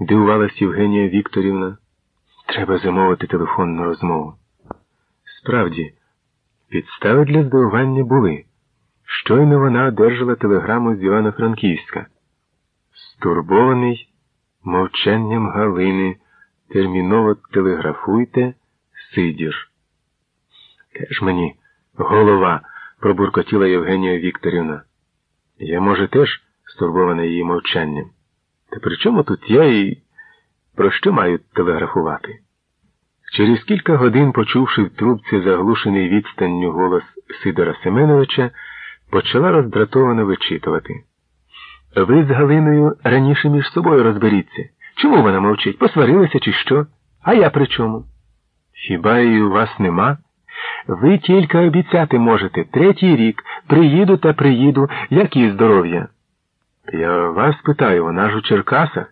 дивувалась Євгенія Вікторівна. Треба замовити телефонну розмову. Справді, підстави для здивування були. Щойно вона одержала телеграму з Івано-Франківська. Стурбований мовчанням Галини. Терміново телеграфуйте, Сидір. Теж мені голова, пробуркотіла Євгенія Вікторівна. Я, може, теж стурбована її мовчанням. Та при чому тут я і про що маю телеграфувати? Через кілька годин, почувши в трубці заглушений відстанню голос Сидора Семеновича, почала роздратовано вичитувати. Ви з Галиною раніше між собою розберіться. Чому вона мовчить? Посварилася, чи що? А я при чому? Хіба її у вас нема? Ви тільки обіцяти можете третій рік приїду та приїду, як її здоров'я. Я вас питаю, вона ж у Черкасах.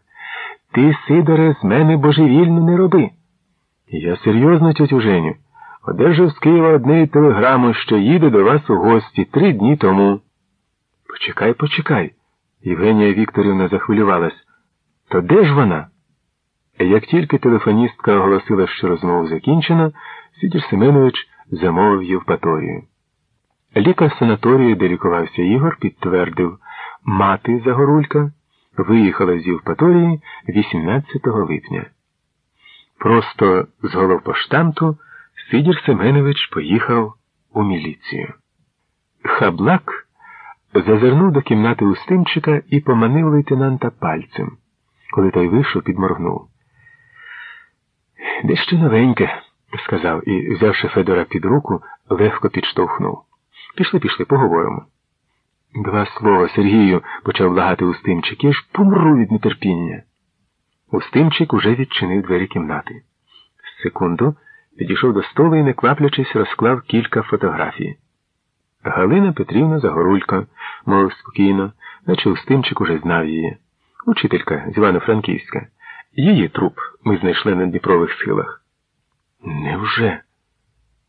Ти, Сидоре, з мене божевільно не роби. Я серйозно, тьотю Женю, Одержав з Києва одне телеграму, що їде до вас у гості три дні тому. Почекай, почекай. Євгенія Вікторівна захвилювалась. То де ж вона? Як тільки телефоністка оголосила, що розмова закінчена, Сідір Семенович замовив Євпаторію. Лікар санаторію, де лікувався Ігор, підтвердив, мати Загорулька виїхала з Євпаторії 18 липня. Просто з головпоштамту Сидір Семенович поїхав у міліцію. Хаблак зазирнув до кімнати Устимчика і поманив лейтенанта пальцем. Коли той вийшов, підморгнув. Дещо новеньке, сказав і, взявши Федора під руку, легко підштовхнув. Пішли, пішли, поговоримо. Два слова, Сергію, почав лагати Устимчик, я ж помру від нетерпіння. Устимчик уже відчинив двері кімнати. Секунду підійшов до столу і, не кваплячись, розклав кілька фотографій. Галина Петрівна Загорулько, мов спокійно, наче Устимчик уже знав її. Учителька з Івано-Франківська. Її труп ми знайшли на Дніпрових силах. Невже?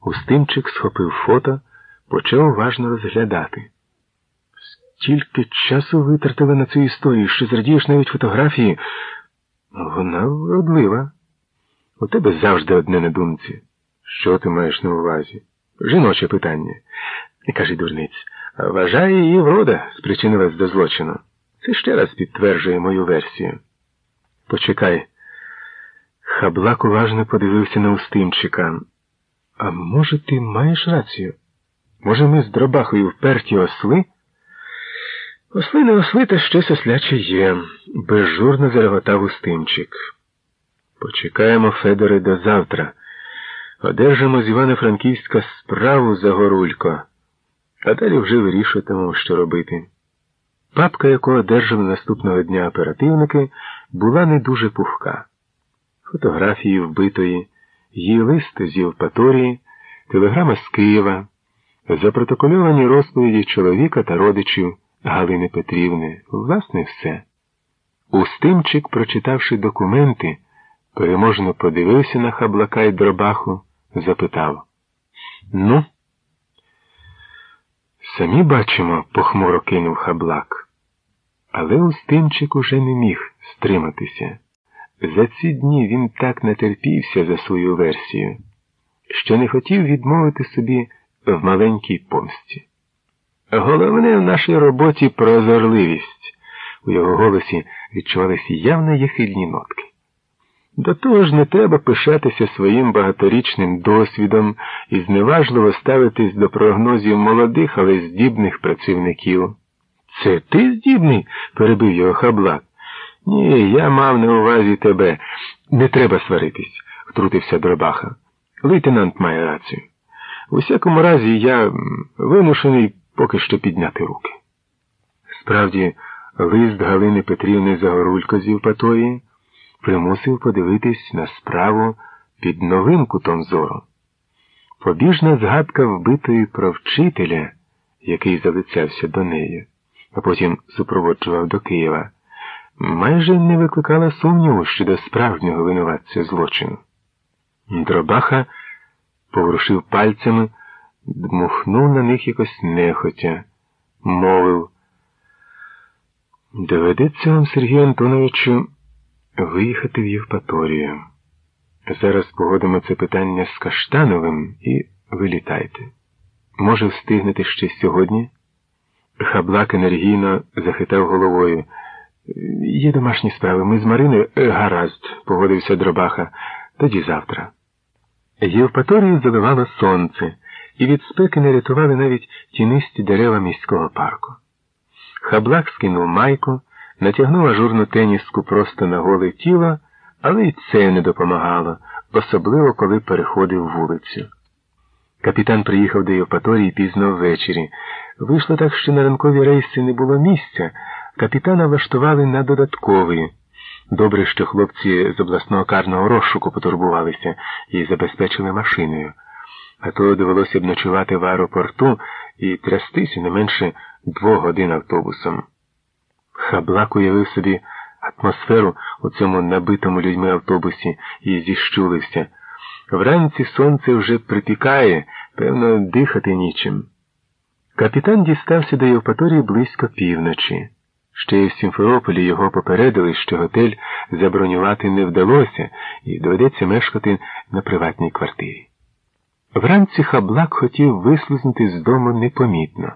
Устимчик схопив фото, почав уважно розглядати. Стільки часу витратили на цю історію, що зрадієш навіть фотографії. Вона вродлива. У тебе завжди одне на думці. Що ти маєш на увазі? Жіноче питання. Не кажи дурниць. Вважає її врода спричинилась до злочину. Це ще раз підтверджує мою версію. Почекай. Хаблак уважно подивився на Устимчика. А може, ти маєш рацію? Може, ми з дробахою вперті осли? Осли не осли, та щось осляче є, безжурно зареготав Устимчик. Почекаємо, Федоре, до завтра. Одержимо з Івано-Франківська справу за горулько, а далі вже вирішуватимемо, що робити. Папка, яку одержали наступного дня оперативники, була не дуже пухка. Фотографії вбитої, її лист з Євпаторії, телеграма з Києва, запротокольовані розповіді чоловіка та родичів Галини Петрівни, власне, все. Устимчик, прочитавши документи, переможно подивився на хаблака й дробаху, запитав Ну, самі бачимо, похмуро кинув хаблак. Але Устимчик уже не міг стриматися. За ці дні він так натерпівся за свою версію, що не хотів відмовити собі в маленькій помсті. Головне в нашій роботі прозорливість. У його голосі відчувалися явно єхидні нотки. До того ж не треба пишатися своїм багаторічним досвідом і зневажливо ставитись до прогнозів молодих, але здібних працівників. Це ти здібний? перебив його хаблак. Ні, я мав на увазі тебе. Не треба сваритись, втрутився Дробаха. Лейтенант має рацію. У всякому разі, я вимушений поки що підняти руки. Справді, лист Галини Петрівни Загорулько з Євпатої примусив подивитись на справу під новим кутом зору. Побіжна згадка вбитої про вчителя, який залицявся до неї, а потім супроводжував до Києва, майже не викликала сумніву щодо справжнього винуватця злочину. Дробаха поворушив пальцями, дмухнув на них якось нехотя, мовив. Доведеться вам, Сергію Антоновичу, виїхати в Євпаторію. Зараз погодимо це питання з Каштановим і вилітайте. Може, встигнете ще сьогодні? Хаблак енергійно захитав головою. Є домашні справи. Ми з Мариною гаразд, погодився Дробаха. Тоді завтра. Євпаторію заливало сонце, і від спеки не рятували навіть тінисті дерева міського парку. Хаблак скинув майку, натягнув ажурну теніску просто на голе тіло, але й це не допомагало, особливо коли переходив вулицю. Капітан приїхав до Євпаторії пізно ввечері. Вийшло так, що на ранкові рейси не було місця, капітана влаштували на додатковий. Добре, що хлопці з обласного карного розшуку потурбувалися і забезпечили машиною, а то довелося б ночувати в аеропорту і трястися не менше двох годин автобусом. Хаблак уявив собі атмосферу у цьому набитому людьми автобусі і зіщулився. Вранці сонце вже припікає, певно, дихати нічим. Капітан дістався до Євпаторії близько півночі. Ще й в Сімферополі його попередили, що готель забронювати не вдалося і доведеться мешкати на приватній квартирі. Вранці хаблак хотів вислизнути з дому непомітно,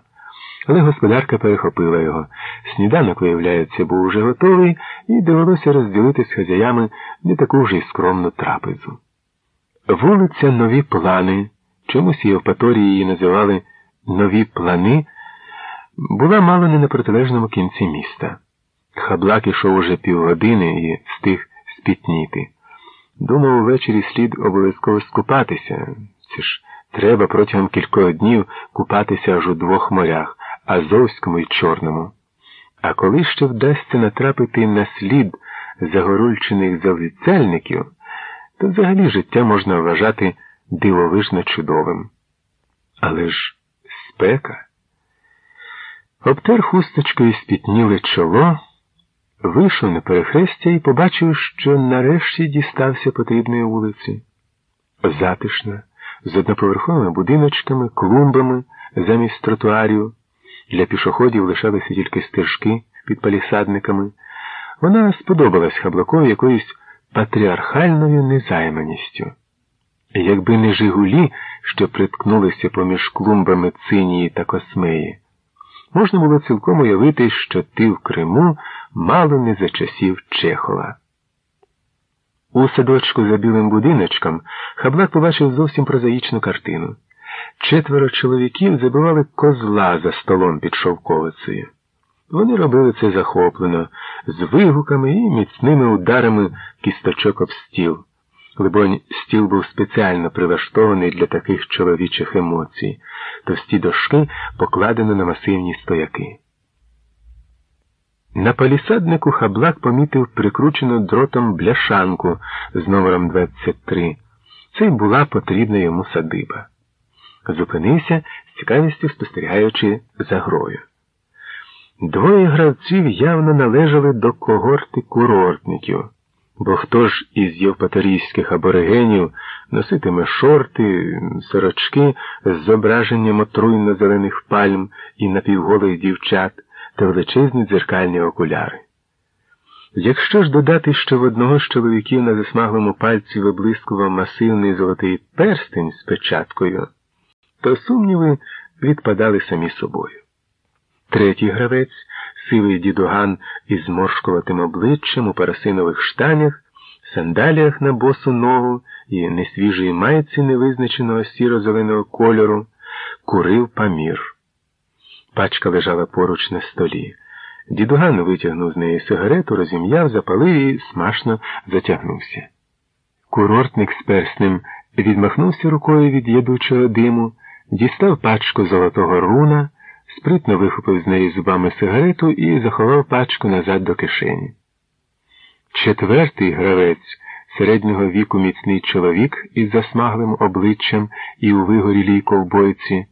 але господарка перехопила його. Сніданок, виявляється, був уже готовий, і довелося розділити з хазяями не таку вже й скромну трапезу. Вулиця Нові Плани, чомусь Євпаторії її називали Нові Плани, була мало не на протилежному кінці міста. Хаблак ішов уже півгодини і встиг спітніти. Думав, увечері слід обов'язково скупатися. Це ж треба протягом кількох днів купатися аж у двох морях Азовському і Чорному. А коли ще вдасться натрапити на слід загорульчених залицяльників, то взагалі життя можна вважати дивовижно чудовим. Але ж спека. Обтер хусточкою спітніле чоло, вийшов на перехрестя і побачив, що нарешті дістався потрібної вулиці. Затишна, з одноповерховими будиночками, клумбами замість тротуарів. Для пішоходів лишалися тільки стежки під палісадниками. Вона сподобалась Хаблакові якоюсь патріархальною незайманістю. Якби не Жигулі, що приткнулися поміж клумбами цинії та космеї, можна було цілком уявити, що ти в Криму мало не за часів Чехова. У садочку за білим будиночком Хаблак побачив зовсім прозаїчну картину. Четверо чоловіків забивали козла за столом під шовковицею. Вони робили це захоплено, з вигуками і міцними ударами кісточок об стіл. Либонь, стіл був спеціально прилаштований для таких чоловічих емоцій, товсті дошки покладено на масивні стояки. На палісаднику хаблак помітив прикручену дротом бляшанку з номером 23. Це й була потрібна йому садиба. Зупинився, з цікавістю спостерігаючи за грою. Двоє гравців явно належали до когорти курортників, бо хто ж із євпаторійських аборигенів носитиме шорти, сорочки з зображенням отруйно зелених пальм і напівголих дівчат та величезні дзеркальні окуляри. Якщо ж додати, що в одного з чоловіків на засмаглому пальці виблискував масивний золотий перстень з печаткою, то сумніви відпадали самі собою. Третій гравець, сивий дідуган із моршкуватим обличчям у парасинових штанях, сандаліях на босу ногу і несвіжої майці невизначеного сіро-зеленого кольору, курив памір. Пачка лежала поруч на столі. Дідуган витягнув з неї сигарету, розім'яв, запалив і смашно затягнувся. Курортник з перснем відмахнувся рукою від ядучого диму, дістав пачку золотого руна спритно вихопив з неї зубами сигарету і заховав пачку назад до кишені. Четвертий гравець середнього віку міцний чоловік із засмаглим обличчям і у вигорілій ковбойці,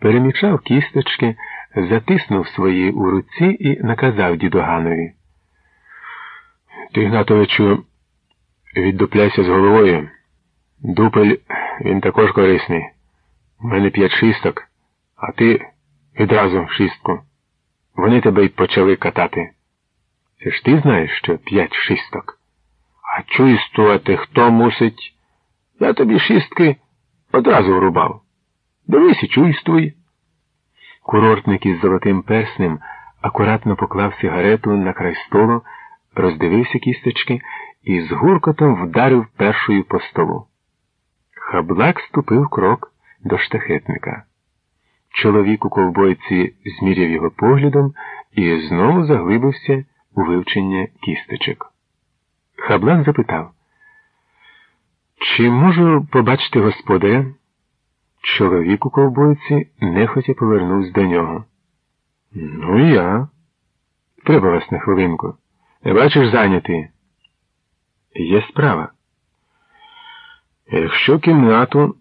перемічав кісточки, затиснув свої у руці і наказав дідоганові. Ти, Гнатовичу, віддупляйся з головою. Дупель він також корисний. У мене п'ять шісток, а ти відразу шістку. Вони тебе й почали катати. Це ж ти знаєш, що п'ять шісток. А чуйствувати хто мусить? Я тобі шістки одразу врубав. Дивись і чуйствуй. Курортник із золотим перснем акуратно поклав сигарету на край столу, роздивився кісточки і з гуркотом вдарив першою по столу. Хаблак ступив крок до штахетника. Чоловік у ковбойці зміряв його поглядом і знову заглибився у вивчення кісточок. Хаблак запитав, чи можу побачити господаря? Чоловік у ковбойці нехотя повернувся до нього. Ну, я. Треба вас на хвилинку. Бачиш зайнятий? Є справа. Якщо кімнату.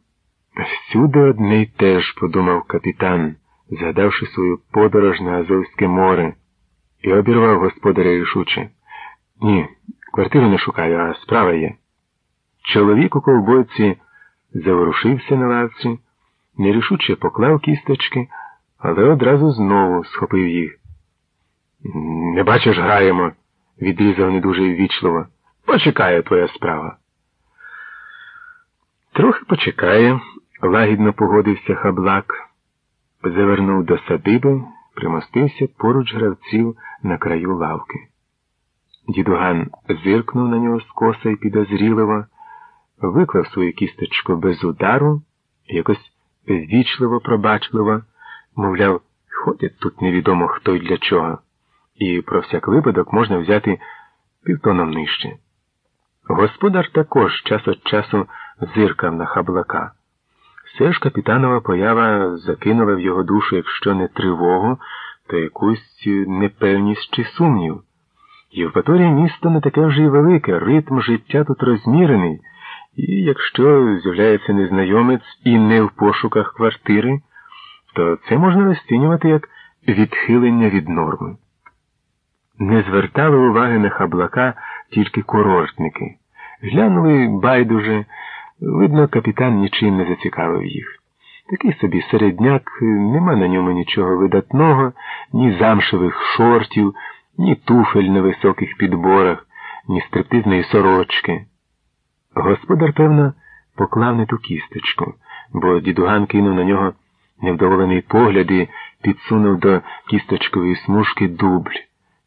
Всюди одне й теж, подумав капітан, згадавши свою подорож на Азовське море, і обірвав господаря рішуче. Ні, квартиру не шукаю, а справа є. Чоловік у ковбойці заворушився на лавці, нерішуче поклав кісточки, але одразу знову схопив їх. Не бачиш, граємо, відрізав не дуже ввічливо. Почекає твоя справа. Трохи почекає, лагідно погодився хаблак, завернув до садиби, примостився поруч гравців на краю лавки. Дідуган зиркнув на нього скоса й підозріливо, виклав свою кісточку без удару, якось ввічливо, пробачливо, мовляв, ходять тут невідомо хто й для чого, і про всяк випадок можна взяти півтоном нижче. Господар також час від часу зиркав на хаблака. Все ж капітанова поява закинула в його душу, якщо не тривогу, то якусь непевність чи сумнів. Євпаторія місто не таке вже й велике, ритм життя тут розмірений, і якщо з'являється незнайомець і не в пошуках квартири, то це можна розцінювати як відхилення від норми. Не звертали уваги на хаблака тільки курортники. Глянули байдуже, видно, капітан нічим не зацікавив їх. Такий собі середняк, нема на ньому нічого видатного, ні замшевих шортів, ні туфель на високих підборах, ні стриптизної сорочки. Господар, певно, поклав не ту кісточку, бо дідуган кинув на нього невдоволений погляд і підсунув до кісточкової смужки дубль,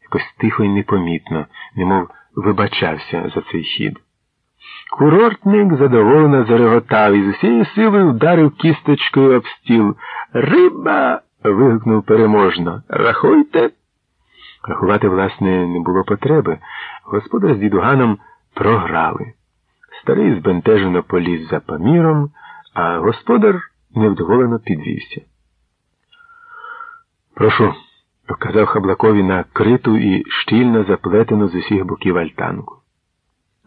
якось тихо й непомітно, немов вибачався за цей хід. Курортник задоволено зареготав і з усієї сили вдарив кісточкою об стіл. Риба. вигукнув переможно. Рахуйте. Рахувати, власне, не було потреби. Господар з дідуганом програли. Старий збентежено поліз за паміром, а господар невдоволено підвівся. Прошу, вказав Хаблакові на криту і щільно заплетену з усіх боків альтанку.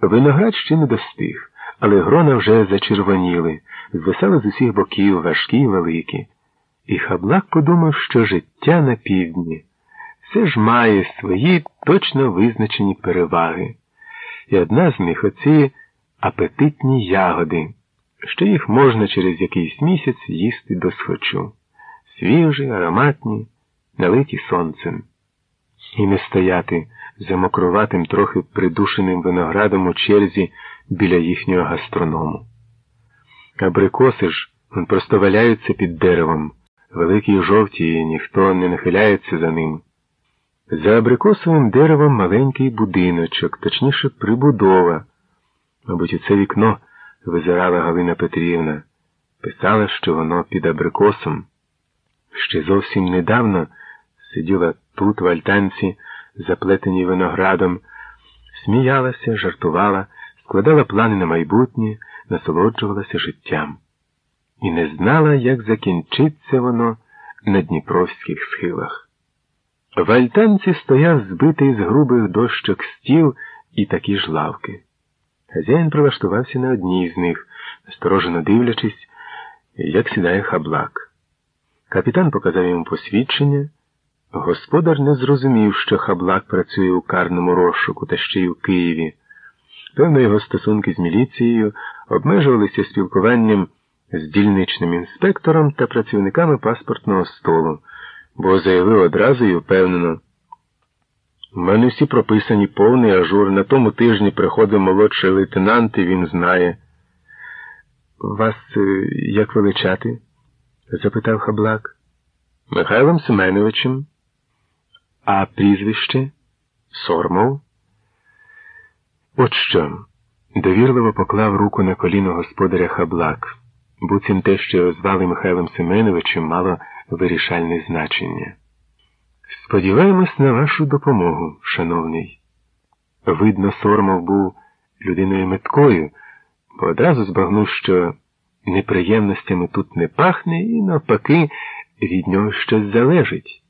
Виноград ще не достиг, але грона вже зачервоніли, звисали з усіх боків важкі й великі. І Хаблак подумав, що життя на півдні все ж має свої точно визначені переваги. І одна з них оці апетитні ягоди, що їх можна через якийсь місяць їсти до схочу. Свіжі, ароматні, налиті сонцем. І не стояти за мокроватим, трохи придушеним виноградом у черзі біля їхнього гастроному. Абрикоси ж просто валяються під деревом, великі й жовті, і ніхто не нахиляється за ним. За абрикосовим деревом маленький будиночок, точніше, прибудова. Мабуть, у це вікно визирала Галина Петрівна, писала, що воно під абрикосом. Ще зовсім недавно сиділа тут, в альтанці, заплетеній виноградом, сміялася, жартувала, складала плани на майбутнє, насолоджувалася життям. І не знала, як закінчиться воно на дніпровських схилах. В альтанці стояв збитий з грубих дощок стіл і такі ж лавки. Хазяїн прилаштувався на одній з них, насторожено дивлячись, як сідає хаблак. Капітан показав йому посвідчення. Господар не зрозумів, що хаблак працює у карному розшуку та ще й у Києві. Певно, його стосунки з міліцією обмежувалися спілкуванням з дільничним інспектором та працівниками паспортного столу, бо заявив одразу і впевнено. У мене всі прописані повний ажур. На тому тижні приходив молодший лейтенант, і він знає. Вас е, як величати? запитав хаблак. Михайлом Семеновичем. А прізвище? Сормов? От що. Довірливо поклав руку на коліно господаря хаблак. Буцім те, що його звали Михайлом Семеновичем, мало вирішальне значення. Сподіваємось на вашу допомогу, шановний. Видно, Сормов був людиною меткою, бо одразу збагнув, що неприємностями тут не пахне, і, навпаки, від нього щось залежить.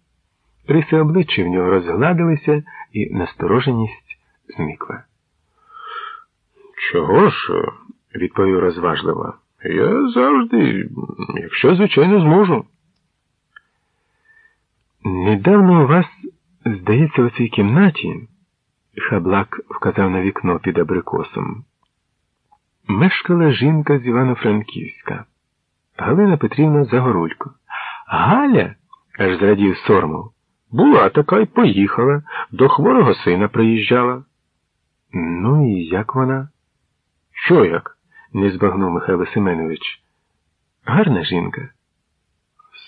Риси обличчя в нього розгладилися, і настороженість зникла. Чого ж? відповів розважливо. Я завжди, якщо, звичайно, зможу. Недавно у вас, здається, у цій кімнаті, Хаблак вказав на вікно під абрикосом. мешкала жінка з Івано-Франківська. Галина Петрівна Загорулько. Галя, аж зрадів Сормов. Була така й поїхала, до хворого сина приїжджала. Ну і як вона? Що як? не збагнув Михайло Семенович. Гарна жінка.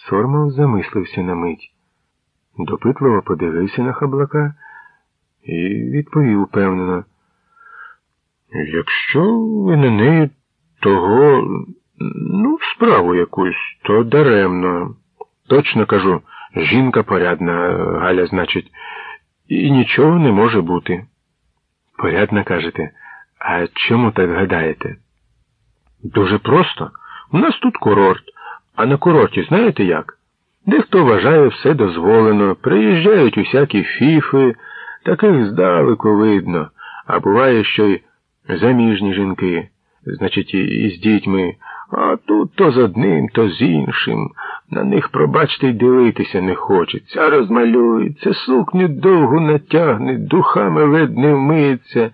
Сормов замислився на мить. Допитливо подивився на хаблака і відповів упевнено. Якщо ви на неї того, ну, справу якусь, то даремно. Точно кажу, жінка порядна, Галя, значить, і нічого не може бути. Порядна, кажете, а чому так гадаєте? Дуже просто. У нас тут курорт, а на курорті знаєте як? Дехто вважає все дозволено, приїжджають усякі фіфи, таких здалеку видно, а буває, що й заміжні жінки, значить, і з дітьми, а тут то з одним, то з іншим. На них, пробачте, й дивитися не хочеться, а розмалюється, сукню довгу натягне, духами ледь не вмиється,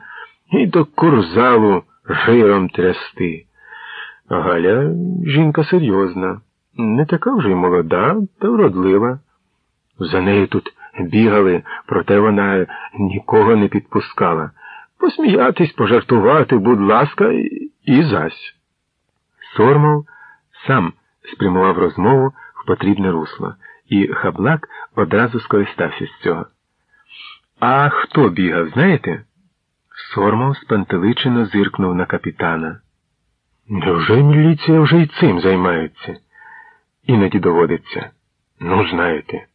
і до курзалу жиром трясти. Галя жінка серйозна, не така вже й молода, та вродлива. За нею тут бігали, проте вона нікого не підпускала. Посміятись, пожартувати, будь ласка, і зась. Сормов сам спрямував розмову в потрібне русло, і хаблак одразу скористався з цього. А хто бігав, знаєте? Сормов спантеличено зиркнув на капітана. Невже міліція вже й цим займається? Іноді доводиться. Ну, знаєте.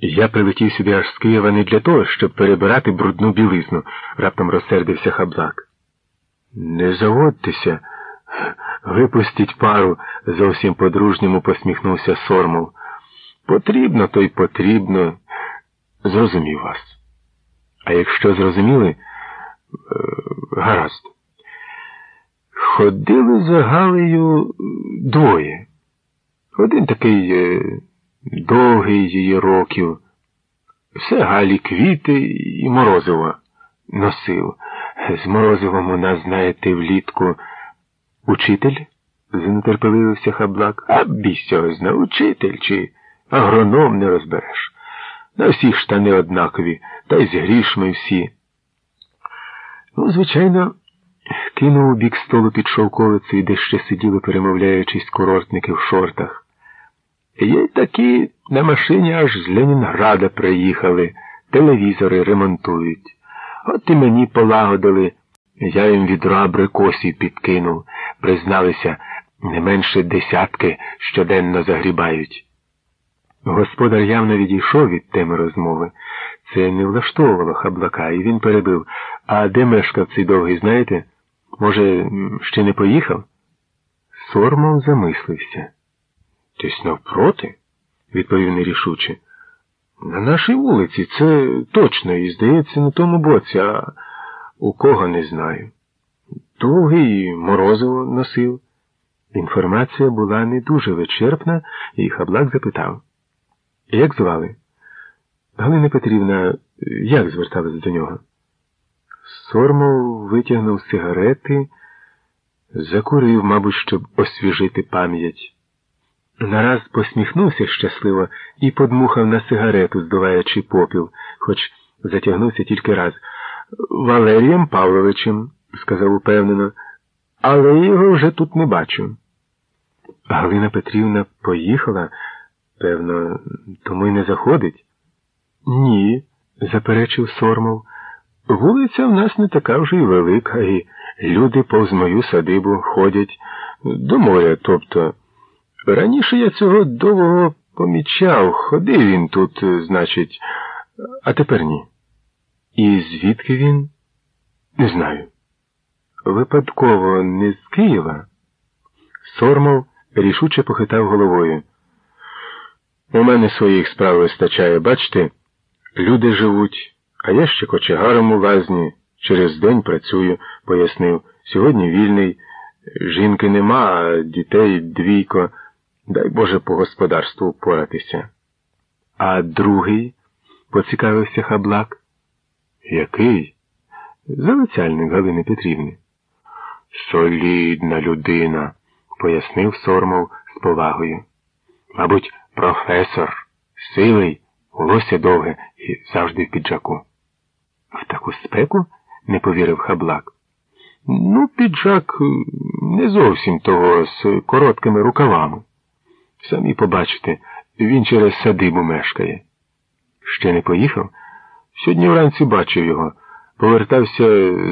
Я прилетів сюди аж з Києва не для того, щоб перебирати брудну білизну, раптом розсердився хаблак. Не заводьтеся, випустіть пару, зовсім по-дружньому посміхнувся Сормов. Потрібно, то й потрібно. Зрозумів вас. А якщо зрозуміли, е, гаразд. Ходили за Галею двоє. Один такий е, довгий її років. Все Галі квіти і морозиво носив. З морозивом у нас, знаєте, влітку учитель? занетерпеливився хаблак. А бісь цього зна, учитель чи агроном не розбереш. На всі штани однакові, та й з грішми всі. Ну, звичайно, кинув у бік столу під шовковицею, де ще сиділи, перемовляючись курортники в шортах. Є такі на машині аж з Ленінграда приїхали, телевізори ремонтують. От і мені полагодили, я їм відро абрикосів підкинув, призналися, не менше десятки щоденно загрібають. Господар явно відійшов від теми розмови. Це не влаштовувало хаблака, і він перебив. А де мешкав цей довгий, знаєте? Може, ще не поїхав? Сормов замислився. Десь навпроти, відповів нерішуче. На нашій вулиці це точно і здається на тому боці, а у кого не знаю. Довгий морозиво носив. Інформація була не дуже вичерпна, і Хаблак запитав. Як звали? Галина Петрівна, як зверталась до нього? Сормов витягнув сигарети, закурив, мабуть, щоб освіжити пам'ять. Нараз посміхнувся щасливо і подмухав на сигарету, здуваючи попіл, хоч затягнувся тільки раз. Валерієм Павловичем, сказав упевнено, але його вже тут не бачу. Галина Петрівна поїхала, певно, тому й не заходить? Ні, заперечив Сормов. Вулиця в нас не така вже й велика, і люди повз мою садибу ходять до моря, тобто. Раніше я цього довго помічав, ходив він тут, значить, а тепер ні. І звідки він? Не знаю. Випадково не з Києва. Сормов рішуче похитав головою. У мене своїх справ вистачає, бачите, люди живуть, а я ще кочегаром у лазні, через день працюю, пояснив. Сьогодні вільний, жінки нема, а дітей двійко. Дай Боже по господарству впоратися. А другий, поцікавився хаблак. Який? Залицяльник Галини Петрівни. Солідна людина, пояснив Сормов з повагою. Мабуть, професор, сивий, волосся довге і завжди в піджаку. В таку спеку? не повірив хаблак. Ну, піджак не зовсім того з короткими рукавами. Самі побачите, він через садибу мешкає. Ще не поїхав? Сьогодні вранці бачив його. Повертався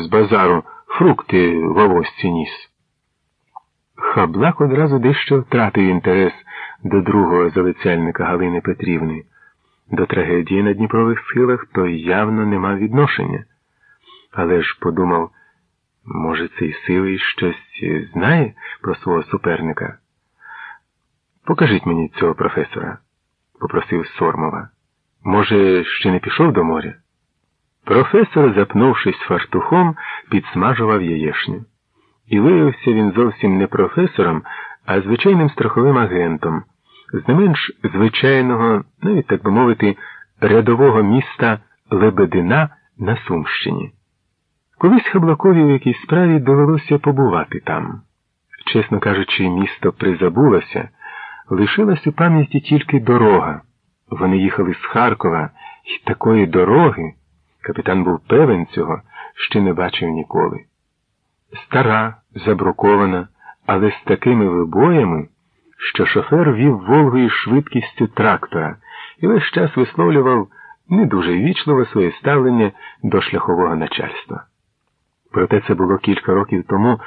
з базару, фрукти в авосці ніс. Хаблак одразу дещо втратив інтерес до другого залицяльника Галини Петрівни. До трагедії на Дніпрових схилах той явно не мав відношення. Але ж подумав, може, цей сивий щось знає про свого суперника? Покажіть мені цього професора, попросив Сормова. Може, ще не пішов до моря? Професор, запнувшись фартухом, підсмажував яєшню. І виявився він зовсім не професором, а звичайним страховим агентом, з не менш звичайного, навіть так би мовити, рядового міста Лебедина на Сумщині. Колись Хаблакові в якійсь справі довелося побувати там. Чесно кажучи, місто призабулося, лишилась у пам'яті тільки дорога. Вони їхали з Харкова, і такої дороги, капітан був певен цього, ще не бачив ніколи. Стара, забрукована, але з такими вибоями, що шофер вів Волгою швидкістю трактора і весь час висловлював не дуже вічливо своє ставлення до шляхового начальства. Проте це було кілька років тому,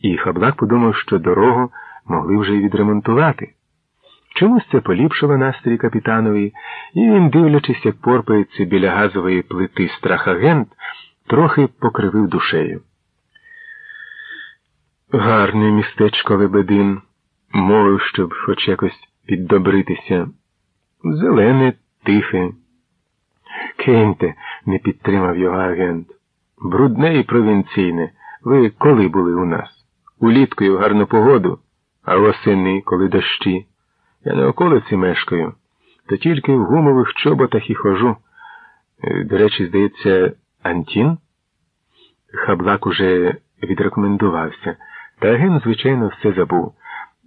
і Хаблак подумав, що дорогу могли вже й відремонтувати. Чомусь це поліпшило настрій капітанові, і він, дивлячись, як порпається біля газової плити страхагент, трохи покривив душею. Гарне містечко Лебедин, мовив, щоб хоч якось піддобритися. Зелене, тихе. Киньте, не підтримав його агент. Брудне і провінційне. Ви коли були у нас? Улітку і в гарну погоду, а восени, коли дощі. Я на околиці мешкаю, то тільки в гумових чоботах і хожу. Е, до речі, здається, Антін? Хаблак уже відрекомендувався, та агент, звичайно, все забув.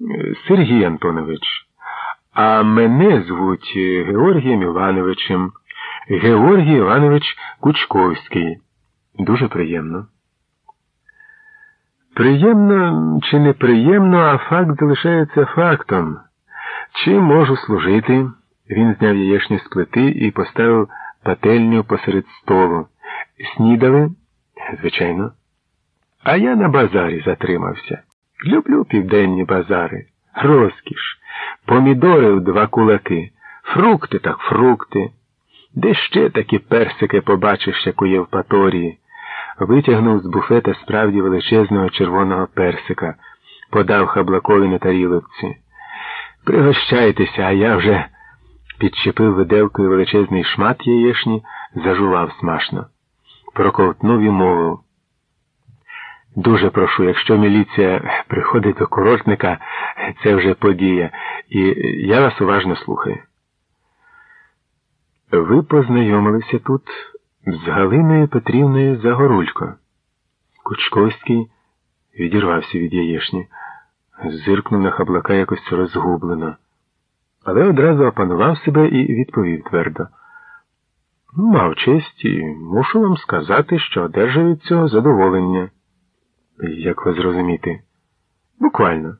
Е, Сергій Антонович. А мене звуть Георгієм Івановичем. Георгій Іванович Кучковський. Дуже приємно. Приємно чи неприємно, а факт залишається фактом. Чим можу служити? Він зняв яєшню з плити і поставив пательню посеред столу. Снідали? Звичайно. А я на базарі затримався. Люблю південні базари. Розкіш, помідори в два кулаки, фрукти так фрукти. Де ще такі персики побачиш, як у Євпаторії? Витягнув з буфета справді величезного червоного персика, подав хаблакові на таріловці. Пригощайтеся, а я вже підчепив виделкою величезний шмат яєшні, зажував смашно. Проковтнув і мовив. Дуже прошу, якщо міліція приходить до курортника, це вже подія, і я вас уважно слухаю. Ви познайомилися тут з Галиною Петрівною Загорулько. Кучковський відірвався від яєшні зиркнув на хаблака якось розгублено, але одразу опанував себе і відповів твердо. Мав честь і мушу вам сказати, що одержав від цього задоволення. Як ви зрозуміти? Буквально.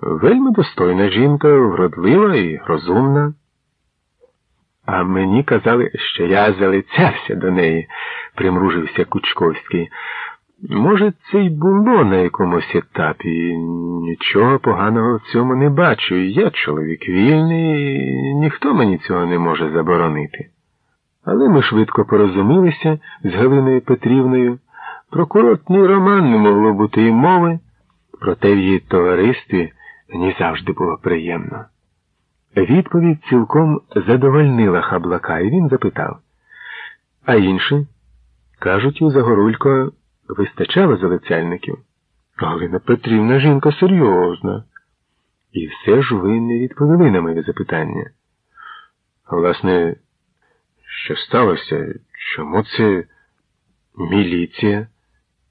Вельми достойна жінка, вродлива і розумна. А мені казали, що я залицявся до неї, примружився Кучковський. Може, це й було на якомусь етапі. Нічого поганого в цьому не бачу. Я чоловік вільний, ніхто мені цього не може заборонити. Але ми швидко порозумілися з Галиною Петрівною. Про короткий роман не могло бути і мови, проте в її товаристві мені завжди було приємно. Відповідь цілком задовольнила хаблака, і він запитав. А інші? Кажуть, у Загорулько вистачало залицяльників. Галина Петрівна жінка серйозна. І все ж ви не відповіли на моє запитання. Власне, що сталося? Чому це міліція?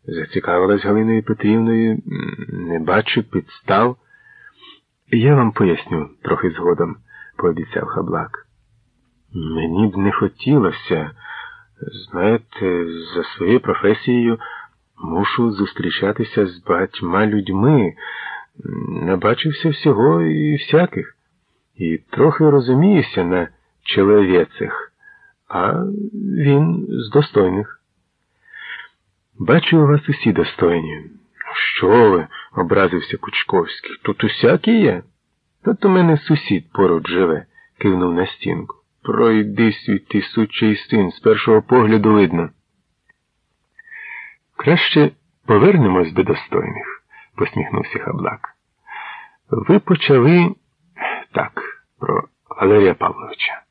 Зацікавилась Галиною Петрівною, не бачу підстав. Я вам поясню трохи згодом, пообіцяв хаблак. Мені б не хотілося, знаєте, за своєю професією мушу зустрічатися з багатьма людьми. Набачився всього і всяких, і трохи розуміюся на чоловіцях, а він з достойних. Бачу у вас усі достойні. Що ви? образився Кучковський. Тут усякі є? Тут у мене сусід поруч живе, кивнув на стінку. Пройди світ ти сучий син, з першого погляду видно. Краще повернемось до достойних, посміхнувся Хаблак. Ви почали так, про Валерія Павловича.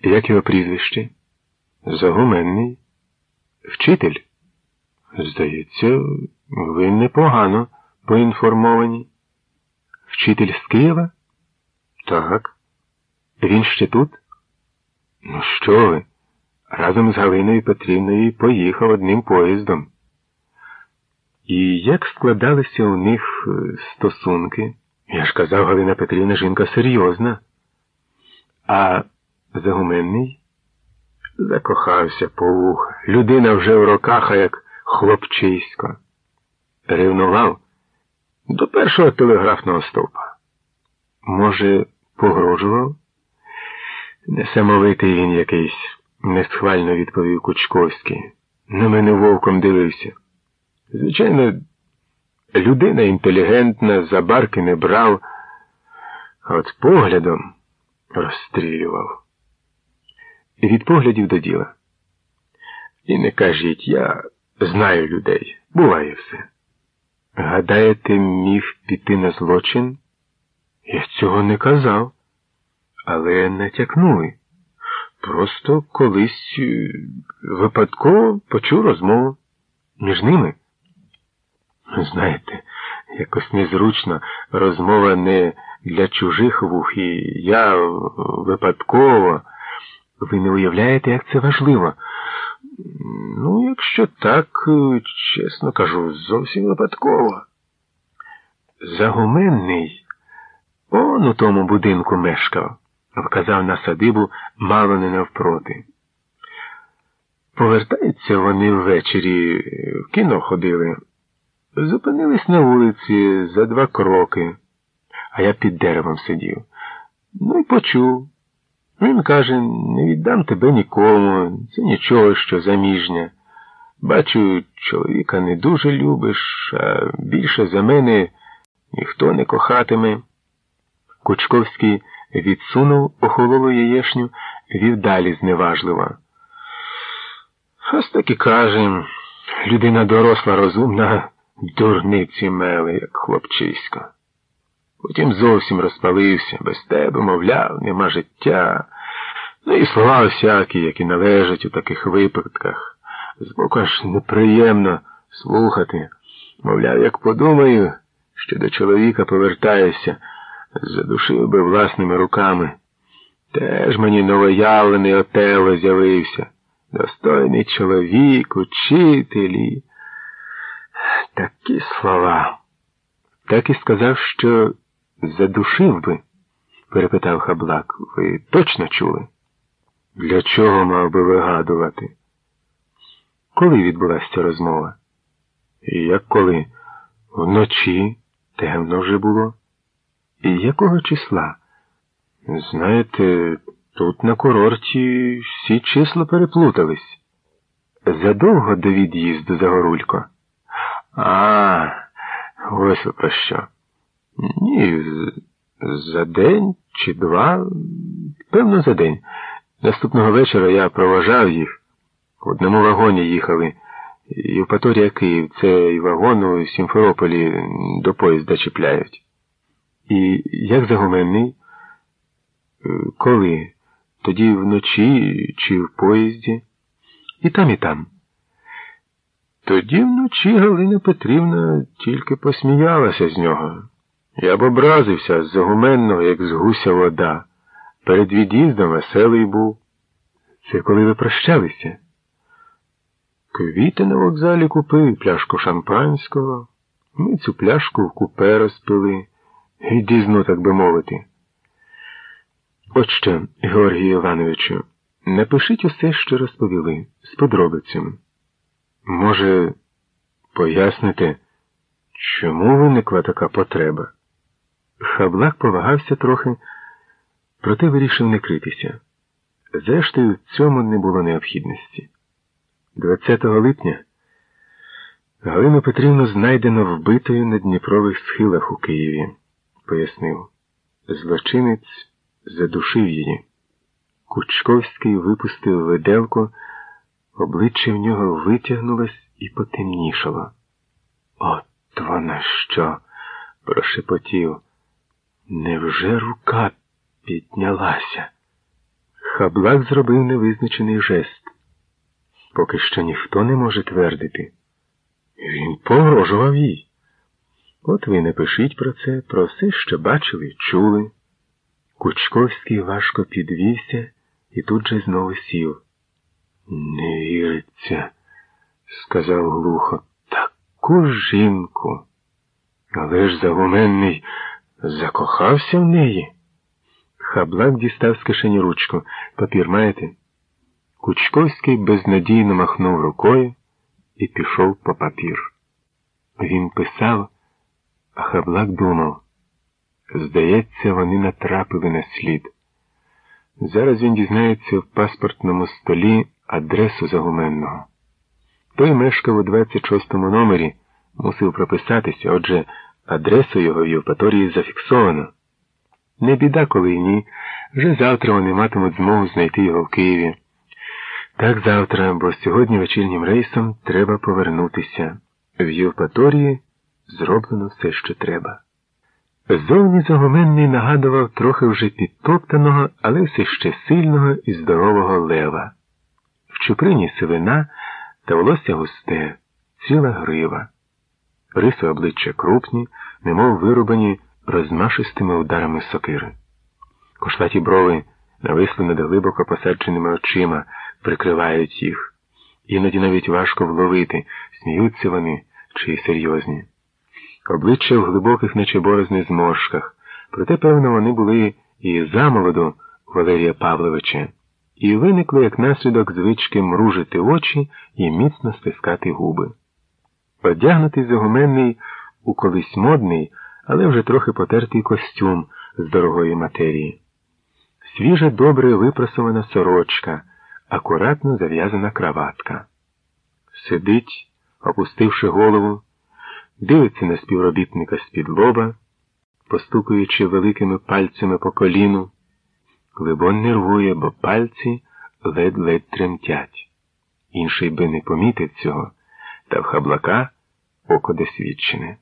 Як його прізвище? Загуменний. Вчитель? Здається, ви непогано поінформовані. Вчитель з Києва? Так. Він ще тут? Ну, що ви? Разом з Галиною Петрівною поїхав одним поїздом. І як складалися у них е, стосунки? Я ж казав, Галина Петрівна жінка серйозна. А загуменний закохався по вуха. Людина вже в роках, а як хлопчисько. Ревнував до першого телеграфного стовпа. Може, погрожував? Несамовитий він якийсь, несхвально відповів Кучковський. На мене вовком дивився. Звичайно, людина інтелігентна, за барки не брав, а от поглядом розстрілював. І від поглядів до діла. І не кажіть, я знаю людей, буває все. Гадаєте, міг піти на злочин? Я цього не казав, але натякнули. Просто колись е, випадково почув розмову між ними. Знаєте, якось незручно розмова не для чужих вух, і я випадково. Ви не уявляєте, як це важливо. Ну, якщо так, чесно кажу, зовсім випадково. Загуменний он у тому будинку мешкав, вказав на садибу мало не навпроти. Повертаються вони ввечері, в кіно ходили. Зупинились на вулиці за два кроки, а я під деревом сидів. Ну і почув. Він каже, не віддам тебе нікому, це нічого, що заміжня. Бачу, чоловіка не дуже любиш, а більше за мене ніхто не кохатиме. Кучковський відсунув охололу яєшню, вів далі зневажливо. Ось так і каже, людина доросла, розумна, дурниці мели, як хлопчисько. Потім зовсім розпалився, без тебе, мовляв, нема життя. Ну і слова всякі, які належать у таких випадках. Збоку аж неприємно слухати. Мовляв, як подумаю, що до чоловіка повертаюся, задушив би власними руками. Теж мені новоявлений отело з'явився. Достойний чоловік, учителі. Такі слова. Так і сказав, що задушив би, перепитав хаблак. Ви точно чули? Для чого мав би вигадувати? Коли відбулася ця розмова? І як коли? Вночі темно вже було. І якого числа? Знаєте, тут на курорті всі числа переплутались. Задовго до від'їзду за Горулько. А, ось про що. Ні, за день чи два, певно, за день. Наступного вечора я проважав їх. В одному вагоні їхали. Євпаторія Київ, цей вагон у Сімферополі до поїзда чіпляють. І як загуменний? Коли? Тоді вночі чи в поїзді? І там, і там. Тоді вночі Галина Петрівна тільки посміялася з нього. Я б образився з загуменного, як з гуся вода. Перед від'їздом веселий був. Це коли ви прощалися? Квіти на вокзалі купи, пляшку шампанського. Ми цю пляшку в купе розпили. Йди зну, так би мовити. От що, Георгію Івановичу, напишіть усе, що розповіли, з подробицями. Може, поясните, чому виникла така потреба? Хаблак повагався трохи, проте вирішив не критися. Зрештою, в цьому не було необхідності. 20 липня Галину Петрівну знайдено вбитою на Дніпрових схилах у Києві, пояснив. Злочинець задушив її. Кучковський випустив виделку, обличчя в нього витягнулось і потемнішало. От вона що? прошепотів. Невже рука піднялася? Хаблак зробив невизначений жест. Поки що ніхто не може твердити. Він погрожував їй. От ви не пишіть про це, про все, що бачили, чули. Кучковський важко підвівся і тут же знову сів. Не віриться, сказав глухо, таку жінку. Але ж загуменний закохався в неї. Хаблак дістав з кишені ручку. Папір маєте? Кучковський безнадійно махнув рукою і пішов по папір. Він писав, а Хаблак думав. Здається, вони натрапили на слід. Зараз він дізнається в паспортному столі адресу загуменного. Той мешкав у 26-му номері, мусив прописатися, отже, адресу його в Євпаторії зафіксовано. Не біда, коли й ні. Вже завтра вони матимуть змогу знайти його в Києві. Так завтра, бо сьогодні вечірнім рейсом треба повернутися. В Євпаторії зроблено все, що треба. Зовні загуменний нагадував трохи вже підтоптаного, але все ще сильного і здорового лева. В чуприні сивина та волосся густе, ціла грива. Риси обличчя крупні, немов вирубані розмашистими ударами сокири. Кошлаті брови нависли над глибоко посадженими очима, прикривають їх. Іноді навіть важко вловити, сміються вони чи серйозні. Обличчя в глибоких, наче борозних зморшках, проте, певно, вони були і замолоду Валерія Павловича, і виникли як наслідок звички мружити очі і міцно стискати губи. Одягнутий загуменний у колись модний, але вже трохи потертий костюм з дорогої матерії. Свіжа, добре випрасована сорочка, акуратно зав'язана краватка. Сидить, опустивши голову, дивиться на співробітника з-під лоба, постукуючи великими пальцями по коліну, Либон нервує, бо пальці ледь-ледь тремтять. Інший би не помітив цього, та в хаблака око досвідчене.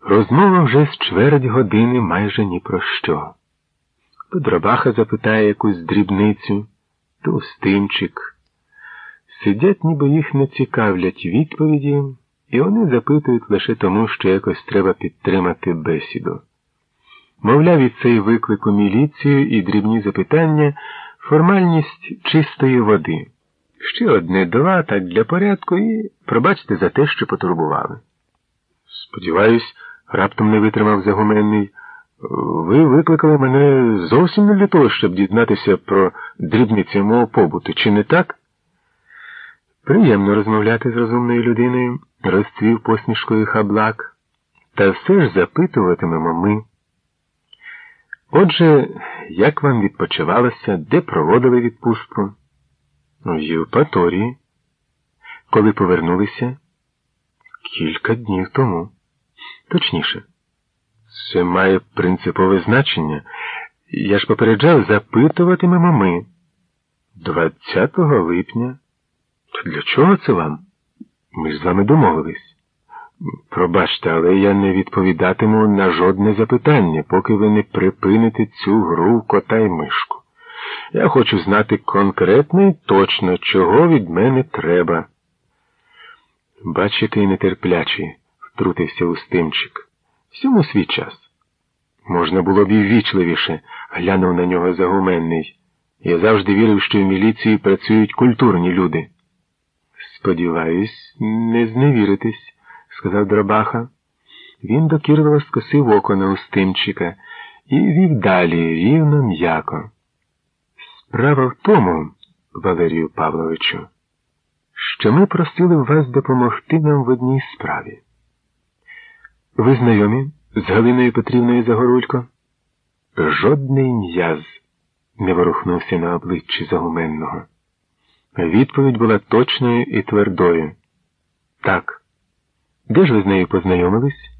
Розмова вже з чверть години майже ні про що. То дробаха запитає якусь дрібницю, то устимчик. Сидять, ніби їх не цікавлять відповіді, і вони запитують лише тому, що якось треба підтримати бесіду. Мовляв, і цей виклик у міліцію і дрібні запитання формальність чистої води. Ще одне два, так для порядку, і пробачте за те, що потурбували. Сподіваюсь, раптом не витримав загуменний. Ви викликали мене зовсім не для того, щоб дізнатися про дрібниці мого побуту, чи не так? Приємно розмовляти з розумною людиною, розцвів посмішкою хаблак, та все ж запитуватимемо ми. Отже, як вам відпочивалося, де проводили відпустку? В Євпаторії. Коли повернулися? Кілька днів тому. Точніше, це має принципове значення. Я ж попереджав, запитуватимемо ми. 20 липня. То для чого це вам? Ми ж з вами домовились. Пробачте, але я не відповідатиму на жодне запитання, поки ви не припините цю гру кота й мишку. Я хочу знати конкретно і точно, чого від мене треба. Бач, який нетерплячий, втрутився Устимчик. Всьому свій час. Можна було б і ввічливіше, глянув на нього загуменний. Я завжди вірив, що в міліції працюють культурні люди. Сподіваюсь, не зневіритись, сказав Дробаха. Він докірливо скосив око на устимчика і вів далі рівно м'яко. Справа в тому, Валерію Павловичу, що ми просили вас допомогти нам в одній справі. Ви знайомі з Галиною Петрівною Загорулько? Жодний м'яз не ворухнувся на обличчі Загуменного. Відповідь була точною і твердою. Так. Де ж ви з нею познайомились?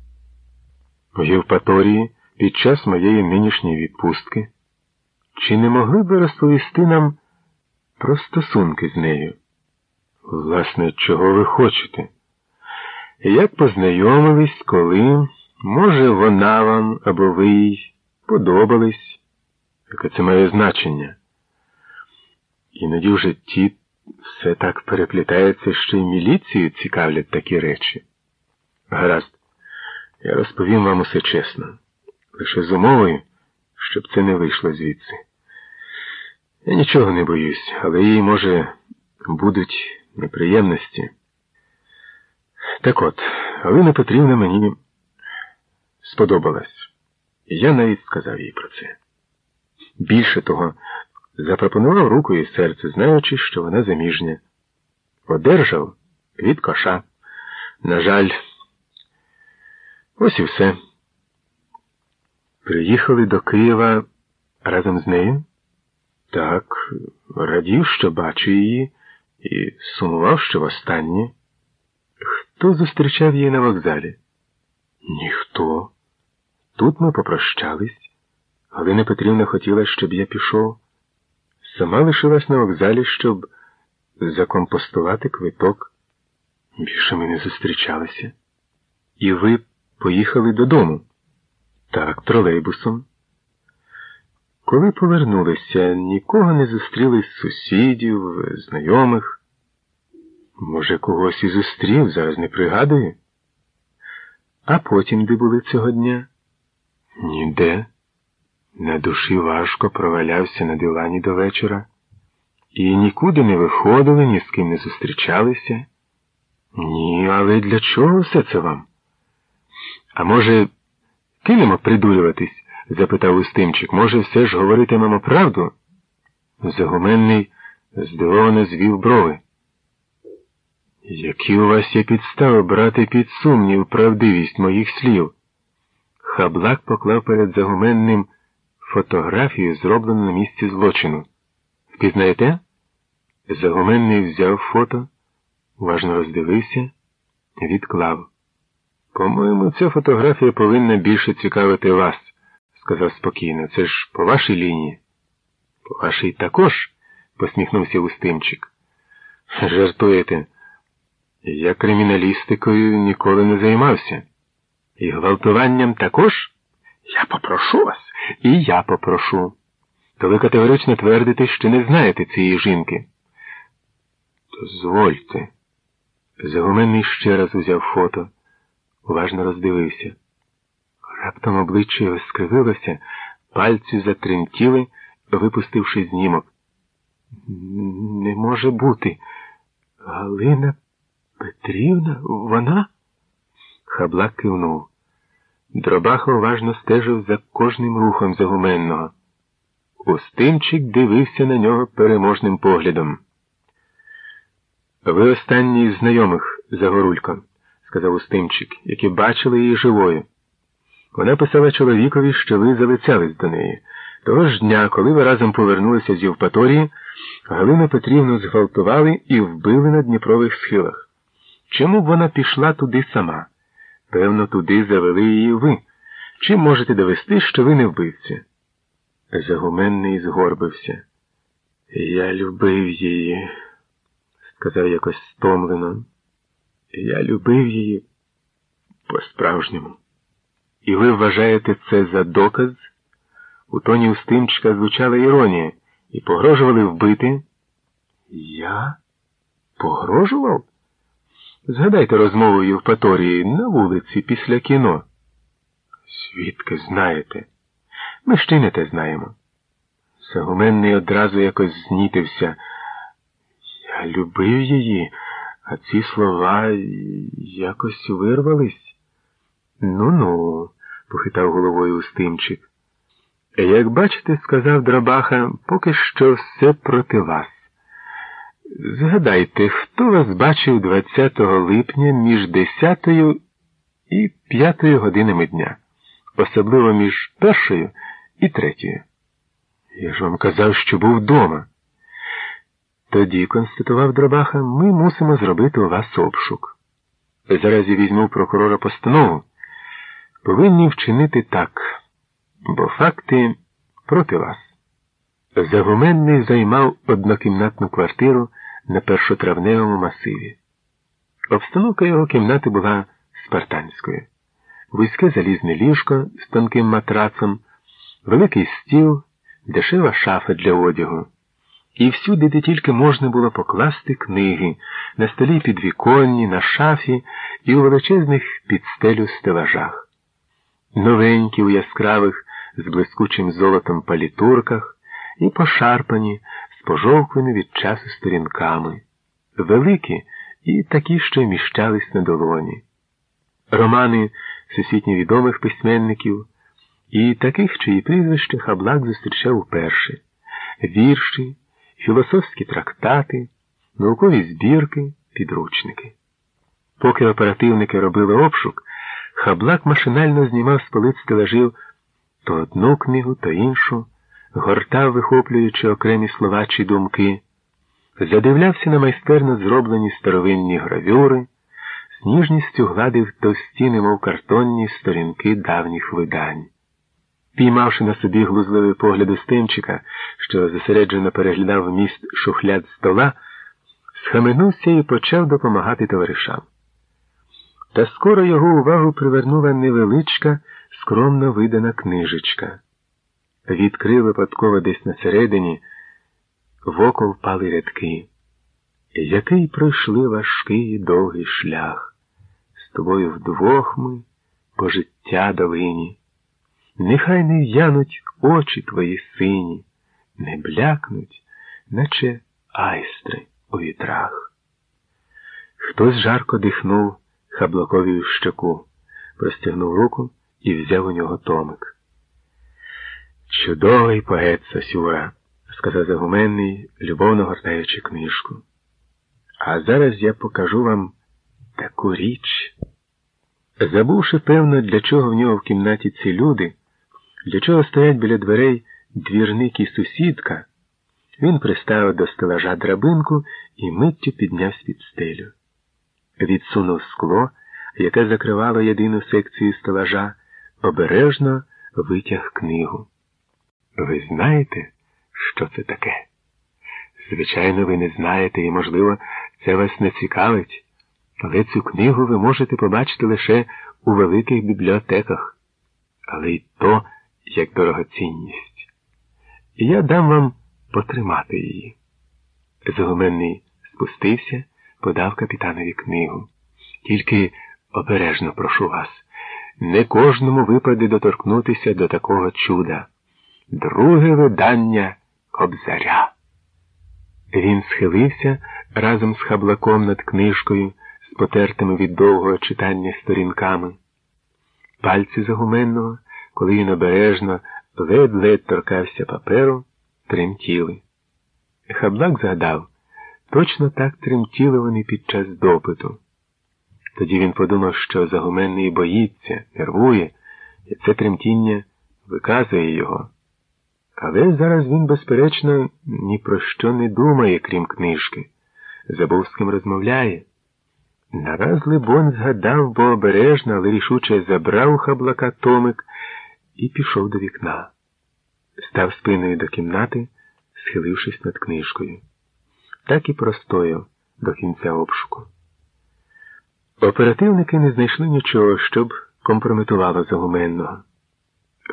В Євпаторії під час моєї нинішньої відпустки. Чи не могли б розповісти нам про стосунки з нею? Власне, чого ви хочете? Як познайомились, коли, може, вона вам або ви їй подобались? Яке це має значення? Іноді в житті все так переплітається, що й міліцію цікавлять такі речі. Гаразд, я розповім вам усе чесно, лише з умовою, щоб це не вийшло звідси. Я нічого не боюсь, але їй, може, будуть неприємності. Так от, Галина Петрівна мені сподобалась, і я навіть сказав їй про це. Більше того, запропонував руку і серце, знаючи, що вона заміжня. Одержав від коша. На жаль, ось і все. Приїхали до Києва разом з нею? Так, радів, що бачу її, і сумував, що востаннє. Хто зустрічав її на вокзалі? Ніхто. Тут ми попрощались. Галина Петрівна хотіла, щоб я пішов. Сама лишилась на вокзалі, щоб закомпостувати квиток. Більше ми не зустрічалися. І ви поїхали додому? Так, тролейбусом. Коли повернулися, нікого не зустріли з сусідів, знайомих. Може, когось і зустрів, зараз не пригадую. А потім де були цього дня? Ніде. На душі важко провалявся на дивані до вечора. І нікуди не виходили, ні з ким не зустрічалися. Ні, але для чого все це вам? А може, кинемо придурюватись? запитав Устимчик. Може, все ж говоритимемо правду? Загуменний здивовано звів брови. Які у вас є підстави брати під сумнів правдивість моїх слів? Хаблак поклав перед загуменним фотографію, зроблену на місці злочину. Впізнаєте? Загуменний взяв фото, уважно роздивився, відклав. По-моєму, ця фотографія повинна більше цікавити вас, сказав спокійно. Це ж по вашій лінії. По вашій також, посміхнувся Устимчик. Жартуєте. Я криміналістикою ніколи не займався. І гвалтуванням також? Я попрошу вас, і я попрошу. То ви категорично твердите, що не знаєте цієї жінки. Дозвольте. Загуменний ще раз узяв фото, уважно роздивився. Раптом обличчя його скривилося, пальці затремтіли, випустивши знімок. Не може бути. Галина Петрівна, вона? Хаблак кивнув. Дробаха уважно стежив за кожним рухом загуменного. Устимчик дивився на нього переможним поглядом. Ви останній з знайомих Загорулько, сказав Устимчик, які бачили її живою. Вона писала чоловікові, що ви залицялись до неї. Того ж дня, коли ви разом повернулися з Євпаторії, Галину Петрівну зґвалтували і вбили на Дніпрових схилах. Чому б вона пішла туди сама? Певно, туди завели її ви. Чим можете довести, що ви не вбивця? Загуменний згорбився. Я любив її, сказав якось стомлено. Я любив її по-справжньому. І ви вважаєте це за доказ? У тоні Устимчика звучала іронія і погрожували вбити. Я? Погрожував? Згадайте розмову Євпаторії на вулиці після кіно. Свідки знаєте, ми ще не те знаємо. Сагуменний одразу якось знітився. Я любив її, А ці слова якось вирвались. Ну ну, похитав головою Устимчик. Як бачите, сказав Драбаха, поки що все проти вас. Згадайте, хто вас бачив 20 липня між 10 і 5 годинами дня, особливо між першою і третьою. Я ж вам казав, що був вдома. Тоді, констатував Дробаха, ми мусимо зробити у вас обшук. Зараз я візьму прокурора постанову. Повинні вчинити так, бо факти проти вас. Загуменний займав однокімнатну квартиру на першотравневому масиві. Обстановка його кімнати була спартанською. Вузьке залізне ліжко з тонким матрацом, великий стіл, дешева шафа для одягу. І всюди, де тільки можна було покласти книги, на столі підвіконні, на шафі і у величезних підстелю стелажах. Новенькі у яскравих з блискучим золотом палітурках і пошарпані з пожовклими від часу сторінками, великі і такі, що вміщались на долоні. Романи всесвітньо відомих письменників і таких, чиї прізвища Хаблак зустрічав вперше, вірші, філософські трактати, наукові збірки, підручники. Поки оперативники робили обшук, Хаблак машинально знімав з полиць стелажів то одну книгу, то іншу, гортав, вихоплюючи окремі слова чи думки, задивлявся на майстерно зроблені старовинні гравюри, з ніжністю гладив товсті, немов картонні сторінки давніх видань. Піймавши на собі глузливий погляд Устимчика, що зосереджено переглядав вміст шухляд стола, схаменувся і почав допомагати товаришам. Та скоро його увагу привернула невеличка, скромно видана книжечка. Відкрив випадково десь на середині, в око впали рядки. Який пройшли важкий і довгий шлях, з тобою вдвох ми по життя долині. Нехай не в'януть очі твої сині, не блякнуть, наче айстри у вітрах. Хтось жарко дихнув хаблакові в щоку, простягнув руку і взяв у нього томик. Чудовий поет Сосюра, сказав загуменний, любовно гортаючи книжку. А зараз я покажу вам таку річ. Забувши, певно, для чого в нього в кімнаті ці люди, для чого стоять біля дверей двірник і сусідка, він приставив до стелажа драбинку і миттю піднявся під стелю. Відсунув скло, яке закривало єдину секцію стелажа, обережно витяг книгу. Ви знаєте, що це таке? Звичайно, ви не знаєте, і, можливо, це вас не цікавить, але цю книгу ви можете побачити лише у великих бібліотеках, але й то як дорогоцінність. Я дам вам потримати її. Загуменний спустився, подав капітанові книгу. Тільки обережно прошу вас, не кожному випаде доторкнутися до такого чуда. Друге видання кобзаря. Він схилився разом з хаблаком над книжкою, з потертими від довгого читання сторінками. Пальці загуменного, коли він обережно ледь-ледь торкався паперу, тремтіли. Хаблак згадав, точно так тремтіли вони під час допиту. Тоді він подумав, що загуменний боїться, нервує, і це тремтіння виказує його. Але зараз він, безперечно, ні про що не думає, крім книжки. Забув, з ким розмовляє. Нараз Либон згадав, бо обережно, але рішуче забрав хаблака Томик і пішов до вікна. Став спиною до кімнати, схилившись над книжкою. Так і простояв до кінця обшуку. Оперативники не знайшли нічого, щоб компрометувало загуменного.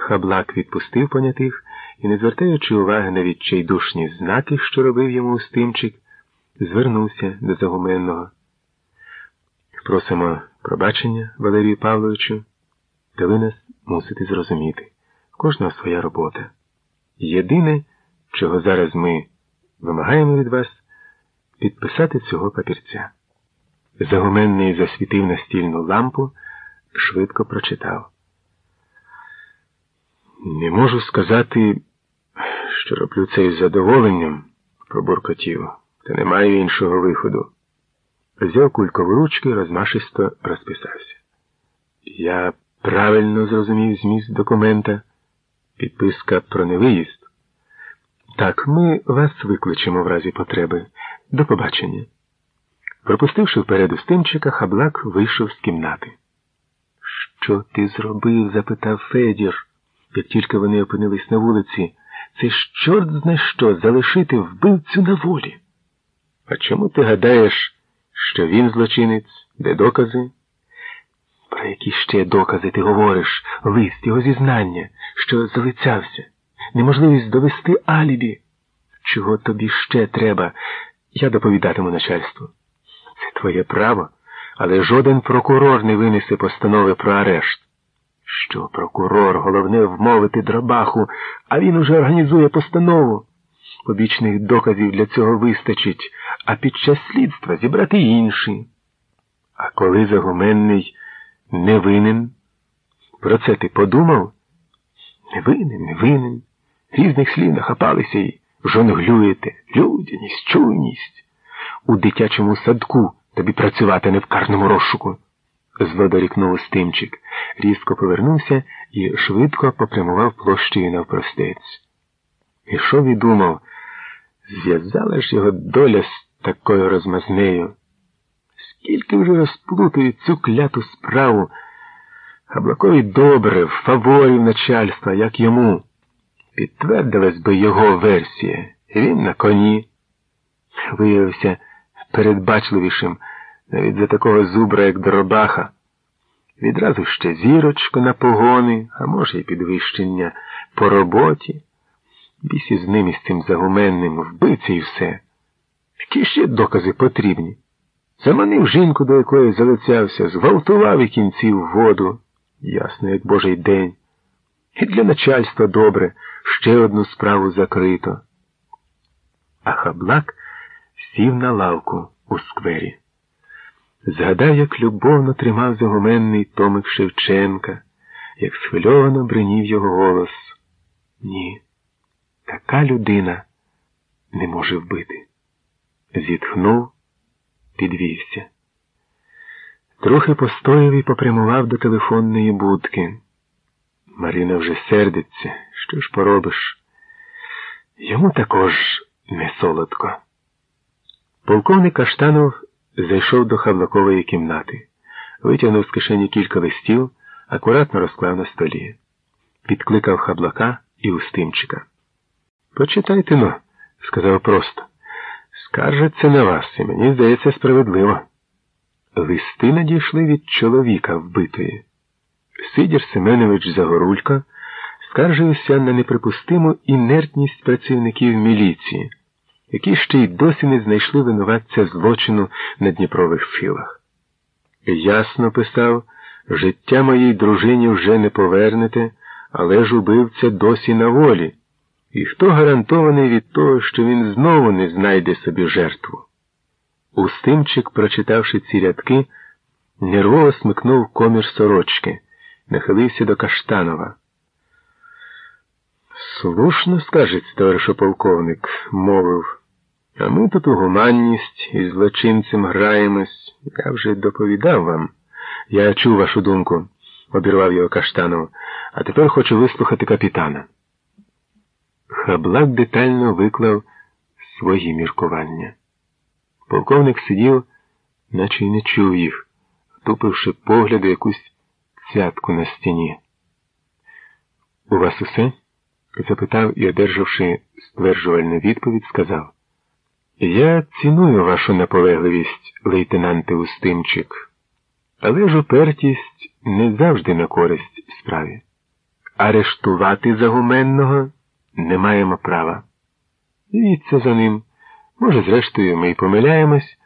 Хаблак відпустив понятих і, не звертаючи уваги на відчайдушні знаки, що робив йому устимчик, звернувся до загуменного. Просимо пробачення, Валерію Павловичу, та ви нас мусите зрозуміти. Кожного своя робота. Єдине, чого зараз ми вимагаємо від вас, підписати цього папірця. Загуменний засвітив настільну лампу, швидко прочитав. Не можу сказати, що роблю це із задоволенням, пробуркотів, та не маю іншого виходу. Взяв кулькову ручки, розмашисто розписався. Я правильно зрозумів зміст документа, підписка про невиїзд. Так, ми вас викличемо в разі потреби. До побачення. Пропустивши вперед устимчика, хаблак вийшов з кімнати. Що ти зробив? запитав Федір, як тільки вони опинились на вулиці. Це ж чорт зна що залишити вбивцю на волі. А чому ти гадаєш, що він злочинець, де докази? Про які ще докази ти говориш, лист, його зізнання, що залицявся, неможливість довести алібі. Чого тобі ще треба? Я доповідатиму начальству. Це твоє право, але жоден прокурор не винесе постанови про арешт. Що прокурор, головне вмовити дробаху, а він уже організує постанову. Побічних доказів для цього вистачить, а під час слідства зібрати інші. А коли загуменний не винен, про це ти подумав? Не винен, не винен. Різних слів нахапалися і жонглюєте, людяність, чуйність. У дитячому садку тобі працювати не в карному розшуку. Зло дорікнув стимчик, різко повернувся і швидко попрямував площею навпростець. Ішов і думав, зв'язала ж його доля з такою розмазнею. Скільки вже розплутують цю кляту справу, Хаблакові добре, в фаворів начальства, як йому. Підтвердилась би його версія, він на коні. Виявився передбачливішим навіть за такого зубра, як Дробаха. Відразу ще зірочка на погони, а може, й підвищення по роботі. Бісі з ним і з цим загуменним вбиться і все. Які ще докази потрібні? Заманив жінку, до якої залицявся, зґвалтував і кінці в воду. Ясно, як божий день. І для начальства добре, ще одну справу закрито. А хаблак сів на лавку у сквері. Згадав, як любовно тримав загуменний Томик Шевченка, як схвильовано бринів його голос. Ні, така людина не може вбити. Зітхнув, підвівся. Трохи постояв і попрямував до телефонної будки. Марина вже сердиться, що ж поробиш? Йому також не солодко. Полковник Каштанов зайшов до Хавлакової кімнати, витягнув з кишені кілька листів, акуратно розклав на столі, підкликав хаблака і устимчика. Почитайте но, сказав просто. Скаржаться на вас, і мені здається справедливо. Листи надійшли від чоловіка вбитої. Сидір Семенович Загорулько скаржився на неприпустиму інертність працівників міліції які ще й досі не знайшли винуватця злочину на Дніпрових філах. Ясно писав, життя моїй дружині вже не повернете, але ж убивця досі на волі. І хто гарантований від того, що він знову не знайде собі жертву? Устимчик, прочитавши ці рядки, нервово смикнув комір сорочки, нахилився до Каштанова. Слушно скажеться, товаришу полковник, мовив. А ми тут у гуманність із злочинцем граємось. Я вже доповідав вам. Я чув вашу думку, обірвав його Каштанов, а тепер хочу вислухати капітана. Хаблак детально виклав свої міркування. Полковник сидів, наче й не чув їх, втупивши погляду якусь цятку на стіні. У вас усе? запитав і, одержавши стверджувальну відповідь, сказав. Я ціную вашу наполегливість, лейтенанте Устимчик, але ж упертість не завжди на користь справі. Арештувати загуменного не маємо права. Дивіться за ним. Може, зрештою, ми й помиляємось,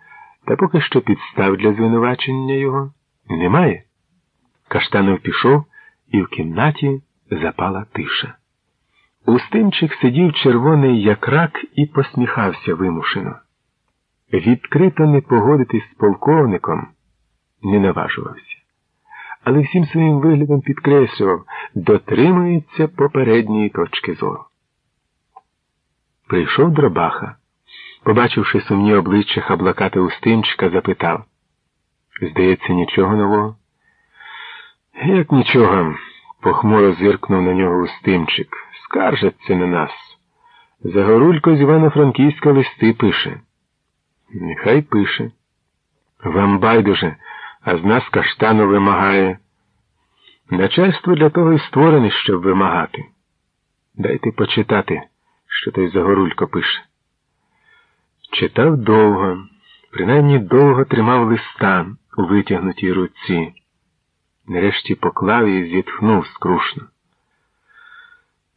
та поки що підстав для звинувачення його немає. Каштанов пішов, і в кімнаті запала тиша. Устимчик сидів червоний, як рак, і посміхався вимушено. відкрито не погодитись з полковником не наважувався, але всім своїм виглядом підкреслював, дотримується попередньої точки зору. Прийшов дробаха, побачивши сумні обличчя хаблакати Устимчика, запитав Здається, нічого нового? Як нічого, похмуро зиркнув на нього Устимчик. Скаржаться на нас. Загорулько з Івано-Франківська листи пише. Нехай пише. Вам байдуже, а з нас каштану вимагає. Начальство для того і створене, щоб вимагати. Дайте почитати, що той Загорулько пише. Читав довго, принаймні довго тримав листа у витягнутій руці. Нарешті поклав і зітхнув скрушно.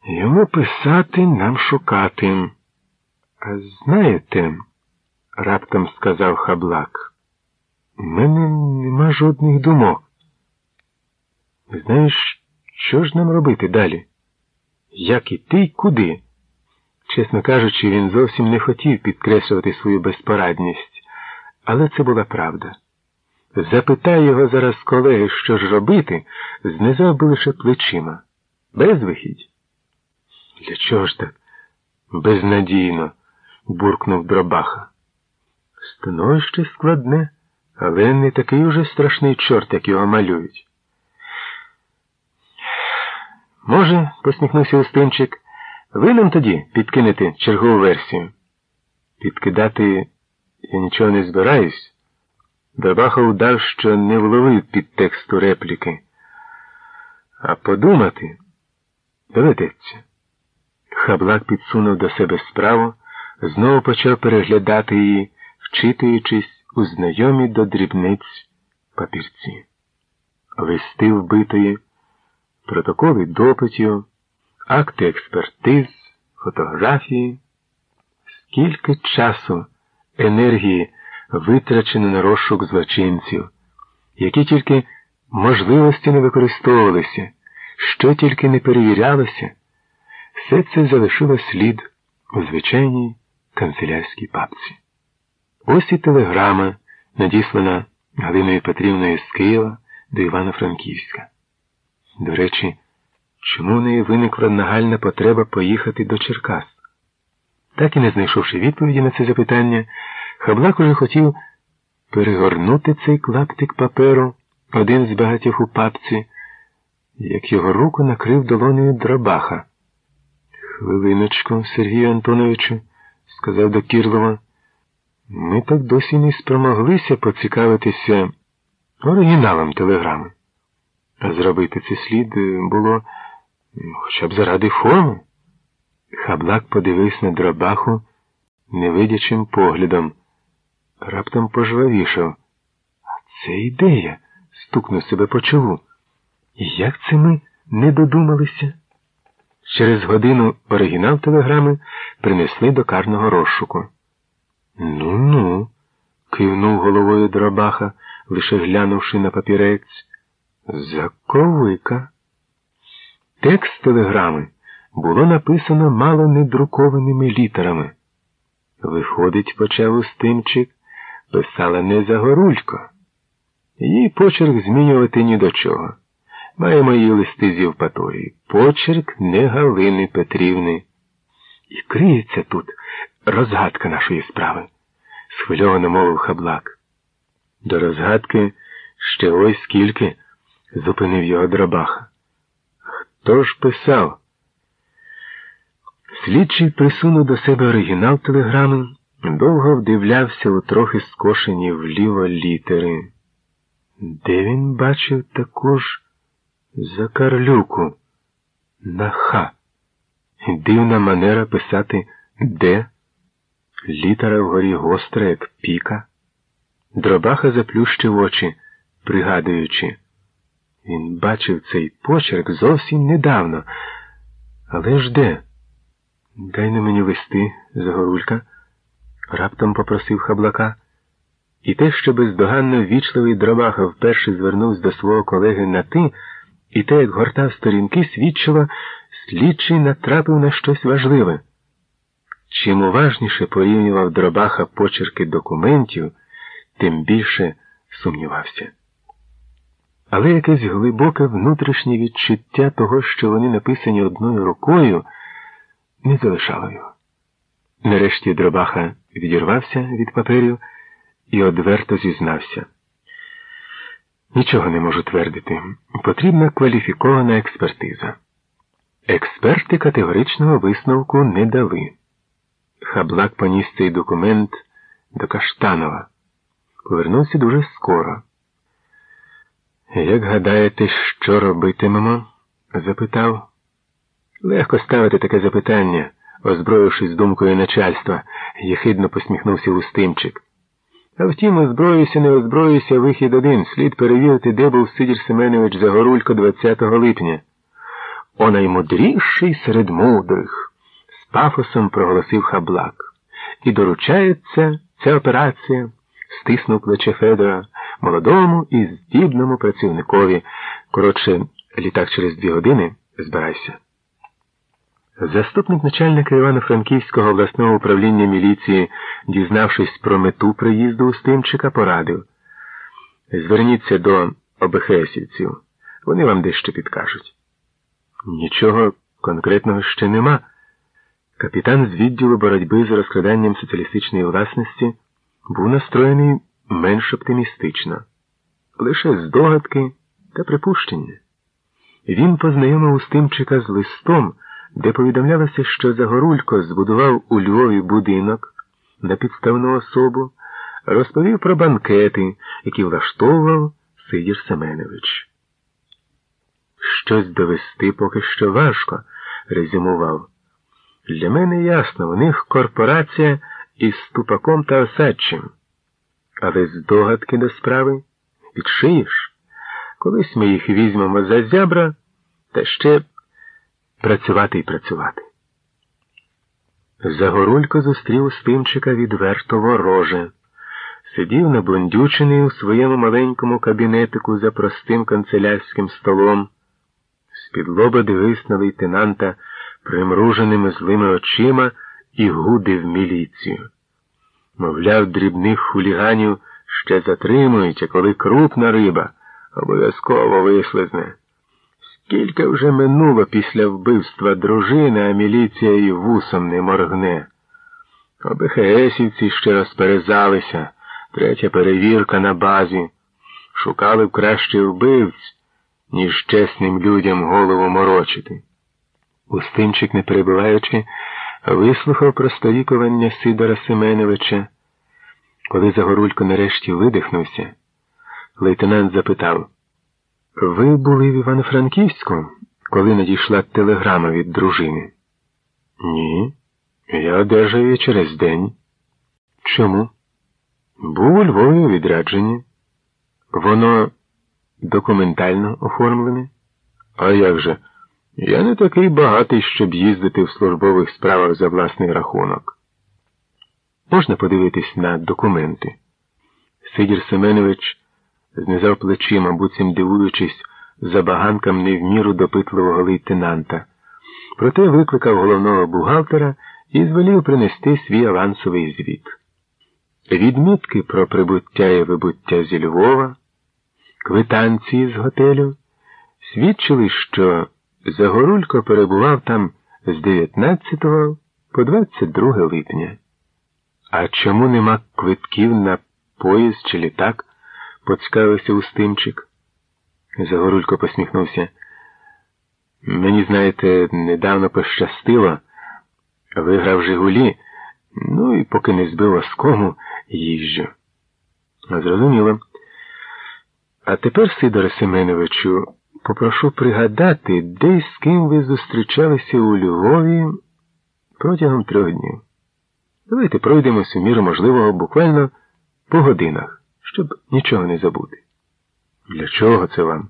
Йому писати нам шукати. А знаєте, раптом сказав хаблак, у мене нема жодних думок. Знаєш, що ж нам робити далі? Як іти й куди? Чесно кажучи, він зовсім не хотів підкреслювати свою безпорадність, але це була правда. Запитай його зараз колеги, що ж робити, знизав би лише плечима. Безвихідь. Для чого ж так? Безнадійно, буркнув Дробаха. Становище складне, але не такий уже страшний чорт, як його малюють. Може, посміхнувся Устинчик, ви нам тоді підкинете чергову версію. Підкидати я нічого не збираюсь. Дробахов дав, що не вловив підтексту репліки. А подумати доведеться. Хаблак підсунув до себе справу, знову почав переглядати її, вчитуючись у знайомі до дрібниць папірці. Листи вбитої, протоколи допитів, акти експертиз, фотографії. Скільки часу, енергії витрачено на розшук злочинців, які тільки можливості не використовувалися, що тільки не перевірялося. Все це залишило слід у звичайній канцелярській папці. Ось і телеграма, надіслана Галиною Петрівною з Києва до Івано-Франківська. До речі, чому в неї виникла нагальна потреба поїхати до Черкас? Так і не знайшовши відповіді на це запитання, Хаблак уже хотів перегорнути цей клаптик паперу, один з багатьох у папці, як його руку накрив долонею дробаха. Хвилиночку, Сергію Антоновичу, сказав до Кірлова, ми так досі не спромоглися поцікавитися оригіналом телеграми. А зробити це слід було хоча б заради форми. Хаблак подивився на дробаху невидячим поглядом, раптом пожвавішав. А це ідея, стукнув себе по чолу. Як це ми не додумалися? Через годину оригінал телеграми принесли до карного розшуку. Ну, ну, кивнув головою дробаха, лише глянувши на папірець. Заковика. Текст телеграми було написано мало недрукованими літерами. Виходить, почав Устимчик, писала не Загорулько. Її почерк змінювати ні до чого. Маємо її листи з Євпаторії. Почерк не Галини Петрівни. І криється тут розгадка нашої справи, схвильовано мовив хаблак. До розгадки ще ось скільки, зупинив його дробаха. Хто ж писав? Слідчий присунув до себе оригінал телеграми, довго вдивлявся у трохи скошені вліво літери. Де він бачив також Закарлюку на Х. Дивна манера писати Д. Літера вгорі гостра, як піка. Дробаха заплющив очі, пригадуючи. Він бачив цей почерк зовсім недавно. Але ж де? Дай на мені листи, Загорулька, раптом попросив хаблака. І те, що бездоганно ввічливий дробаха вперше звернувся до свого колеги на ти. І те, як гортав сторінки, свідчило, слідчий натрапив на щось важливе. Чим уважніше порівнював дробаха почерки документів, тим більше сумнівався. Але якесь глибоке внутрішнє відчуття того, що вони написані одною рукою, не залишало його. Нарешті дробаха відірвався від паперів і одверто зізнався. Нічого не можу твердити. Потрібна кваліфікована експертиза. Експерти категоричного висновку не дали. Хаблак поніс цей документ до Каштанова. Повернувся дуже скоро. Як гадаєте, що робитимемо? запитав. Легко ставити таке запитання, озброївшись думкою начальства, єхидно посміхнувся Устимчик. А втім, озброюся, не озброюся, вихід один. Слід перевірити, де був Сидір Семенович Загорулько 20 липня. О наймудріший серед мудрих, з пафосом проголосив хаблак. І доручається ця операція, стиснув плече Федора, молодому і здібному працівникові. Коротше, літак через дві години збирайся. Заступник начальника Івано-Франківського обласного управління міліції, дізнавшись про мету приїзду Устимчика, порадив. Зверніться до ОБХСівців, вони вам дещо підкажуть. Нічого конкретного ще нема. Капітан з відділу боротьби з розкраданням соціалістичної власності був настроєний менш оптимістично, лише здогадки та припущення. Він познайомив Устимчика з листом де повідомлялося, що Загорулько збудував у Львові будинок на підставну особу, розповів про банкети, які влаштовував Сидір Семенович. Щось довести поки що важко, резюмував. Для мене ясно, у них корпорація із ступаком та осадчим. Але здогадки до справи відшиєш. Колись ми їх візьмемо за зябра, та ще працювати і працювати. Загорулько зустрів Стимчика відверто вороже. Сидів на блондючиний у своєму маленькому кабінетику за простим канцелярським столом, з-під лоба дивись на лейтенанта примруженими злими очима і гудив міліцію. Мовляв, дрібних хуліганів ще затримують, а коли крупна риба обов'язково вислизне. Скільки вже минуло після вбивства дружини, а міліція і вусом не моргне. ОБХСівці ще розперезалися, третя перевірка на базі. Шукали б краще вбивць, ніж чесним людям голову морочити. Устинчик, не перебуваючи, вислухав просторікування Сидора Семеновича. Коли Загорулько нарешті видихнувся, лейтенант запитав ви були в Івано-Франківську, коли надійшла телеграма від дружини? Ні. Я одержав її через день. Чому? Був у Львові у відрядженні. Воно документально оформлене? А як же? Я не такий багатий, щоб їздити в службових справах за власний рахунок. Можна подивитись на документи. Сидір Семенович знизав плечима, буцім дивуючись забаганкам не в допитливого лейтенанта. Проте викликав головного бухгалтера і звелів принести свій авансовий звіт. Відмітки про прибуття і вибуття зі Львова, квитанції з готелю свідчили, що Загорулько перебував там з 19 по 22 липня. А чому нема квитків на поїзд чи літак? поцікавився Устимчик. Загорулько посміхнувся. Мені, знаєте, недавно пощастило. Виграв Жигулі, ну і поки не збив оскому, їжджу. Зрозуміло. А тепер, Сидоре Семеновичу, попрошу пригадати, де і з ким ви зустрічалися у Львові протягом трьох днів. Давайте пройдемось у міру можливого буквально по годинах щоб нічого не забути. Для чого це вам?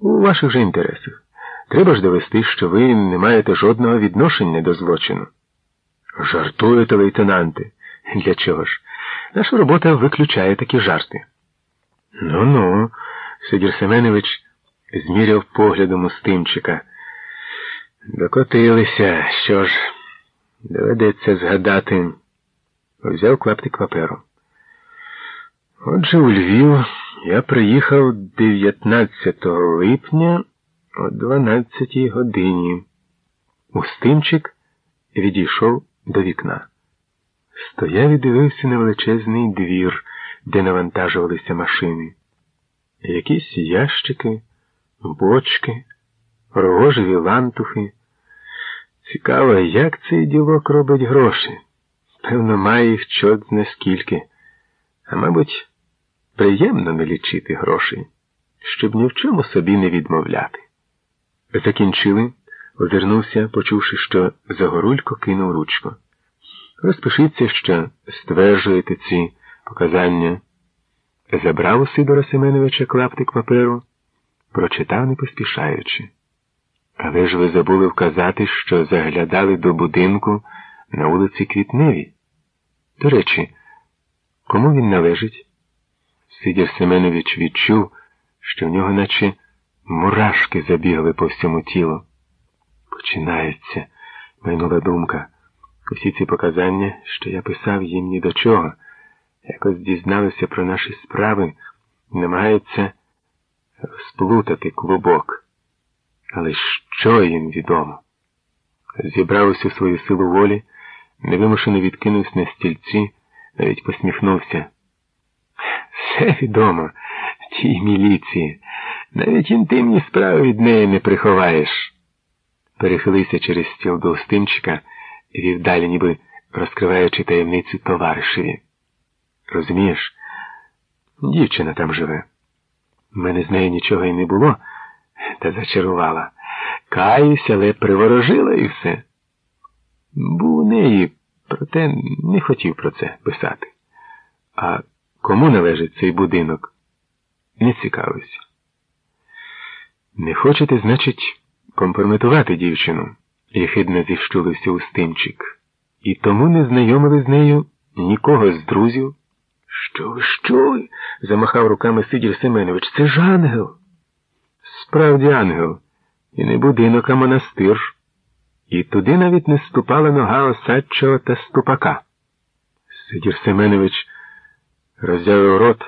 У ваших же інтересах. Треба ж довести, що ви не маєте жодного відношення до злочину. Жартуєте, лейтенанти. Для чого ж? Наша робота виключає такі жарти. Ну ну, Сидір Семенович зміряв поглядом Устимчика. Докотилися, що ж, Доведеться згадати. Взяв клаптик паперу. Отже, у Львів я приїхав 19 липня о 12 годині. Устимчик відійшов до вікна. Стояв і дивився на величезний двір, де навантажувалися машини. Якісь ящики, бочки, рогожеві лантухи. Цікаво, як цей ділок робить гроші. Певно, має їх чот не скільки. А мабуть, приємно не лічити грошей, щоб ні в чому собі не відмовляти. Закінчили, озирнувся, почувши, що Загорулько кинув ручку. Розпишіться, що стверджуєте ці показання. Забрав у Сидора Семеновича клаптик паперу, прочитав не поспішаючи. Але ж ви забули вказати, що заглядали до будинку на вулиці Квітневі. До речі, кому він належить? Сидір Семенович відчув, що в нього наче мурашки забігли по всьому тілу. Починається, майнула думка. Усі ці показання, що я писав їм ні до чого, якось дізналися про наші справи, намагаються розплутати клубок. Але що їм відомо? Зібрав усю свою силу волі, невимушено відкинувся на стільці, навіть посміхнувся. Все відомо, тій міліції. Навіть інтимні справи від неї не приховаєш. Перехилився через стіл до Устимчика і вів далі, ніби розкриваючи таємницю товаришеві. Розумієш, дівчина там живе. Мене з нею нічого й не було, та зачарувала. Каюсь, але приворожила і все. Був у неї, проте не хотів про це писати. А кому належить цей будинок? Не цікавився. Не хочете, значить, компрометувати дівчину, єхидно зіщулився Устимчик. І тому не знайомили з нею нікого з друзів. Що ви, що замахав руками Сидір Семенович. Це ж ангел. Справді ангел, і не будинок, а монастир. І туди навіть не ступала нога осадчого та ступака. Сидір Семенович роззявив рот,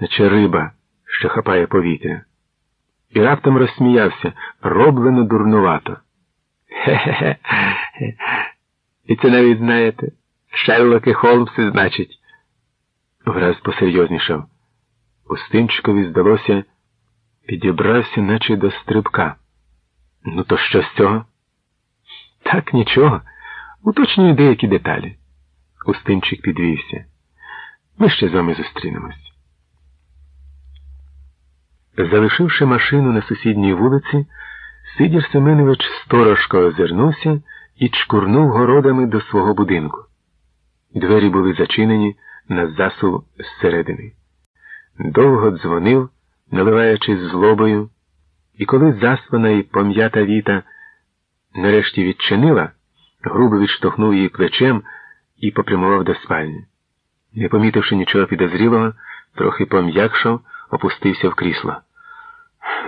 наче риба, що хапає повітря. І раптом розсміявся, роблено дурнувато. Хе-хе-хе. І це навіть знаєте, Шерлоки Холмси, значить. Враз посерйознішав. Устинчикові здалося, підібрався, наче до стрибка. Ну, то що з цього? Так, нічого. Уточнюю деякі деталі. Устинчик підвівся. Ми ще з вами зустрінемось. Залишивши машину на сусідній вулиці, Сидір Семенович сторожко озирнувся і чкурнув городами до свого будинку. Двері були зачинені на засув зсередини. Довго дзвонив, наливаючись злобою, і коли заслана і пом'ята віта нарешті відчинила, грубо відштовхнув її плечем і попрямував до спальні. Не помітивши нічого підозрілого, трохи пом'якшав, опустився в крісло.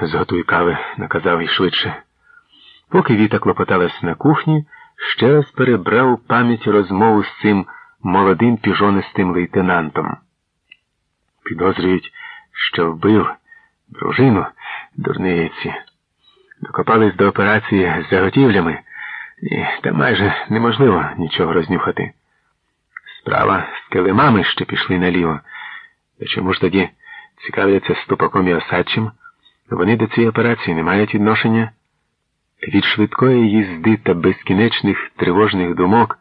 Зготуй кави, наказав і швидше. Поки Віта клопоталась на кухні, ще раз перебрав у пам'яті розмову з цим молодим піжонистим лейтенантом. Підозрюють, що вбив дружину дурниці. Докопались до операції з заготівлями, і та майже неможливо нічого рознюхати. Справа з килимами ще пішли наліво. Та чому ж тоді цікавляться ступаком і осадчим? Вони до цієї операції не мають відношення. Від швидкої їзди та безкінечних тривожних думок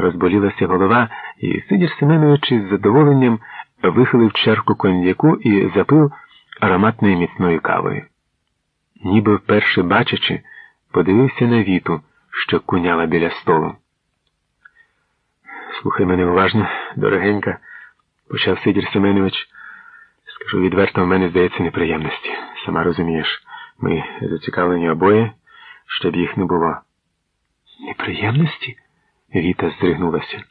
розболілася голова, і Сидір Семенович із задоволенням вихилив чарку коньяку і запив ароматною міцною кавою. Ніби вперше бачачи, подивився на віту, що куняла біля столу. Слухай мене уважно, дорогенька, почав Сидір Семенович. Скажу відверто, в мене здається неприємності. Сама розумієш, ми зацікавлені обоє, щоб їх не було. Неприємності? Віта здригнулася.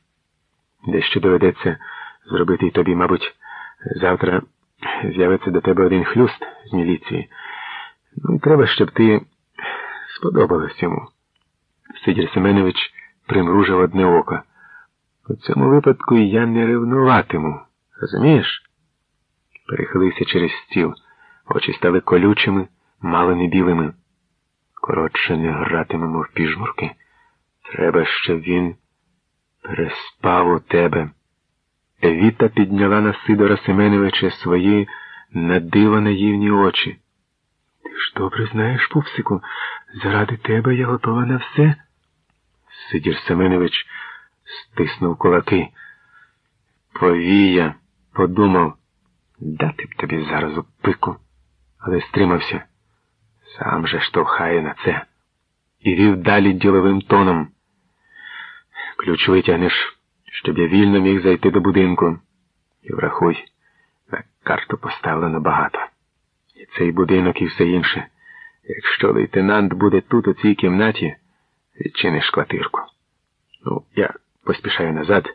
Дещо доведеться зробити й тобі, мабуть, завтра з'явиться до тебе один хлюст з міліції. Ну і треба, щоб ти сподобалась йому. Сидір Семенович примружив одне око. У цьому випадку я не ревнуватиму. Розумієш? Перехилився через стіл. Очі стали колючими, мало не білими. Коротше, не гратимемо в піжмурки. Треба, щоб він переспав у тебе. Віта підняла на Сидора Семеновича свої надиво наївні очі. Ти ж добре знаєш, пупсику, заради тебе я готова на все. Сидір Семенович стиснув кулаки. Повія, подумав, дати б тобі зараз у пику, але стримався. Сам же штовхає на це. І вів далі діловим тоном. Ключ витягнеш, щоб я вільно міг зайти до будинку. І врахуй, на карту поставлено багато. І цей будинок, і все інше. Якщо лейтенант буде тут, у цій кімнаті, відчиниш квартирку. Ну, я поспішаю назад,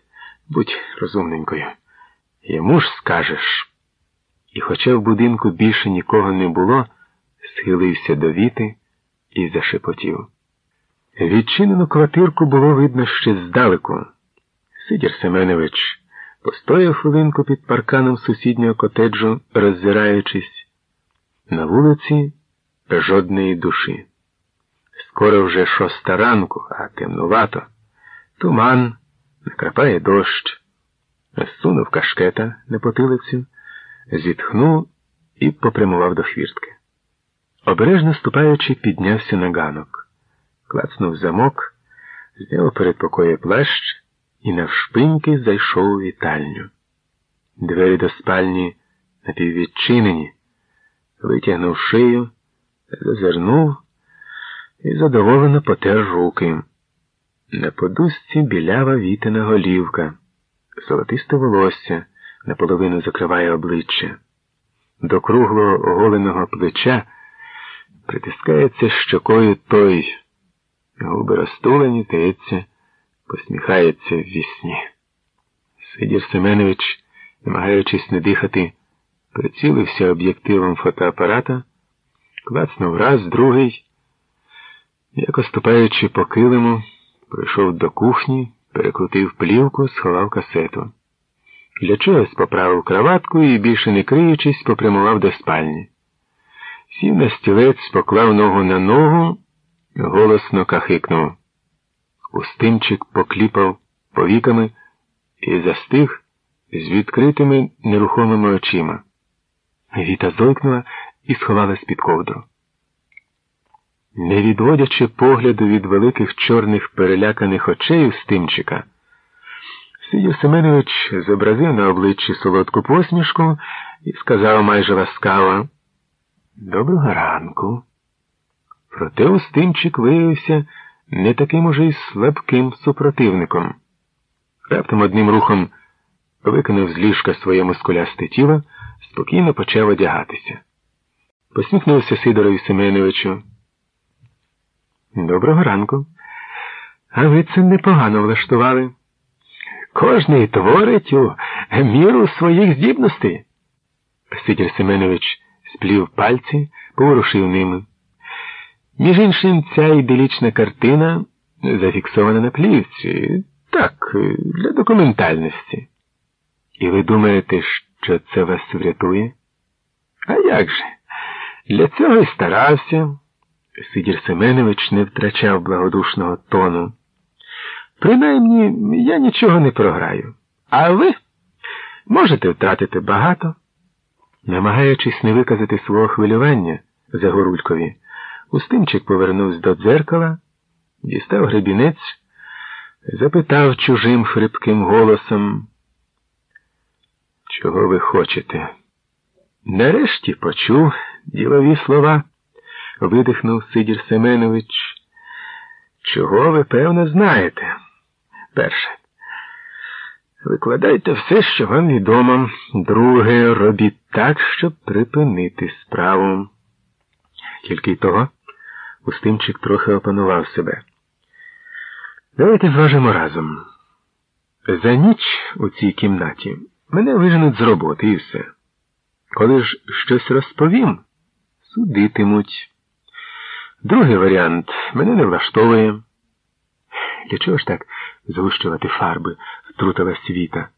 будь розумненькою. Йому ж скажеш. І, хоча в будинку більше нікого не було, схилився до віти і зашепотів. Відчинену квартирку було видно ще здалеку. Сидір Семенович постояв хвилинку під парканом сусіднього котеджу, роззираючись. На вулиці жодної душі. Скоро вже шоста ранку, а темнувато. Туман, накрапає дощ. Сунув кашкета на потилицю, зітхнув і попрямував до хвіртки. Обережно ступаючи, піднявся на ганок, клацнув замок, зняв перед покоє плащ і навшпиньки зайшов у вітальню. Двері до спальні напіввідчинені, витягнув шию, зазирнув і задоволено потер руки. На подушці білява вітина голівка, золотисте волосся наполовину закриває обличчя. До круглого оголеного плеча притискається щокою той, губи розтулені, здається, посміхається в вісні. Сидір Семенович, намагаючись не дихати, прицілився об'єктивом фотоапарата, клацнув раз, другий, як оступаючи по килиму, прийшов до кухні, перекрутив плівку, сховав касету. Для чогось поправив краватку і, більше не криючись, попрямував до спальні. Сів на стілець, поклав ногу на ногу, голосно кахикнув. Устимчик покліпав повіками і застиг з відкритими нерухомими очима. Віта зойкнула і сховалась під ковдру. Не відводячи погляду від великих чорних переляканих очей Устимчика, Сидів Семенович зобразив на обличчі солодку посмішку і сказав майже ласкаво Доброго ранку. Проте Устимчик виявився не таким уже й слабким супротивником. Раптом одним рухом викинув з ліжка своє мускулясте тіло, спокійно почав одягатися. Посміхнувся Сидорові Семеновичу. Доброго ранку. А ви це непогано влаштували. Кожний творить у міру своїх здібностей. Сидір Семенович сплів пальці, поворушив ними. Між іншим, ця іделічна картина зафіксована на плівці. Так, для документальності. І ви думаєте, що це вас врятує? А як же? Для цього і старався. Сидір Семенович не втрачав благодушного тону. Принаймні, я нічого не програю. А ви можете втратити багато. Намагаючись не виказати свого хвилювання за Горулькові, Устимчик повернувся до дзеркала, дістав гребінець, запитав чужим хрипким голосом, чого ви хочете? Нарешті почув ділові слова, видихнув Сидір Семенович. Чого ви, певно, знаєте? Перше. Викладайте все, що вам відомо. Друге, робіть так, щоб припинити справу. Тільки й того, Устимчик трохи опанував себе. Давайте зважимо разом. За ніч у цій кімнаті мене виженуть з роботи і все. Коли ж щось розповім, судитимуть. Другий варіант мене не влаштовує. Для чого ж так згущувати фарби? втрутила світа.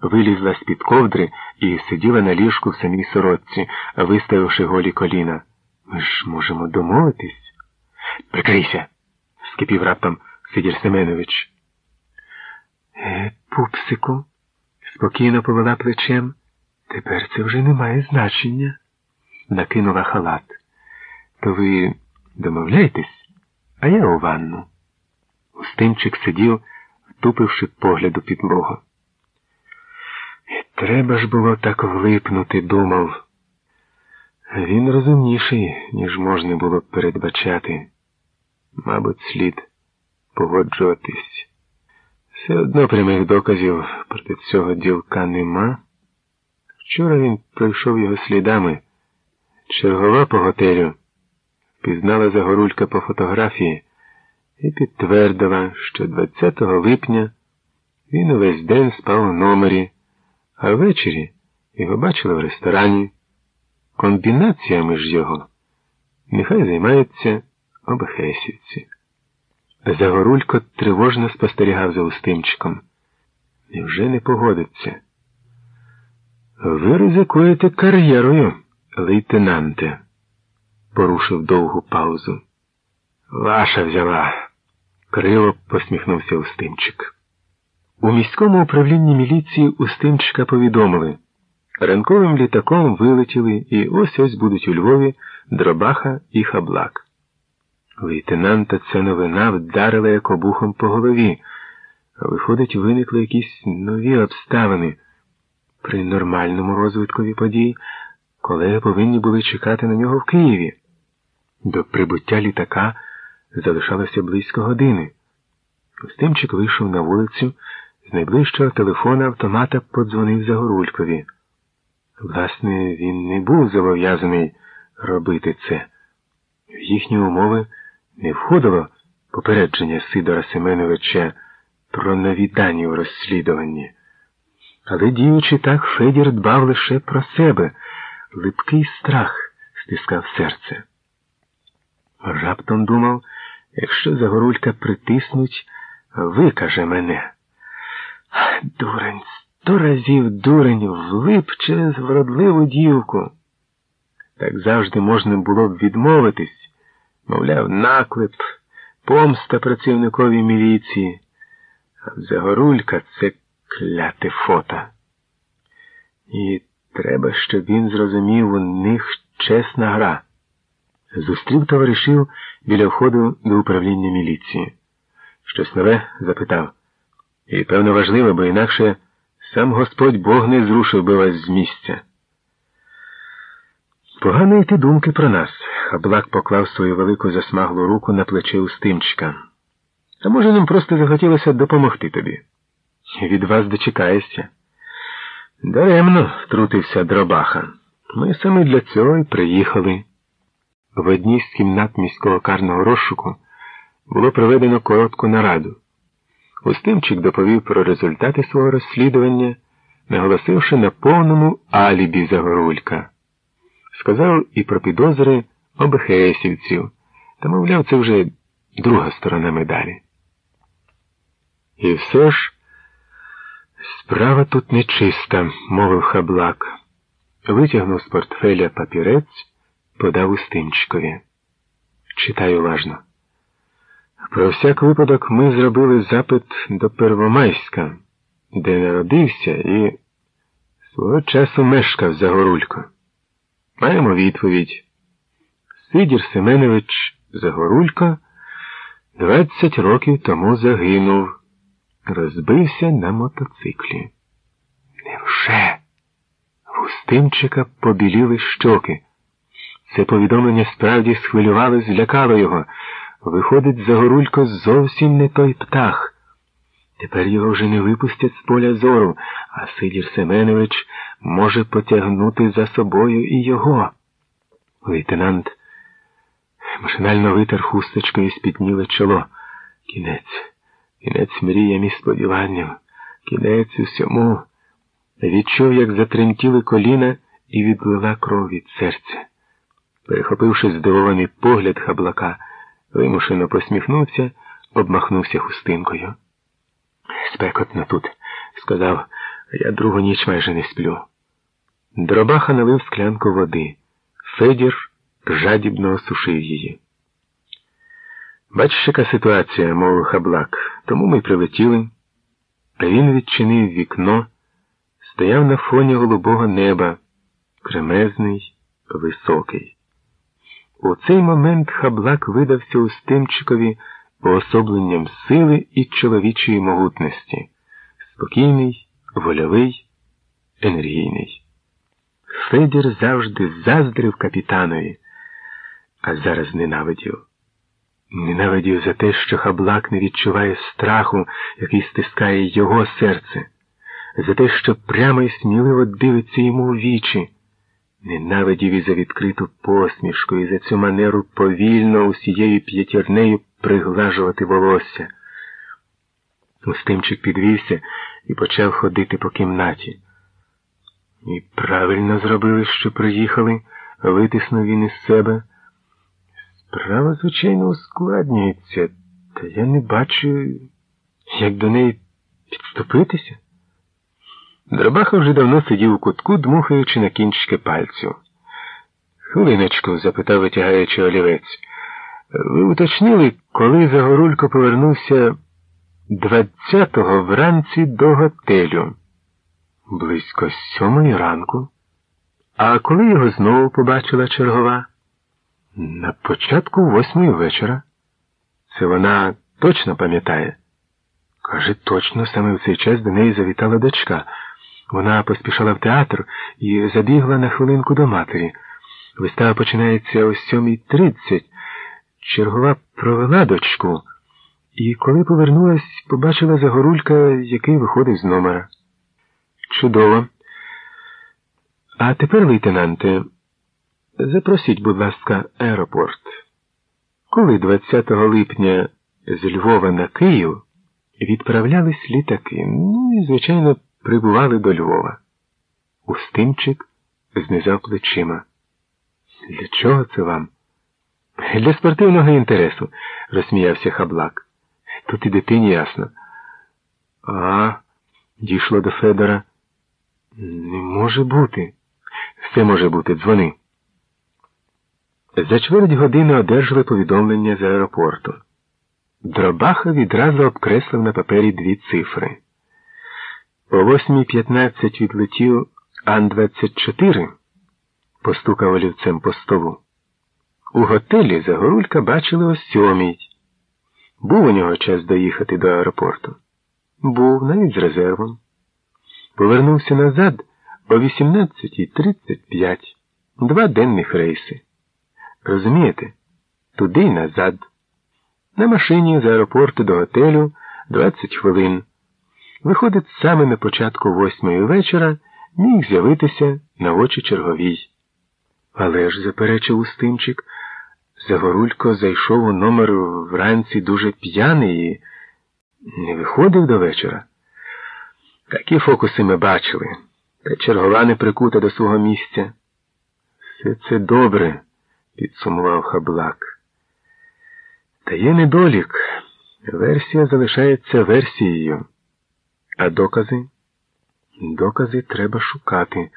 Вилізла з-під ковдри і сиділа на ліжку в самій сорочці, виставивши голі коліна. Ми ж можемо домовитись. Прикрийся, скипів раптом Сидір Семенович. Е, пупсику, спокійно повела плечем. Тепер це вже не має значення. Накинула халат. То ви домовляєтесь, а я у ванну. Устимчик сидів, втупивши погляд у підлогу. Треба ж було так влипнути, думав. Він розумніший, ніж можна було б передбачати. Мабуть, слід погоджуватись. Все одно прямих доказів проти цього ділка нема. Вчора він пройшов його слідами. Чергова по готелю пізнала Загорулька по фотографії і підтвердила, що 20 липня він увесь день спав у номері, а ввечері його бачили в ресторані. Комбінаціями ж його нехай займаються обехесівці. Загорулько тривожно спостерігав за Устимчиком. Невже не погодиться? Ви ризикуєте кар'єрою, лейтенанте, порушив довгу паузу. Ваша взяла, криво посміхнувся Устимчик. У міському управлінні міліції Устимчика повідомили. Ранковим літаком вилетіли і ось ось будуть у Львові Дробаха і Хаблак. Лейтенанта ця новина вдарила як обухом по голові. Виходить, виникли якісь нові обставини. При нормальному розвиткові подій колеги повинні були чекати на нього в Києві. До прибуття літака залишалося близько години. Устимчик вийшов на вулицю, з найближчого телефона автомата подзвонив Загорулькові. Власне, він не був зобов'язаний робити це. В їхні умови не входило попередження Сидора Семеновича про нові дані у розслідуванні. Але діючи так, Федір дбав лише про себе, липкий страх стискав серце. Раптом думав, якщо Загорулька притиснуть, викаже мене. Дурень, сто разів дурень влип через вродливу дівку. Так завжди можна було б відмовитись, мовляв, наклеп, помста працівникові міліції, а Загорулька це кляте фото. І треба, щоб він зрозумів у них чесна гра. Зустрів товаришів біля входу до управління міліції. Щось нове запитав. І, певно, важливо, бо інакше сам Господь Бог не зрушив би вас з місця. Погано йти думки про нас. Хаблак поклав свою велику засмаглу руку на плече Устимчика. А може, нам просто захотілося допомогти тобі? Від вас дочекаєшся. Даремно, втрутився Дробаха. Ми саме для цього й приїхали. В одній з кімнат міського карного розшуку було проведено коротку нараду. Устимчик доповів про результати свого розслідування, наголосивши на повному алібі Загорулька. Сказав і про підозри обехесівців, та, мовляв, це вже друга сторона медалі. І все ж справа тут нечиста, мовив хаблак. Витягнув з портфеля папірець, подав Устимчикові. Читай уважно. Про всяк випадок ми зробили запит до Первомайська, де народився і свого часу мешкав Загорулько. Маємо відповідь. Сидір Семенович Загорулько 20 років тому загинув, розбився на мотоциклі. Невже? Густимчика побіліли щоки. Це повідомлення справді схвилювало, злякало його. Виходить, Загорулько зовсім не той птах. Тепер його вже не випустять з поля зору, а Сидір Семенович може потягнути за собою і його. Лейтенант машинально витер хусточкою спітніле чоло. Кінець, кінець мріям і сподіванням, кінець усьому. Відчув, як затремтіли коліна і відлила кров від серця. Перехопивши здивований погляд хаблака, вимушено посміхнувся, обмахнувся хустинкою. Спекотно тут, сказав, я другу ніч майже не сплю. Дробаха налив склянку води. Федір жадібно осушив її. Бачиш, яка ситуація, мовив хаблак, тому ми прилетіли. Він відчинив вікно, стояв на фоні голубого неба, кремезний, високий. У цей момент хаблак видався Устимчикові уособленням сили і чоловічої могутності, спокійний, вольовий, енергійний. Федір завжди заздрив капітанові, а зараз ненавидів. Ненавидів за те, що хаблак не відчуває страху, який стискає його серце, за те, що прямо і сміливо дивиться йому у вічі. Ненавидів і за відкриту посмішку, і за цю манеру повільно усією п'ятірнею приглажувати волосся. Устимчик підвівся і почав ходити по кімнаті. І правильно зробили, що приїхали, витиснув він із себе. Справа, звичайно, ускладнюється, та я не бачу, як до неї підступитися. Дробаха вже давно сидів у кутку, дмухаючи на кінчики пальцю. Хвилиночку, запитав, витягаючи олівець. Ви уточнили, коли Загорулько повернувся двадцятого вранці до готелю? Близько сьомої ранку. А коли його знову побачила чергова? На початку восьмої вечора. Це вона точно пам'ятає? Каже, точно саме в цей час до неї завітала дочка. Вона поспішала в театр і забігла на хвилинку до матері. Вистава починається о сьомій тридцять. Чергова провела дочку, і коли повернулась, побачила Загорулька, який виходив з номера. Чудово. А тепер, лейтенанте, запросіть, будь ласка, аеропорт. Коли 20 липня з Львова на Київ відправлялись літаки, ну і, звичайно, прибували до Львова. Устимчик знизав плечима. Для чого це вам? Для спортивного інтересу, розсміявся хаблак. Тут і дитині ясно. А, дійшло до Федора. Не може бути. Все може бути, дзвони. За чверть години одержали повідомлення з аеропорту. Дробаха відразу обкреслив на папері дві цифри. О 8.15 відлетів Ан-24, постукав олівцем по столу. У готелі Загорулька бачили о сьомій. Був у нього час доїхати до аеропорту. Був навіть з резервом. Повернувся назад о 18.35. Два денних рейси. Розумієте? Туди й назад. На машині з аеропорту до готелю 20 хвилин. Виходить, саме на початку восьмої вечора міг з'явитися на очі черговій. Але ж, заперечив Устимчик, Загорулько зайшов у номер вранці дуже п'яний і не виходив до вечора. Такі фокуси ми бачили, та чергова не прикута до свого місця. Все це добре, підсумував хаблак. Та є недолік. Версія залишається версією. А докази? Докази треба шукати,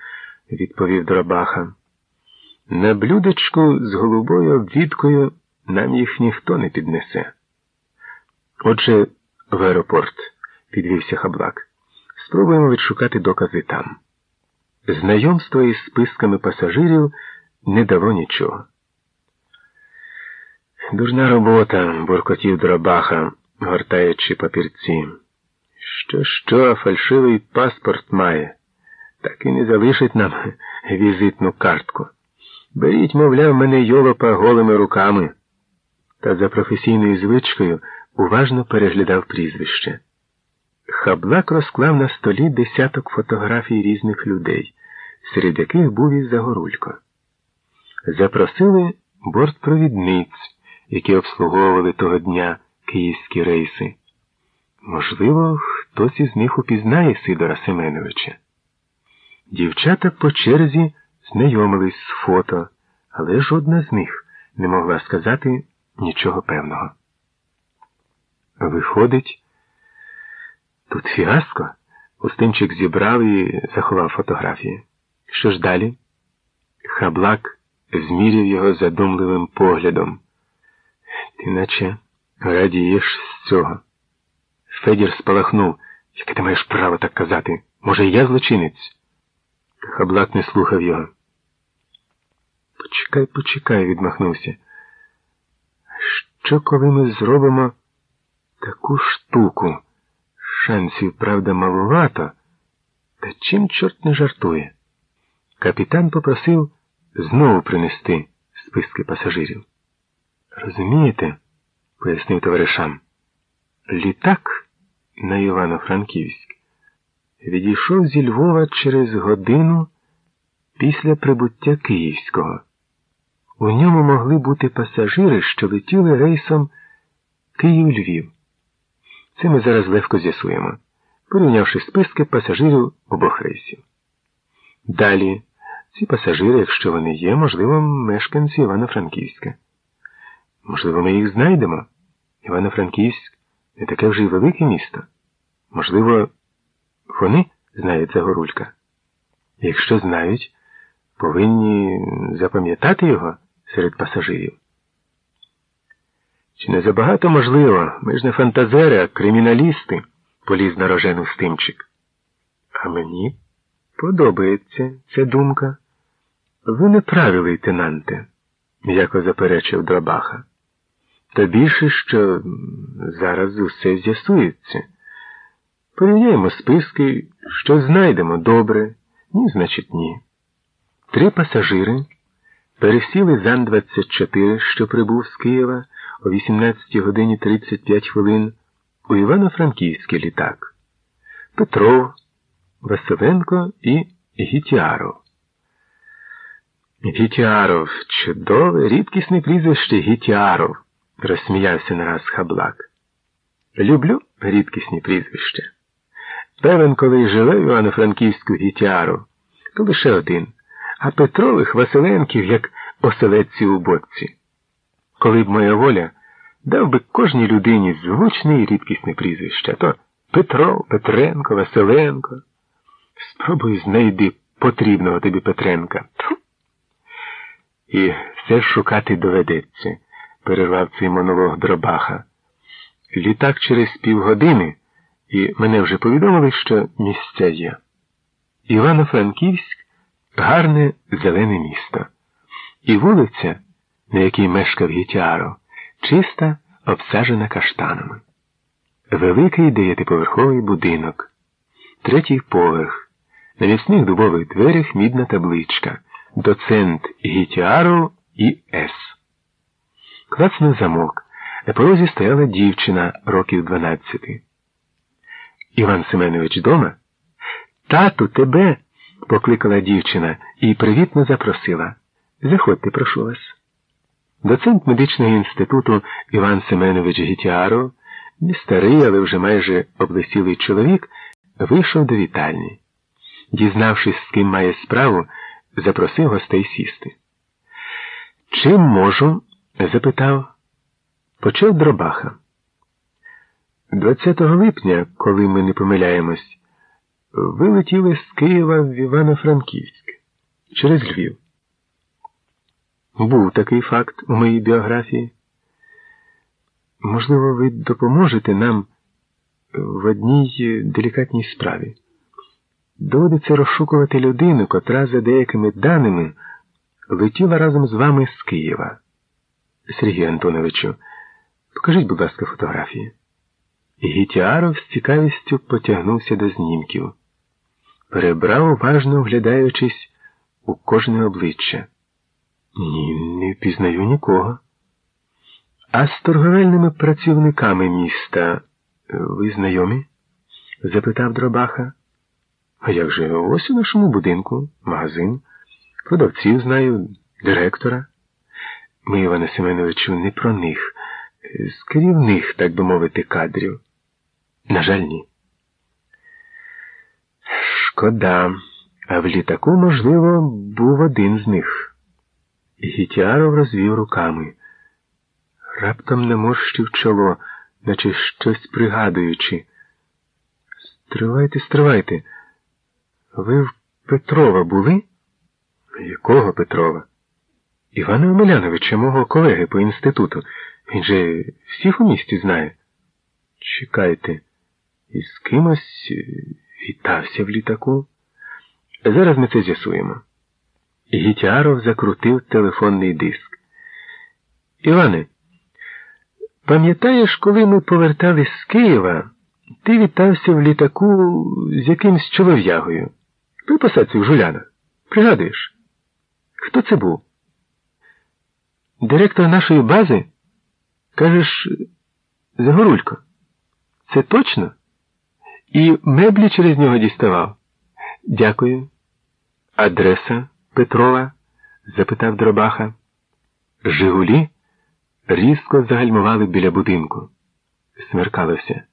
відповів Дробаха. На блюдечку з голубою обвідкою нам їх ніхто не піднесе. Отже, в аеропорт, підвівся хаблак. Спробуємо відшукати докази там. Знайомство із списками пасажирів не дало нічого. Дурна робота, буркотів Дробаха, гортаючи папірці. Що, що, фальшивий паспорт має, так і не залишить нам <laughs> візитну картку. Беріть, мовляв, мене йолопа голими руками. Та за професійною звичкою уважно переглядав прізвище. Хаблак розклав на столі десяток фотографій різних людей, серед яких був і Загорулько. Запросили бортпровідниць, які обслуговували того дня київські рейси. Можливо, хтось із них упізнає Сидора Семеновича. Дівчата по черзі знайомились з фото, але жодна з них не могла сказати нічого певного. Виходить, тут фіаско. Устимчик зібрав і заховав фотографії. Що ж далі? Хаблак зміряв його задумливим поглядом. Ти наче радієш з цього. Федір спалахнув. Яке ти маєш право так казати? Може, і я злочинець? Хаблак не слухав його. Почекай, почекай, відмахнувся. Що, коли ми зробимо таку штуку? Шансів, правда, малувато, та чим чорт не жартує? Капітан попросив знову принести списки пасажирів. Розумієте, пояснив товаришам, літак на Івано-Франківськ відійшов зі Львова через годину після прибуття Київського. У ньому могли бути пасажири, що летіли рейсом Київ-Львів. Це ми зараз легко з'ясуємо, порівнявши списки пасажирів обох рейсів. Далі, ці пасажири, якщо вони є, можливо, мешканці Івано-Франківська. Можливо, ми їх знайдемо. Івано-Франківськ не таке вже й велике місто. Можливо, вони знають Загорулька. Якщо знають, повинні запам'ятати його серед пасажирів. Чи не забагато можливо, ми ж не фантазери, а криміналісти, поліз на рожену стимчик. А мені подобається ця думка. Ви не праві, лейтенанте, м'яко заперечив Дробаха. Та більше, що зараз усе з'ясується. Порівняємо списки, що знайдемо добре, ні, значить, ні. Три пасажири пересіли Зан-24, що прибув з Києва о 18 годині 35 хвилин у Івано-Франківський літак. Петров, Василенко і Гітяров. Гітяров, чудове, рідкісне прізвище Гітяров, розсміявся нараз хаблак. Люблю рідкісні прізвища. Певен, коли живе в Івано-Франківську Гітяров, то лише один, а Петрових Василенків, як оселедці у боці. Коли б моя воля дав би кожній людині звучне і рідкісне прізвище, то Петро, Петренко, Василенко. Спробуй знайди потрібного тобі Петренка. І все шукати доведеться, перервав цей монолог Дробаха. Літак через півгодини, і мене вже повідомили, що місця є. Івано-Франківськ гарне зелене місто. І вулиця на якій мешкав Гітяро, чиста, обсажена каштанами. Великий дев'ятиповерховий будинок, третій поверх, на міцних дубових дверях мідна табличка, доцент Гітіаров і С. Клацнув замок. На порозі стояла дівчина років дванадцяти. Іван Семенович дома? Тату, тебе. покликала дівчина і привітно запросила. Заходьте, прошу вас. Доцент медичного інституту Іван Семенович Гітяров, не старий, але вже майже облесілий чоловік, вийшов до вітальні. Дізнавшись, з ким має справу, запросив гостей сісти. Чим можу? Запитав. Почав дробаха. 20 липня, коли ми не помиляємось, вилетіли з Києва в Івано-Франківськ через Львів. Був такий факт у моїй біографії. Можливо, ви допоможете нам в одній делікатній справі. Доводиться розшукувати людину, котра, за деякими даними, летіла разом з вами з Києва. Сергію Антоновичу, покажіть, будь ласка, фотографії. Гітіаров з цікавістю потягнувся до знімків, перебрав, уважно оглядаючись у кожне обличчя. Ні, не впізнаю нікого. А з торговельними працівниками міста ви знайомі? запитав Дробаха. А як же ось у нашому будинку, магазин, продавців знаю, директора. Ми, Іване Семеновичу, не про них, з керівних, так би мовити, кадрів. На жаль, ні. Шкода, а в літаку, можливо, був один з них. Гітяров розвів руками. Раптом наморщив чоло. наче щось пригадуючи. Стривайте, стривайте. Ви в Петрова були? Якого Петрова? Івана Омеляновича, мого колеги по інституту. Він же всіх у місті знає. Чекайте, із кимось вітався в літаку? Зараз ми це з'ясуємо. Гітяров закрутив телефонний диск. Іване, пам'ятаєш, коли ми повертались з Києва, ти вітався в літаку з якимсь чолов'ягою? Той посадці Жуляна. Пригадуєш? Хто це був? Директор нашої бази? Кажеш, Загорулько. Це точно? І меблі через нього діставав. Дякую. Адреса Петрова? запитав Дробаха. Жигулі різко загальмували біля будинку. Смеркалося.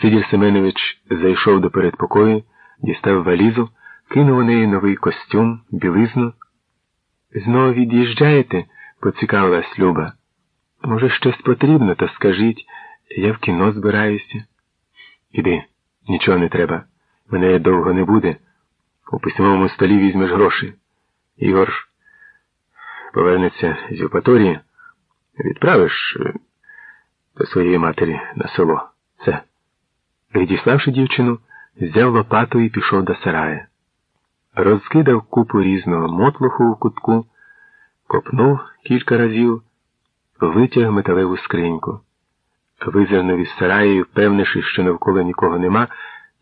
Сидір Семенович зайшов до передпокою, дістав валізу, кинув у неї новий костюм, білизну. Знову від'їжджаєте? Поцікавилась Люба. Може, щось потрібно, то скажіть, я в кіно збираюся. Іди, нічого не треба. Мене довго не буде. У письмовому столі візьмеш гроші. Ігор повернеться з Євпаторії, відправиш е, до своєї матері на село. Все. Відіславши дівчину, взяв лопату і пішов до сарая. Розкидав купу різного мотлуху у кутку, копнув кілька разів, витяг металеву скриньку. Визирнув із сараю і, впевнившись, що навколо нікого нема,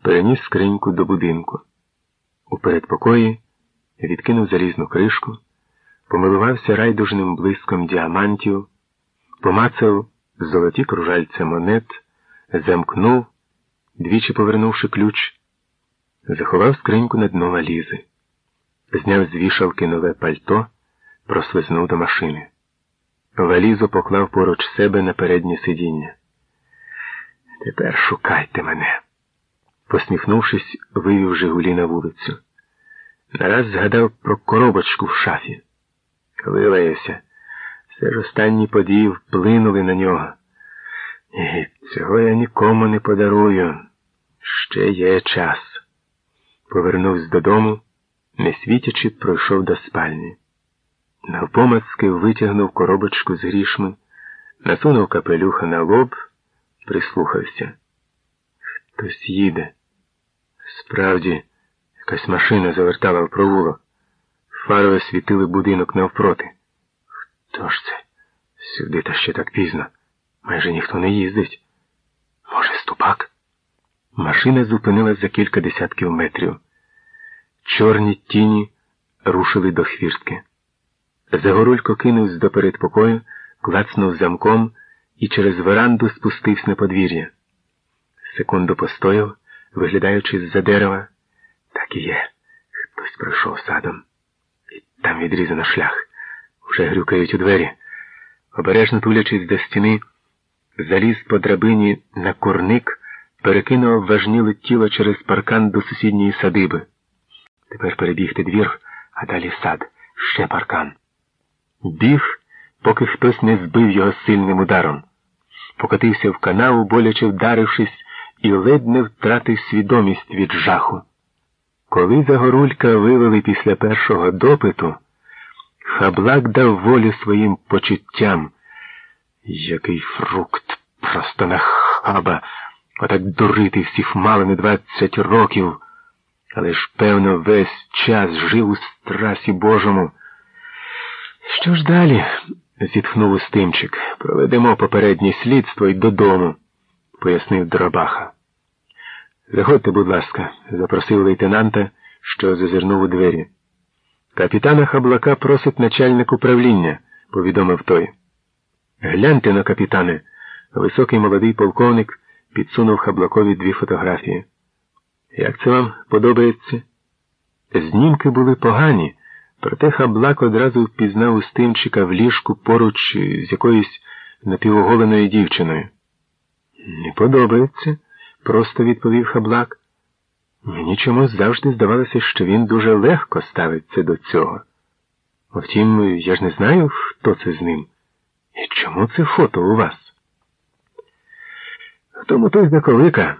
переніс скриньку до будинку. У передпокої відкинув залізну кришку, помилувався райдужним блиском діамантів, помацав золоті кружальця монет, замкнув, двічі повернувши ключ, заховав скриньку на дно валізи, зняв з вішалки нове пальто, прослизнув до машини. Валізу поклав поруч себе на переднє сидіння. Тепер шукайте мене. Посміхнувшись, вивів Жигулі на вулицю. Нараз згадав про коробочку в шафі. Вилаявся. Все ж останні події вплинули на нього. І цього я нікому не подарую. Ще є час. Повернувся додому, не світячи, пройшов до спальні. Навпомацки витягнув коробочку з грішми, насунув капелюха на лоб, прислухався. Хтось їде. Справді, якась машина завертала в провулок. Фари освітили будинок навпроти. Хто ж це? Сюди та ще так пізно. Майже ніхто не їздить. Може, ступак? Машина зупинилась за кілька десятків метрів. Чорні тіні рушили до хвіртки. Загорулько кинувся до передпокою, клацнув замком і через веранду спустився на подвір'я. Секунду постояв, виглядаючи з-за дерева. Так і є. Хтось пройшов садом. І там відрізано шлях. Уже грюкають у двері. Обережно тулячись до стіни, заліз по драбині на курник, перекинув важніле тіло через паркан до сусідньої садиби. Тепер перебігти двір, а далі сад, ще паркан. Біг, поки хтось не збив його сильним ударом. Покотився в канаву, боляче вдарившись, і ледь не втратив свідомість від жаху. Коли Загорулька вивели після першого допиту, хаблак дав волю своїм почуттям. Який фрукт, просто нахаба, отак дурити всіх мало не двадцять років, але ж, певно, весь час жив у страсі Божому. Що ж далі? зітхнув Устимчик. Проведемо попереднє слідство й додому, пояснив Дробаха. Заходьте, будь ласка, запросив лейтенанта, що зазирнув у двері. Капітана Хаблака просить начальник управління, повідомив той. Гляньте на капітане. Високий молодий полковник підсунув Хаблакові дві фотографії. Як це вам подобається? Знімки були погані, проте Хаблак одразу впізнав Устимчика в ліжку поруч з якоюсь напівоголеною дівчиною. Не подобається просто відповів Хаблак. Мені чомусь завжди здавалося, що він дуже легко ставиться до цього. Втім, я ж не знаю, хто це з ним. І чому це фото у вас? тому той знаковика.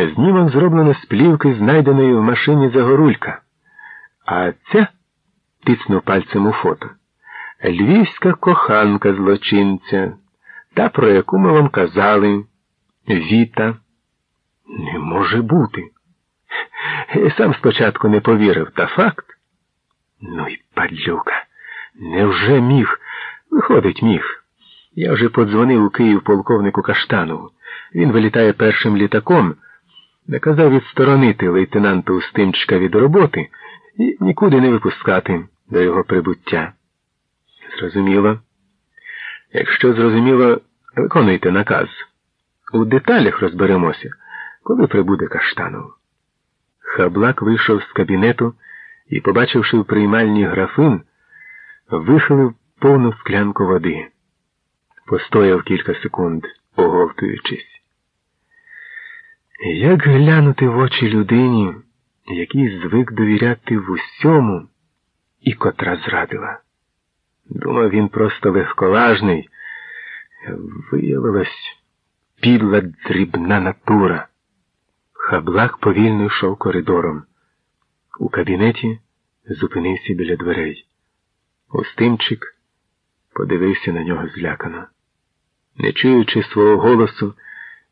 Знімок зроблено з плівки, знайденої в машині Загорулька. А це, тицнув пальцем у фото, львівська коханка злочинця, та, про яку ми вам казали, Віта. Не може бути. Я сам спочатку не повірив, та факт. Ну й падлюка, невже міг? Виходить, міг. Я вже подзвонив у Київ полковнику Каштанову. Він вилітає першим літаком, наказав відсторонити лейтенанта Устимчика від роботи і нікуди не випускати до його прибуття. Зрозуміло. Якщо зрозуміло, виконуйте наказ. У деталях розберемося, коли прибуде Каштанов. Хаблак вийшов з кабінету і, побачивши в приймальні графин, вихилив повну склянку води. Постояв кілька секунд, оговтуючись. Як глянути в очі людині, який звик довіряти в усьому і котра зрадила? Думав, він просто легковажний. Виявилось підла дрібна натура. Хаблак повільно йшов коридором. У кабінеті зупинився біля дверей. Устимчик подивився на нього злякано. Не чуючи свого голосу,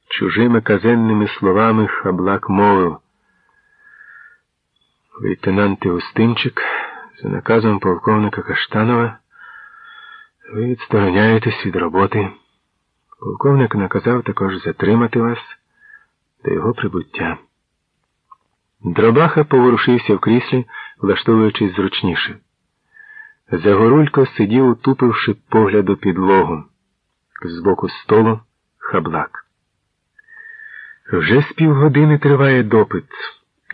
чужими казенними словами хаблак мовив. Лейтенант Устимчик, за наказом полковника Каштанова, ви відстороняєтесь від роботи. Полковник наказав також затримати вас до його прибуття. Дробаха поворушився в кріслі, влаштовуючись зручніше. Загорулько сидів, утупивши погляд у підлогу. З боку столу хаблак. Вже з півгодини триває допит,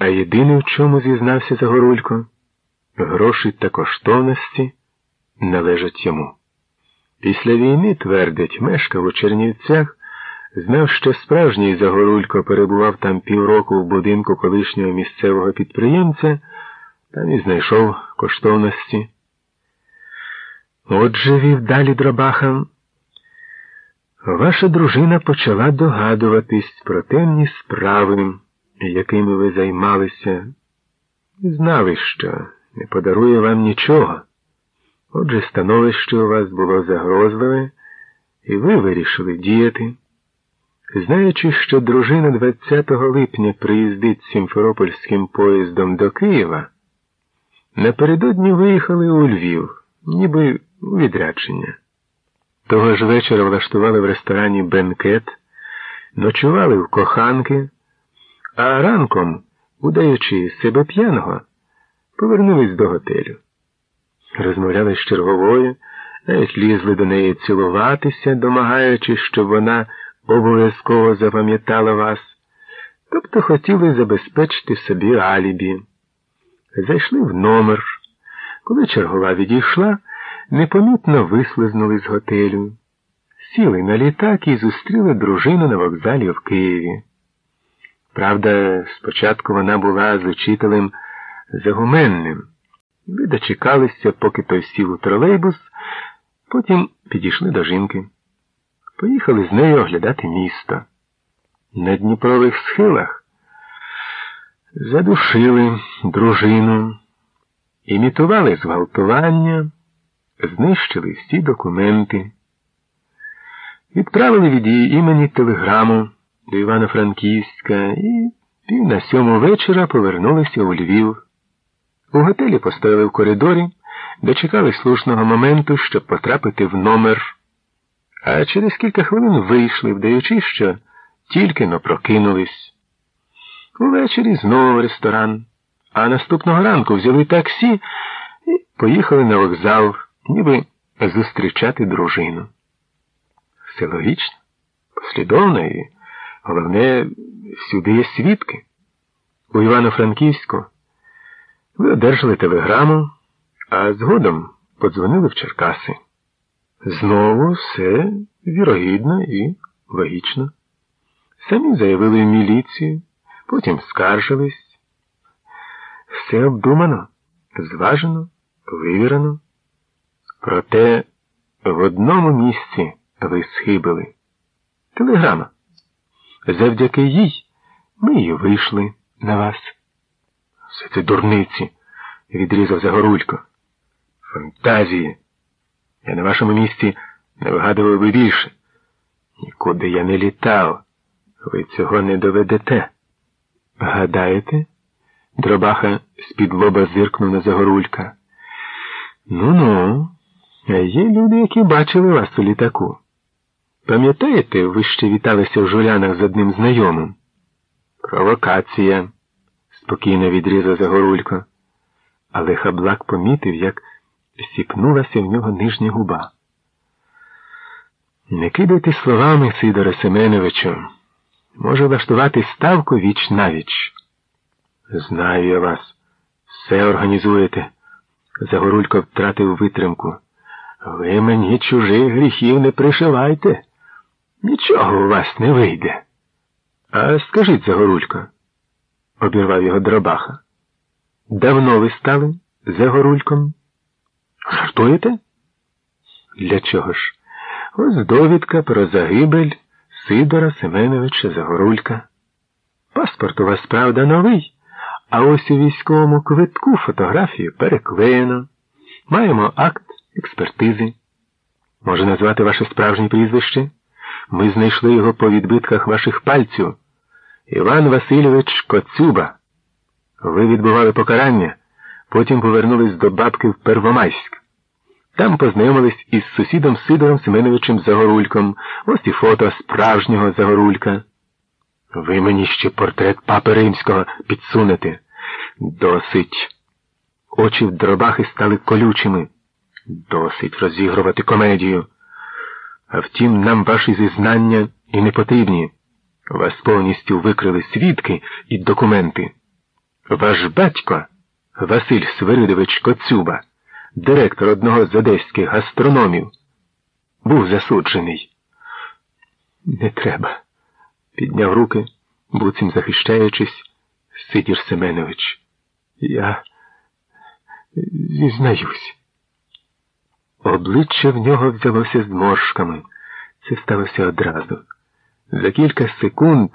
а єдине, в чому зізнався Загорулько, гроші та коштовності належать йому. Після війни, твердить, мешкав у Чернівцях, знав, що справжній Загорулько перебував там півроку в будинку колишнього місцевого підприємця, там і знайшов коштовності. Отже, вів далі Дробаха, ваша дружина почала догадуватись про темні справи, якими ви займалися, і знали, що не подарує вам нічого. Отже, становище у вас було загрозливе, і ви вирішили діяти. Знаючи, що дружина 20 липня приїздить Сімферопольським поїздом до Києва, напередодні виїхали у Львів, ніби у відрядження. Того ж вечора влаштували в ресторані бенкет, ночували в коханки, а ранком, удаючи себе п'яного, повернулись до готелю. Розмовляли з черговою, навіть лізли до неї цілуватися, домагаючись, щоб вона обов'язково запам'ятала вас, тобто хотіли забезпечити собі алібі. Зайшли в номер. Коли чергова відійшла, непомітно вислизнули з готелю, сіли на літак і зустріли дружину на вокзалі в Києві. Правда, спочатку вона була з учителем загуменним. Ви дочекалися, поки той сів у тролейбус, потім підійшли до жінки. Поїхали з нею оглядати місто. На Дніпрових схилах задушили дружину, імітували зґвалтування, знищили всі документи, відправили від її імені телеграму до Івано-Франківська і пів на сьому вечора повернулися у Львів. У готелі постояли в коридорі, дочекали слушного моменту, щоб потрапити в номер а через кілька хвилин вийшли, вдаючи, що тільки но прокинулись. Увечері знову в ресторан, а наступного ранку взяли таксі і поїхали на вокзал, ніби зустрічати дружину. Все логічно, послідовно і, головне, всюди є свідки. У Івано-Франківську ви одержали телеграму, а згодом подзвонили в Черкаси. Знову все вірогідно і логічно. Самі заявили в міліцію, потім скаржились. Все обдумано, зважено, вивірено. Проте в одному місці ви схибили. Телеграма. Завдяки їй ми і вийшли на вас. Все це дурниці, відрізав Загорулько. Фантазії. Я на вашому місці не вигадував би більше. Нікуди я не літав. Ви цього не доведете. Гадаєте? Дробаха з-під лоба зиркнув на Загорулька. Ну ну, а є люди, які бачили вас у літаку. Пам'ятаєте, ви ще віталися в жулянах з одним знайомим? Провокація, спокійно відрізав Загорулько. Але хаблак помітив, як сіпнулася в нього нижня губа. Не кидайте словами, Сидоре Семеновичу. Може влаштувати ставку віч навіч. Знаю я вас. Все організуєте. Загорулько втратив витримку. Ви мені чужих гріхів не пришивайте. Нічого у вас не вийде. А скажіть, Загорулько, обірвав його дробаха. Давно ви стали Загорульком? Жартуєте? Для чого ж? Ось довідка про загибель Сидора Семеновича Загорулька. Паспорт у вас, правда, новий, а ось у військовому квитку фотографію переклеєно. Маємо акт експертизи. Може назвати ваше справжнє прізвище? Ми знайшли його по відбитках ваших пальців. Іван Васильович Коцюба. Ви відбували покарання, потім повернулись до бабки в Первомайськ. Там познайомились із сусідом Сидором Семеновичем Загорульком. Ось і фото справжнього Загорулька. Ви мені ще портрет папи римського підсунете. Досить. Очі в дробахи стали колючими. Досить розігрувати комедію. А втім, нам ваші зізнання і не потрібні. Вас повністю викрили свідки і документи. Ваш батько, Василь Свиридович Коцюба директор одного з одеських гастрономів, був засуджений. Не треба, підняв руки, буцім захищаючись, Сидір Семенович. Я зізнаюсь. Обличчя в нього взялося зморшками. Це сталося одразу. За кілька секунд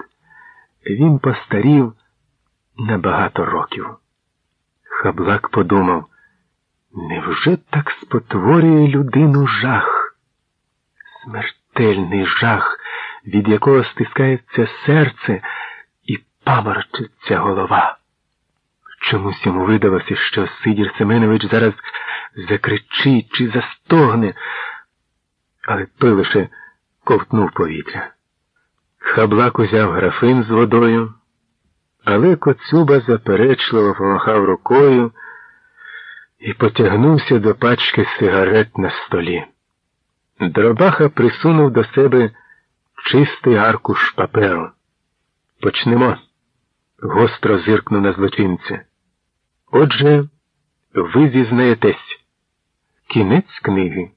він постарів на багато років. Хаблак подумав. Невже так спотворює людину жах? Смертельний жах, від якого стискається серце і паморочиться голова. Чомусь йому видалося, що Сидір Семенович зараз закричить чи застогне, але той лише ковтнув повітря. Хаблак узяв графин з водою, але Коцюба заперечливо помахав рукою і потягнувся до пачки сигарет на столі. Дробаха присунув до себе чистий аркуш паперу. Почнемо. Гостро зиркнув на злочинця. Отже, ви зізнаєтесь. Кінець книги.